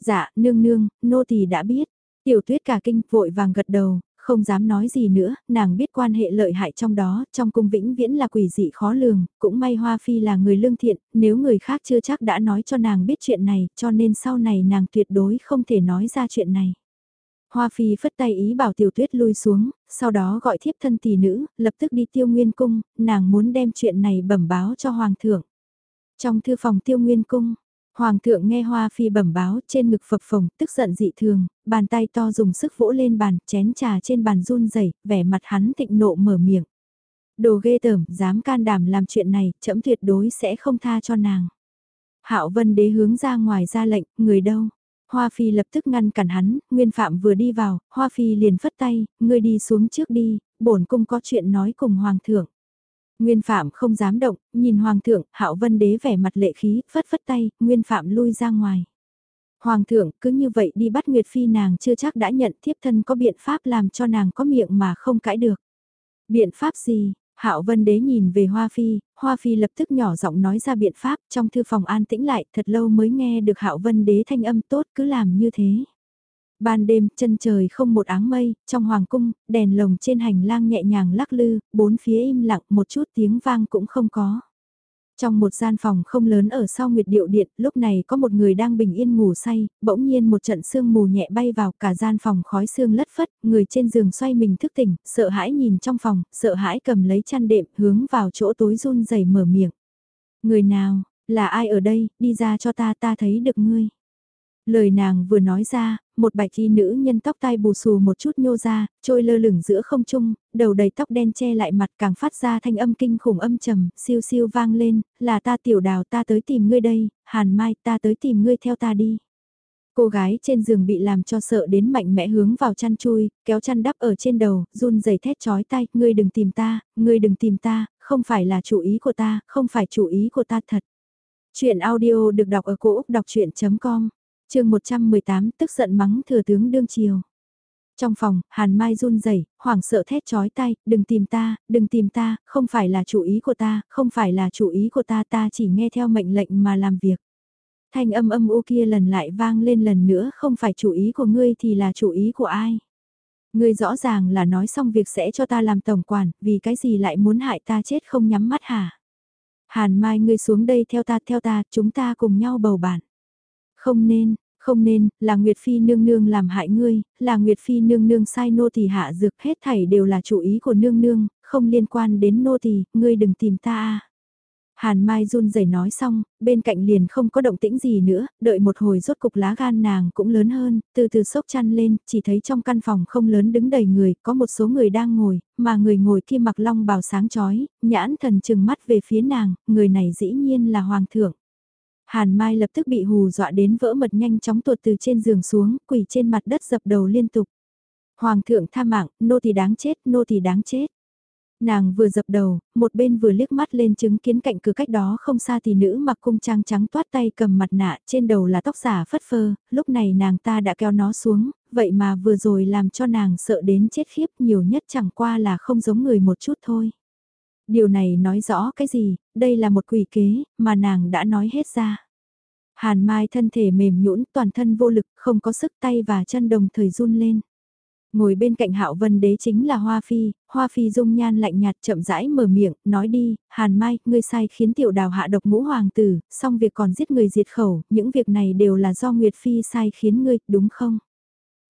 Dạ, nương nương, nô tỳ đã biết. Tiểu tuyết cả kinh vội vàng gật đầu, không dám nói gì nữa, nàng biết quan hệ lợi hại trong đó, trong cung vĩnh viễn là quỷ dị khó lường, cũng may Hoa Phi là người lương thiện, nếu người khác chưa chắc đã nói cho nàng biết chuyện này, cho nên sau này nàng tuyệt đối không thể nói ra chuyện này. Hoa Phi phất tay ý bảo tiểu tuyết lui xuống, sau đó gọi thiếp thân tỷ nữ, lập tức đi tiêu nguyên cung, nàng muốn đem chuyện này bẩm báo cho Hoàng thượng. Trong thư phòng tiêu nguyên cung, Hoàng thượng nghe Hoa Phi bẩm báo trên ngực phập phồng, tức giận dị thường, bàn tay to dùng sức vỗ lên bàn, chén trà trên bàn run rẩy, vẻ mặt hắn thịnh nộ mở miệng. Đồ ghê tởm, dám can đảm làm chuyện này, trẫm tuyệt đối sẽ không tha cho nàng. Hạo Vân Đế hướng ra ngoài ra lệnh, người đâu? Hoa Phi lập tức ngăn cản hắn, Nguyên Phạm vừa đi vào, Hoa Phi liền phất tay, người đi xuống trước đi, bổn cung có chuyện nói cùng Hoàng thượng. Nguyên Phạm không dám động, nhìn Hoàng thượng, Hạo Vân Đế vẻ mặt lệ khí, phất phất tay, Nguyên Phạm lui ra ngoài. Hoàng thượng cứ như vậy đi bắt Nguyệt Phi nàng chưa chắc đã nhận thiếp thân có biện pháp làm cho nàng có miệng mà không cãi được. Biện pháp gì? Hạo Vân Đế nhìn về Hoa Phi, Hoa Phi lập tức nhỏ giọng nói ra biện pháp trong thư phòng an tĩnh lại thật lâu mới nghe được Hạo Vân Đế thanh âm tốt cứ làm như thế. Ban đêm, chân trời không một áng mây, trong hoàng cung, đèn lồng trên hành lang nhẹ nhàng lắc lư, bốn phía im lặng, một chút tiếng vang cũng không có. Trong một gian phòng không lớn ở sau Nguyệt Điệu Điện, lúc này có một người đang bình yên ngủ say, bỗng nhiên một trận sương mù nhẹ bay vào cả gian phòng khói sương lất phất, người trên giường xoay mình thức tỉnh, sợ hãi nhìn trong phòng, sợ hãi cầm lấy chăn đệm, hướng vào chỗ tối run rẩy mở miệng. Người nào, là ai ở đây, đi ra cho ta ta thấy được ngươi. Lời nàng vừa nói ra, một bạch y nữ nhân tóc tai bù xù một chút nhô ra, trôi lơ lửng giữa không trung, đầu đầy tóc đen che lại mặt càng phát ra thanh âm kinh khủng âm trầm, siêu siêu vang lên, là ta tiểu đào ta tới tìm ngươi đây, hàn mai ta tới tìm ngươi theo ta đi. Cô gái trên giường bị làm cho sợ đến mạnh mẽ hướng vào chăn chui, kéo chăn đắp ở trên đầu, run rẩy thét chói tay, ngươi đừng tìm ta, ngươi đừng tìm ta, không phải là chủ ý của ta, không phải chủ ý của ta thật. Chuyện audio được đọc ở cổ Úc đọc chuyện.com chương 118 tức giận mắng thừa tướng đương triều. Trong phòng, Hàn Mai run rẩy, hoảng sợ thét chói tay, đừng tìm ta, đừng tìm ta, không phải là chủ ý của ta, không phải là chủ ý của ta, ta chỉ nghe theo mệnh lệnh mà làm việc. Thanh âm âm u kia lần lại vang lên lần nữa, không phải chủ ý của ngươi thì là chủ ý của ai. Ngươi rõ ràng là nói xong việc sẽ cho ta làm tổng quản, vì cái gì lại muốn hại ta chết không nhắm mắt hả? Hàn Mai ngươi xuống đây theo ta theo ta, chúng ta cùng nhau bầu bản. Không nên, không nên, là Nguyệt Phi nương nương làm hại ngươi, là Nguyệt Phi nương nương sai nô tỳ hạ dược, hết thảy đều là chủ ý của nương nương, không liên quan đến nô tỳ, ngươi đừng tìm ta. Hàn Mai run rẩy nói xong, bên cạnh liền không có động tĩnh gì nữa, đợi một hồi rốt cục lá gan nàng cũng lớn hơn, từ từ sốc chăn lên, chỉ thấy trong căn phòng không lớn đứng đầy người, có một số người đang ngồi, mà người ngồi kia mặc long bào sáng chói, nhãn thần chừng mắt về phía nàng, người này dĩ nhiên là hoàng thượng. Hàn Mai lập tức bị hù dọa đến vỡ mật nhanh chóng tuột từ trên giường xuống, quỳ trên mặt đất dập đầu liên tục. Hoàng thượng tha mạng, nô tỳ đáng chết, nô tỳ đáng chết. Nàng vừa dập đầu, một bên vừa liếc mắt lên chứng kiến cạnh cửa cách đó không xa thì nữ mặc cung trang trắng toát tay cầm mặt nạ, trên đầu là tóc giả phất phơ, lúc này nàng ta đã kéo nó xuống, vậy mà vừa rồi làm cho nàng sợ đến chết khiếp nhiều nhất chẳng qua là không giống người một chút thôi. Điều này nói rõ cái gì, đây là một quỷ kế, mà nàng đã nói hết ra. Hàn Mai thân thể mềm nhũn, toàn thân vô lực, không có sức tay và chân đồng thời run lên. Ngồi bên cạnh Hạo Vân Đế chính là Hoa Phi, Hoa Phi dung nhan lạnh nhạt chậm rãi mở miệng, nói đi, Hàn Mai, ngươi sai khiến tiểu đào hạ độc ngũ hoàng tử, xong việc còn giết người diệt khẩu, những việc này đều là do Nguyệt Phi sai khiến ngươi, đúng không?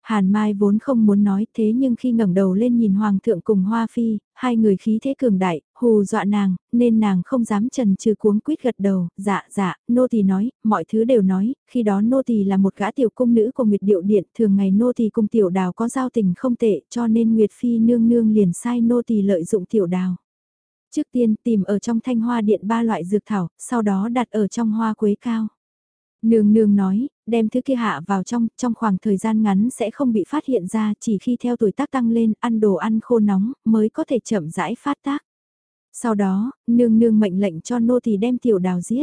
Hàn Mai vốn không muốn nói thế nhưng khi ngẩng đầu lên nhìn Hoàng thượng cùng Hoa Phi, hai người khí thế cường đại, hù dọa nàng, nên nàng không dám trần trừ cuống quýt gật đầu, dạ dạ, nô tỳ nói, mọi thứ đều nói, khi đó nô tỳ là một gã tiểu cung nữ của Nguyệt Điệu Điện, thường ngày nô tỳ cùng tiểu đào có giao tình không tệ cho nên Nguyệt Phi nương nương liền sai nô tỳ lợi dụng tiểu đào. Trước tiên tìm ở trong thanh hoa điện ba loại dược thảo, sau đó đặt ở trong hoa quế cao. Nương nương nói, đem thứ kia hạ vào trong, trong khoảng thời gian ngắn sẽ không bị phát hiện ra chỉ khi theo tuổi tác tăng lên ăn đồ ăn khô nóng mới có thể chậm rãi phát tác. Sau đó, nương nương mệnh lệnh cho nô thì đem tiểu đào giết.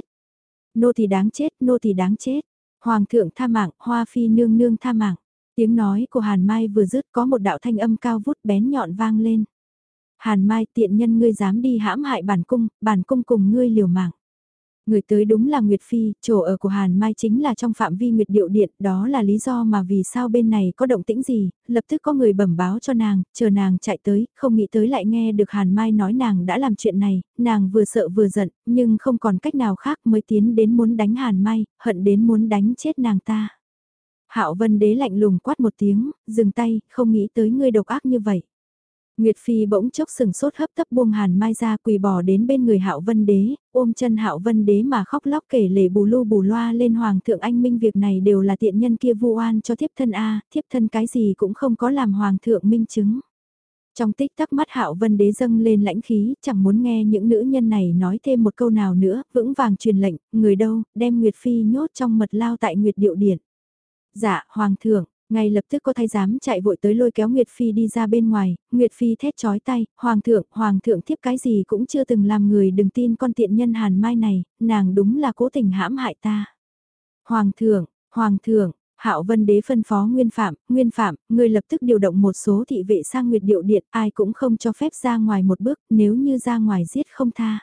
Nô thì đáng chết, nô thì đáng chết. Hoàng thượng tha mạng, hoa phi nương nương tha mạng. Tiếng nói của Hàn Mai vừa dứt có một đạo thanh âm cao vút bén nhọn vang lên. Hàn Mai tiện nhân ngươi dám đi hãm hại bản cung, bản cung cùng ngươi liều mạng. Người tới đúng là Nguyệt Phi, chỗ ở của Hàn Mai chính là trong phạm vi Nguyệt Điệu Điện, đó là lý do mà vì sao bên này có động tĩnh gì, lập tức có người bẩm báo cho nàng, chờ nàng chạy tới, không nghĩ tới lại nghe được Hàn Mai nói nàng đã làm chuyện này, nàng vừa sợ vừa giận, nhưng không còn cách nào khác mới tiến đến muốn đánh Hàn Mai, hận đến muốn đánh chết nàng ta. Hạo Vân Đế lạnh lùng quát một tiếng, dừng tay, không nghĩ tới ngươi độc ác như vậy. Nguyệt Phi bỗng chốc sừng sốt hấp tấp buông Hàn Mai ra quỳ bò đến bên người Hạo Vân Đế, ôm chân Hạo Vân Đế mà khóc lóc kể lể bù lu bù loa lên Hoàng thượng anh minh việc này đều là tiện nhân kia vu oan cho thiếp thân A, thiếp thân cái gì cũng không có làm Hoàng thượng minh chứng. Trong tích tắc mắt Hạo Vân Đế dâng lên lãnh khí, chẳng muốn nghe những nữ nhân này nói thêm một câu nào nữa, vững vàng truyền lệnh, người đâu, đem Nguyệt Phi nhốt trong mật lao tại Nguyệt Điệu Điện. Dạ, Hoàng thượng, ngay lập tức có thái giám chạy vội tới lôi kéo Nguyệt Phi đi ra bên ngoài, Nguyệt Phi thét chói tay, Hoàng thượng, Hoàng thượng thiếp cái gì cũng chưa từng làm người đừng tin con tiện nhân hàn mai này, nàng đúng là cố tình hãm hại ta. Hoàng thượng, Hoàng thượng, Hạo Vân Đế phân phó Nguyên Phạm, Nguyên Phạm, người lập tức điều động một số thị vệ sang Nguyệt Điệu Điện, ai cũng không cho phép ra ngoài một bước, nếu như ra ngoài giết không tha.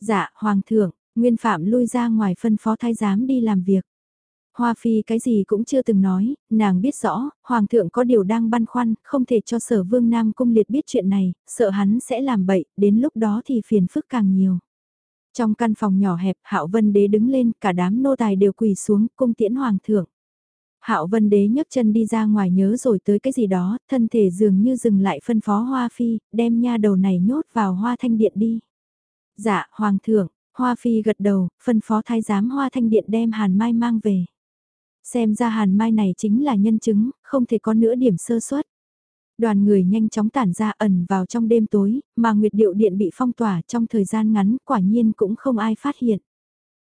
Dạ, Hoàng thượng, Nguyên Phạm lui ra ngoài phân phó thái giám đi làm việc. Hoa Phi cái gì cũng chưa từng nói, nàng biết rõ, Hoàng thượng có điều đang băn khoăn, không thể cho sở vương Nam Cung liệt biết chuyện này, sợ hắn sẽ làm bậy, đến lúc đó thì phiền phức càng nhiều. Trong căn phòng nhỏ hẹp, Hạo Vân Đế đứng lên, cả đám nô tài đều quỳ xuống, cung tiễn Hoàng thượng. Hạo Vân Đế nhấc chân đi ra ngoài nhớ rồi tới cái gì đó, thân thể dường như dừng lại phân phó Hoa Phi, đem nha đầu này nhốt vào Hoa Thanh Điện đi. Dạ, Hoàng thượng, Hoa Phi gật đầu, phân phó thái giám Hoa Thanh Điện đem Hàn Mai mang về. Xem ra hàn mai này chính là nhân chứng, không thể có nữa điểm sơ suất. Đoàn người nhanh chóng tản ra ẩn vào trong đêm tối, mà Nguyệt Điệu Điện bị phong tỏa trong thời gian ngắn quả nhiên cũng không ai phát hiện.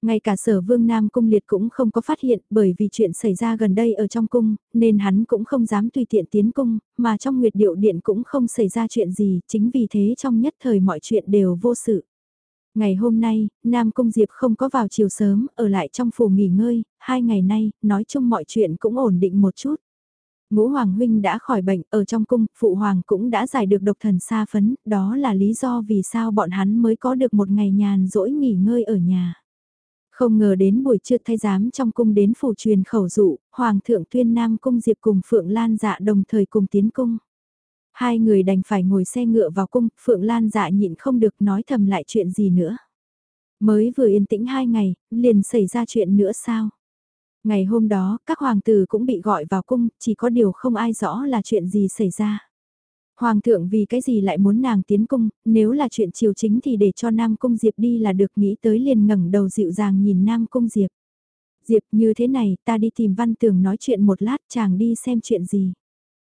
Ngay cả sở vương Nam Cung Liệt cũng không có phát hiện bởi vì chuyện xảy ra gần đây ở trong cung, nên hắn cũng không dám tùy tiện tiến cung, mà trong Nguyệt Điệu Điện cũng không xảy ra chuyện gì, chính vì thế trong nhất thời mọi chuyện đều vô sự. Ngày hôm nay, Nam Cung Diệp không có vào chiều sớm, ở lại trong phủ nghỉ ngơi, hai ngày nay, nói chung mọi chuyện cũng ổn định một chút. Ngũ Hoàng Huynh đã khỏi bệnh, ở trong cung, Phụ Hoàng cũng đã giải được độc thần sa phấn, đó là lý do vì sao bọn hắn mới có được một ngày nhàn rỗi nghỉ ngơi ở nhà. Không ngờ đến buổi trưa thay giám trong cung đến phủ truyền khẩu dụ, Hoàng thượng tuyên Nam Cung Diệp cùng Phượng Lan dạ đồng thời cùng tiến cung. Hai người đành phải ngồi xe ngựa vào cung, Phượng Lan dạ nhịn không được nói thầm lại chuyện gì nữa. Mới vừa yên tĩnh hai ngày, liền xảy ra chuyện nữa sao? Ngày hôm đó, các hoàng tử cũng bị gọi vào cung, chỉ có điều không ai rõ là chuyện gì xảy ra. Hoàng thượng vì cái gì lại muốn nàng tiến cung, nếu là chuyện triều chính thì để cho Nam Cung Diệp đi là được nghĩ tới liền ngẩng đầu dịu dàng nhìn Nam Cung Diệp. Diệp như thế này, ta đi tìm văn tường nói chuyện một lát chàng đi xem chuyện gì.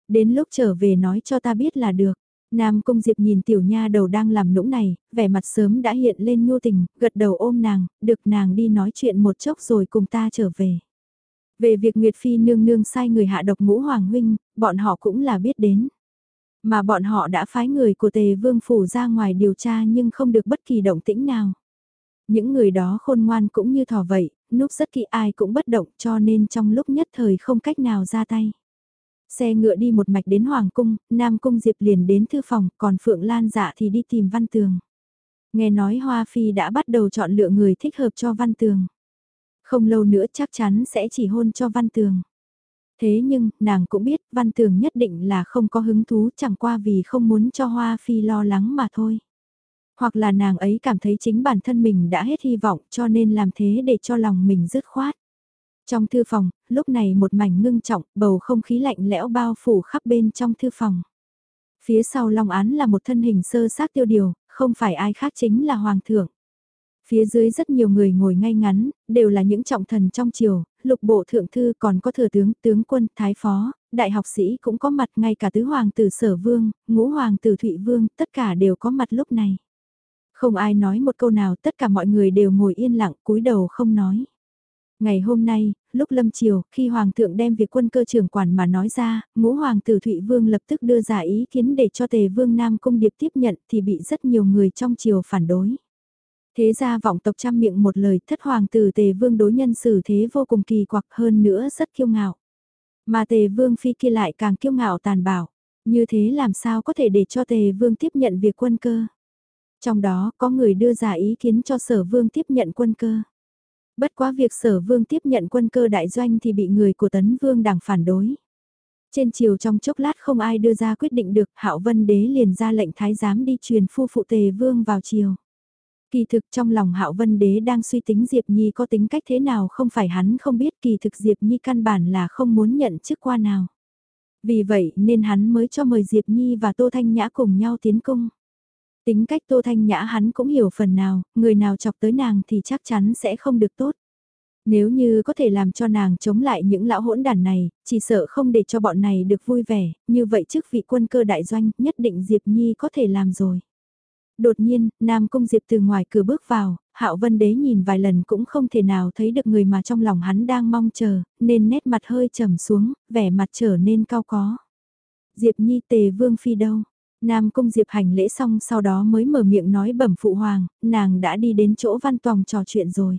Đến lúc trở về nói cho ta biết là được. Nam Cung Diệp nhìn tiểu nha đầu đang làm nũng này, vẻ mặt sớm đã hiện lên nhu tình, gật đầu ôm nàng, được nàng đi nói chuyện một chốc rồi cùng ta trở về. Về việc Nguyệt Phi nương nương sai người hạ độc ngũ hoàng huynh, bọn họ cũng là biết đến. Mà bọn họ đã phái người của tề vương phủ ra ngoài điều tra nhưng không được bất kỳ động tĩnh nào. Những người đó khôn ngoan cũng như thỏ vậy, núp rất kỹ ai cũng bất động cho nên trong lúc nhất thời không cách nào ra tay. Xe ngựa đi một mạch đến Hoàng Cung, Nam Cung Diệp liền đến thư phòng, còn Phượng Lan dạ thì đi tìm Văn Tường. Nghe nói Hoa Phi đã bắt đầu chọn lựa người thích hợp cho Văn Tường. Không lâu nữa chắc chắn sẽ chỉ hôn cho Văn Tường. Thế nhưng, nàng cũng biết Văn Tường nhất định là không có hứng thú chẳng qua vì không muốn cho Hoa Phi lo lắng mà thôi. Hoặc là nàng ấy cảm thấy chính bản thân mình đã hết hy vọng cho nên làm thế để cho lòng mình dứt khoát. Trong thư phòng, lúc này một mảnh ngưng trọng, bầu không khí lạnh lẽo bao phủ khắp bên trong thư phòng. Phía sau Long Án là một thân hình sơ sát tiêu điều, không phải ai khác chính là Hoàng thượng. Phía dưới rất nhiều người ngồi ngay ngắn, đều là những trọng thần trong triều, lục bộ thượng thư còn có thừa tướng, tướng quân, thái phó, đại học sĩ cũng có mặt ngay cả tứ hoàng tử sở vương, ngũ hoàng tử thụy vương, tất cả đều có mặt lúc này. Không ai nói một câu nào, tất cả mọi người đều ngồi yên lặng, cúi đầu không nói. Ngày hôm nay, lúc lâm chiều, khi Hoàng thượng đem việc quân cơ trưởng quản mà nói ra, ngũ Hoàng tử Thụy Vương lập tức đưa ra ý kiến để cho Tề Vương Nam Cung Điệp tiếp nhận thì bị rất nhiều người trong triều phản đối. Thế ra vọng tộc trăm miệng một lời thất hoàng tử tề vương đối nhân xử thế vô cùng kỳ quặc hơn nữa rất kiêu ngạo. Mà tề vương phi kia lại càng kiêu ngạo tàn bạo. Như thế làm sao có thể để cho tề vương tiếp nhận việc quân cơ. Trong đó có người đưa ra ý kiến cho sở vương tiếp nhận quân cơ. Bất quá việc sở vương tiếp nhận quân cơ đại doanh thì bị người của tấn vương đảng phản đối. Trên chiều trong chốc lát không ai đưa ra quyết định được, hạo vân đế liền ra lệnh thái giám đi truyền phu phụ tề vương vào chiều. Kỳ thực trong lòng hạo vân đế đang suy tính Diệp Nhi có tính cách thế nào không phải hắn không biết kỳ thực Diệp Nhi căn bản là không muốn nhận chức qua nào. Vì vậy nên hắn mới cho mời Diệp Nhi và Tô Thanh Nhã cùng nhau tiến cung. Tính cách Tô Thanh Nhã hắn cũng hiểu phần nào, người nào chọc tới nàng thì chắc chắn sẽ không được tốt. Nếu như có thể làm cho nàng chống lại những lão hỗn đàn này, chỉ sợ không để cho bọn này được vui vẻ, như vậy trước vị quân cơ đại doanh nhất định Diệp Nhi có thể làm rồi. Đột nhiên, Nam Cung Diệp từ ngoài cửa bước vào, Hạo Vân Đế nhìn vài lần cũng không thể nào thấy được người mà trong lòng hắn đang mong chờ, nên nét mặt hơi trầm xuống, vẻ mặt trở nên cao có. Diệp Nhi tề vương phi đâu? Nam Cung Diệp hành lễ xong sau đó mới mở miệng nói bẩm phụ hoàng, nàng đã đi đến chỗ văn tòng trò chuyện rồi.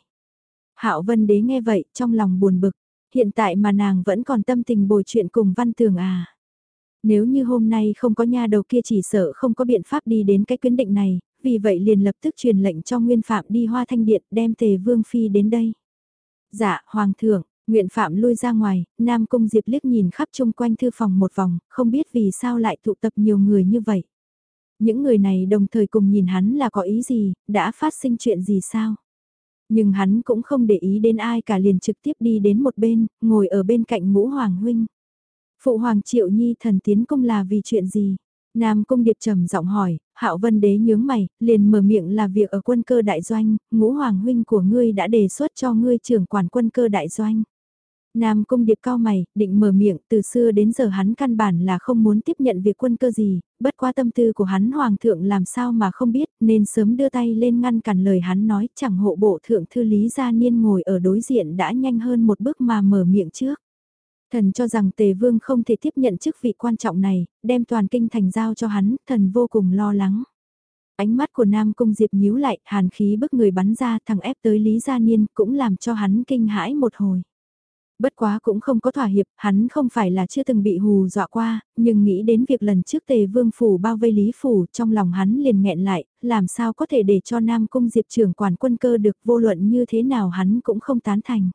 Hạo Vân Đế nghe vậy, trong lòng buồn bực, hiện tại mà nàng vẫn còn tâm tình bồi chuyện cùng văn tường à. Nếu như hôm nay không có nha đầu kia chỉ sợ không có biện pháp đi đến cái quyến định này, vì vậy liền lập tức truyền lệnh cho Nguyên Phạm đi Hoa Thanh Điện đem Tề Vương Phi đến đây. Dạ, Hoàng thượng, Nguyện Phạm lui ra ngoài, Nam Cung Diệp liếc nhìn khắp chung quanh thư phòng một vòng, không biết vì sao lại tụ tập nhiều người như vậy. Những người này đồng thời cùng nhìn hắn là có ý gì, đã phát sinh chuyện gì sao? Nhưng hắn cũng không để ý đến ai cả liền trực tiếp đi đến một bên, ngồi ở bên cạnh ngũ hoàng huynh. Phụ hoàng triệu nhi thần tiến cung là vì chuyện gì? Nam cung điệp trầm giọng hỏi, hạo vân đế nhướng mày, liền mở miệng là việc ở quân cơ đại doanh, ngũ hoàng huynh của ngươi đã đề xuất cho ngươi trưởng quản quân cơ đại doanh. Nam cung điệp cao mày, định mở miệng, từ xưa đến giờ hắn căn bản là không muốn tiếp nhận việc quân cơ gì, bất qua tâm tư của hắn hoàng thượng làm sao mà không biết, nên sớm đưa tay lên ngăn cản lời hắn nói, chẳng hộ bộ thượng thư lý gia niên ngồi ở đối diện đã nhanh hơn một bước mà mở miệng trước. Thần cho rằng tề vương không thể tiếp nhận chức vị quan trọng này, đem toàn kinh thành giao cho hắn, thần vô cùng lo lắng. Ánh mắt của Nam Cung Diệp nhíu lại, hàn khí bức người bắn ra thằng ép tới Lý Gia Niên cũng làm cho hắn kinh hãi một hồi. Bất quá cũng không có thỏa hiệp, hắn không phải là chưa từng bị hù dọa qua, nhưng nghĩ đến việc lần trước tề vương phủ bao vây Lý Phủ trong lòng hắn liền nghẹn lại, làm sao có thể để cho Nam Cung Diệp trưởng quản quân cơ được vô luận như thế nào hắn cũng không tán thành.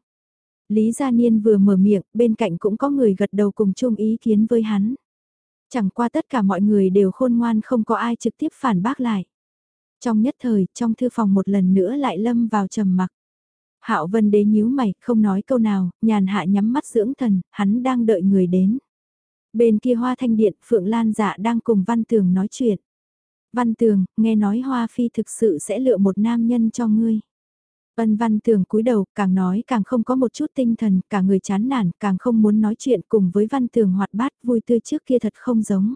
Lý Gia Niên vừa mở miệng, bên cạnh cũng có người gật đầu cùng chung ý kiến với hắn. Chẳng qua tất cả mọi người đều khôn ngoan không có ai trực tiếp phản bác lại. Trong nhất thời, trong thư phòng một lần nữa lại lâm vào trầm mặc. Hạo Vân Đế nhíu mày, không nói câu nào, nhàn hạ nhắm mắt dưỡng thần, hắn đang đợi người đến. Bên kia Hoa Thanh Điện, Phượng Lan dạ đang cùng Văn Tường nói chuyện. Văn Tường, nghe nói Hoa Phi thực sự sẽ lựa một nam nhân cho ngươi. Ân văn tường cúi đầu, càng nói càng không có một chút tinh thần, cả người chán nản, càng không muốn nói chuyện cùng với văn tường hoạt bát vui tươi trước kia thật không giống.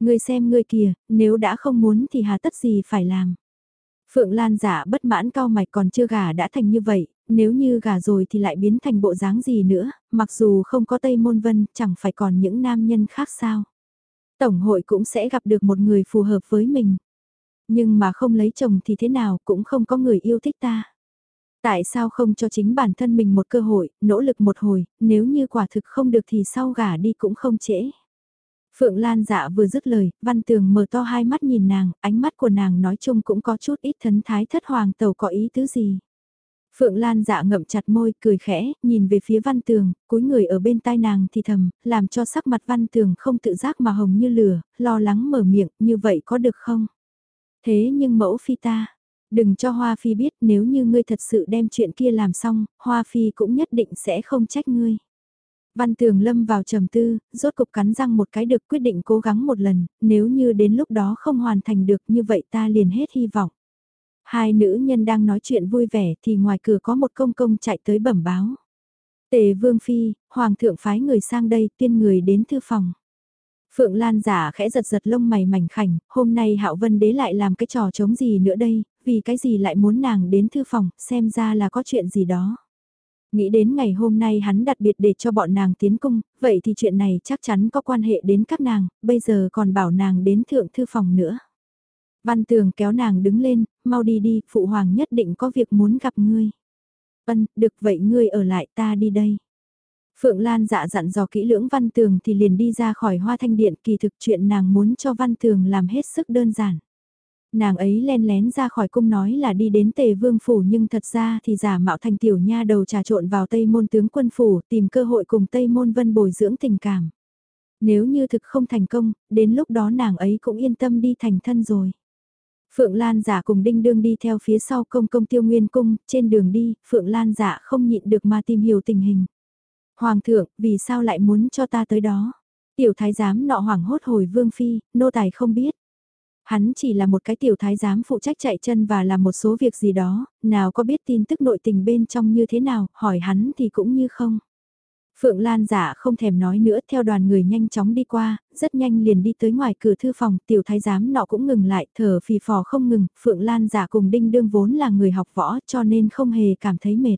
Ngươi xem ngươi kìa, nếu đã không muốn thì hà tất gì phải làm. Phượng Lan giả bất mãn cao mạch còn chưa gà đã thành như vậy, nếu như gà rồi thì lại biến thành bộ dáng gì nữa, mặc dù không có Tây Môn Vân, chẳng phải còn những nam nhân khác sao. Tổng hội cũng sẽ gặp được một người phù hợp với mình. Nhưng mà không lấy chồng thì thế nào cũng không có người yêu thích ta. Tại sao không cho chính bản thân mình một cơ hội, nỗ lực một hồi, nếu như quả thực không được thì sau gả đi cũng không trễ. Phượng Lan dạ vừa dứt lời, Văn Tường mở to hai mắt nhìn nàng, ánh mắt của nàng nói chung cũng có chút ít thấn thái thất hoàng tàu có ý tứ gì. Phượng Lan dạ ngậm chặt môi, cười khẽ, nhìn về phía văn tường, cúi người ở bên tai nàng thì thầm, làm cho sắc mặt văn tường không tự giác mà hồng như lửa, lo lắng mở miệng, như vậy có được không? Thế nhưng mẫu phi ta, đừng cho Hoa Phi biết nếu như ngươi thật sự đem chuyện kia làm xong, Hoa Phi cũng nhất định sẽ không trách ngươi. Văn Tường lâm vào trầm tư, rốt cục cắn răng một cái được quyết định cố gắng một lần, nếu như đến lúc đó không hoàn thành được như vậy ta liền hết hy vọng. Hai nữ nhân đang nói chuyện vui vẻ thì ngoài cửa có một công công chạy tới bẩm báo. Tề Vương Phi, Hoàng thượng phái người sang đây tuyên người đến thư phòng. Phượng Lan giả khẽ giật giật lông mày mảnh khảnh, hôm nay Hạo Vân Đế lại làm cái trò chống gì nữa đây, vì cái gì lại muốn nàng đến thư phòng, xem ra là có chuyện gì đó. Nghĩ đến ngày hôm nay hắn đặc biệt để cho bọn nàng tiến cung, vậy thì chuyện này chắc chắn có quan hệ đến các nàng, bây giờ còn bảo nàng đến thượng thư phòng nữa. Văn tường kéo nàng đứng lên, mau đi đi, phụ hoàng nhất định có việc muốn gặp ngươi. Vân, được vậy ngươi ở lại ta đi đây. Phượng Lan dạ dặn dò kỹ lưỡng Văn Tường thì liền đi ra khỏi hoa thanh điện kỳ thực chuyện nàng muốn cho Văn Tường làm hết sức đơn giản. Nàng ấy len lén ra khỏi cung nói là đi đến tề vương phủ nhưng thật ra thì giả mạo thành tiểu nha đầu trà trộn vào Tây môn tướng quân phủ tìm cơ hội cùng Tây môn vân bồi dưỡng tình cảm. Nếu như thực không thành công, đến lúc đó nàng ấy cũng yên tâm đi thành thân rồi. Phượng Lan giả cùng Đinh Đương đi theo phía sau công công tiêu nguyên cung, trên đường đi, Phượng Lan giả không nhịn được mà tìm hiểu tình hình. Hoàng thượng, vì sao lại muốn cho ta tới đó? Tiểu thái giám nọ hoảng hốt hồi vương phi, nô tài không biết. Hắn chỉ là một cái tiểu thái giám phụ trách chạy chân và làm một số việc gì đó, nào có biết tin tức nội tình bên trong như thế nào, hỏi hắn thì cũng như không. Phượng Lan giả không thèm nói nữa theo đoàn người nhanh chóng đi qua, rất nhanh liền đi tới ngoài cửa thư phòng, tiểu thái giám nọ cũng ngừng lại, thở phì phò không ngừng, Phượng Lan giả cùng đinh đương vốn là người học võ cho nên không hề cảm thấy mệt.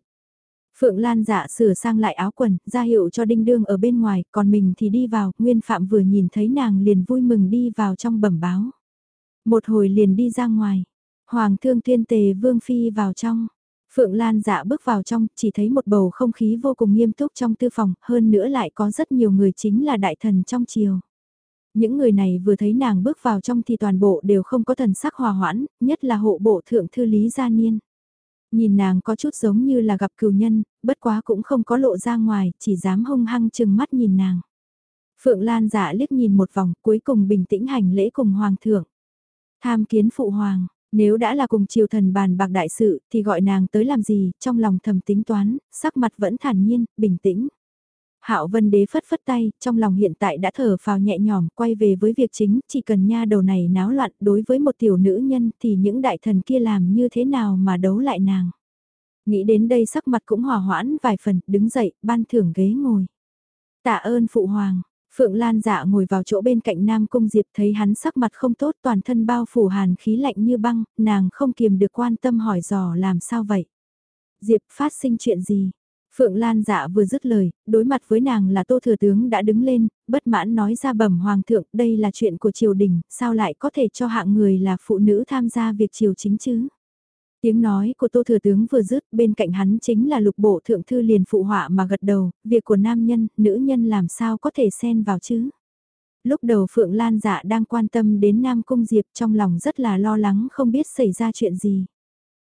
Phượng Lan dạ sửa sang lại áo quần, ra hiệu cho đinh đương ở bên ngoài, còn mình thì đi vào, Nguyên Phạm vừa nhìn thấy nàng liền vui mừng đi vào trong bẩm báo. Một hồi liền đi ra ngoài, Hoàng thương tuyên tề Vương Phi vào trong. Phượng Lan dạ bước vào trong, chỉ thấy một bầu không khí vô cùng nghiêm túc trong tư phòng, hơn nữa lại có rất nhiều người chính là đại thần trong triều. Những người này vừa thấy nàng bước vào trong thì toàn bộ đều không có thần sắc hòa hoãn, nhất là hộ bộ thượng thư Lý Gia Niên. Nhìn nàng có chút giống như là gặp cừu nhân, bất quá cũng không có lộ ra ngoài, chỉ dám hung hăng chừng mắt nhìn nàng. Phượng Lan dạ liếc nhìn một vòng, cuối cùng bình tĩnh hành lễ cùng Hoàng thượng. Tham kiến Phụ Hoàng, nếu đã là cùng triều thần bàn bạc đại sự thì gọi nàng tới làm gì, trong lòng thầm tính toán, sắc mặt vẫn thản nhiên, bình tĩnh. Hạo Vân Đế phất phất tay, trong lòng hiện tại đã thở phào nhẹ nhõm, quay về với việc chính, chỉ cần nha đầu này náo loạn đối với một tiểu nữ nhân thì những đại thần kia làm như thế nào mà đấu lại nàng. Nghĩ đến đây sắc mặt cũng hòa hoãn vài phần, đứng dậy, ban thưởng ghế ngồi. Tạ ơn Phụ Hoàng, Phượng Lan dạ ngồi vào chỗ bên cạnh Nam Cung Diệp thấy hắn sắc mặt không tốt toàn thân bao phủ hàn khí lạnh như băng, nàng không kiềm được quan tâm hỏi dò làm sao vậy. Diệp phát sinh chuyện gì? Phượng Lan dạ vừa dứt lời, đối mặt với nàng là Tô Thừa Tướng đã đứng lên, bất mãn nói ra bẩm Hoàng thượng, đây là chuyện của triều đình, sao lại có thể cho hạng người là phụ nữ tham gia việc triều chính chứ? Tiếng nói của Tô Thừa Tướng vừa dứt, bên cạnh hắn chính là lục bộ thượng thư liền phụ họa mà gật đầu, việc của nam nhân, nữ nhân làm sao có thể xen vào chứ? Lúc đầu Phượng Lan dạ đang quan tâm đến Nam Cung Diệp trong lòng rất là lo lắng không biết xảy ra chuyện gì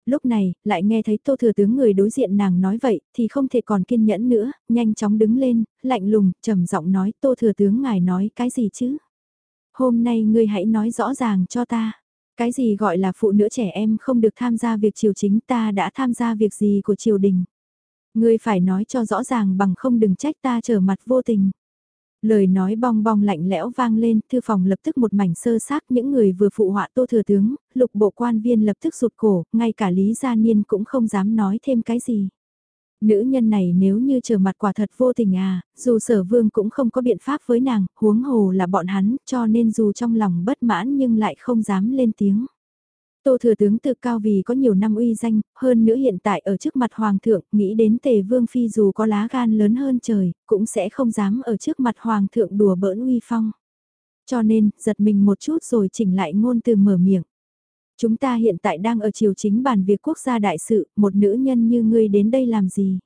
lúc này, lại nghe thấy tô thừa tướng người đối diện nàng nói vậy, thì không thể còn kiên nhẫn nữa, nhanh chóng đứng lên, lạnh lùng, trầm giọng nói tô thừa tướng ngài nói cái gì chứ? Hôm nay ngươi hãy nói rõ ràng cho ta. Cái gì gọi là phụ nữ trẻ em không được tham gia việc triều chính ta đã tham gia việc gì của triều đình. Ngươi phải nói cho rõ ràng bằng không đừng trách ta trở mặt vô tình. Lời nói bong bong lạnh lẽo vang lên, thư phòng lập tức một mảnh sơ xác những người vừa phụ họa tô thừa tướng, lục bộ quan viên lập tức rụt cổ, ngay cả Lý Gia Niên cũng không dám nói thêm cái gì. Nữ nhân này nếu như trở mặt quả thật vô tình à, dù sở vương cũng không có biện pháp với nàng, huống hồ là bọn hắn, cho nên dù trong lòng bất mãn nhưng lại không dám lên tiếng. Tô thừa tướng tự cao vì có nhiều năm uy danh, hơn nữa hiện tại ở trước mặt hoàng thượng, nghĩ đến tề vương phi dù có lá gan lớn hơn trời, cũng sẽ không dám ở trước mặt hoàng thượng đùa bỡn uy phong. Cho nên, giật mình một chút rồi chỉnh lại ngôn từ mở miệng. Chúng ta hiện tại đang ở triều chính bàn việc quốc gia đại sự, một nữ nhân như ngươi đến đây làm gì?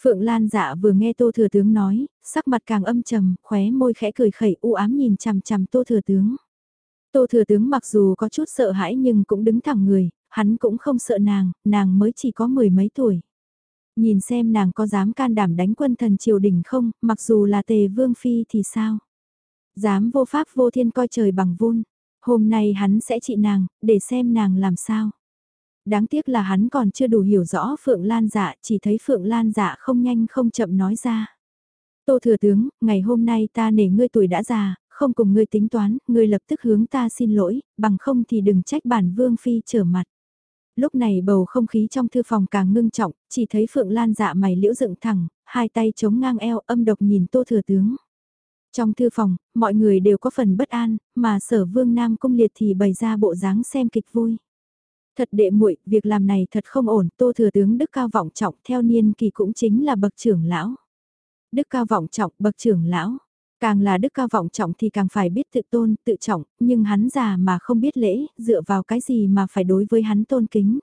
Phượng Lan dạ vừa nghe Tô Thừa Tướng nói, sắc mặt càng âm trầm, khóe môi khẽ cười khẩy u ám nhìn chằm chằm Tô Thừa Tướng. Tô Thừa Tướng mặc dù có chút sợ hãi nhưng cũng đứng thẳng người, hắn cũng không sợ nàng, nàng mới chỉ có mười mấy tuổi. Nhìn xem nàng có dám can đảm đánh quân thần triều đình không, mặc dù là tề vương phi thì sao? Dám vô pháp vô thiên coi trời bằng vun, hôm nay hắn sẽ trị nàng, để xem nàng làm sao. Đáng tiếc là hắn còn chưa đủ hiểu rõ Phượng Lan dạ, chỉ thấy Phượng Lan dạ không nhanh không chậm nói ra. Tô thừa tướng, ngày hôm nay ta nể ngươi tuổi đã già, không cùng ngươi tính toán, ngươi lập tức hướng ta xin lỗi, bằng không thì đừng trách bản vương phi trở mặt. Lúc này bầu không khí trong thư phòng càng ngưng trọng, chỉ thấy Phượng Lan dạ mày liễu dựng thẳng, hai tay chống ngang eo âm độc nhìn tô thừa tướng. Trong thư phòng, mọi người đều có phần bất an, mà sở vương nam cung liệt thì bày ra bộ dáng xem kịch vui. Thật đệ muội, việc làm này thật không ổn, tô thừa tướng đức cao vọng trọng theo niên kỳ cũng chính là bậc trưởng lão. Đức cao vọng trọng bậc trưởng lão, càng là đức cao vọng trọng thì càng phải biết tự tôn, tự trọng, nhưng hắn già mà không biết lễ, dựa vào cái gì mà phải đối với hắn tôn kính.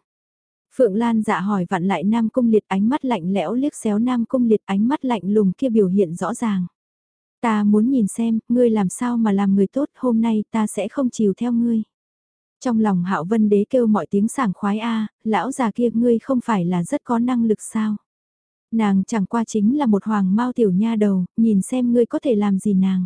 Phượng Lan dạ hỏi vặn lại Nam Cung Liệt ánh mắt lạnh lẽo liếc xéo Nam Cung Liệt ánh mắt lạnh lùng kia biểu hiện rõ ràng. Ta muốn nhìn xem, ngươi làm sao mà làm người tốt, hôm nay ta sẽ không chiều theo ngươi. Trong lòng Hạo Vân Đế kêu mọi tiếng sảng khoái a, lão già kia ngươi không phải là rất có năng lực sao? Nàng chẳng qua chính là một hoàng mau tiểu nha đầu, nhìn xem ngươi có thể làm gì nàng.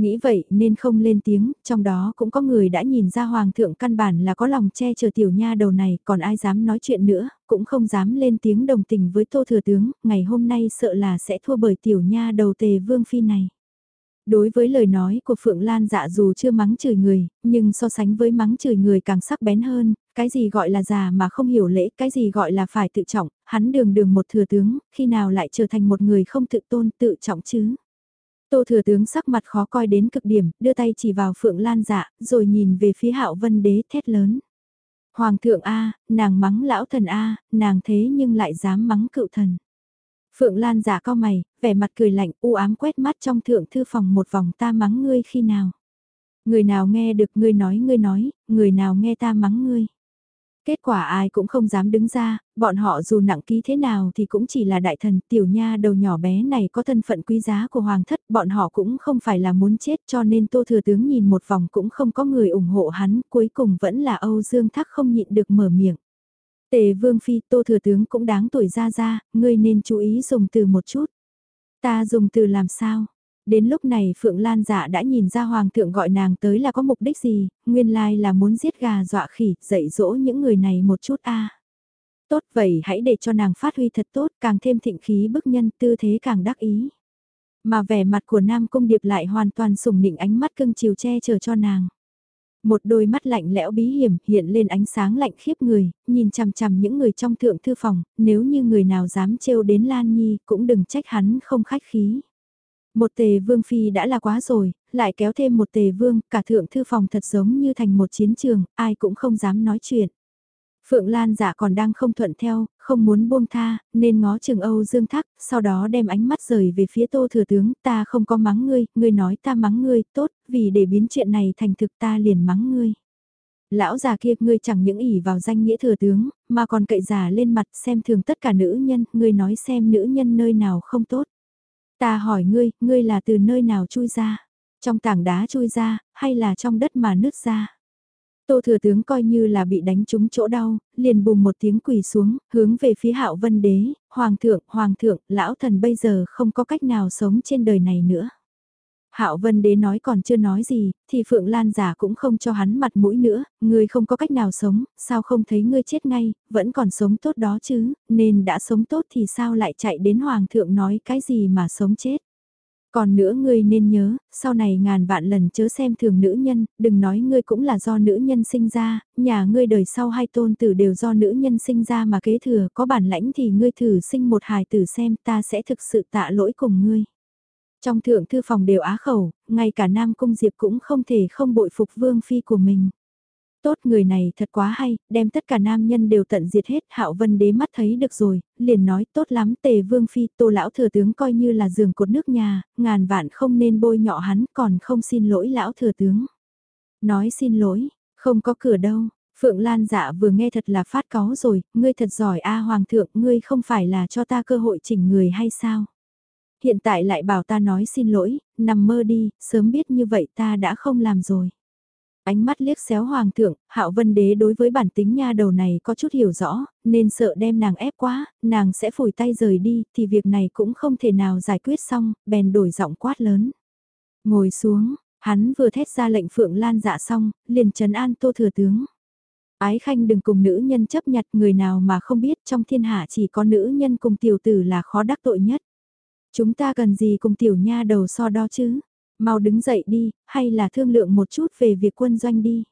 Nghĩ vậy nên không lên tiếng, trong đó cũng có người đã nhìn ra hoàng thượng căn bản là có lòng che chở tiểu nha đầu này, còn ai dám nói chuyện nữa, cũng không dám lên tiếng đồng tình với tô thừa tướng, ngày hôm nay sợ là sẽ thua bởi tiểu nha đầu tề vương phi này. Đối với lời nói của Phượng Lan dạ dù chưa mắng chửi người, nhưng so sánh với mắng chửi người càng sắc bén hơn, cái gì gọi là già mà không hiểu lễ, cái gì gọi là phải tự trọng, hắn đường đường một thừa tướng, khi nào lại trở thành một người không tự tôn tự trọng chứ. Tô thừa tướng sắc mặt khó coi đến cực điểm, đưa tay chỉ vào Phượng Lan dạ, rồi nhìn về phía hạo vân đế thét lớn. Hoàng thượng A, nàng mắng lão thần A, nàng thế nhưng lại dám mắng cựu thần. Phượng Lan dạ giả cao mày, vẻ mặt cười lạnh u ám quét mắt trong thượng thư phòng một vòng ta mắng ngươi khi nào. Người nào nghe được ngươi nói ngươi nói, người nào nghe ta mắng ngươi. Kết quả ai cũng không dám đứng ra, bọn họ dù nặng ký thế nào thì cũng chỉ là đại thần tiểu nha đầu nhỏ bé này có thân phận quý giá của hoàng thất, bọn họ cũng không phải là muốn chết cho nên tô thừa tướng nhìn một vòng cũng không có người ủng hộ hắn, cuối cùng vẫn là Âu Dương Thác không nhịn được mở miệng. Tề Vương Phi Tô Thừa Tướng cũng đáng tuổi ra ra, ngươi nên chú ý dùng từ một chút. Ta dùng từ làm sao? Đến lúc này Phượng Lan dạ đã nhìn ra Hoàng thượng gọi nàng tới là có mục đích gì, nguyên lai là muốn giết gà dọa khỉ, dạy dỗ những người này một chút a. Tốt vậy hãy để cho nàng phát huy thật tốt, càng thêm thịnh khí bức nhân tư thế càng đắc ý. Mà vẻ mặt của Nam Cung Điệp lại hoàn toàn sùng nịnh ánh mắt cưng chiều che chở cho nàng. Một đôi mắt lạnh lẽo bí hiểm hiện lên ánh sáng lạnh khiếp người, nhìn chằm chằm những người trong thượng thư phòng, nếu như người nào dám trêu đến Lan Nhi cũng đừng trách hắn không khách khí. Một tề vương phi đã là quá rồi, lại kéo thêm một tề vương, cả thượng thư phòng thật giống như thành một chiến trường, ai cũng không dám nói chuyện. Phượng Lan giả còn đang không thuận theo, không muốn buông tha, nên ngó trường Âu Dương Thác, sau đó đem ánh mắt rời về phía Tô Thừa Tướng, ta không có mắng ngươi, ngươi nói ta mắng ngươi, tốt, vì để biến chuyện này thành thực ta liền mắng ngươi. Lão già kia, ngươi chẳng những ỉ vào danh nghĩa thừa tướng, mà còn cậy giả lên mặt xem thường tất cả nữ nhân, ngươi nói xem nữ nhân nơi nào không tốt. Ta hỏi ngươi, ngươi là từ nơi nào chui ra? Trong tảng đá chui ra, hay là trong đất mà nứt ra? Tô thừa tướng coi như là bị đánh trúng chỗ đau, liền bùm một tiếng quỳ xuống, hướng về phía hạo vân đế, hoàng thượng, hoàng thượng, lão thần bây giờ không có cách nào sống trên đời này nữa. Hạo Vân Đế nói còn chưa nói gì, thì Phượng Lan giả cũng không cho hắn mặt mũi nữa, ngươi không có cách nào sống, sao không thấy ngươi chết ngay, vẫn còn sống tốt đó chứ, nên đã sống tốt thì sao lại chạy đến Hoàng thượng nói cái gì mà sống chết. Còn nữa ngươi nên nhớ, sau này ngàn vạn lần chớ xem thường nữ nhân, đừng nói ngươi cũng là do nữ nhân sinh ra, nhà ngươi đời sau hai tôn tử đều do nữ nhân sinh ra mà kế thừa, có bản lãnh thì ngươi thử sinh một hài tử xem ta sẽ thực sự tạ lỗi cùng ngươi. Trong thượng thư phòng đều á khẩu, ngay cả Nam Cung Diệp cũng không thể không bội phục vương phi của mình. Tốt người này thật quá hay, đem tất cả nam nhân đều tận diệt hết, hạo vân đế mắt thấy được rồi, liền nói tốt lắm tề vương phi, tô lão thừa tướng coi như là giường cột nước nhà, ngàn vạn không nên bôi nhọ hắn, còn không xin lỗi lão thừa tướng. Nói xin lỗi, không có cửa đâu, Phượng Lan dạ vừa nghe thật là phát cáu rồi, ngươi thật giỏi a hoàng thượng, ngươi không phải là cho ta cơ hội chỉnh người hay sao? Hiện tại lại bảo ta nói xin lỗi, nằm mơ đi, sớm biết như vậy ta đã không làm rồi. Ánh mắt liếc xéo hoàng thượng, hạo vân đế đối với bản tính nha đầu này có chút hiểu rõ, nên sợ đem nàng ép quá, nàng sẽ phủi tay rời đi, thì việc này cũng không thể nào giải quyết xong, bèn đổi giọng quát lớn. Ngồi xuống, hắn vừa thét ra lệnh phượng lan dạ xong, liền trấn an tô thừa tướng. Ái khanh đừng cùng nữ nhân chấp nhặt người nào mà không biết trong thiên hạ chỉ có nữ nhân cùng tiểu tử là khó đắc tội nhất. Chúng ta cần gì cùng tiểu nha đầu so đo chứ? Mau đứng dậy đi, hay là thương lượng một chút về việc quân doanh đi.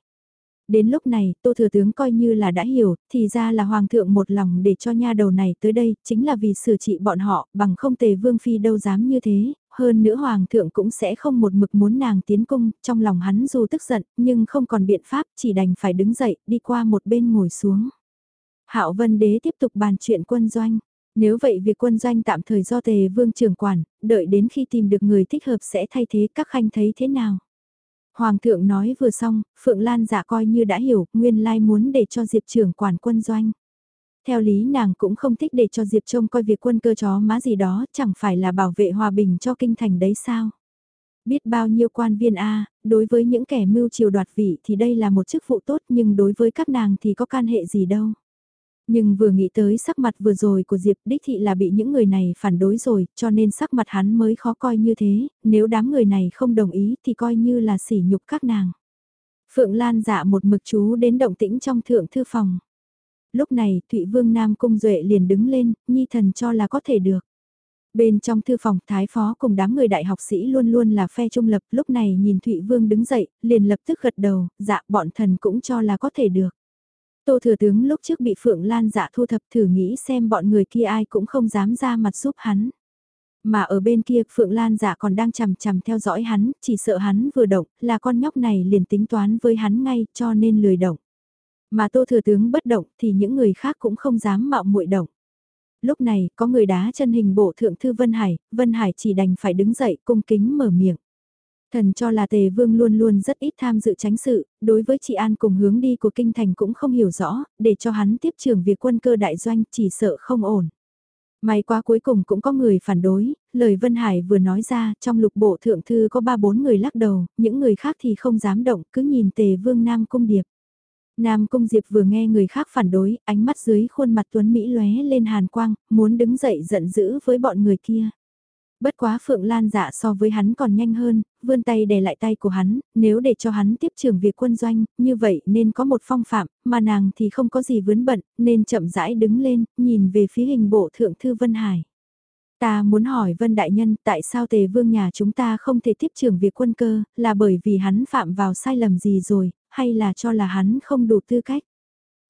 Đến lúc này, Tô Thừa Tướng coi như là đã hiểu, thì ra là Hoàng thượng một lòng để cho nha đầu này tới đây, chính là vì xử trị bọn họ, bằng không tề Vương Phi đâu dám như thế, hơn nữa Hoàng thượng cũng sẽ không một mực muốn nàng tiến cung, trong lòng hắn dù tức giận, nhưng không còn biện pháp, chỉ đành phải đứng dậy, đi qua một bên ngồi xuống. Hạo Vân Đế tiếp tục bàn chuyện quân doanh. Nếu vậy việc quân doanh tạm thời do tề vương trưởng quản, đợi đến khi tìm được người thích hợp sẽ thay thế các khanh thấy thế nào. Hoàng thượng nói vừa xong, Phượng Lan giả coi như đã hiểu, nguyên lai muốn để cho Diệp trưởng quản quân doanh. Theo lý nàng cũng không thích để cho Diệp trông coi việc quân cơ chó má gì đó, chẳng phải là bảo vệ hòa bình cho kinh thành đấy sao. Biết bao nhiêu quan viên A, đối với những kẻ mưu triều đoạt vị thì đây là một chức vụ tốt nhưng đối với các nàng thì có can hệ gì đâu. Nhưng vừa nghĩ tới sắc mặt vừa rồi của Diệp Đích Thị là bị những người này phản đối rồi, cho nên sắc mặt hắn mới khó coi như thế, nếu đám người này không đồng ý thì coi như là sỉ nhục các nàng. Phượng Lan dạ một mực chú đến động tĩnh trong thượng thư phòng. Lúc này, Thụy Vương Nam Cung Duệ liền đứng lên, nhi thần cho là có thể được. Bên trong thư phòng, Thái Phó cùng đám người đại học sĩ luôn luôn là phe trung lập, lúc này nhìn Thụy Vương đứng dậy, liền lập tức gật đầu, dạ bọn thần cũng cho là có thể được. Tô Thừa Tướng lúc trước bị Phượng Lan dạ thu thập thử nghĩ xem bọn người kia ai cũng không dám ra mặt giúp hắn. Mà ở bên kia Phượng Lan dạ còn đang chằm chằm theo dõi hắn, chỉ sợ hắn vừa động là con nhóc này liền tính toán với hắn ngay cho nên lười động. Mà Tô Thừa Tướng bất động thì những người khác cũng không dám mạo muội động. Lúc này có người đá chân hình bộ thượng thư Vân Hải, Vân Hải chỉ đành phải đứng dậy cung kính mở miệng. Thần cho là tề vương luôn luôn rất ít tham dự tránh sự, đối với chị An cùng hướng đi của kinh thành cũng không hiểu rõ, để cho hắn tiếp trường việc quân cơ đại doanh chỉ sợ không ổn. May quá cuối cùng cũng có người phản đối, lời Vân Hải vừa nói ra trong lục bộ thượng thư có ba bốn người lắc đầu, những người khác thì không dám động, cứ nhìn tề vương Nam Cung Điệp. Nam Cung Diệp vừa nghe người khác phản đối, ánh mắt dưới khuôn mặt Tuấn Mỹ lóe lên hàn quang, muốn đứng dậy giận dữ với bọn người kia. Bất quá Phượng Lan dạ so với hắn còn nhanh hơn, vươn tay đè lại tay của hắn, nếu để cho hắn tiếp trường việc quân doanh, như vậy nên có một phong phạm, mà nàng thì không có gì vướng bận, nên chậm rãi đứng lên, nhìn về phía hình bộ thượng thư Vân Hải. Ta muốn hỏi Vân Đại Nhân tại sao tề vương nhà chúng ta không thể tiếp trường việc quân cơ, là bởi vì hắn phạm vào sai lầm gì rồi, hay là cho là hắn không đủ tư cách?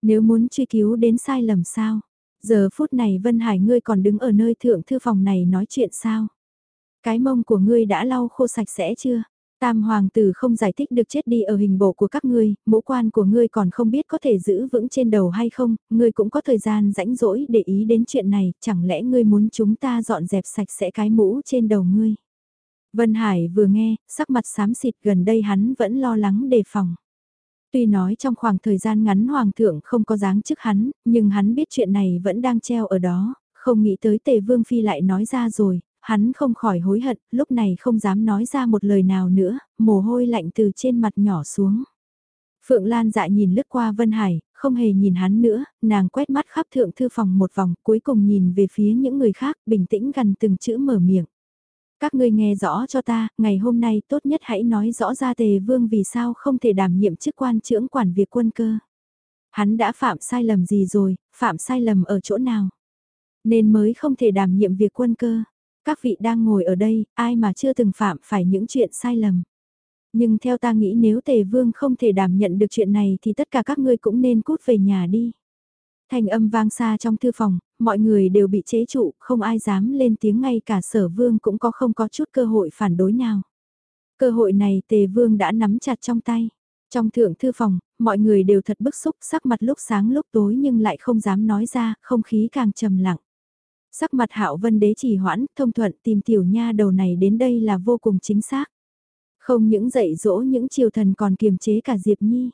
Nếu muốn truy cứu đến sai lầm sao? Giờ phút này Vân Hải ngươi còn đứng ở nơi thượng thư phòng này nói chuyện sao? Cái mông của ngươi đã lau khô sạch sẽ chưa? Tam hoàng tử không giải thích được chết đi ở hình bộ của các ngươi, mũ quan của ngươi còn không biết có thể giữ vững trên đầu hay không, ngươi cũng có thời gian rãnh rỗi để ý đến chuyện này, chẳng lẽ ngươi muốn chúng ta dọn dẹp sạch sẽ cái mũ trên đầu ngươi? Vân Hải vừa nghe, sắc mặt xám xịt gần đây hắn vẫn lo lắng đề phòng. Tuy nói trong khoảng thời gian ngắn hoàng thượng không có dáng trước hắn, nhưng hắn biết chuyện này vẫn đang treo ở đó, không nghĩ tới tề vương phi lại nói ra rồi, hắn không khỏi hối hận, lúc này không dám nói ra một lời nào nữa, mồ hôi lạnh từ trên mặt nhỏ xuống. Phượng Lan dạ nhìn lướt qua Vân Hải, không hề nhìn hắn nữa, nàng quét mắt khắp thượng thư phòng một vòng, cuối cùng nhìn về phía những người khác, bình tĩnh gần từng chữ mở miệng. Các ngươi nghe rõ cho ta, ngày hôm nay tốt nhất hãy nói rõ ra tề vương vì sao không thể đảm nhiệm chức quan trưởng quản việc quân cơ. Hắn đã phạm sai lầm gì rồi, phạm sai lầm ở chỗ nào? Nên mới không thể đảm nhiệm việc quân cơ. Các vị đang ngồi ở đây, ai mà chưa từng phạm phải những chuyện sai lầm. Nhưng theo ta nghĩ nếu tề vương không thể đảm nhận được chuyện này thì tất cả các ngươi cũng nên cút về nhà đi. Thành âm vang xa trong thư phòng, mọi người đều bị chế trụ, không ai dám lên tiếng ngay cả sở vương cũng có không có chút cơ hội phản đối nào. Cơ hội này tề vương đã nắm chặt trong tay. Trong thượng thư phòng, mọi người đều thật bức xúc, sắc mặt lúc sáng lúc tối nhưng lại không dám nói ra, không khí càng trầm lặng. Sắc mặt hạo vân đế chỉ hoãn, thông thuận tìm tiểu nha đầu này đến đây là vô cùng chính xác. Không những dạy dỗ những triều thần còn kiềm chế cả Diệp Nhi.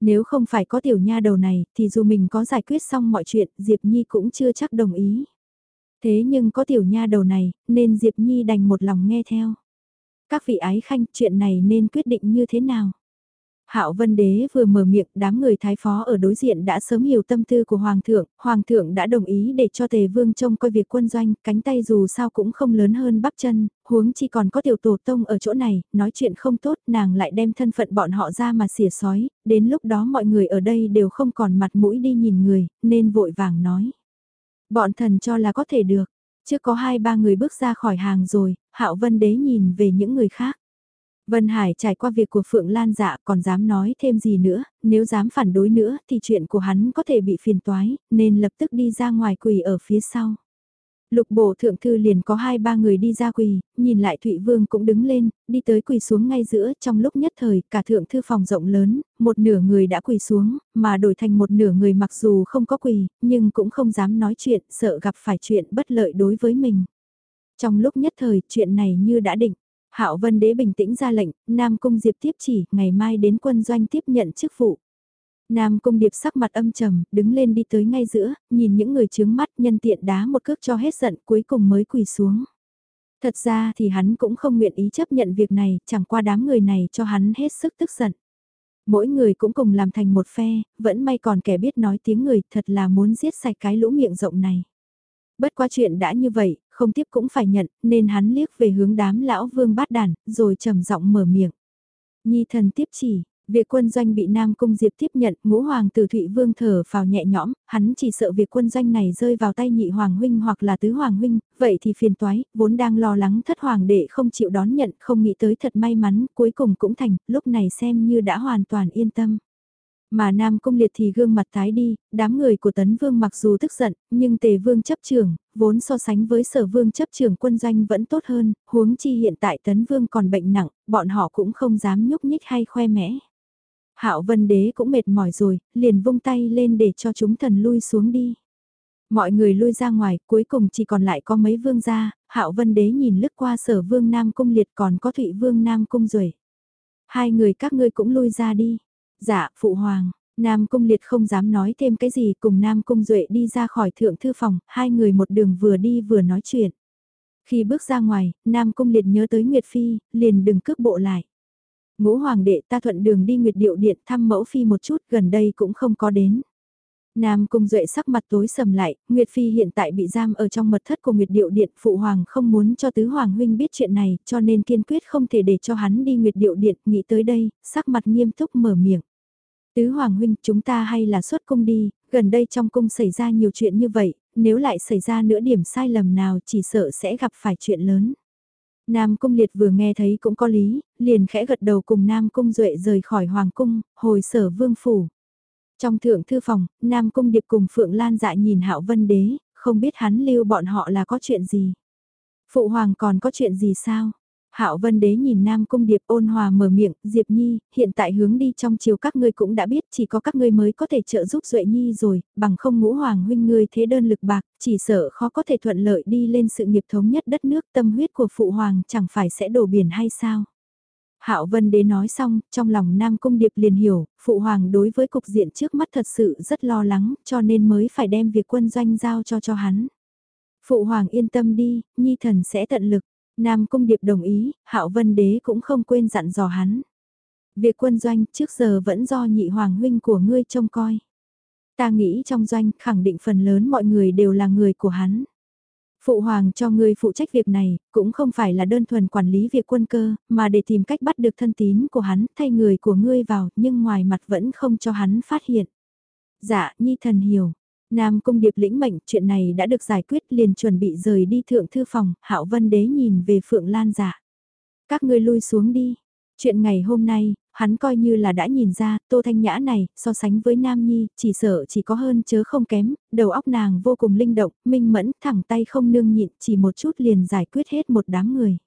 Nếu không phải có tiểu nha đầu này, thì dù mình có giải quyết xong mọi chuyện, Diệp Nhi cũng chưa chắc đồng ý. Thế nhưng có tiểu nha đầu này, nên Diệp Nhi đành một lòng nghe theo. Các vị ái khanh, chuyện này nên quyết định như thế nào? Hạo Vân Đế vừa mở miệng, đám người thái phó ở đối diện đã sớm hiểu tâm tư của Hoàng thượng, Hoàng thượng đã đồng ý để cho Tề Vương trông coi việc quân doanh, cánh tay dù sao cũng không lớn hơn bắp chân, huống chi còn có tiểu tổ tông ở chỗ này, nói chuyện không tốt, nàng lại đem thân phận bọn họ ra mà xỉa sói, đến lúc đó mọi người ở đây đều không còn mặt mũi đi nhìn người, nên vội vàng nói. Bọn thần cho là có thể được, Chưa có hai ba người bước ra khỏi hàng rồi, Hạo Vân Đế nhìn về những người khác. Vân Hải trải qua việc của Phượng Lan dạ còn dám nói thêm gì nữa, nếu dám phản đối nữa thì chuyện của hắn có thể bị phiền toái, nên lập tức đi ra ngoài quỳ ở phía sau. Lục bộ thượng thư liền có hai ba người đi ra quỳ, nhìn lại Thụy Vương cũng đứng lên, đi tới quỳ xuống ngay giữa trong lúc nhất thời cả thượng thư phòng rộng lớn, một nửa người đã quỳ xuống, mà đổi thành một nửa người mặc dù không có quỳ, nhưng cũng không dám nói chuyện, sợ gặp phải chuyện bất lợi đối với mình. Trong lúc nhất thời chuyện này như đã định, Hạo Vân Đế bình tĩnh ra lệnh, Nam Cung Diệp tiếp chỉ, ngày mai đến quân doanh tiếp nhận chức vụ. Nam Cung Điệp sắc mặt âm trầm, đứng lên đi tới ngay giữa, nhìn những người chướng mắt nhân tiện đá một cước cho hết giận cuối cùng mới quỳ xuống. Thật ra thì hắn cũng không nguyện ý chấp nhận việc này, chẳng qua đám người này cho hắn hết sức tức giận. Mỗi người cũng cùng làm thành một phe, vẫn may còn kẻ biết nói tiếng người thật là muốn giết sạch cái lũ miệng rộng này. Bất qua chuyện đã như vậy, không tiếp cũng phải nhận, nên hắn liếc về hướng đám lão vương bát đàn, rồi trầm giọng mở miệng. Nhi thần tiếp chỉ, Việc quân doanh bị Nam Cung Diệp tiếp nhận, ngũ hoàng tử Thụy Vương thở vào nhẹ nhõm, hắn chỉ sợ việc quân doanh này rơi vào tay nhị hoàng huynh hoặc là tứ hoàng huynh, vậy thì phiền toái, vốn đang lo lắng thất hoàng đệ không chịu đón nhận, không nghĩ tới thật may mắn, cuối cùng cũng thành, lúc này xem như đã hoàn toàn yên tâm. Mà Nam Cung Liệt thì gương mặt tái đi, đám người của Tấn Vương mặc dù tức giận, nhưng Tề Vương chấp trưởng, vốn so sánh với Sở Vương chấp trưởng quân doanh vẫn tốt hơn, huống chi hiện tại Tấn Vương còn bệnh nặng, bọn họ cũng không dám nhúc nhích hay khoe mẽ. Hạo Vân Đế cũng mệt mỏi rồi, liền vung tay lên để cho chúng thần lui xuống đi. Mọi người lui ra ngoài, cuối cùng chỉ còn lại có mấy vương gia, Hạo Vân Đế nhìn lướt qua Sở Vương Nam Cung Liệt còn có Thụy Vương Nam Cung rồi. Hai người các ngươi cũng lui ra đi. Dạ, phụ hoàng, Nam Cung Liệt không dám nói thêm cái gì cùng Nam Cung Duệ đi ra khỏi thượng thư phòng, hai người một đường vừa đi vừa nói chuyện. Khi bước ra ngoài, Nam Cung Liệt nhớ tới Nguyệt Phi, liền đừng cước bộ lại. Ngũ Hoàng đệ ta thuận đường đi Nguyệt Điệu Điện thăm mẫu Phi một chút gần đây cũng không có đến. Nam Cung Duệ sắc mặt tối sầm lại, Nguyệt Phi hiện tại bị giam ở trong mật thất của Nguyệt Điệu Điện, Phụ Hoàng không muốn cho Tứ Hoàng Huynh biết chuyện này, cho nên kiên quyết không thể để cho hắn đi Nguyệt Điệu Điện, nghĩ tới đây, sắc mặt nghiêm túc mở miệng. Tứ Hoàng Huynh, chúng ta hay là xuất cung đi, gần đây trong cung xảy ra nhiều chuyện như vậy, nếu lại xảy ra nữa điểm sai lầm nào chỉ sợ sẽ gặp phải chuyện lớn. Nam Cung Liệt vừa nghe thấy cũng có lý, liền khẽ gật đầu cùng Nam Cung Duệ rời khỏi Hoàng Cung, hồi sở vương phủ. Trong thượng thư phòng, Nam Cung Điệp cùng Phượng Lan dạ nhìn Hạo Vân Đế, không biết hắn lưu bọn họ là có chuyện gì. Phụ Hoàng còn có chuyện gì sao? Hạo Vân Đế nhìn Nam Cung Điệp ôn hòa mở miệng, Diệp Nhi, hiện tại hướng đi trong chiều các ngươi cũng đã biết chỉ có các ngươi mới có thể trợ giúp Duệ Nhi rồi, bằng không ngũ hoàng huynh ngươi thế đơn lực bạc, chỉ sợ khó có thể thuận lợi đi lên sự nghiệp thống nhất đất nước tâm huyết của Phụ Hoàng chẳng phải sẽ đổ biển hay sao. Hạo Vân Đế nói xong, trong lòng Nam Cung Điệp liền hiểu, Phụ Hoàng đối với cục diện trước mắt thật sự rất lo lắng, cho nên mới phải đem việc quân doanh giao cho cho hắn. Phụ Hoàng yên tâm đi, Nhi thần sẽ tận lực. Nam Cung Điệp đồng ý, Hạo Vân Đế cũng không quên dặn dò hắn. Việc quân doanh trước giờ vẫn do nhị hoàng huynh của ngươi trông coi. Ta nghĩ trong doanh khẳng định phần lớn mọi người đều là người của hắn. Phụ hoàng cho ngươi phụ trách việc này, cũng không phải là đơn thuần quản lý việc quân cơ, mà để tìm cách bắt được thân tín của hắn thay người của ngươi vào, nhưng ngoài mặt vẫn không cho hắn phát hiện. Dạ, nhi thần hiểu. Nam Cung Điệp lĩnh mệnh, chuyện này đã được giải quyết liền chuẩn bị rời đi thượng thư phòng, Hạo Vân Đế nhìn về Phượng Lan giả. Các ngươi lui xuống đi. Chuyện ngày hôm nay, hắn coi như là đã nhìn ra, Tô Thanh Nhã này, so sánh với Nam Nhi, chỉ sợ chỉ có hơn chớ không kém, đầu óc nàng vô cùng linh động, minh mẫn, thẳng tay không nương nhịn, chỉ một chút liền giải quyết hết một đám người.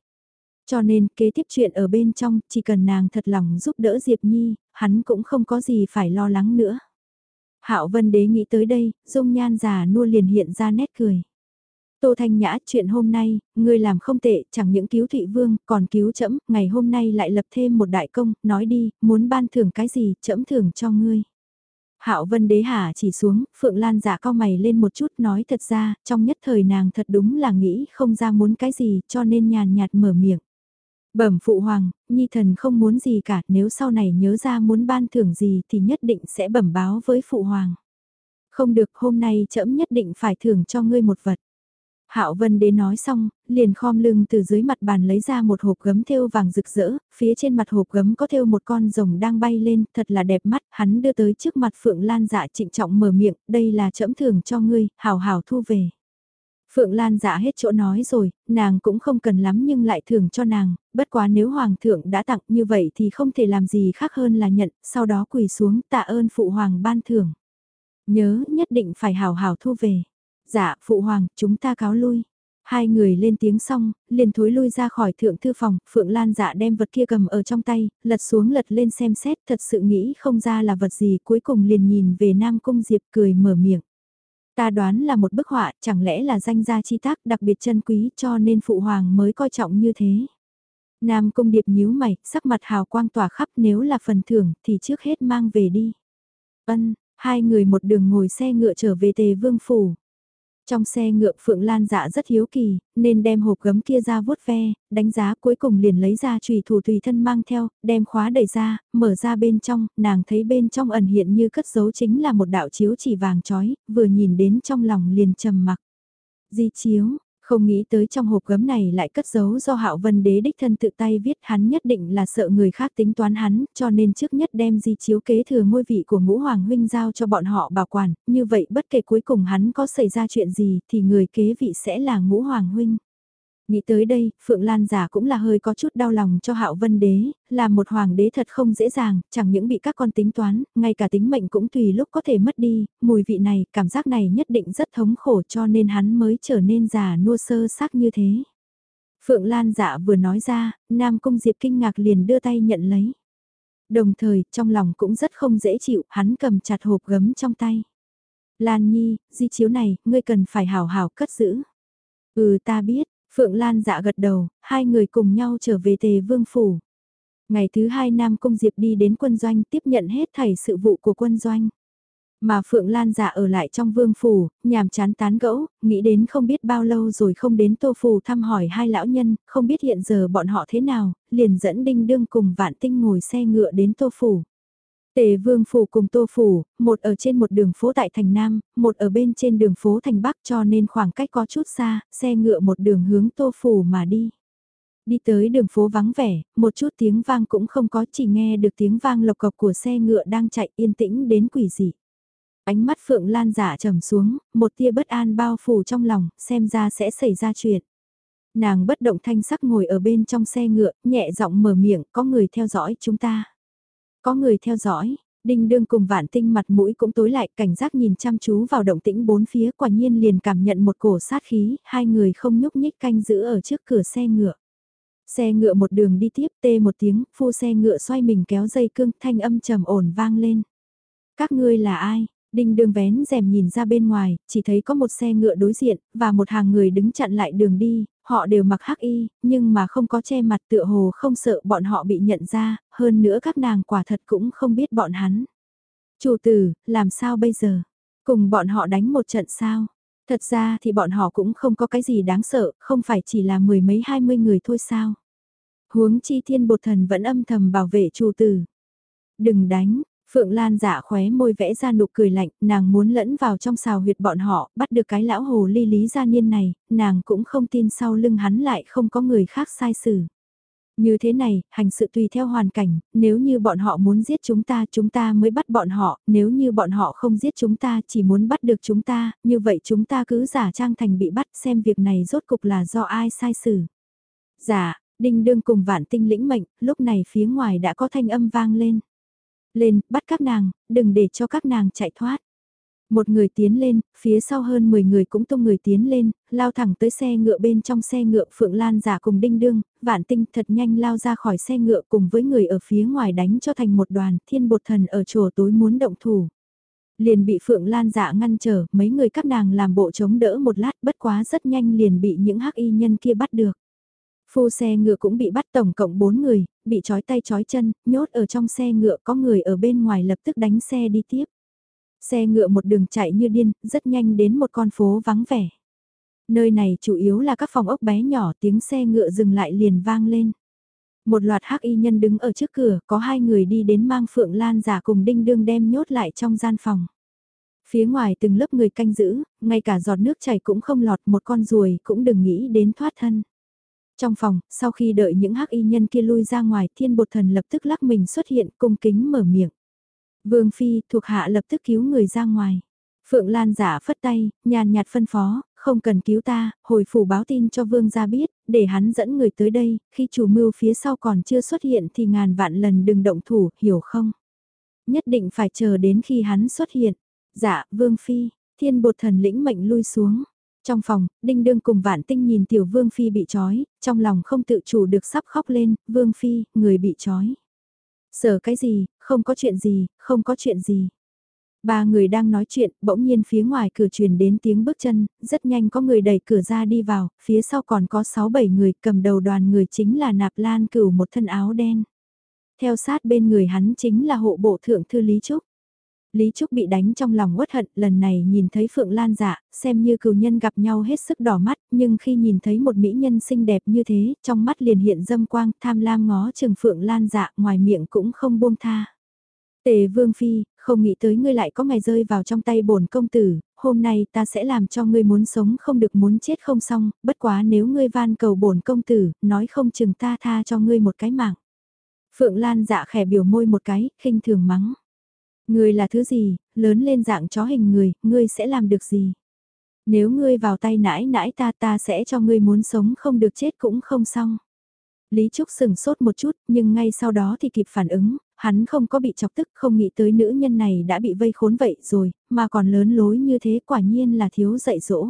Cho nên, kế tiếp chuyện ở bên trong, chỉ cần nàng thật lòng giúp đỡ Diệp Nhi, hắn cũng không có gì phải lo lắng nữa. Hạo Vân Đế nghĩ tới đây, dung nhan già nua liền hiện ra nét cười. Tô Thanh Nhã, chuyện hôm nay, ngươi làm không tệ, chẳng những cứu Thụy Vương, còn cứu trẫm, ngày hôm nay lại lập thêm một đại công, nói đi, muốn ban thưởng cái gì, trẫm thưởng cho ngươi. Hạo Vân Đế hả chỉ xuống, Phượng Lan giả cao mày lên một chút, nói thật ra, trong nhất thời nàng thật đúng là nghĩ không ra muốn cái gì, cho nên nhàn nhạt mở miệng. Bẩm phụ hoàng, nhi thần không muốn gì cả, nếu sau này nhớ ra muốn ban thưởng gì thì nhất định sẽ bẩm báo với phụ hoàng. Không được, hôm nay trẫm nhất định phải thưởng cho ngươi một vật. Hạo Vân Đế nói xong, liền khom lưng từ dưới mặt bàn lấy ra một hộp gấm thêu vàng rực rỡ, phía trên mặt hộp gấm có thêu một con rồng đang bay lên, thật là đẹp mắt, hắn đưa tới trước mặt Phượng Lan dạ trịnh trọng mở miệng, đây là trẫm thưởng cho ngươi, hào hào thu về. Phượng Lan dạ hết chỗ nói rồi, nàng cũng không cần lắm nhưng lại thưởng cho nàng, bất quá nếu Hoàng thượng đã tặng như vậy thì không thể làm gì khác hơn là nhận, sau đó quỳ xuống tạ ơn Phụ Hoàng ban thưởng. Nhớ nhất định phải hào hào thu về. Dạ, Phụ Hoàng, chúng ta cáo lui. Hai người lên tiếng xong, liền thối lui ra khỏi thượng thư phòng, Phượng Lan dạ đem vật kia cầm ở trong tay, lật xuống lật lên xem xét, thật sự nghĩ không ra là vật gì, cuối cùng liền nhìn về Nam Cung Diệp cười mở miệng. Ta đoán là một bức họa, chẳng lẽ là danh gia chi tác đặc biệt chân quý cho nên Phụ Hoàng mới coi trọng như thế. Nam Cung Điệp nhíu mày, sắc mặt hào quang tỏa khắp nếu là phần thưởng thì trước hết mang về đi. Ân, hai người một đường ngồi xe ngựa trở về tề vương phủ. Trong xe ngựa Phượng Lan dạ rất hiếu kỳ, nên đem hộp gấm kia ra vuốt ve, đánh giá cuối cùng liền lấy ra trùy thủ tùy thân mang theo, đem khóa đẩy ra, mở ra bên trong, nàng thấy bên trong ẩn hiện như cất dấu chính là một đạo chiếu chỉ vàng trói, vừa nhìn đến trong lòng liền trầm mặc. Di chiếu, không nghĩ tới trong hộp gấm này lại cất giấu do hạo vân đế đích thân tự tay viết hắn nhất định là sợ người khác tính toán hắn, cho nên trước nhất đem di chiếu kế thừa ngôi vị của ngũ hoàng huynh giao cho bọn họ bảo quản, như vậy bất kể cuối cùng hắn có xảy ra chuyện gì thì người kế vị sẽ là ngũ hoàng huynh. Nghĩ tới đây, Phượng Lan giả cũng là hơi có chút đau lòng cho Hạo Vân Đế, là một hoàng đế thật không dễ dàng, chẳng những bị các con tính toán, ngay cả tính mệnh cũng tùy lúc có thể mất đi, mùi vị này, cảm giác này nhất định rất thống khổ cho nên hắn mới trở nên già nua sơ xác như thế. Phượng Lan dạ vừa nói ra, Nam Cung Diệp kinh ngạc liền đưa tay nhận lấy. Đồng thời, trong lòng cũng rất không dễ chịu, hắn cầm chặt hộp gấm trong tay. Lan Nhi, di chiếu này, ngươi cần phải hào hào cất giữ. Ừ ta biết, Phượng Lan dạ gật đầu, hai người cùng nhau trở về tề vương phủ. Ngày thứ hai Nam Cung Diệp đi đến quân doanh tiếp nhận hết thảy sự vụ của quân doanh. Mà Phượng Lan dạ ở lại trong vương phủ, nhàm chán tán gẫu, nghĩ đến không biết bao lâu rồi không đến tô phủ thăm hỏi hai lão nhân, không biết hiện giờ bọn họ thế nào, liền dẫn đinh đương cùng vạn tinh ngồi xe ngựa đến tô phủ. Tề Vương Phủ cùng Tô Phủ, một ở trên một đường phố tại thành Nam, một ở bên trên đường phố thành Bắc cho nên khoảng cách có chút xa, xe ngựa một đường hướng Tô Phủ mà đi. Đi tới đường phố vắng vẻ, một chút tiếng vang cũng không có chỉ nghe được tiếng vang lộc cộc của xe ngựa đang chạy yên tĩnh đến quỷ dị. Ánh mắt Phượng Lan giả trầm xuống, một tia bất an bao phủ trong lòng, xem ra sẽ xảy ra chuyện. Nàng bất động thanh sắc ngồi ở bên trong xe ngựa, nhẹ giọng mở miệng, có người theo dõi chúng ta. Có người theo dõi, đinh đương cùng vạn tinh mặt mũi cũng tối lại cảnh giác nhìn chăm chú vào động tĩnh bốn phía quả nhiên liền cảm nhận một cổ sát khí, hai người không nhúc nhích canh giữ ở trước cửa xe ngựa. Xe ngựa một đường đi tiếp tê một tiếng, phu xe ngựa xoay mình kéo dây cương thanh âm trầm ổn vang lên. Các ngươi là ai? Đinh đường vén rèm nhìn ra bên ngoài, chỉ thấy có một xe ngựa đối diện, và một hàng người đứng chặn lại đường đi, họ đều mặc hắc y, nhưng mà không có che mặt tựa hồ không sợ bọn họ bị nhận ra, hơn nữa các nàng quả thật cũng không biết bọn hắn. Chủ tử, làm sao bây giờ? Cùng bọn họ đánh một trận sao? Thật ra thì bọn họ cũng không có cái gì đáng sợ, không phải chỉ là mười mấy hai mươi người thôi sao? Huống chi thiên bột thần vẫn âm thầm bảo vệ chủ tử. Đừng đánh, Phượng Lan dạ khóe môi vẽ ra nụ cười lạnh, nàng muốn lẫn vào trong xào huyệt bọn họ, bắt được cái lão hồ ly lý gia niên này, nàng cũng không tin sau lưng hắn lại không có người khác sai xử. Như thế này, hành sự tùy theo hoàn cảnh, nếu như bọn họ muốn giết chúng ta chúng ta mới bắt bọn họ, nếu như bọn họ không giết chúng ta chỉ muốn bắt được chúng ta, như vậy chúng ta cứ giả trang thành bị bắt xem việc này rốt cục là do ai sai xử. Giả, dạ, đinh đương cùng vạn tinh lĩnh mệnh, lúc này phía ngoài đã có thanh âm vang lên. Lên, bắt các nàng, đừng để cho các nàng chạy thoát. Một người tiến lên, phía sau hơn 10 người cũng tung người tiến lên, lao thẳng tới xe ngựa bên trong xe ngựa Phượng Lan giả cùng đinh đương, vạn tinh thật nhanh lao ra khỏi xe ngựa cùng với người ở phía ngoài đánh cho thành một đoàn, thiên bột thần ở chùa tối muốn động thủ. Liền bị Phượng Lan dạ ngăn trở, mấy người các nàng làm bộ chống đỡ một lát bất quá rất nhanh liền bị những hắc y nhân kia bắt được. Phu xe ngựa cũng bị bắt tổng cộng 4 người, bị trói tay trói chân, nhốt ở trong xe ngựa có người ở bên ngoài lập tức đánh xe đi tiếp. Xe ngựa một đường chạy như điên, rất nhanh đến một con phố vắng vẻ. Nơi này chủ yếu là các phòng ốc bé nhỏ tiếng xe ngựa dừng lại liền vang lên. Một loạt hắc y nhân đứng ở trước cửa, có hai người đi đến mang Phượng Lan giả cùng đinh đương đem nhốt lại trong gian phòng. Phía ngoài từng lớp người canh giữ, ngay cả giọt nước chảy cũng không lọt một con ruồi cũng đừng nghĩ đến thoát thân. Trong phòng, sau khi đợi những hắc y nhân kia lui ra ngoài thiên bột thần lập tức lắc mình xuất hiện cung kính mở miệng. Vương Phi thuộc hạ lập tức cứu người ra ngoài. Phượng Lan giả phất tay, nhàn nhạt phân phó, không cần cứu ta, hồi phủ báo tin cho Vương gia biết, để hắn dẫn người tới đây, khi chủ mưu phía sau còn chưa xuất hiện thì ngàn vạn lần đừng động thủ, hiểu không? Nhất định phải chờ đến khi hắn xuất hiện. Dạ, Vương Phi, thiên bột thần lĩnh mệnh lui xuống. Trong phòng, Đinh Đương cùng Vạn Tinh nhìn tiểu Vương Phi bị trói, trong lòng không tự chủ được sắp khóc lên, Vương Phi, người bị trói. Sợ cái gì, không có chuyện gì, không có chuyện gì. Ba người đang nói chuyện, bỗng nhiên phía ngoài cửa truyền đến tiếng bước chân, rất nhanh có người đẩy cửa ra đi vào, phía sau còn có 6-7 người cầm đầu đoàn người chính là Nạp Lan cửu một thân áo đen. Theo sát bên người hắn chính là hộ bộ thượng thư Lý Trúc. Lý Trúc bị đánh trong lòng uất hận, lần này nhìn thấy Phượng Lan dạ, xem như cừu nhân gặp nhau hết sức đỏ mắt, nhưng khi nhìn thấy một mỹ nhân xinh đẹp như thế, trong mắt liền hiện dâm quang, tham lam ngó chừng Phượng Lan dạ, ngoài miệng cũng không buông tha. Tề Vương Phi, không nghĩ tới ngươi lại có ngày rơi vào trong tay bổn công tử, hôm nay ta sẽ làm cho ngươi muốn sống không được muốn chết không xong, bất quá nếu ngươi van cầu bổn công tử, nói không chừng ta tha cho ngươi một cái mạng. Phượng Lan dạ khẽ biểu môi một cái, khinh thường mắng. Ngươi là thứ gì, lớn lên dạng chó hình người, ngươi sẽ làm được gì? Nếu ngươi vào tay nãi nãi ta ta sẽ cho ngươi muốn sống không được chết cũng không xong. Lý Trúc sừng sốt một chút, nhưng ngay sau đó thì kịp phản ứng, hắn không có bị chọc tức, không nghĩ tới nữ nhân này đã bị vây khốn vậy rồi, mà còn lớn lối như thế quả nhiên là thiếu dạy dỗ.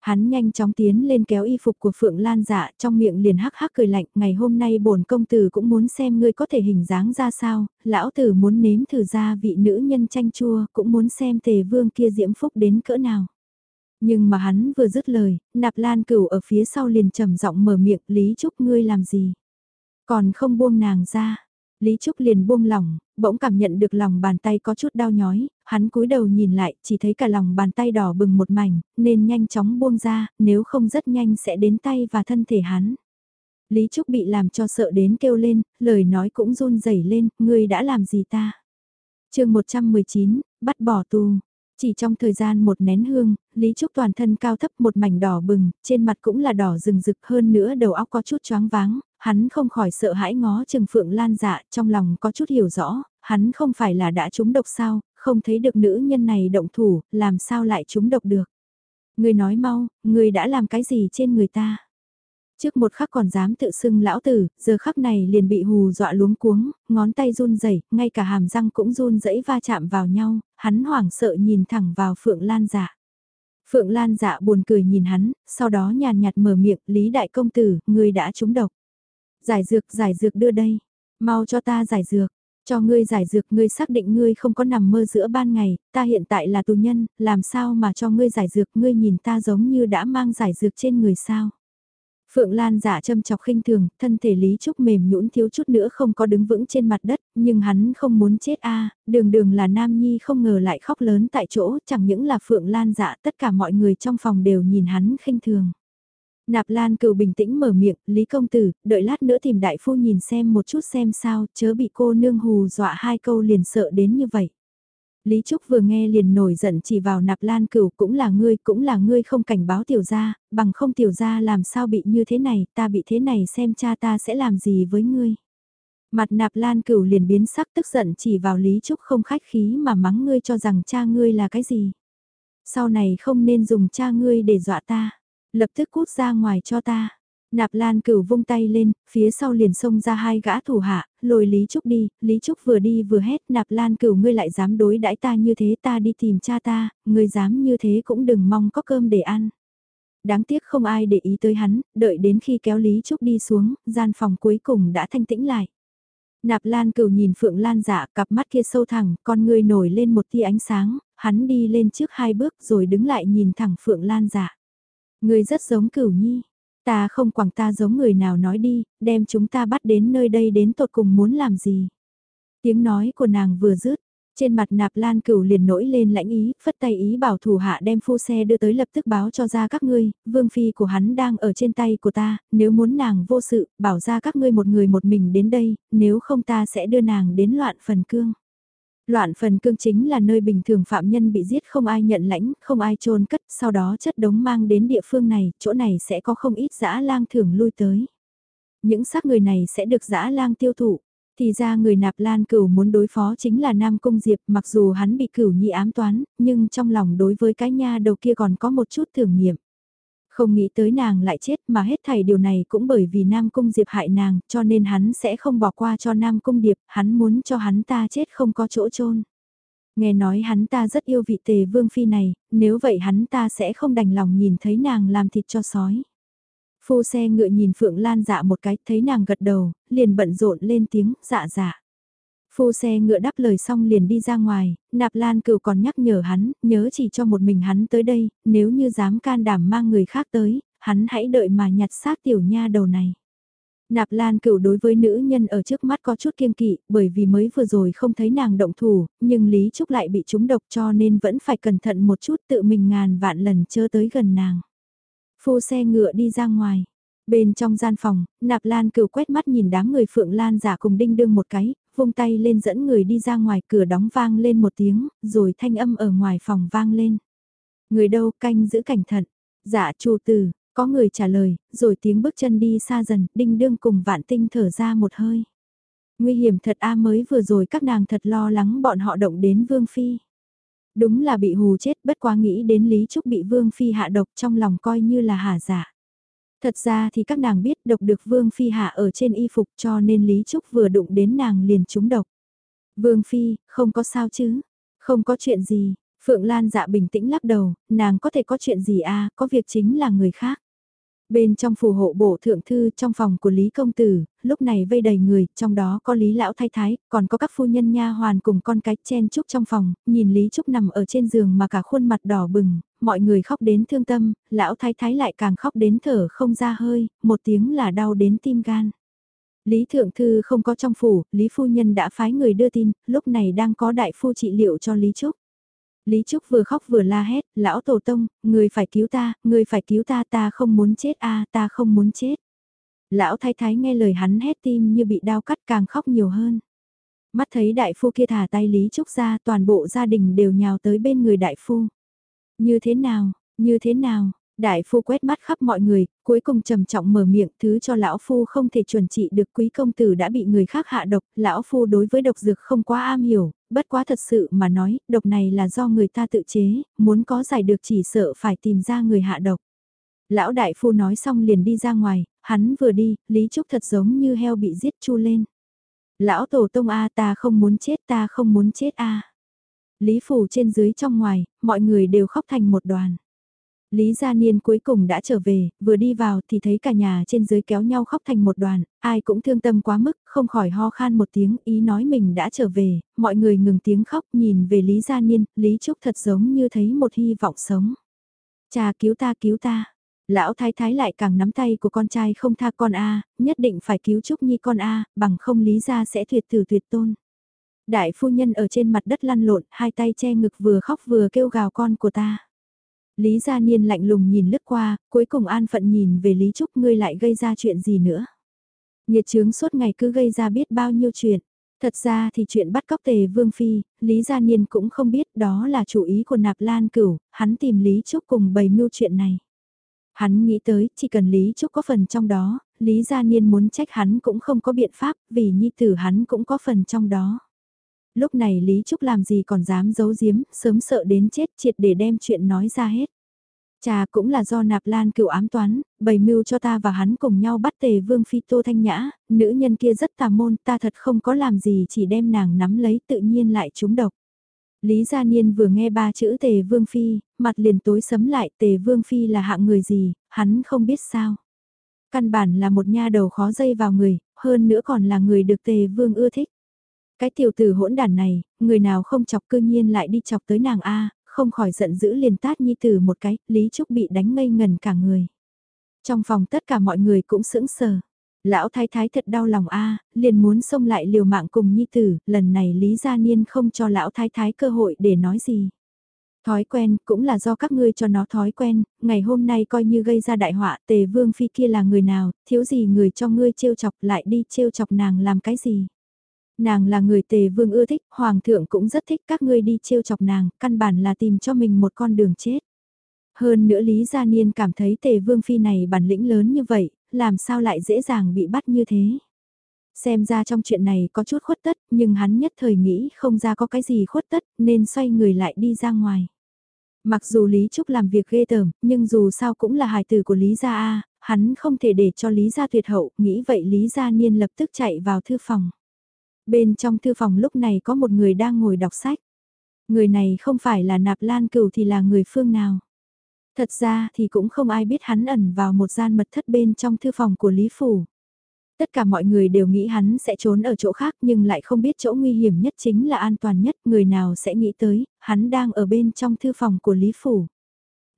Hắn nhanh chóng tiến lên kéo y phục của Phượng Lan dạ trong miệng liền hắc hắc cười lạnh, ngày hôm nay bổn công tử cũng muốn xem ngươi có thể hình dáng ra sao, lão tử muốn nếm thử ra vị nữ nhân chanh chua, cũng muốn xem tề vương kia diễm phúc đến cỡ nào. Nhưng mà hắn vừa dứt lời, nạp lan cửu ở phía sau liền trầm giọng mở miệng, Lý Trúc ngươi làm gì? Còn không buông nàng ra. Lý Trúc liền buông lỏng, bỗng cảm nhận được lòng bàn tay có chút đau nhói, hắn cúi đầu nhìn lại, chỉ thấy cả lòng bàn tay đỏ bừng một mảnh, nên nhanh chóng buông ra, nếu không rất nhanh sẽ đến tay và thân thể hắn. Lý Trúc bị làm cho sợ đến kêu lên, lời nói cũng run rẩy lên, ngươi đã làm gì ta? chương 119, bắt bỏ tù. Chỉ trong thời gian một nén hương, Lý Trúc toàn thân cao thấp một mảnh đỏ bừng, trên mặt cũng là đỏ rừng rực hơn nữa đầu óc có chút choáng váng, hắn không khỏi sợ hãi ngó chừng Phượng Lan dạ, trong lòng có chút hiểu rõ, hắn không phải là đã trúng độc sao, không thấy được nữ nhân này động thủ, làm sao lại trúng độc được. Người nói mau, người đã làm cái gì trên người ta? Trước một khắc còn dám tự xưng lão tử, giờ khắc này liền bị hù dọa luống cuống, ngón tay run rẩy, ngay cả hàm răng cũng run rẩy va chạm vào nhau, hắn hoảng sợ nhìn thẳng vào Phượng Lan dạ. Phượng Lan dạ buồn cười nhìn hắn, sau đó nhàn nhạt mở miệng, Lý Đại Công Tử, ngươi đã trúng độc. Giải dược, giải dược đưa đây. Mau cho ta giải dược. Cho ngươi giải dược, ngươi xác định ngươi không có nằm mơ giữa ban ngày, ta hiện tại là tù nhân, làm sao mà cho ngươi giải dược, ngươi nhìn ta giống như đã mang giải dược trên người sao. Phượng Lan giả châm chọc khinh thường, thân thể Lý Trúc mềm nhũn thiếu chút nữa không có đứng vững trên mặt đất, nhưng hắn không muốn chết a đường đường là Nam Nhi không ngờ lại khóc lớn tại chỗ, chẳng những là Phượng Lan giả, tất cả mọi người trong phòng đều nhìn hắn khinh thường. Nạp Lan cựu bình tĩnh mở miệng, Lý Công Tử, đợi lát nữa tìm đại phu nhìn xem một chút xem sao, chớ bị cô nương hù dọa hai câu liền sợ đến như vậy. Lý Trúc vừa nghe liền nổi giận chỉ vào nạp lan cửu cũng là ngươi, cũng là ngươi không cảnh báo tiểu gia, bằng không tiểu gia làm sao bị như thế này, ta bị thế này xem cha ta sẽ làm gì với ngươi. Mặt nạp lan cửu liền biến sắc tức giận chỉ vào Lý Trúc không khách khí mà mắng ngươi cho rằng cha ngươi là cái gì. Sau này không nên dùng cha ngươi để dọa ta. Lập tức cút ra ngoài cho ta. Nạp Lan cửu vung tay lên, phía sau liền xông ra hai gã thủ hạ, lôi Lý Trúc đi, Lý Trúc vừa đi vừa hét Nạp Lan cửu ngươi lại dám đối đãi ta như thế ta đi tìm cha ta, ngươi dám như thế cũng đừng mong có cơm để ăn. Đáng tiếc không ai để ý tới hắn, đợi đến khi kéo Lý Trúc đi xuống, gian phòng cuối cùng đã thanh tĩnh lại. Nạp Lan cửu nhìn Phượng Lan dạ cặp mắt kia sâu thẳng, con ngươi nổi lên một tia ánh sáng, hắn đi lên trước hai bước rồi đứng lại nhìn thẳng Phượng Lan dạ. Ngươi rất giống cửu nhi. Ta không quảng ta giống người nào nói đi, đem chúng ta bắt đến nơi đây đến tột cùng muốn làm gì. Tiếng nói của nàng vừa dứt Trên mặt nạp lan cửu liền nổi lên lãnh ý, phất tay ý bảo thủ hạ đem phu xe đưa tới lập tức báo cho ra các ngươi, vương phi của hắn đang ở trên tay của ta, nếu muốn nàng vô sự, bảo ra các ngươi một người một mình đến đây, nếu không ta sẽ đưa nàng đến loạn phần cương. Loạn phần cương chính là nơi bình thường phạm nhân bị giết không ai nhận lãnh, không ai trôn cất, sau đó chất đống mang đến địa phương này, chỗ này sẽ có không ít dã lang thường lui tới. Những xác người này sẽ được dã lang tiêu thụ. Thì ra người nạp lan cửu muốn đối phó chính là Nam Cung Diệp mặc dù hắn bị cửu nhị ám toán, nhưng trong lòng đối với cái nha đầu kia còn có một chút thưởng nghiệm. Không nghĩ tới nàng lại chết mà hết thảy điều này cũng bởi vì Nam Cung Diệp hại nàng cho nên hắn sẽ không bỏ qua cho Nam Cung Điệp, hắn muốn cho hắn ta chết không có chỗ chôn Nghe nói hắn ta rất yêu vị tề vương phi này, nếu vậy hắn ta sẽ không đành lòng nhìn thấy nàng làm thịt cho sói. Phu xe ngựa nhìn Phượng Lan dạ một cái, thấy nàng gật đầu, liền bận rộn lên tiếng, dạ dạ. Phu xe ngựa đáp lời xong liền đi ra ngoài, nạp lan cửu còn nhắc nhở hắn, nhớ chỉ cho một mình hắn tới đây, nếu như dám can đảm mang người khác tới, hắn hãy đợi mà nhặt xác tiểu nha đầu này. Nạp Lan cửu đối với nữ nhân ở trước mắt có chút kiêng kỵ, bởi vì mới vừa rồi không thấy nàng động thủ, nhưng Lý Trúc lại bị trúng độc cho nên vẫn phải cẩn thận một chút tự mình ngàn vạn lần chơ tới gần nàng. Phu xe ngựa đi ra ngoài. Bên trong gian phòng, nạp lan cửu quét mắt nhìn đám người phượng lan giả cùng đinh đương một cái, vung tay lên dẫn người đi ra ngoài cửa đóng vang lên một tiếng, rồi thanh âm ở ngoài phòng vang lên. Người đâu canh giữ cảnh thận. Dạ chủ tử, có người trả lời, rồi tiếng bước chân đi xa dần, đinh đương cùng vạn tinh thở ra một hơi. Nguy hiểm thật a mới vừa rồi các nàng thật lo lắng bọn họ động đến vương phi. Đúng là bị hù chết bất quá nghĩ đến Lý Trúc bị Vương Phi hạ độc trong lòng coi như là hà giả. Thật ra thì các nàng biết độc được Vương Phi hạ ở trên y phục cho nên Lý Trúc vừa đụng đến nàng liền trúng độc. Vương Phi, không có sao chứ, không có chuyện gì, Phượng Lan dạ bình tĩnh lắc đầu, nàng có thể có chuyện gì à, có việc chính là người khác. Bên trong phù hộ bổ thượng thư trong phòng của Lý Công Tử, lúc này vây đầy người, trong đó có Lý Lão Thái Thái, còn có các phu nhân nha hoàn cùng con cái chen chúc trong phòng, nhìn Lý Trúc nằm ở trên giường mà cả khuôn mặt đỏ bừng, mọi người khóc đến thương tâm, Lão Thái Thái lại càng khóc đến thở không ra hơi, một tiếng là đau đến tim gan. Lý Thượng Thư không có trong phủ, Lý Phu Nhân đã phái người đưa tin, lúc này đang có đại phu trị liệu cho Lý Trúc. Lý Trúc vừa khóc vừa la hét, lão tổ tông, người phải cứu ta, người phải cứu ta, ta không muốn chết a, ta không muốn chết. Lão thái thái nghe lời hắn hét tim như bị đau cắt càng khóc nhiều hơn. Mắt thấy đại phu kia thả tay Lý Trúc ra, toàn bộ gia đình đều nhào tới bên người đại phu. Như thế nào, như thế nào, Đại phu quét mắt khắp mọi người, cuối cùng trầm trọng mở miệng thứ cho lão phu không thể chuẩn trị được quý công tử đã bị người khác hạ độc, lão phu đối với độc dược không quá am hiểu, bất quá thật sự mà nói, độc này là do người ta tự chế, muốn có giải được chỉ sợ phải tìm ra người hạ độc. Lão đại phu nói xong liền đi ra ngoài, hắn vừa đi, Lý Trúc thật giống như heo bị giết chu lên. Lão tổ tông A ta không muốn chết ta không muốn chết A. Lý phủ trên dưới trong ngoài, mọi người đều khóc thành một đoàn. Lý Gia Niên cuối cùng đã trở về, vừa đi vào thì thấy cả nhà trên dưới kéo nhau khóc thành một đoàn, ai cũng thương tâm quá mức, không khỏi ho khan một tiếng, ý nói mình đã trở về, mọi người ngừng tiếng khóc nhìn về Lý Gia Niên, Lý Trúc thật giống như thấy một hy vọng sống. Cha cứu ta cứu ta. Lão thái thái lại càng nắm tay của con trai không tha con A, nhất định phải cứu Trúc Nhi con A, bằng không Lý Gia sẽ tuyệt tử tuyệt tôn. Đại phu nhân ở trên mặt đất lăn lộn, hai tay che ngực vừa khóc vừa kêu gào con của ta. Lý Gia Niên lạnh lùng nhìn lướt qua, cuối cùng an phận nhìn về Lý Trúc ngươi lại gây ra chuyện gì nữa. Nhiệt chướng suốt ngày cứ gây ra biết bao nhiêu chuyện. Thật ra thì chuyện bắt cóc tề Vương Phi, Lý Gia Niên cũng không biết đó là chủ ý của Nạp Lan Cửu, hắn tìm Lý Trúc cùng bày mưu chuyện này. Hắn nghĩ tới, chỉ cần Lý Trúc có phần trong đó, Lý Gia Niên muốn trách hắn cũng không có biện pháp, vì nhi tử hắn cũng có phần trong đó. Lúc này Lý Trúc làm gì còn dám giấu giếm, sớm sợ đến chết triệt để đem chuyện nói ra hết. Chà cũng là do nạp lan cựu ám toán, bày mưu cho ta và hắn cùng nhau bắt tề vương phi tô thanh nhã, nữ nhân kia rất tà môn, ta thật không có làm gì chỉ đem nàng nắm lấy tự nhiên lại trúng độc. Lý Gia Niên vừa nghe ba chữ tề vương phi, mặt liền tối sấm lại tề vương phi là hạng người gì, hắn không biết sao. Căn bản là một nha đầu khó dây vào người, hơn nữa còn là người được tề vương ưa thích. Cái tiểu tử hỗn đàn này, người nào không chọc cư nhiên lại đi chọc tới nàng A, không khỏi giận dữ liền tát nhi tử một cái, Lý Trúc bị đánh ngây ngần cả người. Trong phòng tất cả mọi người cũng sững sờ. Lão thái thái thật đau lòng a liền muốn xông lại liều mạng cùng nhi tử, lần này Lý Gia Niên không cho lão thái thái cơ hội để nói gì. Thói quen cũng là do các ngươi cho nó thói quen, ngày hôm nay coi như gây ra đại họa, tề vương phi kia là người nào, thiếu gì người cho ngươi trêu chọc lại đi trêu chọc nàng làm cái gì. Nàng là người tề vương ưa thích, hoàng thượng cũng rất thích các ngươi đi trêu chọc nàng, căn bản là tìm cho mình một con đường chết. Hơn nữa Lý Gia Niên cảm thấy tề vương phi này bản lĩnh lớn như vậy, làm sao lại dễ dàng bị bắt như thế. Xem ra trong chuyện này có chút khuất tất, nhưng hắn nhất thời nghĩ không ra có cái gì khuất tất, nên xoay người lại đi ra ngoài. Mặc dù Lý Trúc làm việc ghê tởm, nhưng dù sao cũng là hài tử của Lý Gia A, hắn không thể để cho Lý Gia tuyệt hậu, nghĩ vậy Lý Gia Niên lập tức chạy vào thư phòng. Bên trong thư phòng lúc này có một người đang ngồi đọc sách. Người này không phải là nạp lan cửu thì là người phương nào. Thật ra thì cũng không ai biết hắn ẩn vào một gian mật thất bên trong thư phòng của Lý Phủ. Tất cả mọi người đều nghĩ hắn sẽ trốn ở chỗ khác nhưng lại không biết chỗ nguy hiểm nhất chính là an toàn nhất, người nào sẽ nghĩ tới, hắn đang ở bên trong thư phòng của Lý Phủ.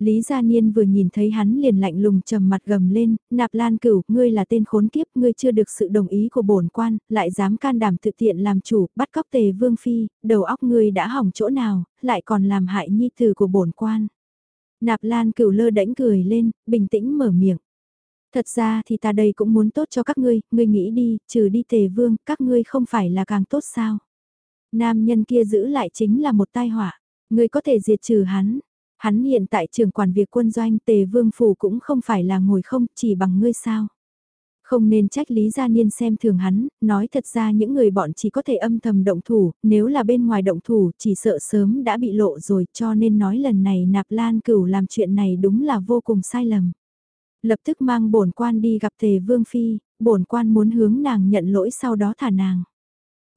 Lý Gia Niên vừa nhìn thấy hắn liền lạnh lùng trầm mặt gầm lên, nạp lan cửu, ngươi là tên khốn kiếp, ngươi chưa được sự đồng ý của bổn quan, lại dám can đảm tự tiện làm chủ, bắt cóc tề vương phi, đầu óc ngươi đã hỏng chỗ nào, lại còn làm hại nhi tử của bổn quan. Nạp lan cửu lơ đễnh cười lên, bình tĩnh mở miệng. Thật ra thì ta đây cũng muốn tốt cho các ngươi, ngươi nghĩ đi, trừ đi tề vương, các ngươi không phải là càng tốt sao. Nam nhân kia giữ lại chính là một tai họa, ngươi có thể diệt trừ hắn. Hắn hiện tại trưởng quản việc quân doanh tề vương phủ cũng không phải là ngồi không chỉ bằng ngươi sao. Không nên trách Lý Gia Niên xem thường hắn, nói thật ra những người bọn chỉ có thể âm thầm động thủ, nếu là bên ngoài động thủ chỉ sợ sớm đã bị lộ rồi cho nên nói lần này nạp lan cửu làm chuyện này đúng là vô cùng sai lầm. Lập tức mang bổn quan đi gặp tề vương phi, bổn quan muốn hướng nàng nhận lỗi sau đó thả nàng.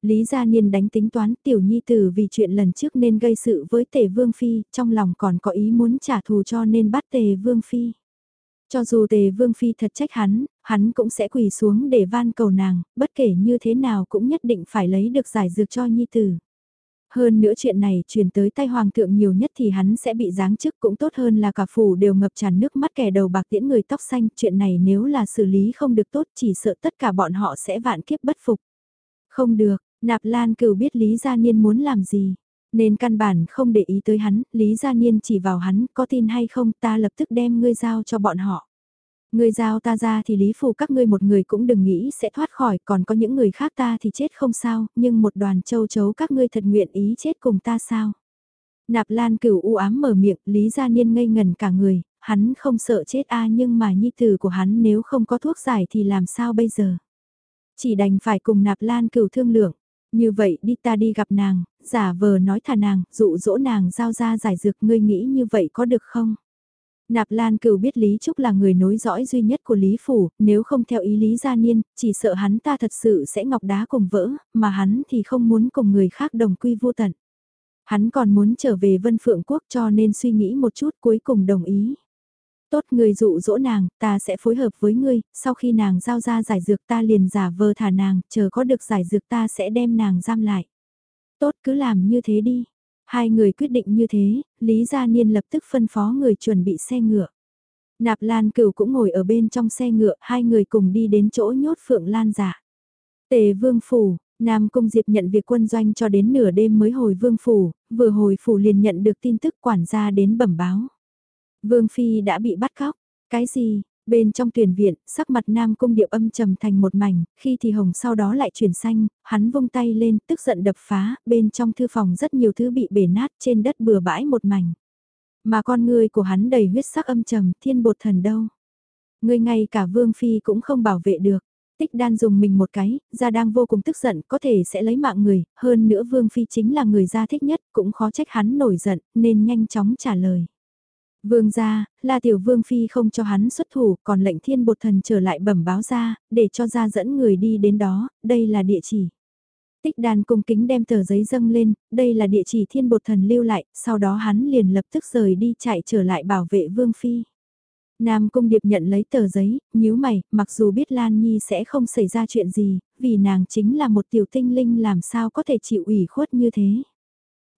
Lý Gia Niên đánh tính toán tiểu nhi tử vì chuyện lần trước nên gây sự với tề vương phi, trong lòng còn có ý muốn trả thù cho nên bắt tề vương phi. Cho dù tề vương phi thật trách hắn, hắn cũng sẽ quỳ xuống để van cầu nàng, bất kể như thế nào cũng nhất định phải lấy được giải dược cho nhi tử. Hơn nữa chuyện này truyền tới tay hoàng thượng nhiều nhất thì hắn sẽ bị giáng chức cũng tốt hơn là cả phủ đều ngập tràn nước mắt kẻ đầu bạc tiễn người tóc xanh. Chuyện này nếu là xử lý không được tốt chỉ sợ tất cả bọn họ sẽ vạn kiếp bất phục. Không được, nạp lan cửu biết Lý Gia Niên muốn làm gì. Nên căn bản không để ý tới hắn, Lý Gia Niên chỉ vào hắn, có tin hay không ta lập tức đem ngươi giao cho bọn họ. Ngươi giao ta ra thì lý phù các ngươi một người cũng đừng nghĩ sẽ thoát khỏi, còn có những người khác ta thì chết không sao, nhưng một đoàn châu chấu các ngươi thật nguyện ý chết cùng ta sao. Nạp lan cửu u ám mở miệng, Lý Gia Niên ngây ngần cả người, hắn không sợ chết a nhưng mà nhi tử của hắn nếu không có thuốc giải thì làm sao bây giờ. Chỉ đành phải cùng nạp lan cửu thương lượng, như vậy đi ta đi gặp nàng, giả vờ nói thà nàng, dụ dỗ nàng giao ra giải dược ngươi nghĩ như vậy có được không? Nạp Lan Cửu biết Lý Trúc là người nối dõi duy nhất của Lý Phủ, nếu không theo ý Lý Gia Niên, chỉ sợ hắn ta thật sự sẽ ngọc đá cùng vỡ, mà hắn thì không muốn cùng người khác đồng quy vô tận. Hắn còn muốn trở về Vân Phượng Quốc cho nên suy nghĩ một chút cuối cùng đồng ý. Tốt người dụ dỗ nàng, ta sẽ phối hợp với ngươi, sau khi nàng giao ra giải dược ta liền giả vờ thả nàng, chờ có được giải dược ta sẽ đem nàng giam lại. Tốt cứ làm như thế đi. Hai người quyết định như thế, Lý Gia Niên lập tức phân phó người chuẩn bị xe ngựa. Nạp Lan Cửu cũng ngồi ở bên trong xe ngựa, hai người cùng đi đến chỗ nhốt Phượng Lan giả. Tề Vương Phủ, Nam Cung Diệp nhận việc quân doanh cho đến nửa đêm mới hồi Vương Phủ, vừa hồi Phủ liền nhận được tin tức quản gia đến bẩm báo. Vương Phi đã bị bắt cóc, cái gì, Bên trong tuyển viện, sắc mặt Nam Cung Điệp âm trầm thành một mảnh, khi thì hồng sau đó lại chuyển xanh, hắn vung tay lên, tức giận đập phá, bên trong thư phòng rất nhiều thứ bị bể nát trên đất bừa bãi một mảnh. Mà con người của hắn đầy huyết sắc âm trầm, thiên bột thần đâu. Người ngay cả Vương Phi cũng không bảo vệ được. Tích đan dùng mình một cái, ra đang vô cùng tức giận, có thể sẽ lấy mạng người, hơn nữa Vương Phi chính là người gia thích nhất, cũng khó trách hắn nổi giận, nên nhanh chóng trả lời. Vương gia, là tiểu vương phi không cho hắn xuất thủ, còn lệnh thiên bột thần trở lại bẩm báo ra, để cho ra dẫn người đi đến đó, đây là địa chỉ. Tích đàn cung kính đem tờ giấy dâng lên, đây là địa chỉ thiên bột thần lưu lại, sau đó hắn liền lập tức rời đi chạy trở lại bảo vệ vương phi. Nam Cung Điệp nhận lấy tờ giấy, nhíu mày, mặc dù biết Lan Nhi sẽ không xảy ra chuyện gì, vì nàng chính là một tiểu tinh linh làm sao có thể chịu ủy khuất như thế.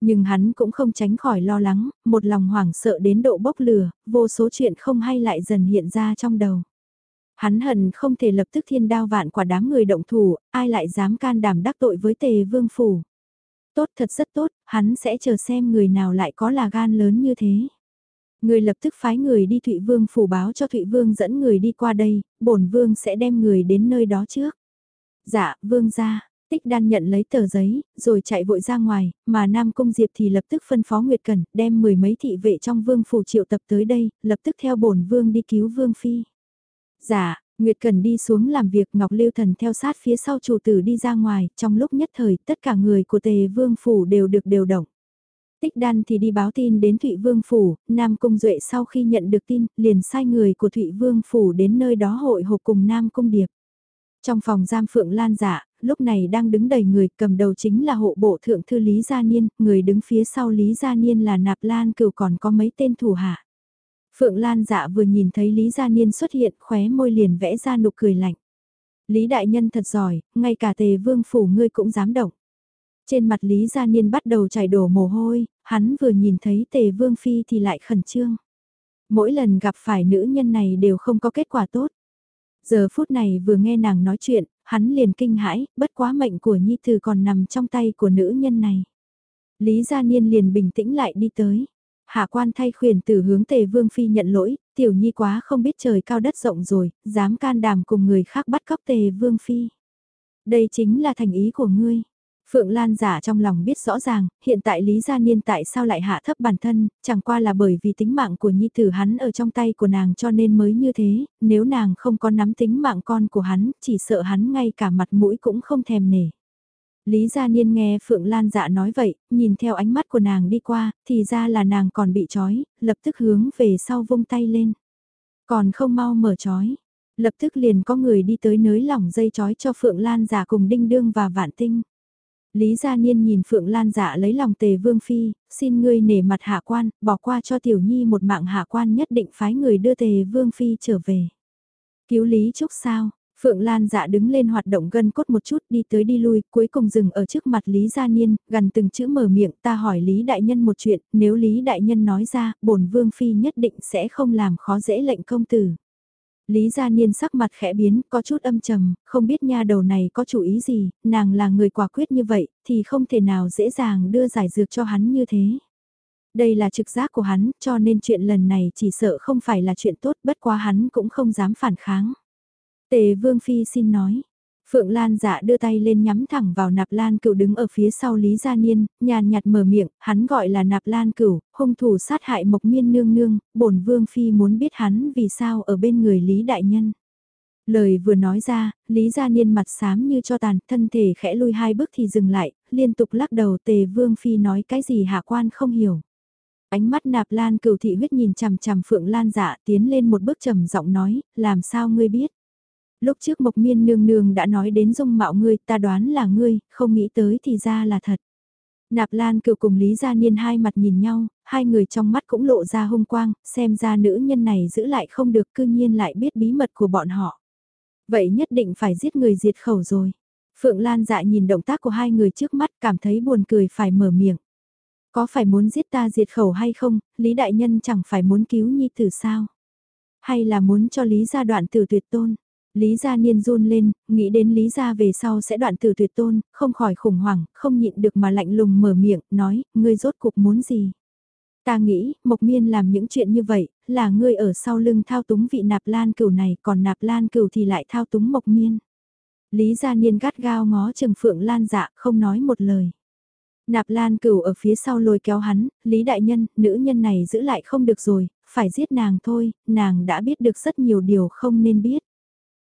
Nhưng hắn cũng không tránh khỏi lo lắng, một lòng hoảng sợ đến độ bốc lửa, vô số chuyện không hay lại dần hiện ra trong đầu. Hắn hận không thể lập tức thiên đao vạn quả đám người động thủ, ai lại dám can đảm đắc tội với tề vương phủ. Tốt thật rất tốt, hắn sẽ chờ xem người nào lại có là gan lớn như thế. Người lập tức phái người đi Thụy Vương phủ báo cho Thụy Vương dẫn người đi qua đây, bổn Vương sẽ đem người đến nơi đó trước. Dạ, Vương ra, Tích đan nhận lấy tờ giấy, rồi chạy vội ra ngoài, mà Nam Cung Diệp thì lập tức phân phó Nguyệt Cẩn, đem mười mấy thị vệ trong vương phủ triệu tập tới đây, lập tức theo bổn vương đi cứu vương phi. Dạ, Nguyệt Cẩn đi xuống làm việc Ngọc Lưu Thần theo sát phía sau chủ tử đi ra ngoài, trong lúc nhất thời tất cả người của tề vương phủ đều được điều động. Tích đan thì đi báo tin đến Thụy Vương Phủ, Nam Cung Duệ sau khi nhận được tin, liền sai người của Thụy Vương Phủ đến nơi đó hội họp cùng Nam Cung Điệp. Trong phòng giam Phượng Lan dạ, lúc này đang đứng đầy người, cầm đầu chính là hộ bộ thượng thư Lý Gia Niên, người đứng phía sau Lý Gia Niên là Nạp Lan cửu còn có mấy tên thủ hạ. Phượng Lan dạ vừa nhìn thấy Lý Gia Niên xuất hiện khóe môi liền vẽ ra nụ cười lạnh. Lý Đại Nhân thật giỏi, ngay cả tề vương phủ ngươi cũng dám động. Trên mặt Lý Gia Niên bắt đầu chảy đổ mồ hôi, hắn vừa nhìn thấy tề vương phi thì lại khẩn trương. Mỗi lần gặp phải nữ nhân này đều không có kết quả tốt. Giờ phút này vừa nghe nàng nói chuyện, hắn liền kinh hãi, bất quá mệnh của Nhi Tử còn nằm trong tay của nữ nhân này. Lý Gia Niên liền bình tĩnh lại đi tới. Hạ quan thay khuyển tử hướng tề vương phi nhận lỗi, tiểu nhi quá không biết trời cao đất rộng rồi, dám can đảm cùng người khác bắt cóc tề vương phi. Đây chính là thành ý của ngươi. Phượng Lan giả trong lòng biết rõ ràng, hiện tại Lý Gia Niên tại sao lại hạ thấp bản thân, chẳng qua là bởi vì tính mạng của Nhi Tử hắn ở trong tay của nàng cho nên mới như thế, nếu nàng không có nắm tính mạng con của hắn, chỉ sợ hắn ngay cả mặt mũi cũng không thèm nể. Lý Gia Niên nghe Phượng Lan dạ nói vậy, nhìn theo ánh mắt của nàng đi qua, thì ra là nàng còn bị trói, lập tức hướng về sau vung tay lên. Còn không mau mở trói, lập tức liền có người đi tới nới lỏng dây trói cho Phượng Lan giả dạ cùng Đinh Đương và Vạn Tinh. Lý Gia Niên nhìn Phượng Lan dạ lấy lòng tề vương phi, xin ngươi nể mặt hạ quan, bỏ qua cho tiểu nhi một mạng hạ quan nhất định phái người đưa tề vương phi trở về. Cứu Lý Trúc sao? Phượng Lan dạ đứng lên hoạt động gân cốt một chút đi tới đi lui, cuối cùng dừng ở trước mặt Lý Gia Niên, gần từng chữ mở miệng ta hỏi Lý Đại Nhân một chuyện, nếu Lý Đại Nhân nói ra, bổn Vương Phi nhất định sẽ không làm khó dễ lệnh công tử. Lý Gia Niên sắc mặt khẽ biến, có chút âm trầm, không biết nha đầu này có chủ ý gì, nàng là người quả quyết như vậy, thì không thể nào dễ dàng đưa giải dược cho hắn như thế. Đây là trực giác của hắn, cho nên chuyện lần này chỉ sợ không phải là chuyện tốt, bất quá hắn cũng không dám phản kháng. Tề Vương Phi xin nói. Phượng Lan dạ đưa tay lên nhắm thẳng vào nạp lan cửu đứng ở phía sau Lý Gia Niên, nhàn nhạt mở miệng, hắn gọi là nạp lan cửu, hung thủ sát hại mộc miên nương nương, bổn Vương Phi muốn biết hắn vì sao ở bên người Lý Đại Nhân. Lời vừa nói ra, Lý Gia Niên mặt xám như cho tàn, thân thể khẽ lui hai bước thì dừng lại, liên tục lắc đầu tề Vương Phi nói cái gì hạ quan không hiểu. Ánh mắt nạp lan cửu thị huyết nhìn chằm chằm Phượng Lan dạ tiến lên một bước trầm giọng nói, làm sao ngươi biết. Lúc trước Mộc Miên nương nương đã nói đến dung mạo ngươi, ta đoán là ngươi, không nghĩ tới thì ra là thật. Nạp Lan cựu cùng Lý Gia Niên hai mặt nhìn nhau, hai người trong mắt cũng lộ ra hung quang, xem ra nữ nhân này giữ lại không được cư nhiên lại biết bí mật của bọn họ. Vậy nhất định phải giết người diệt khẩu rồi. Phượng Lan dạ nhìn động tác của hai người trước mắt cảm thấy buồn cười phải mở miệng. Có phải muốn giết ta diệt khẩu hay không, Lý Đại Nhân chẳng phải muốn cứu Nhi tử sao? Hay là muốn cho Lý gia đoạn tử tuyệt tôn? Lý gia niên run lên, nghĩ đến Lý gia về sau sẽ đoạn tử tuyệt tôn, không khỏi khủng hoảng, không nhịn được mà lạnh lùng mở miệng, nói, ngươi rốt cục muốn gì? Ta nghĩ, Mộc Miên làm những chuyện như vậy, là ngươi ở sau lưng thao túng vị nạp lan cửu này, còn nạp lan cửu thì lại thao túng Mộc Miên. Lý gia niên gắt gao ngó Trừng phượng lan dạ, không nói một lời. Nạp lan cửu ở phía sau lôi kéo hắn, Lý đại nhân, nữ nhân này giữ lại không được rồi, phải giết nàng thôi, nàng đã biết được rất nhiều điều không nên biết.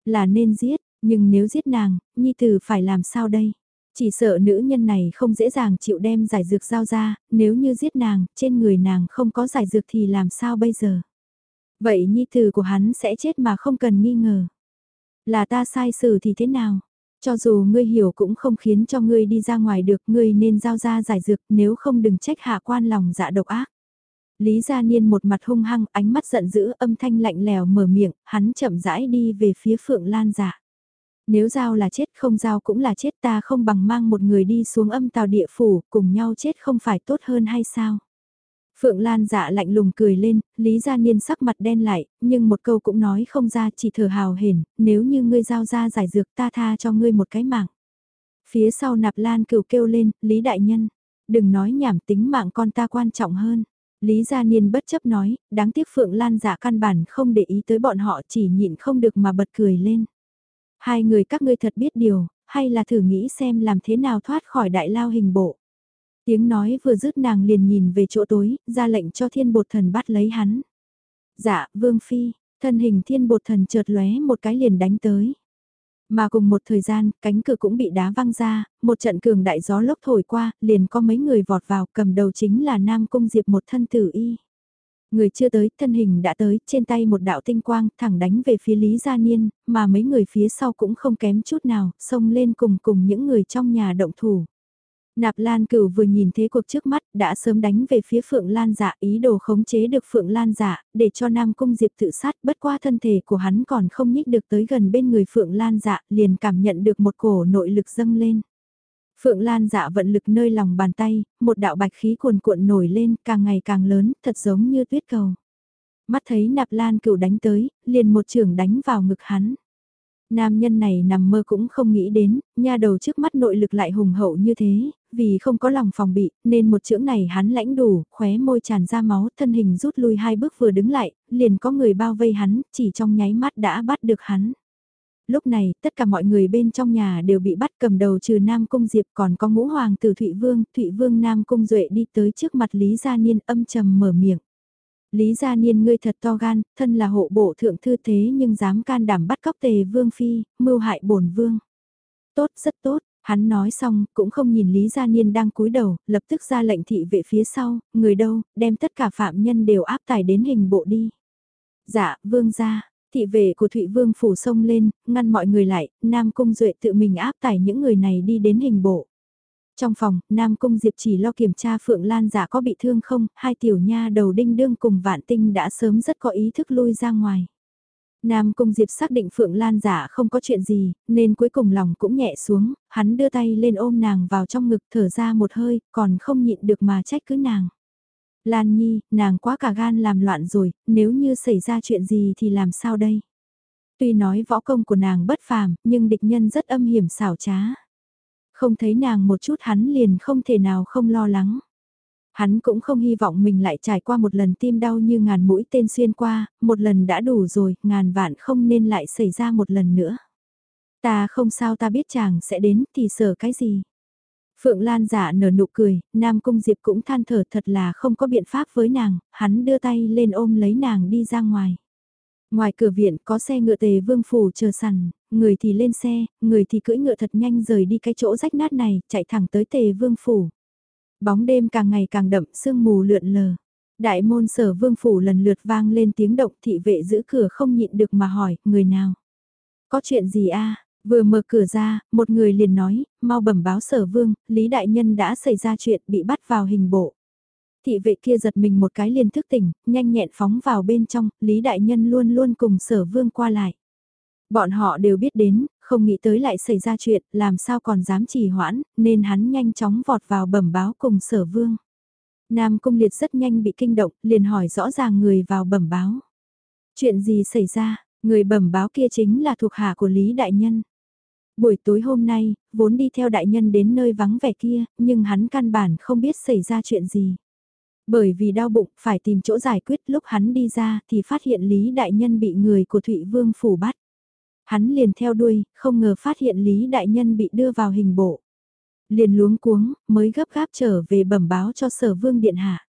Là nên giết, nhưng nếu giết nàng, Nhi Tử phải làm sao đây? Chỉ sợ nữ nhân này không dễ dàng chịu đem giải dược giao ra, nếu như giết nàng, trên người nàng không có giải dược thì làm sao bây giờ? Vậy Nhi Tử của hắn sẽ chết mà không cần nghi ngờ. Là ta sai xử thì thế nào? Cho dù ngươi hiểu cũng không khiến cho ngươi đi ra ngoài được, ngươi nên giao ra giải dược, nếu không đừng trách hạ quan lòng dạ độc ác. Lý Gia Niên một mặt hung hăng, ánh mắt giận dữ, âm thanh lạnh lèo mở miệng, hắn chậm rãi đi về phía Phượng Lan dạ. Nếu giao là chết không giao cũng là chết ta không bằng mang một người đi xuống âm tàu địa phủ, cùng nhau chết không phải tốt hơn hay sao? Phượng Lan dạ lạnh lùng cười lên, Lý Gia Niên sắc mặt đen lại, nhưng một câu cũng nói không ra chỉ thở hào hển, nếu như ngươi giao ra giải dược ta tha cho ngươi một cái mạng. Phía sau nạp lan cửu kêu lên, Lý Đại Nhân, đừng nói nhảm tính mạng con ta quan trọng hơn. Lý Gia Niên bất chấp nói, đáng tiếc Phượng Lan giả căn bản không để ý tới bọn họ chỉ nhịn không được mà bật cười lên. Hai người các ngươi thật biết điều, hay là thử nghĩ xem làm thế nào thoát khỏi đại lao hình bộ. Tiếng nói vừa dứt nàng liền nhìn về chỗ tối, ra lệnh cho thiên bột thần bắt lấy hắn. Dạ, Vương Phi, thân hình thiên bột thần chợt lóe một cái liền đánh tới. Mà cùng một thời gian, cánh cửa cũng bị đá văng ra, một trận cường đại gió lốc thổi qua, liền có mấy người vọt vào, cầm đầu chính là Nam Cung Diệp một thân tử y. Người chưa tới, thân hình đã tới, trên tay một đạo tinh quang, thẳng đánh về phía Lý Gia Niên, mà mấy người phía sau cũng không kém chút nào, xông lên cùng cùng những người trong nhà động thủ. Nạp Lan Cửu vừa nhìn thế cuộc trước mắt, đã sớm đánh về phía Phượng Lan dạ ý đồ khống chế được Phượng Lan dạ, để cho Nam Cung Diệp tự sát bất qua thân thể của hắn còn không nhích được tới gần bên người Phượng Lan dạ, liền cảm nhận được một cổ nội lực dâng lên. Phượng Lan dạ vận lực nơi lòng bàn tay, một đạo bạch khí cuồn cuộn nổi lên càng ngày càng lớn, thật giống như tuyết cầu. Mắt thấy Nạp Lan Cửu đánh tới, liền một trường đánh vào ngực hắn. Nam nhân này nằm mơ cũng không nghĩ đến, nha đầu trước mắt nội lực lại hùng hậu như thế, vì không có lòng phòng bị, nên một chưởng này hắn lãnh đủ, khóe môi tràn ra máu, thân hình rút lui hai bước vừa đứng lại, liền có người bao vây hắn, chỉ trong nháy mắt đã bắt được hắn. Lúc này, tất cả mọi người bên trong nhà đều bị bắt cầm đầu trừ Nam Cung Diệp còn có ngũ hoàng tử Thụy Vương, Thụy Vương Nam Cung Duệ đi tới trước mặt Lý Gia Niên âm trầm mở miệng. Lý Gia Niên ngươi thật to gan, thân là hộ bộ thượng thư thế nhưng dám can đảm bắt cóc tề vương phi, mưu hại bổn vương. Tốt, rất tốt, hắn nói xong, cũng không nhìn Lý Gia Niên đang cúi đầu, lập tức ra lệnh thị vệ phía sau, người đâu, đem tất cả phạm nhân đều áp tải đến hình bộ đi. Dạ, vương gia, thị vệ của Thụy Vương phủ sông lên, ngăn mọi người lại, Nam Cung Duệ tự mình áp tải những người này đi đến hình bộ. Trong phòng, Nam Cung Diệp chỉ lo kiểm tra Phượng Lan giả có bị thương không, hai tiểu nha đầu đinh đương cùng vạn tinh đã sớm rất có ý thức lui ra ngoài. Nam Cung Diệp xác định Phượng Lan giả không có chuyện gì, nên cuối cùng lòng cũng nhẹ xuống, hắn đưa tay lên ôm nàng vào trong ngực thở ra một hơi, còn không nhịn được mà trách cứ nàng. Lan Nhi, nàng quá cả gan làm loạn rồi, nếu như xảy ra chuyện gì thì làm sao đây? Tuy nói võ công của nàng bất phàm, nhưng địch nhân rất âm hiểm xảo trá. Không thấy nàng một chút hắn liền không thể nào không lo lắng. Hắn cũng không hy vọng mình lại trải qua một lần tim đau như ngàn mũi tên xuyên qua, một lần đã đủ rồi, ngàn vạn không nên lại xảy ra một lần nữa. Ta không sao ta biết chàng sẽ đến thì sợ cái gì. Phượng Lan giả nở nụ cười, Nam Cung Diệp cũng than thở thật là không có biện pháp với nàng, hắn đưa tay lên ôm lấy nàng đi ra ngoài. Ngoài cửa viện có xe ngựa tề vương phủ chờ sẵn, người thì lên xe, người thì cưỡi ngựa thật nhanh rời đi cái chỗ rách nát này, chạy thẳng tới tề vương phủ. Bóng đêm càng ngày càng đậm, sương mù lượn lờ. Đại môn sở vương phủ lần lượt vang lên tiếng động thị vệ giữ cửa không nhịn được mà hỏi, người nào? Có chuyện gì a Vừa mở cửa ra, một người liền nói, mau bẩm báo sở vương, Lý Đại Nhân đã xảy ra chuyện bị bắt vào hình bộ. Thị vệ kia giật mình một cái liền thức tỉnh, nhanh nhẹn phóng vào bên trong, Lý Đại Nhân luôn luôn cùng sở vương qua lại. Bọn họ đều biết đến, không nghĩ tới lại xảy ra chuyện, làm sao còn dám trì hoãn, nên hắn nhanh chóng vọt vào bẩm báo cùng sở vương. Nam Cung Liệt rất nhanh bị kinh động, liền hỏi rõ ràng người vào bẩm báo. Chuyện gì xảy ra, người bẩm báo kia chính là thuộc hạ của Lý Đại Nhân. Buổi tối hôm nay, vốn đi theo đại nhân đến nơi vắng vẻ kia, nhưng hắn căn bản không biết xảy ra chuyện gì. Bởi vì đau bụng, phải tìm chỗ giải quyết lúc hắn đi ra thì phát hiện Lý Đại Nhân bị người của Thụy Vương phủ bắt. Hắn liền theo đuôi, không ngờ phát hiện Lý Đại Nhân bị đưa vào hình bộ. Liền luống cuống, mới gấp gáp trở về bẩm báo cho sở vương điện hạ.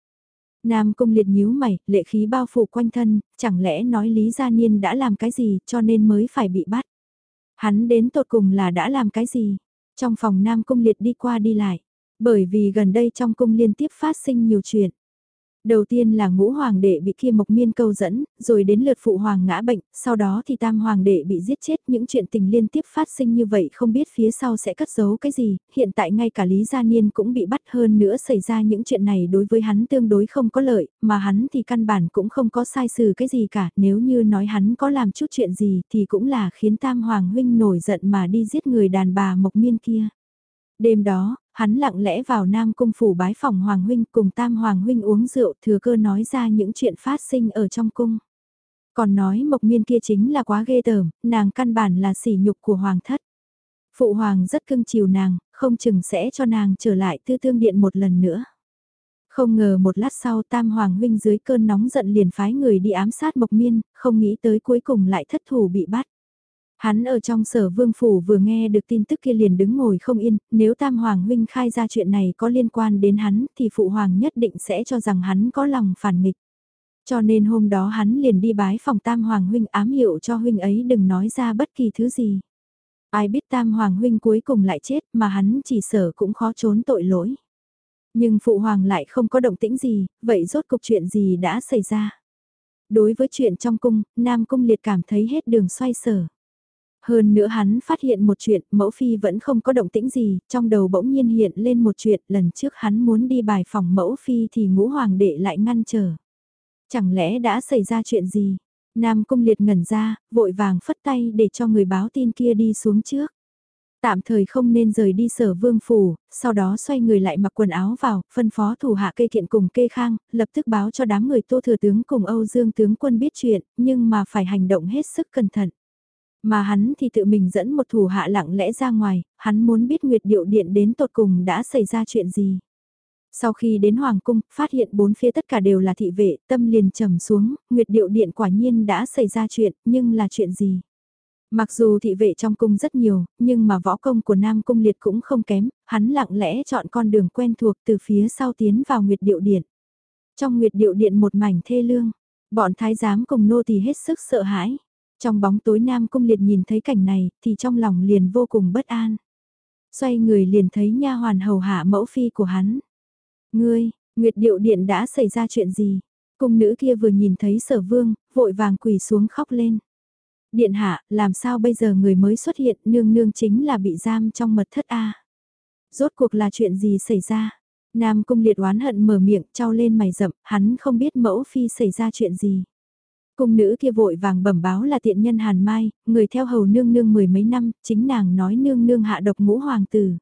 Nam cung liệt nhíu mày, lệ khí bao phủ quanh thân, chẳng lẽ nói Lý Gia Niên đã làm cái gì cho nên mới phải bị bắt. Hắn đến tột cùng là đã làm cái gì? Trong phòng Nam cung liệt đi qua đi lại, bởi vì gần đây trong cung liên tiếp phát sinh nhiều chuyện. Đầu tiên là ngũ hoàng đệ bị kia mộc miên câu dẫn, rồi đến lượt phụ hoàng ngã bệnh, sau đó thì tam hoàng đệ bị giết chết. Những chuyện tình liên tiếp phát sinh như vậy không biết phía sau sẽ cất giấu cái gì, hiện tại ngay cả Lý Gia Niên cũng bị bắt hơn nữa xảy ra những chuyện này đối với hắn tương đối không có lợi, mà hắn thì căn bản cũng không có sai xử cái gì cả, nếu như nói hắn có làm chút chuyện gì thì cũng là khiến tam hoàng huynh nổi giận mà đi giết người đàn bà mộc miên kia. Đêm đó, hắn lặng lẽ vào Nam Cung phủ bái phòng Hoàng Huynh cùng Tam Hoàng Huynh uống rượu thừa cơ nói ra những chuyện phát sinh ở trong cung. Còn nói mộc miên kia chính là quá ghê tởm, nàng căn bản là sỉ nhục của Hoàng thất. Phụ Hoàng rất cưng chiều nàng, không chừng sẽ cho nàng trở lại tư tương điện một lần nữa. Không ngờ một lát sau Tam Hoàng Huynh dưới cơn nóng giận liền phái người đi ám sát Mộc Miên, không nghĩ tới cuối cùng lại thất thủ bị bắt. Hắn ở trong sở vương phủ vừa nghe được tin tức kia liền đứng ngồi không yên, nếu Tam Hoàng Huynh khai ra chuyện này có liên quan đến hắn thì Phụ Hoàng nhất định sẽ cho rằng hắn có lòng phản nghịch. Cho nên hôm đó hắn liền đi bái phòng Tam Hoàng Huynh ám hiệu cho Huynh ấy đừng nói ra bất kỳ thứ gì. Ai biết Tam Hoàng Huynh cuối cùng lại chết mà hắn chỉ sở cũng khó trốn tội lỗi. Nhưng Phụ Hoàng lại không có động tĩnh gì, vậy rốt cục chuyện gì đã xảy ra? Đối với chuyện trong cung, Nam Cung Liệt cảm thấy hết đường xoay sở. Hơn nữa hắn phát hiện một chuyện, mẫu phi vẫn không có động tĩnh gì, trong đầu bỗng nhiên hiện lên một chuyện, lần trước hắn muốn đi bài phòng mẫu phi thì ngũ hoàng đệ lại ngăn trở. Chẳng lẽ đã xảy ra chuyện gì? Nam cung liệt ngẩn ra, vội vàng phất tay để cho người báo tin kia đi xuống trước. Tạm thời không nên rời đi sở vương phủ, sau đó xoay người lại mặc quần áo vào, phân phó thủ hạ kê kiện cùng kê khang, lập tức báo cho đám người tô thừa tướng cùng Âu Dương tướng quân biết chuyện, nhưng mà phải hành động hết sức cẩn thận. Mà hắn thì tự mình dẫn một thủ hạ lặng lẽ ra ngoài, hắn muốn biết Nguyệt Điệu Điện đến tột cùng đã xảy ra chuyện gì. Sau khi đến Hoàng Cung, phát hiện bốn phía tất cả đều là thị vệ, tâm liền trầm xuống, Nguyệt Điệu Điện quả nhiên đã xảy ra chuyện, nhưng là chuyện gì? Mặc dù thị vệ trong cung rất nhiều, nhưng mà võ công của Nam Cung Liệt cũng không kém, hắn lặng lẽ chọn con đường quen thuộc từ phía sau tiến vào Nguyệt Điệu Điện. Trong Nguyệt Điệu Điện một mảnh thê lương, bọn thái giám cùng nô thì hết sức sợ hãi. Trong bóng tối Nam Cung Liệt nhìn thấy cảnh này thì trong lòng liền vô cùng bất an. Xoay người liền thấy nha hoàn hầu hạ mẫu phi của hắn. Ngươi, Nguyệt Điệu Điện đã xảy ra chuyện gì? Cung nữ kia vừa nhìn thấy sở vương, vội vàng quỳ xuống khóc lên. Điện hạ, làm sao bây giờ người mới xuất hiện nương nương chính là bị giam trong mật thất A. Rốt cuộc là chuyện gì xảy ra? Nam cung liệt oán hận mở miệng trao lên mày rậm, hắn không biết mẫu phi xảy ra chuyện gì. Cung nữ kia vội vàng bẩm báo là tiện nhân Hàn Mai, người theo hầu nương nương mười mấy năm, chính nàng nói nương nương hạ độc ngũ hoàng tử.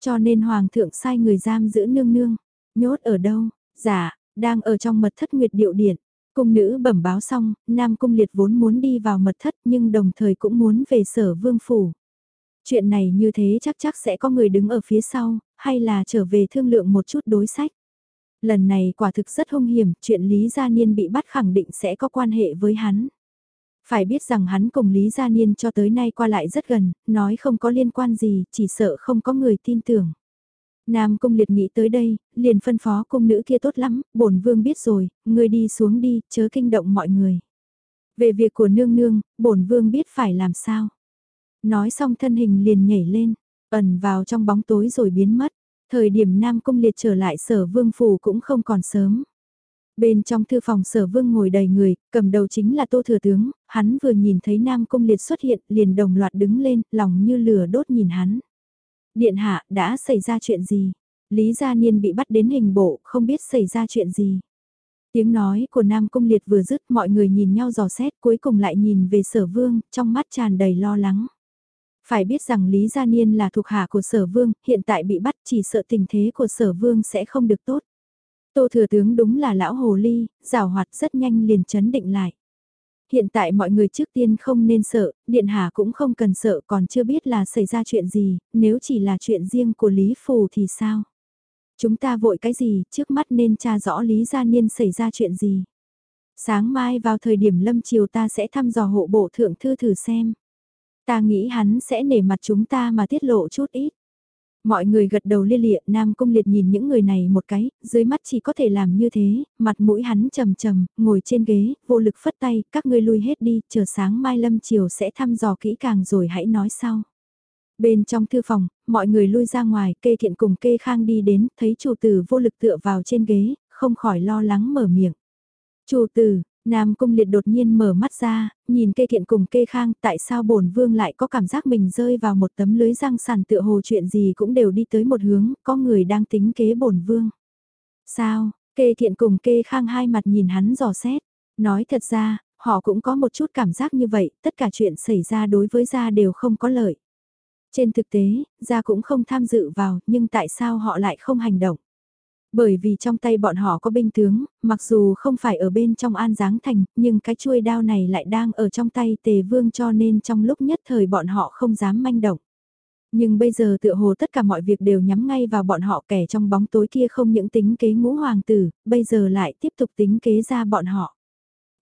Cho nên hoàng thượng sai người giam giữ nương nương, nhốt ở đâu, giả, đang ở trong mật thất nguyệt điệu điện. Cung nữ bẩm báo xong, Nam Cung Liệt vốn muốn đi vào mật thất nhưng đồng thời cũng muốn về sở vương phủ. Chuyện này như thế chắc chắc sẽ có người đứng ở phía sau, hay là trở về thương lượng một chút đối sách. Lần này quả thực rất hung hiểm, chuyện Lý Gia Niên bị bắt khẳng định sẽ có quan hệ với hắn. Phải biết rằng hắn cùng Lý Gia Niên cho tới nay qua lại rất gần, nói không có liên quan gì, chỉ sợ không có người tin tưởng. Nam cung liệt nghĩ tới đây, liền phân phó cung nữ kia tốt lắm, bổn vương biết rồi, ngươi đi xuống đi, chớ kinh động mọi người. Về việc của nương nương, bổn vương biết phải làm sao. Nói xong thân hình liền nhảy lên, ẩn vào trong bóng tối rồi biến mất. Thời điểm Nam Cung Liệt trở lại sở vương phủ cũng không còn sớm. Bên trong thư phòng sở vương ngồi đầy người, cầm đầu chính là tô thừa tướng, hắn vừa nhìn thấy Nam Cung Liệt xuất hiện liền đồng loạt đứng lên, lòng như lửa đốt nhìn hắn. Điện hạ, đã xảy ra chuyện gì? Lý Gia Niên bị bắt đến hình bộ, không biết xảy ra chuyện gì. Tiếng nói của Nam Cung Liệt vừa dứt mọi người nhìn nhau dò xét cuối cùng lại nhìn về sở vương, trong mắt tràn đầy lo lắng. Phải biết rằng Lý Gia Niên là thuộc hạ của sở vương, hiện tại bị bắt chỉ sợ tình thế của sở vương sẽ không được tốt. Tô thừa tướng đúng là lão hồ ly, rào hoạt rất nhanh liền chấn định lại. Hiện tại mọi người trước tiên không nên sợ, điện hạ cũng không cần sợ còn chưa biết là xảy ra chuyện gì, nếu chỉ là chuyện riêng của Lý Phù thì sao? Chúng ta vội cái gì, trước mắt nên tra rõ Lý Gia Niên xảy ra chuyện gì. Sáng mai vào thời điểm lâm chiều ta sẽ thăm dò hộ bộ thượng thư thử xem. Ta nghĩ hắn sẽ nể mặt chúng ta mà tiết lộ chút ít. Mọi người gật đầu lia lịa, Nam Cung Liệt nhìn những người này một cái, dưới mắt chỉ có thể làm như thế, mặt mũi hắn trầm trầm, ngồi trên ghế, vô lực phất tay, các ngươi lui hết đi, chờ sáng mai lâm chiều sẽ thăm dò kỹ càng rồi hãy nói sau. Bên trong thư phòng, mọi người lui ra ngoài, kê thiện cùng kê khang đi đến, thấy chủ tử vô lực tựa vào trên ghế, không khỏi lo lắng mở miệng. Chủ tử, Nam Cung Liệt đột nhiên mở mắt ra, nhìn kê kiện cùng kê khang tại sao bổn vương lại có cảm giác mình rơi vào một tấm lưới răng sàn tựa hồ chuyện gì cũng đều đi tới một hướng, có người đang tính kế bổn vương. Sao, kê thiện cùng kê khang hai mặt nhìn hắn dò xét, nói thật ra, họ cũng có một chút cảm giác như vậy, tất cả chuyện xảy ra đối với gia đều không có lợi. Trên thực tế, gia cũng không tham dự vào, nhưng tại sao họ lại không hành động? Bởi vì trong tay bọn họ có binh tướng, mặc dù không phải ở bên trong An Giáng Thành, nhưng cái chuôi đao này lại đang ở trong tay tề vương cho nên trong lúc nhất thời bọn họ không dám manh động. Nhưng bây giờ tựa hồ tất cả mọi việc đều nhắm ngay vào bọn họ kẻ trong bóng tối kia không những tính kế ngũ hoàng tử, bây giờ lại tiếp tục tính kế ra bọn họ.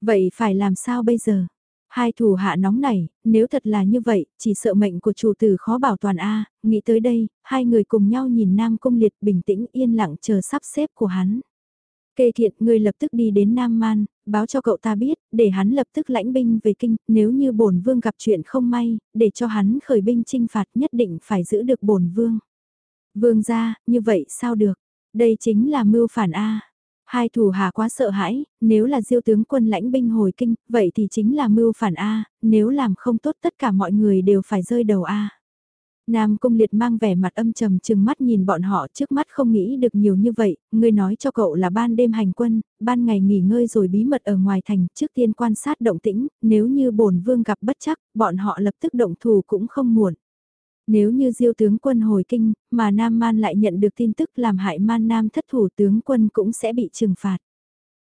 Vậy phải làm sao bây giờ? Hai thủ hạ nóng nảy, nếu thật là như vậy, chỉ sợ mệnh của chủ tử khó bảo toàn A, nghĩ tới đây, hai người cùng nhau nhìn Nam Cung Liệt bình tĩnh yên lặng chờ sắp xếp của hắn. Kê thiện người lập tức đi đến Nam Man, báo cho cậu ta biết, để hắn lập tức lãnh binh về kinh, nếu như bổn vương gặp chuyện không may, để cho hắn khởi binh trinh phạt nhất định phải giữ được bổn vương. Vương ra, như vậy sao được? Đây chính là mưu phản A. Hai thủ hạ quá sợ hãi, nếu là diêu tướng quân lãnh binh hồi kinh, vậy thì chính là mưu phản A, nếu làm không tốt tất cả mọi người đều phải rơi đầu A. Nam Cung Liệt mang vẻ mặt âm trầm chừng mắt nhìn bọn họ trước mắt không nghĩ được nhiều như vậy, ngươi nói cho cậu là ban đêm hành quân, ban ngày nghỉ ngơi rồi bí mật ở ngoài thành, trước tiên quan sát động tĩnh, nếu như bổn vương gặp bất chắc, bọn họ lập tức động thủ cũng không muộn. Nếu như diêu tướng quân hồi kinh, mà Nam Man lại nhận được tin tức làm hại Man Nam thất thủ tướng quân cũng sẽ bị trừng phạt.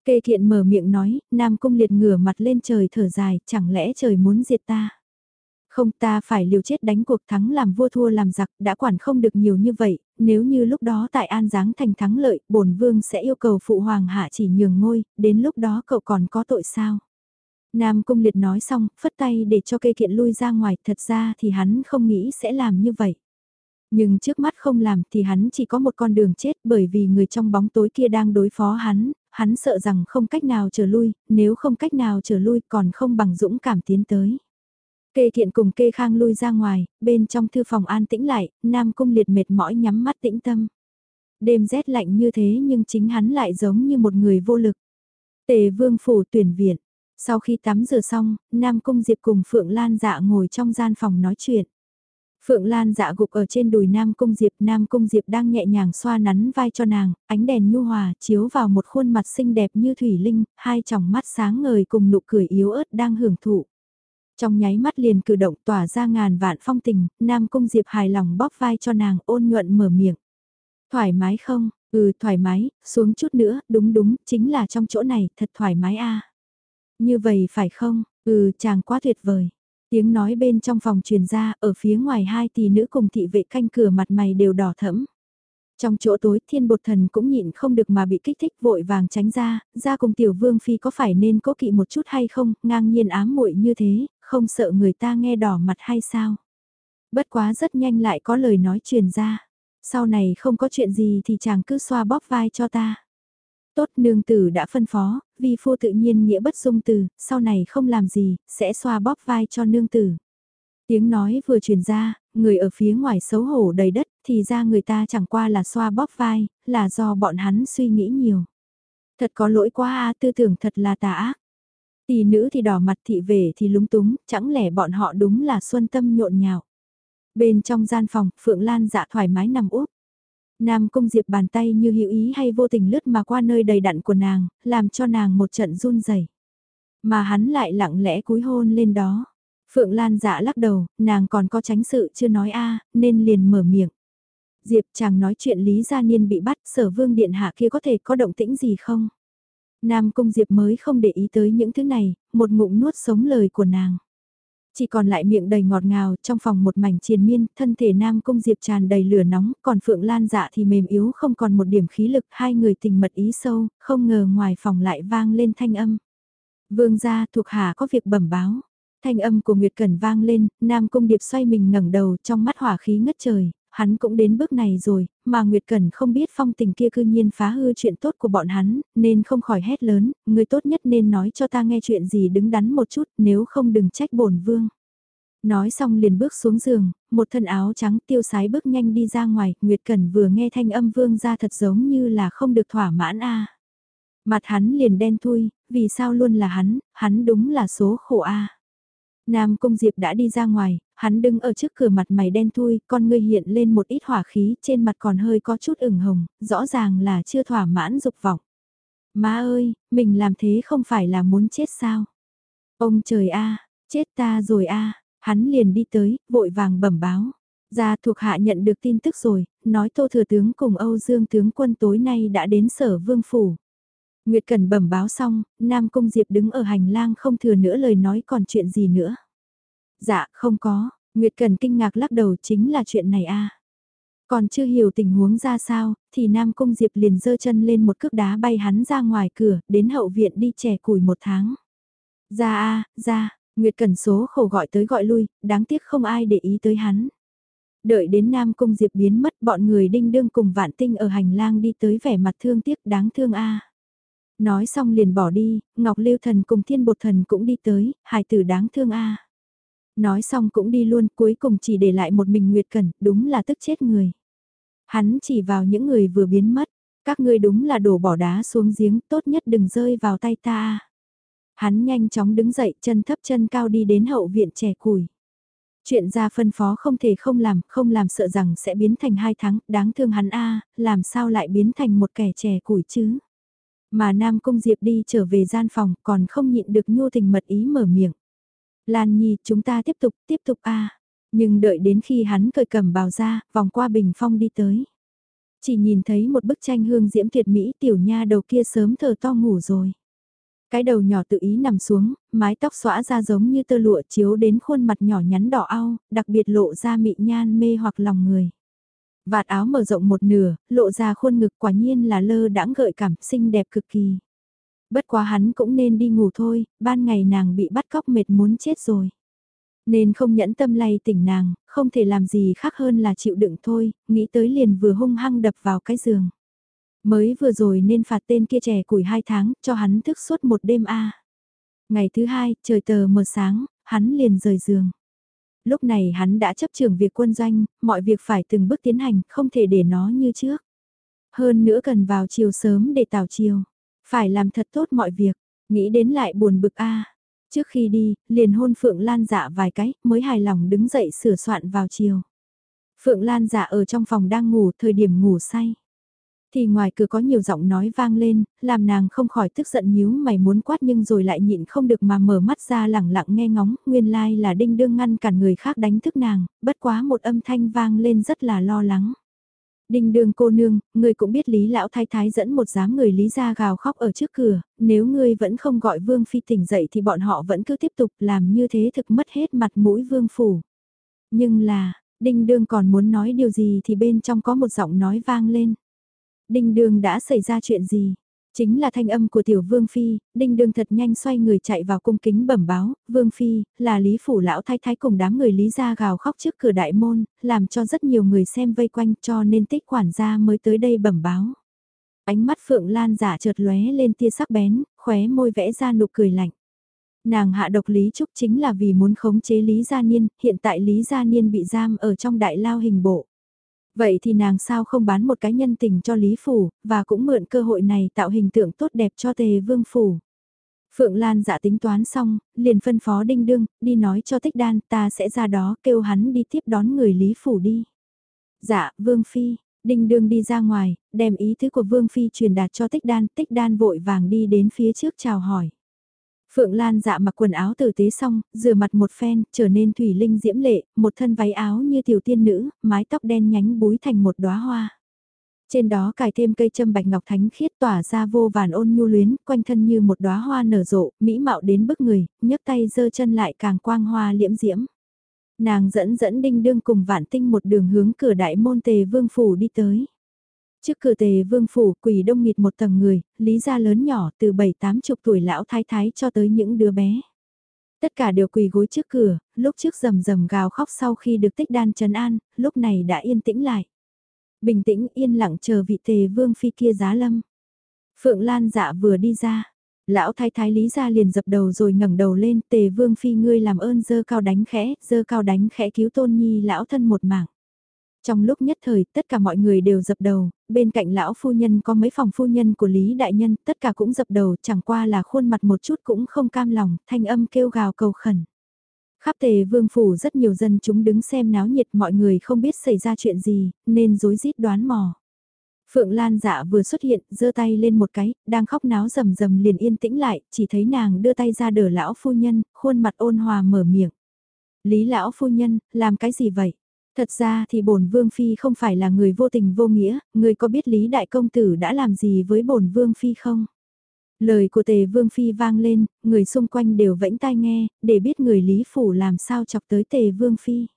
Kê thiện mở miệng nói, Nam Cung liệt ngửa mặt lên trời thở dài, chẳng lẽ trời muốn diệt ta? Không ta phải liều chết đánh cuộc thắng làm vua thua làm giặc, đã quản không được nhiều như vậy, nếu như lúc đó tại An Giáng thành thắng lợi, bổn vương sẽ yêu cầu phụ hoàng hạ chỉ nhường ngôi, đến lúc đó cậu còn có tội sao? Nam Cung Liệt nói xong, phất tay để cho cây kiện lui ra ngoài, thật ra thì hắn không nghĩ sẽ làm như vậy. Nhưng trước mắt không làm thì hắn chỉ có một con đường chết bởi vì người trong bóng tối kia đang đối phó hắn, hắn sợ rằng không cách nào trở lui, nếu không cách nào trở lui còn không bằng dũng cảm tiến tới. Kê thiện cùng kê khang lui ra ngoài, bên trong thư phòng an tĩnh lại, Nam Cung Liệt mệt mỏi nhắm mắt tĩnh tâm. Đêm rét lạnh như thế nhưng chính hắn lại giống như một người vô lực. Tề vương phủ tuyển viện, sau khi tắm rửa xong, Nam Cung Diệp cùng Phượng Lan dạ ngồi trong gian phòng nói chuyện. Phượng Lan dạ gục ở trên đùi Nam Cung Diệp, Nam Cung Diệp đang nhẹ nhàng xoa nắn vai cho nàng, ánh đèn nhu hòa chiếu vào một khuôn mặt xinh đẹp như thủy linh, hai tròng mắt sáng ngời cùng nụ cười yếu ớt đang hưởng thụ. Trong nháy mắt liền cử động tỏa ra ngàn vạn phong tình, Nam Cung Diệp hài lòng bóp vai cho nàng ôn nhuận mở miệng. Thoải mái không? Ừ thoải mái, xuống chút nữa, đúng đúng, chính là trong chỗ này, thật thoải mái a. Như vậy phải không? Ừ, chàng quá tuyệt vời. Tiếng nói bên trong phòng truyền ra, ở phía ngoài hai tỷ nữ cùng thị vệ canh cửa mặt mày đều đỏ thẫm. Trong chỗ tối thiên bột thần cũng nhịn không được mà bị kích thích vội vàng tránh ra, ra cùng tiểu vương phi có phải nên cố kỵ một chút hay không, ngang nhiên ám muội như thế, không sợ người ta nghe đỏ mặt hay sao. Bất quá rất nhanh lại có lời nói truyền ra, sau này không có chuyện gì thì chàng cứ xoa bóp vai cho ta. Tốt nương tử đã phân phó, vi phu tự nhiên nghĩa bất dung từ, sau này không làm gì, sẽ xoa bóp vai cho nương tử. Tiếng nói vừa truyền ra, người ở phía ngoài xấu hổ đầy đất, thì ra người ta chẳng qua là xoa bóp vai, là do bọn hắn suy nghĩ nhiều. Thật có lỗi quá a tư tưởng thật là tà ác. Tỷ nữ thì đỏ mặt thị về thì lúng túng, chẳng lẽ bọn họ đúng là xuân tâm nhộn nhạo. Bên trong gian phòng, Phượng Lan dạ thoải mái nằm úp. Nam Cung Diệp bàn tay như hữu ý hay vô tình lướt mà qua nơi đầy đặn của nàng, làm cho nàng một trận run rẩy. Mà hắn lại lặng lẽ cúi hôn lên đó. Phượng Lan dạ lắc đầu, nàng còn có tránh sự chưa nói a nên liền mở miệng. Diệp chàng nói chuyện Lý Gia Niên bị bắt, sở vương điện hạ kia có thể có động tĩnh gì không? Nam Cung Diệp mới không để ý tới những thứ này, một ngụm nuốt sống lời của nàng. Chỉ còn lại miệng đầy ngọt ngào trong phòng một mảnh triền miên, thân thể Nam Cung Diệp tràn đầy lửa nóng, còn Phượng Lan dạ thì mềm yếu không còn một điểm khí lực, hai người tình mật ý sâu, không ngờ ngoài phòng lại vang lên thanh âm. Vương gia thuộc hạ có việc bẩm báo. Thanh âm của Nguyệt Cẩn vang lên, Nam Cung Điệp xoay mình ngẩng đầu trong mắt hỏa khí ngất trời, hắn cũng đến bước này rồi, mà Nguyệt Cẩn không biết phong tình kia cư nhiên phá hư chuyện tốt của bọn hắn, nên không khỏi hét lớn, người tốt nhất nên nói cho ta nghe chuyện gì đứng đắn một chút, nếu không đừng trách bổn vương. Nói xong liền bước xuống giường, một thân áo trắng tiêu sái bước nhanh đi ra ngoài, Nguyệt Cẩn vừa nghe thanh âm vương ra thật giống như là không được thỏa mãn a Mặt hắn liền đen thui, vì sao luôn là hắn, hắn đúng là số khổ a Nam Cung Diệp đã đi ra ngoài, hắn đứng ở trước cửa mặt mày đen thui, con ngươi hiện lên một ít hỏa khí, trên mặt còn hơi có chút ửng hồng, rõ ràng là chưa thỏa mãn dục vọng. Má ơi, mình làm thế không phải là muốn chết sao? Ông trời a, chết ta rồi a, hắn liền đi tới, vội vàng bẩm báo. Gia thuộc hạ nhận được tin tức rồi, nói Tô Thừa Tướng cùng Âu Dương Tướng quân tối nay đã đến sở vương phủ. Nguyệt Cần bẩm báo xong, Nam Cung Diệp đứng ở hành lang không thừa nữa lời nói còn chuyện gì nữa. Dạ, không có, Nguyệt Cần kinh ngạc lắc đầu chính là chuyện này a. À. Còn chưa hiểu tình huống ra sao, thì Nam Cung Diệp liền giơ chân lên một cước đá bay hắn ra ngoài cửa, đến hậu viện đi trẻ củi một tháng. Ra a, ra, Nguyệt Cần số khổ gọi tới gọi lui, đáng tiếc không ai để ý tới hắn. Đợi đến Nam Cung Diệp biến mất bọn người đinh đương cùng vạn tinh ở hành lang đi tới vẻ mặt thương tiếc đáng thương a. À. Nói xong liền bỏ đi, Ngọc Lưu Thần cùng Thiên Bột Thần cũng đi tới, hài tử đáng thương a. Nói xong cũng đi luôn, cuối cùng chỉ để lại một mình Nguyệt Cẩn, đúng là tức chết người. Hắn chỉ vào những người vừa biến mất, các ngươi đúng là đổ bỏ đá xuống giếng, tốt nhất đừng rơi vào tay ta. Hắn nhanh chóng đứng dậy, chân thấp chân cao đi đến hậu viện trẻ củi. Chuyện ra phân phó không thể không làm, không làm sợ rằng sẽ biến thành hai tháng, đáng thương hắn a, làm sao lại biến thành một kẻ trẻ củi chứ? Mà Nam Cung Diệp đi trở về gian phòng còn không nhịn được nhu tình mật ý mở miệng. Lan Nhi, chúng ta tiếp tục, tiếp tục a. Nhưng đợi đến khi hắn cởi cầm bào ra, vòng qua bình phong đi tới. Chỉ nhìn thấy một bức tranh hương diễm tuyệt mỹ tiểu nha đầu kia sớm thờ to ngủ rồi. Cái đầu nhỏ tự ý nằm xuống, mái tóc xõa ra giống như tơ lụa chiếu đến khuôn mặt nhỏ nhắn đỏ ao, đặc biệt lộ ra mị nhan mê hoặc lòng người. Vạt áo mở rộng một nửa, lộ ra khuôn ngực quả nhiên là lơ đãng gợi cảm, xinh đẹp cực kỳ. Bất quá hắn cũng nên đi ngủ thôi, ban ngày nàng bị bắt cóc mệt muốn chết rồi. Nên không nhẫn tâm lay tỉnh nàng, không thể làm gì khác hơn là chịu đựng thôi, nghĩ tới liền vừa hung hăng đập vào cái giường. Mới vừa rồi nên phạt tên kia trẻ củi hai tháng, cho hắn thức suốt một đêm a. Ngày thứ hai, trời tờ mờ sáng, hắn liền rời giường. Lúc này hắn đã chấp trưởng việc quân doanh, mọi việc phải từng bước tiến hành, không thể để nó như trước. Hơn nữa cần vào chiều sớm để tảo chiều. Phải làm thật tốt mọi việc, nghĩ đến lại buồn bực a. Trước khi đi, liền hôn Phượng Lan dạ vài cái, mới hài lòng đứng dậy sửa soạn vào chiều. Phượng Lan dạ ở trong phòng đang ngủ, thời điểm ngủ say. Thì ngoài cửa có nhiều giọng nói vang lên, làm nàng không khỏi tức giận nhíu mày muốn quát nhưng rồi lại nhịn không được mà mở mắt ra lẳng lặng nghe ngóng, nguyên lai like là đinh đương ngăn cản người khác đánh thức nàng, bất quá một âm thanh vang lên rất là lo lắng. Đinh đương cô nương, ngươi cũng biết Lý Lão Thái Thái dẫn một đám người Lý ra gào khóc ở trước cửa, nếu ngươi vẫn không gọi Vương Phi tỉnh dậy thì bọn họ vẫn cứ tiếp tục làm như thế thực mất hết mặt mũi Vương Phủ. Nhưng là, Đinh đương còn muốn nói điều gì thì bên trong có một giọng nói vang lên. Đinh đương đã xảy ra chuyện gì? Chính là thanh âm của tiểu Vương Phi, đinh đương thật nhanh xoay người chạy vào cung kính bẩm báo, Vương Phi, là Lý Phủ Lão Thái Thái cùng đám người Lý gia gào khóc trước cửa đại môn, làm cho rất nhiều người xem vây quanh cho nên tích quản gia mới tới đây bẩm báo. Ánh mắt Phượng Lan giả chợt lóe lên tia sắc bén, khóe môi vẽ ra nụ cười lạnh. Nàng hạ độc Lý Trúc chính là vì muốn khống chế Lý Gia Niên, hiện tại Lý Gia Niên bị giam ở trong đại lao hình bộ. Vậy thì nàng sao không bán một cái nhân tình cho Lý Phủ, và cũng mượn cơ hội này tạo hình tượng tốt đẹp cho Tề Vương Phủ. Phượng Lan dạ tính toán xong, liền phân phó Đinh Đương, đi nói cho Tích Đan, ta sẽ ra đó kêu hắn đi tiếp đón người Lý Phủ đi. Dạ, Vương Phi, Đinh Đương đi ra ngoài, đem ý thứ của Vương Phi truyền đạt cho Tích Đan, Tích Đan vội vàng đi đến phía trước chào hỏi. Phượng Lan dạ mặc quần áo tử tế xong, rửa mặt một phen, trở nên thủy linh diễm lệ, một thân váy áo như tiểu tiên nữ, mái tóc đen nhánh búi thành một đóa hoa. Trên đó cài thêm cây châm bạch ngọc thánh khiết tỏa ra vô vàn ôn nhu luyến, quanh thân như một đóa hoa nở rộ, mỹ mạo đến bức người, nhấc tay giơ chân lại càng quang hoa liễm diễm. Nàng dẫn dẫn đinh đương cùng vạn tinh một đường hướng cửa đại môn tề vương phủ đi tới. Trước cửa tề vương phủ quỷ đông nghịt một tầng người, lý gia lớn nhỏ từ bảy tám chục tuổi lão thái thái cho tới những đứa bé. Tất cả đều quỳ gối trước cửa, lúc trước rầm rầm gào khóc sau khi được tích đan trấn an, lúc này đã yên tĩnh lại. Bình tĩnh yên lặng chờ vị tề vương phi kia giá lâm. Phượng Lan dạ vừa đi ra, lão thái thái lý gia liền dập đầu rồi ngẩng đầu lên tề vương phi ngươi làm ơn dơ cao đánh khẽ, dơ cao đánh khẽ cứu tôn nhi lão thân một mạng. Trong lúc nhất thời, tất cả mọi người đều dập đầu, bên cạnh lão phu nhân có mấy phòng phu nhân của Lý Đại Nhân, tất cả cũng dập đầu, chẳng qua là khuôn mặt một chút cũng không cam lòng, thanh âm kêu gào cầu khẩn. Khắp tề vương phủ rất nhiều dân chúng đứng xem náo nhiệt mọi người không biết xảy ra chuyện gì, nên rối rít đoán mò. Phượng Lan dạ vừa xuất hiện, giơ tay lên một cái, đang khóc náo rầm rầm liền yên tĩnh lại, chỉ thấy nàng đưa tay ra đỡ lão phu nhân, khuôn mặt ôn hòa mở miệng. Lý lão phu nhân, làm cái gì vậy? Thật ra thì bổn vương phi không phải là người vô tình vô nghĩa, người có biết Lý Đại Công Tử đã làm gì với bổn vương phi không? Lời của tề vương phi vang lên, người xung quanh đều vẫy tai nghe, để biết người Lý Phủ làm sao chọc tới tề vương phi.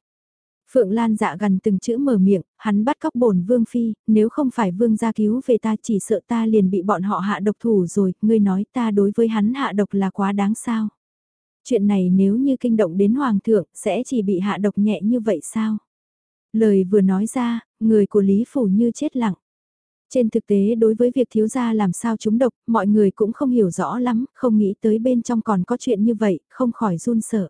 Phượng Lan dạ gần từng chữ mở miệng, hắn bắt cóc bổn vương phi, nếu không phải vương gia cứu về ta chỉ sợ ta liền bị bọn họ hạ độc thủ rồi, ngươi nói ta đối với hắn hạ độc là quá đáng sao. Chuyện này nếu như kinh động đến hoàng thượng, sẽ chỉ bị hạ độc nhẹ như vậy sao? Lời vừa nói ra, người của Lý Phủ như chết lặng. Trên thực tế đối với việc thiếu gia làm sao chúng độc, mọi người cũng không hiểu rõ lắm, không nghĩ tới bên trong còn có chuyện như vậy, không khỏi run sợ.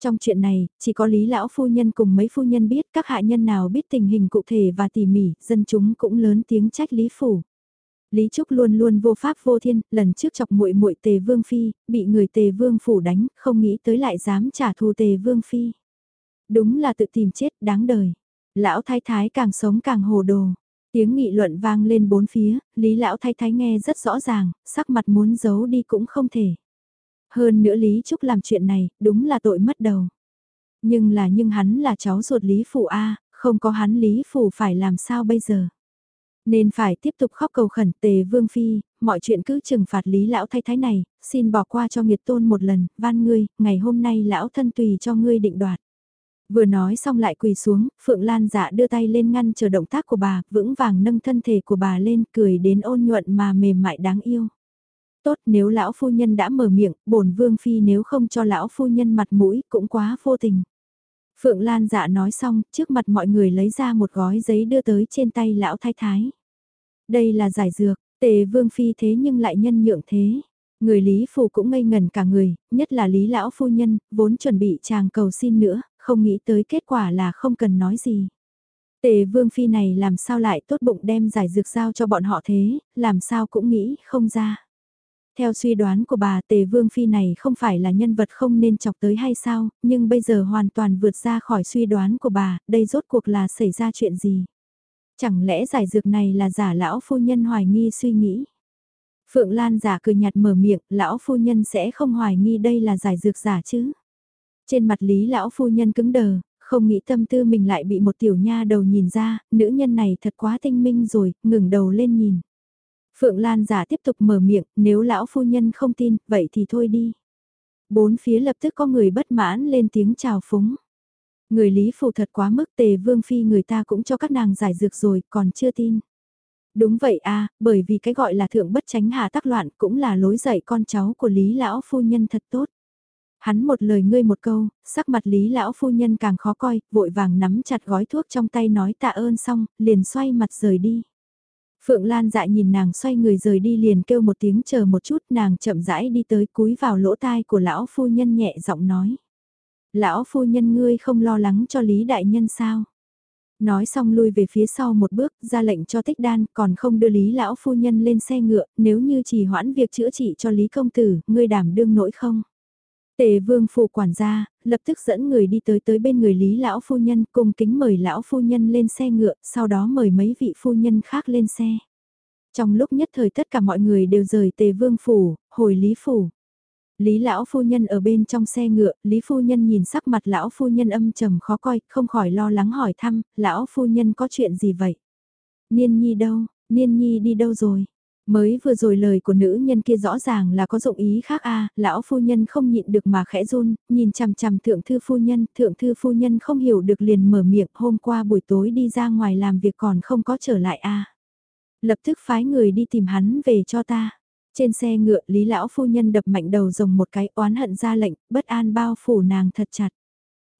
Trong chuyện này, chỉ có Lý Lão Phu Nhân cùng mấy phu nhân biết các hạ nhân nào biết tình hình cụ thể và tỉ mỉ, dân chúng cũng lớn tiếng trách Lý Phủ. Lý Trúc luôn luôn vô pháp vô thiên, lần trước chọc muội muội Tề Vương phi, bị người Tề Vương phủ đánh, không nghĩ tới lại dám trả thù Tề Vương phi. Đúng là tự tìm chết, đáng đời. Lão thái thái càng sống càng hồ đồ. Tiếng nghị luận vang lên bốn phía, Lý lão thái thái nghe rất rõ ràng, sắc mặt muốn giấu đi cũng không thể. Hơn nữa Lý Trúc làm chuyện này, đúng là tội mất đầu. Nhưng là nhưng hắn là cháu ruột Lý Phủ A, không có hắn Lý Phủ phải làm sao bây giờ. Nên phải tiếp tục khóc cầu khẩn tề vương phi, mọi chuyện cứ trừng phạt Lý lão thái thái này, xin bỏ qua cho nghiệt tôn một lần, van ngươi, ngày hôm nay lão thân tùy cho ngươi định đoạt. Vừa nói xong lại quỳ xuống, Phượng Lan dạ đưa tay lên ngăn chờ động tác của bà, vững vàng nâng thân thể của bà lên, cười đến ôn nhuận mà mềm mại đáng yêu. Tốt nếu lão phu nhân đã mở miệng, bổn vương phi nếu không cho lão phu nhân mặt mũi cũng quá vô tình. Phượng Lan dạ nói xong, trước mặt mọi người lấy ra một gói giấy đưa tới trên tay lão thái thái. Đây là giải dược, tề vương phi thế nhưng lại nhân nhượng thế. Người Lý Phù cũng ngây ngần cả người, nhất là Lý Lão Phu Nhân, vốn chuẩn bị chàng cầu xin nữa, không nghĩ tới kết quả là không cần nói gì. Tề Vương Phi này làm sao lại tốt bụng đem giải dược giao cho bọn họ thế, làm sao cũng nghĩ không ra. Theo suy đoán của bà Tề Vương Phi này không phải là nhân vật không nên chọc tới hay sao, nhưng bây giờ hoàn toàn vượt ra khỏi suy đoán của bà, đây rốt cuộc là xảy ra chuyện gì. Chẳng lẽ giải dược này là giả lão phu nhân hoài nghi suy nghĩ. Phượng Lan giả cười nhạt mở miệng, lão phu nhân sẽ không hoài nghi đây là giải dược giả chứ. Trên mặt Lý lão phu nhân cứng đờ, không nghĩ tâm tư mình lại bị một tiểu nha đầu nhìn ra, nữ nhân này thật quá tinh minh rồi, ngừng đầu lên nhìn. Phượng Lan giả tiếp tục mở miệng, nếu lão phu nhân không tin, vậy thì thôi đi. Bốn phía lập tức có người bất mãn lên tiếng chào phúng. Người Lý Phủ thật quá mức tề vương phi người ta cũng cho các nàng giải dược rồi, còn chưa tin. Đúng vậy a bởi vì cái gọi là thượng bất tránh hạ tắc loạn cũng là lối dạy con cháu của Lý Lão Phu Nhân thật tốt. Hắn một lời ngươi một câu, sắc mặt Lý Lão Phu Nhân càng khó coi, vội vàng nắm chặt gói thuốc trong tay nói tạ ơn xong, liền xoay mặt rời đi. Phượng Lan dại nhìn nàng xoay người rời đi liền kêu một tiếng chờ một chút nàng chậm rãi đi tới cúi vào lỗ tai của lão phu nhân nhẹ giọng nói. Lão phu nhân ngươi không lo lắng cho Lý Đại Nhân sao? Nói xong lui về phía sau một bước, ra lệnh cho tích đan, còn không đưa Lý lão phu nhân lên xe ngựa, nếu như chỉ hoãn việc chữa trị cho Lý công tử, ngươi đảm đương nổi không? Tề vương phủ quản gia, lập tức dẫn người đi tới tới bên người Lý lão phu nhân, cùng kính mời lão phu nhân lên xe ngựa, sau đó mời mấy vị phu nhân khác lên xe. Trong lúc nhất thời tất cả mọi người đều rời tề vương phủ, hồi Lý phủ. Lý lão phu nhân ở bên trong xe ngựa, Lý phu nhân nhìn sắc mặt lão phu nhân âm trầm khó coi, không khỏi lo lắng hỏi thăm, lão phu nhân có chuyện gì vậy? Niên nhi đâu, niên nhi đi đâu rồi? Mới vừa rồi lời của nữ nhân kia rõ ràng là có dụng ý khác a lão phu nhân không nhịn được mà khẽ run, nhìn chằm chằm thượng thư phu nhân, thượng thư phu nhân không hiểu được liền mở miệng hôm qua buổi tối đi ra ngoài làm việc còn không có trở lại a Lập tức phái người đi tìm hắn về cho ta. Trên xe ngựa Lý Lão Phu Nhân đập mạnh đầu rồng một cái oán hận ra lệnh, bất an bao phủ nàng thật chặt.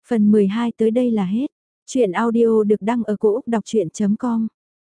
Phần 12 tới đây là hết. Chuyện audio được đăng ở cổ Úc đọc chuyện.com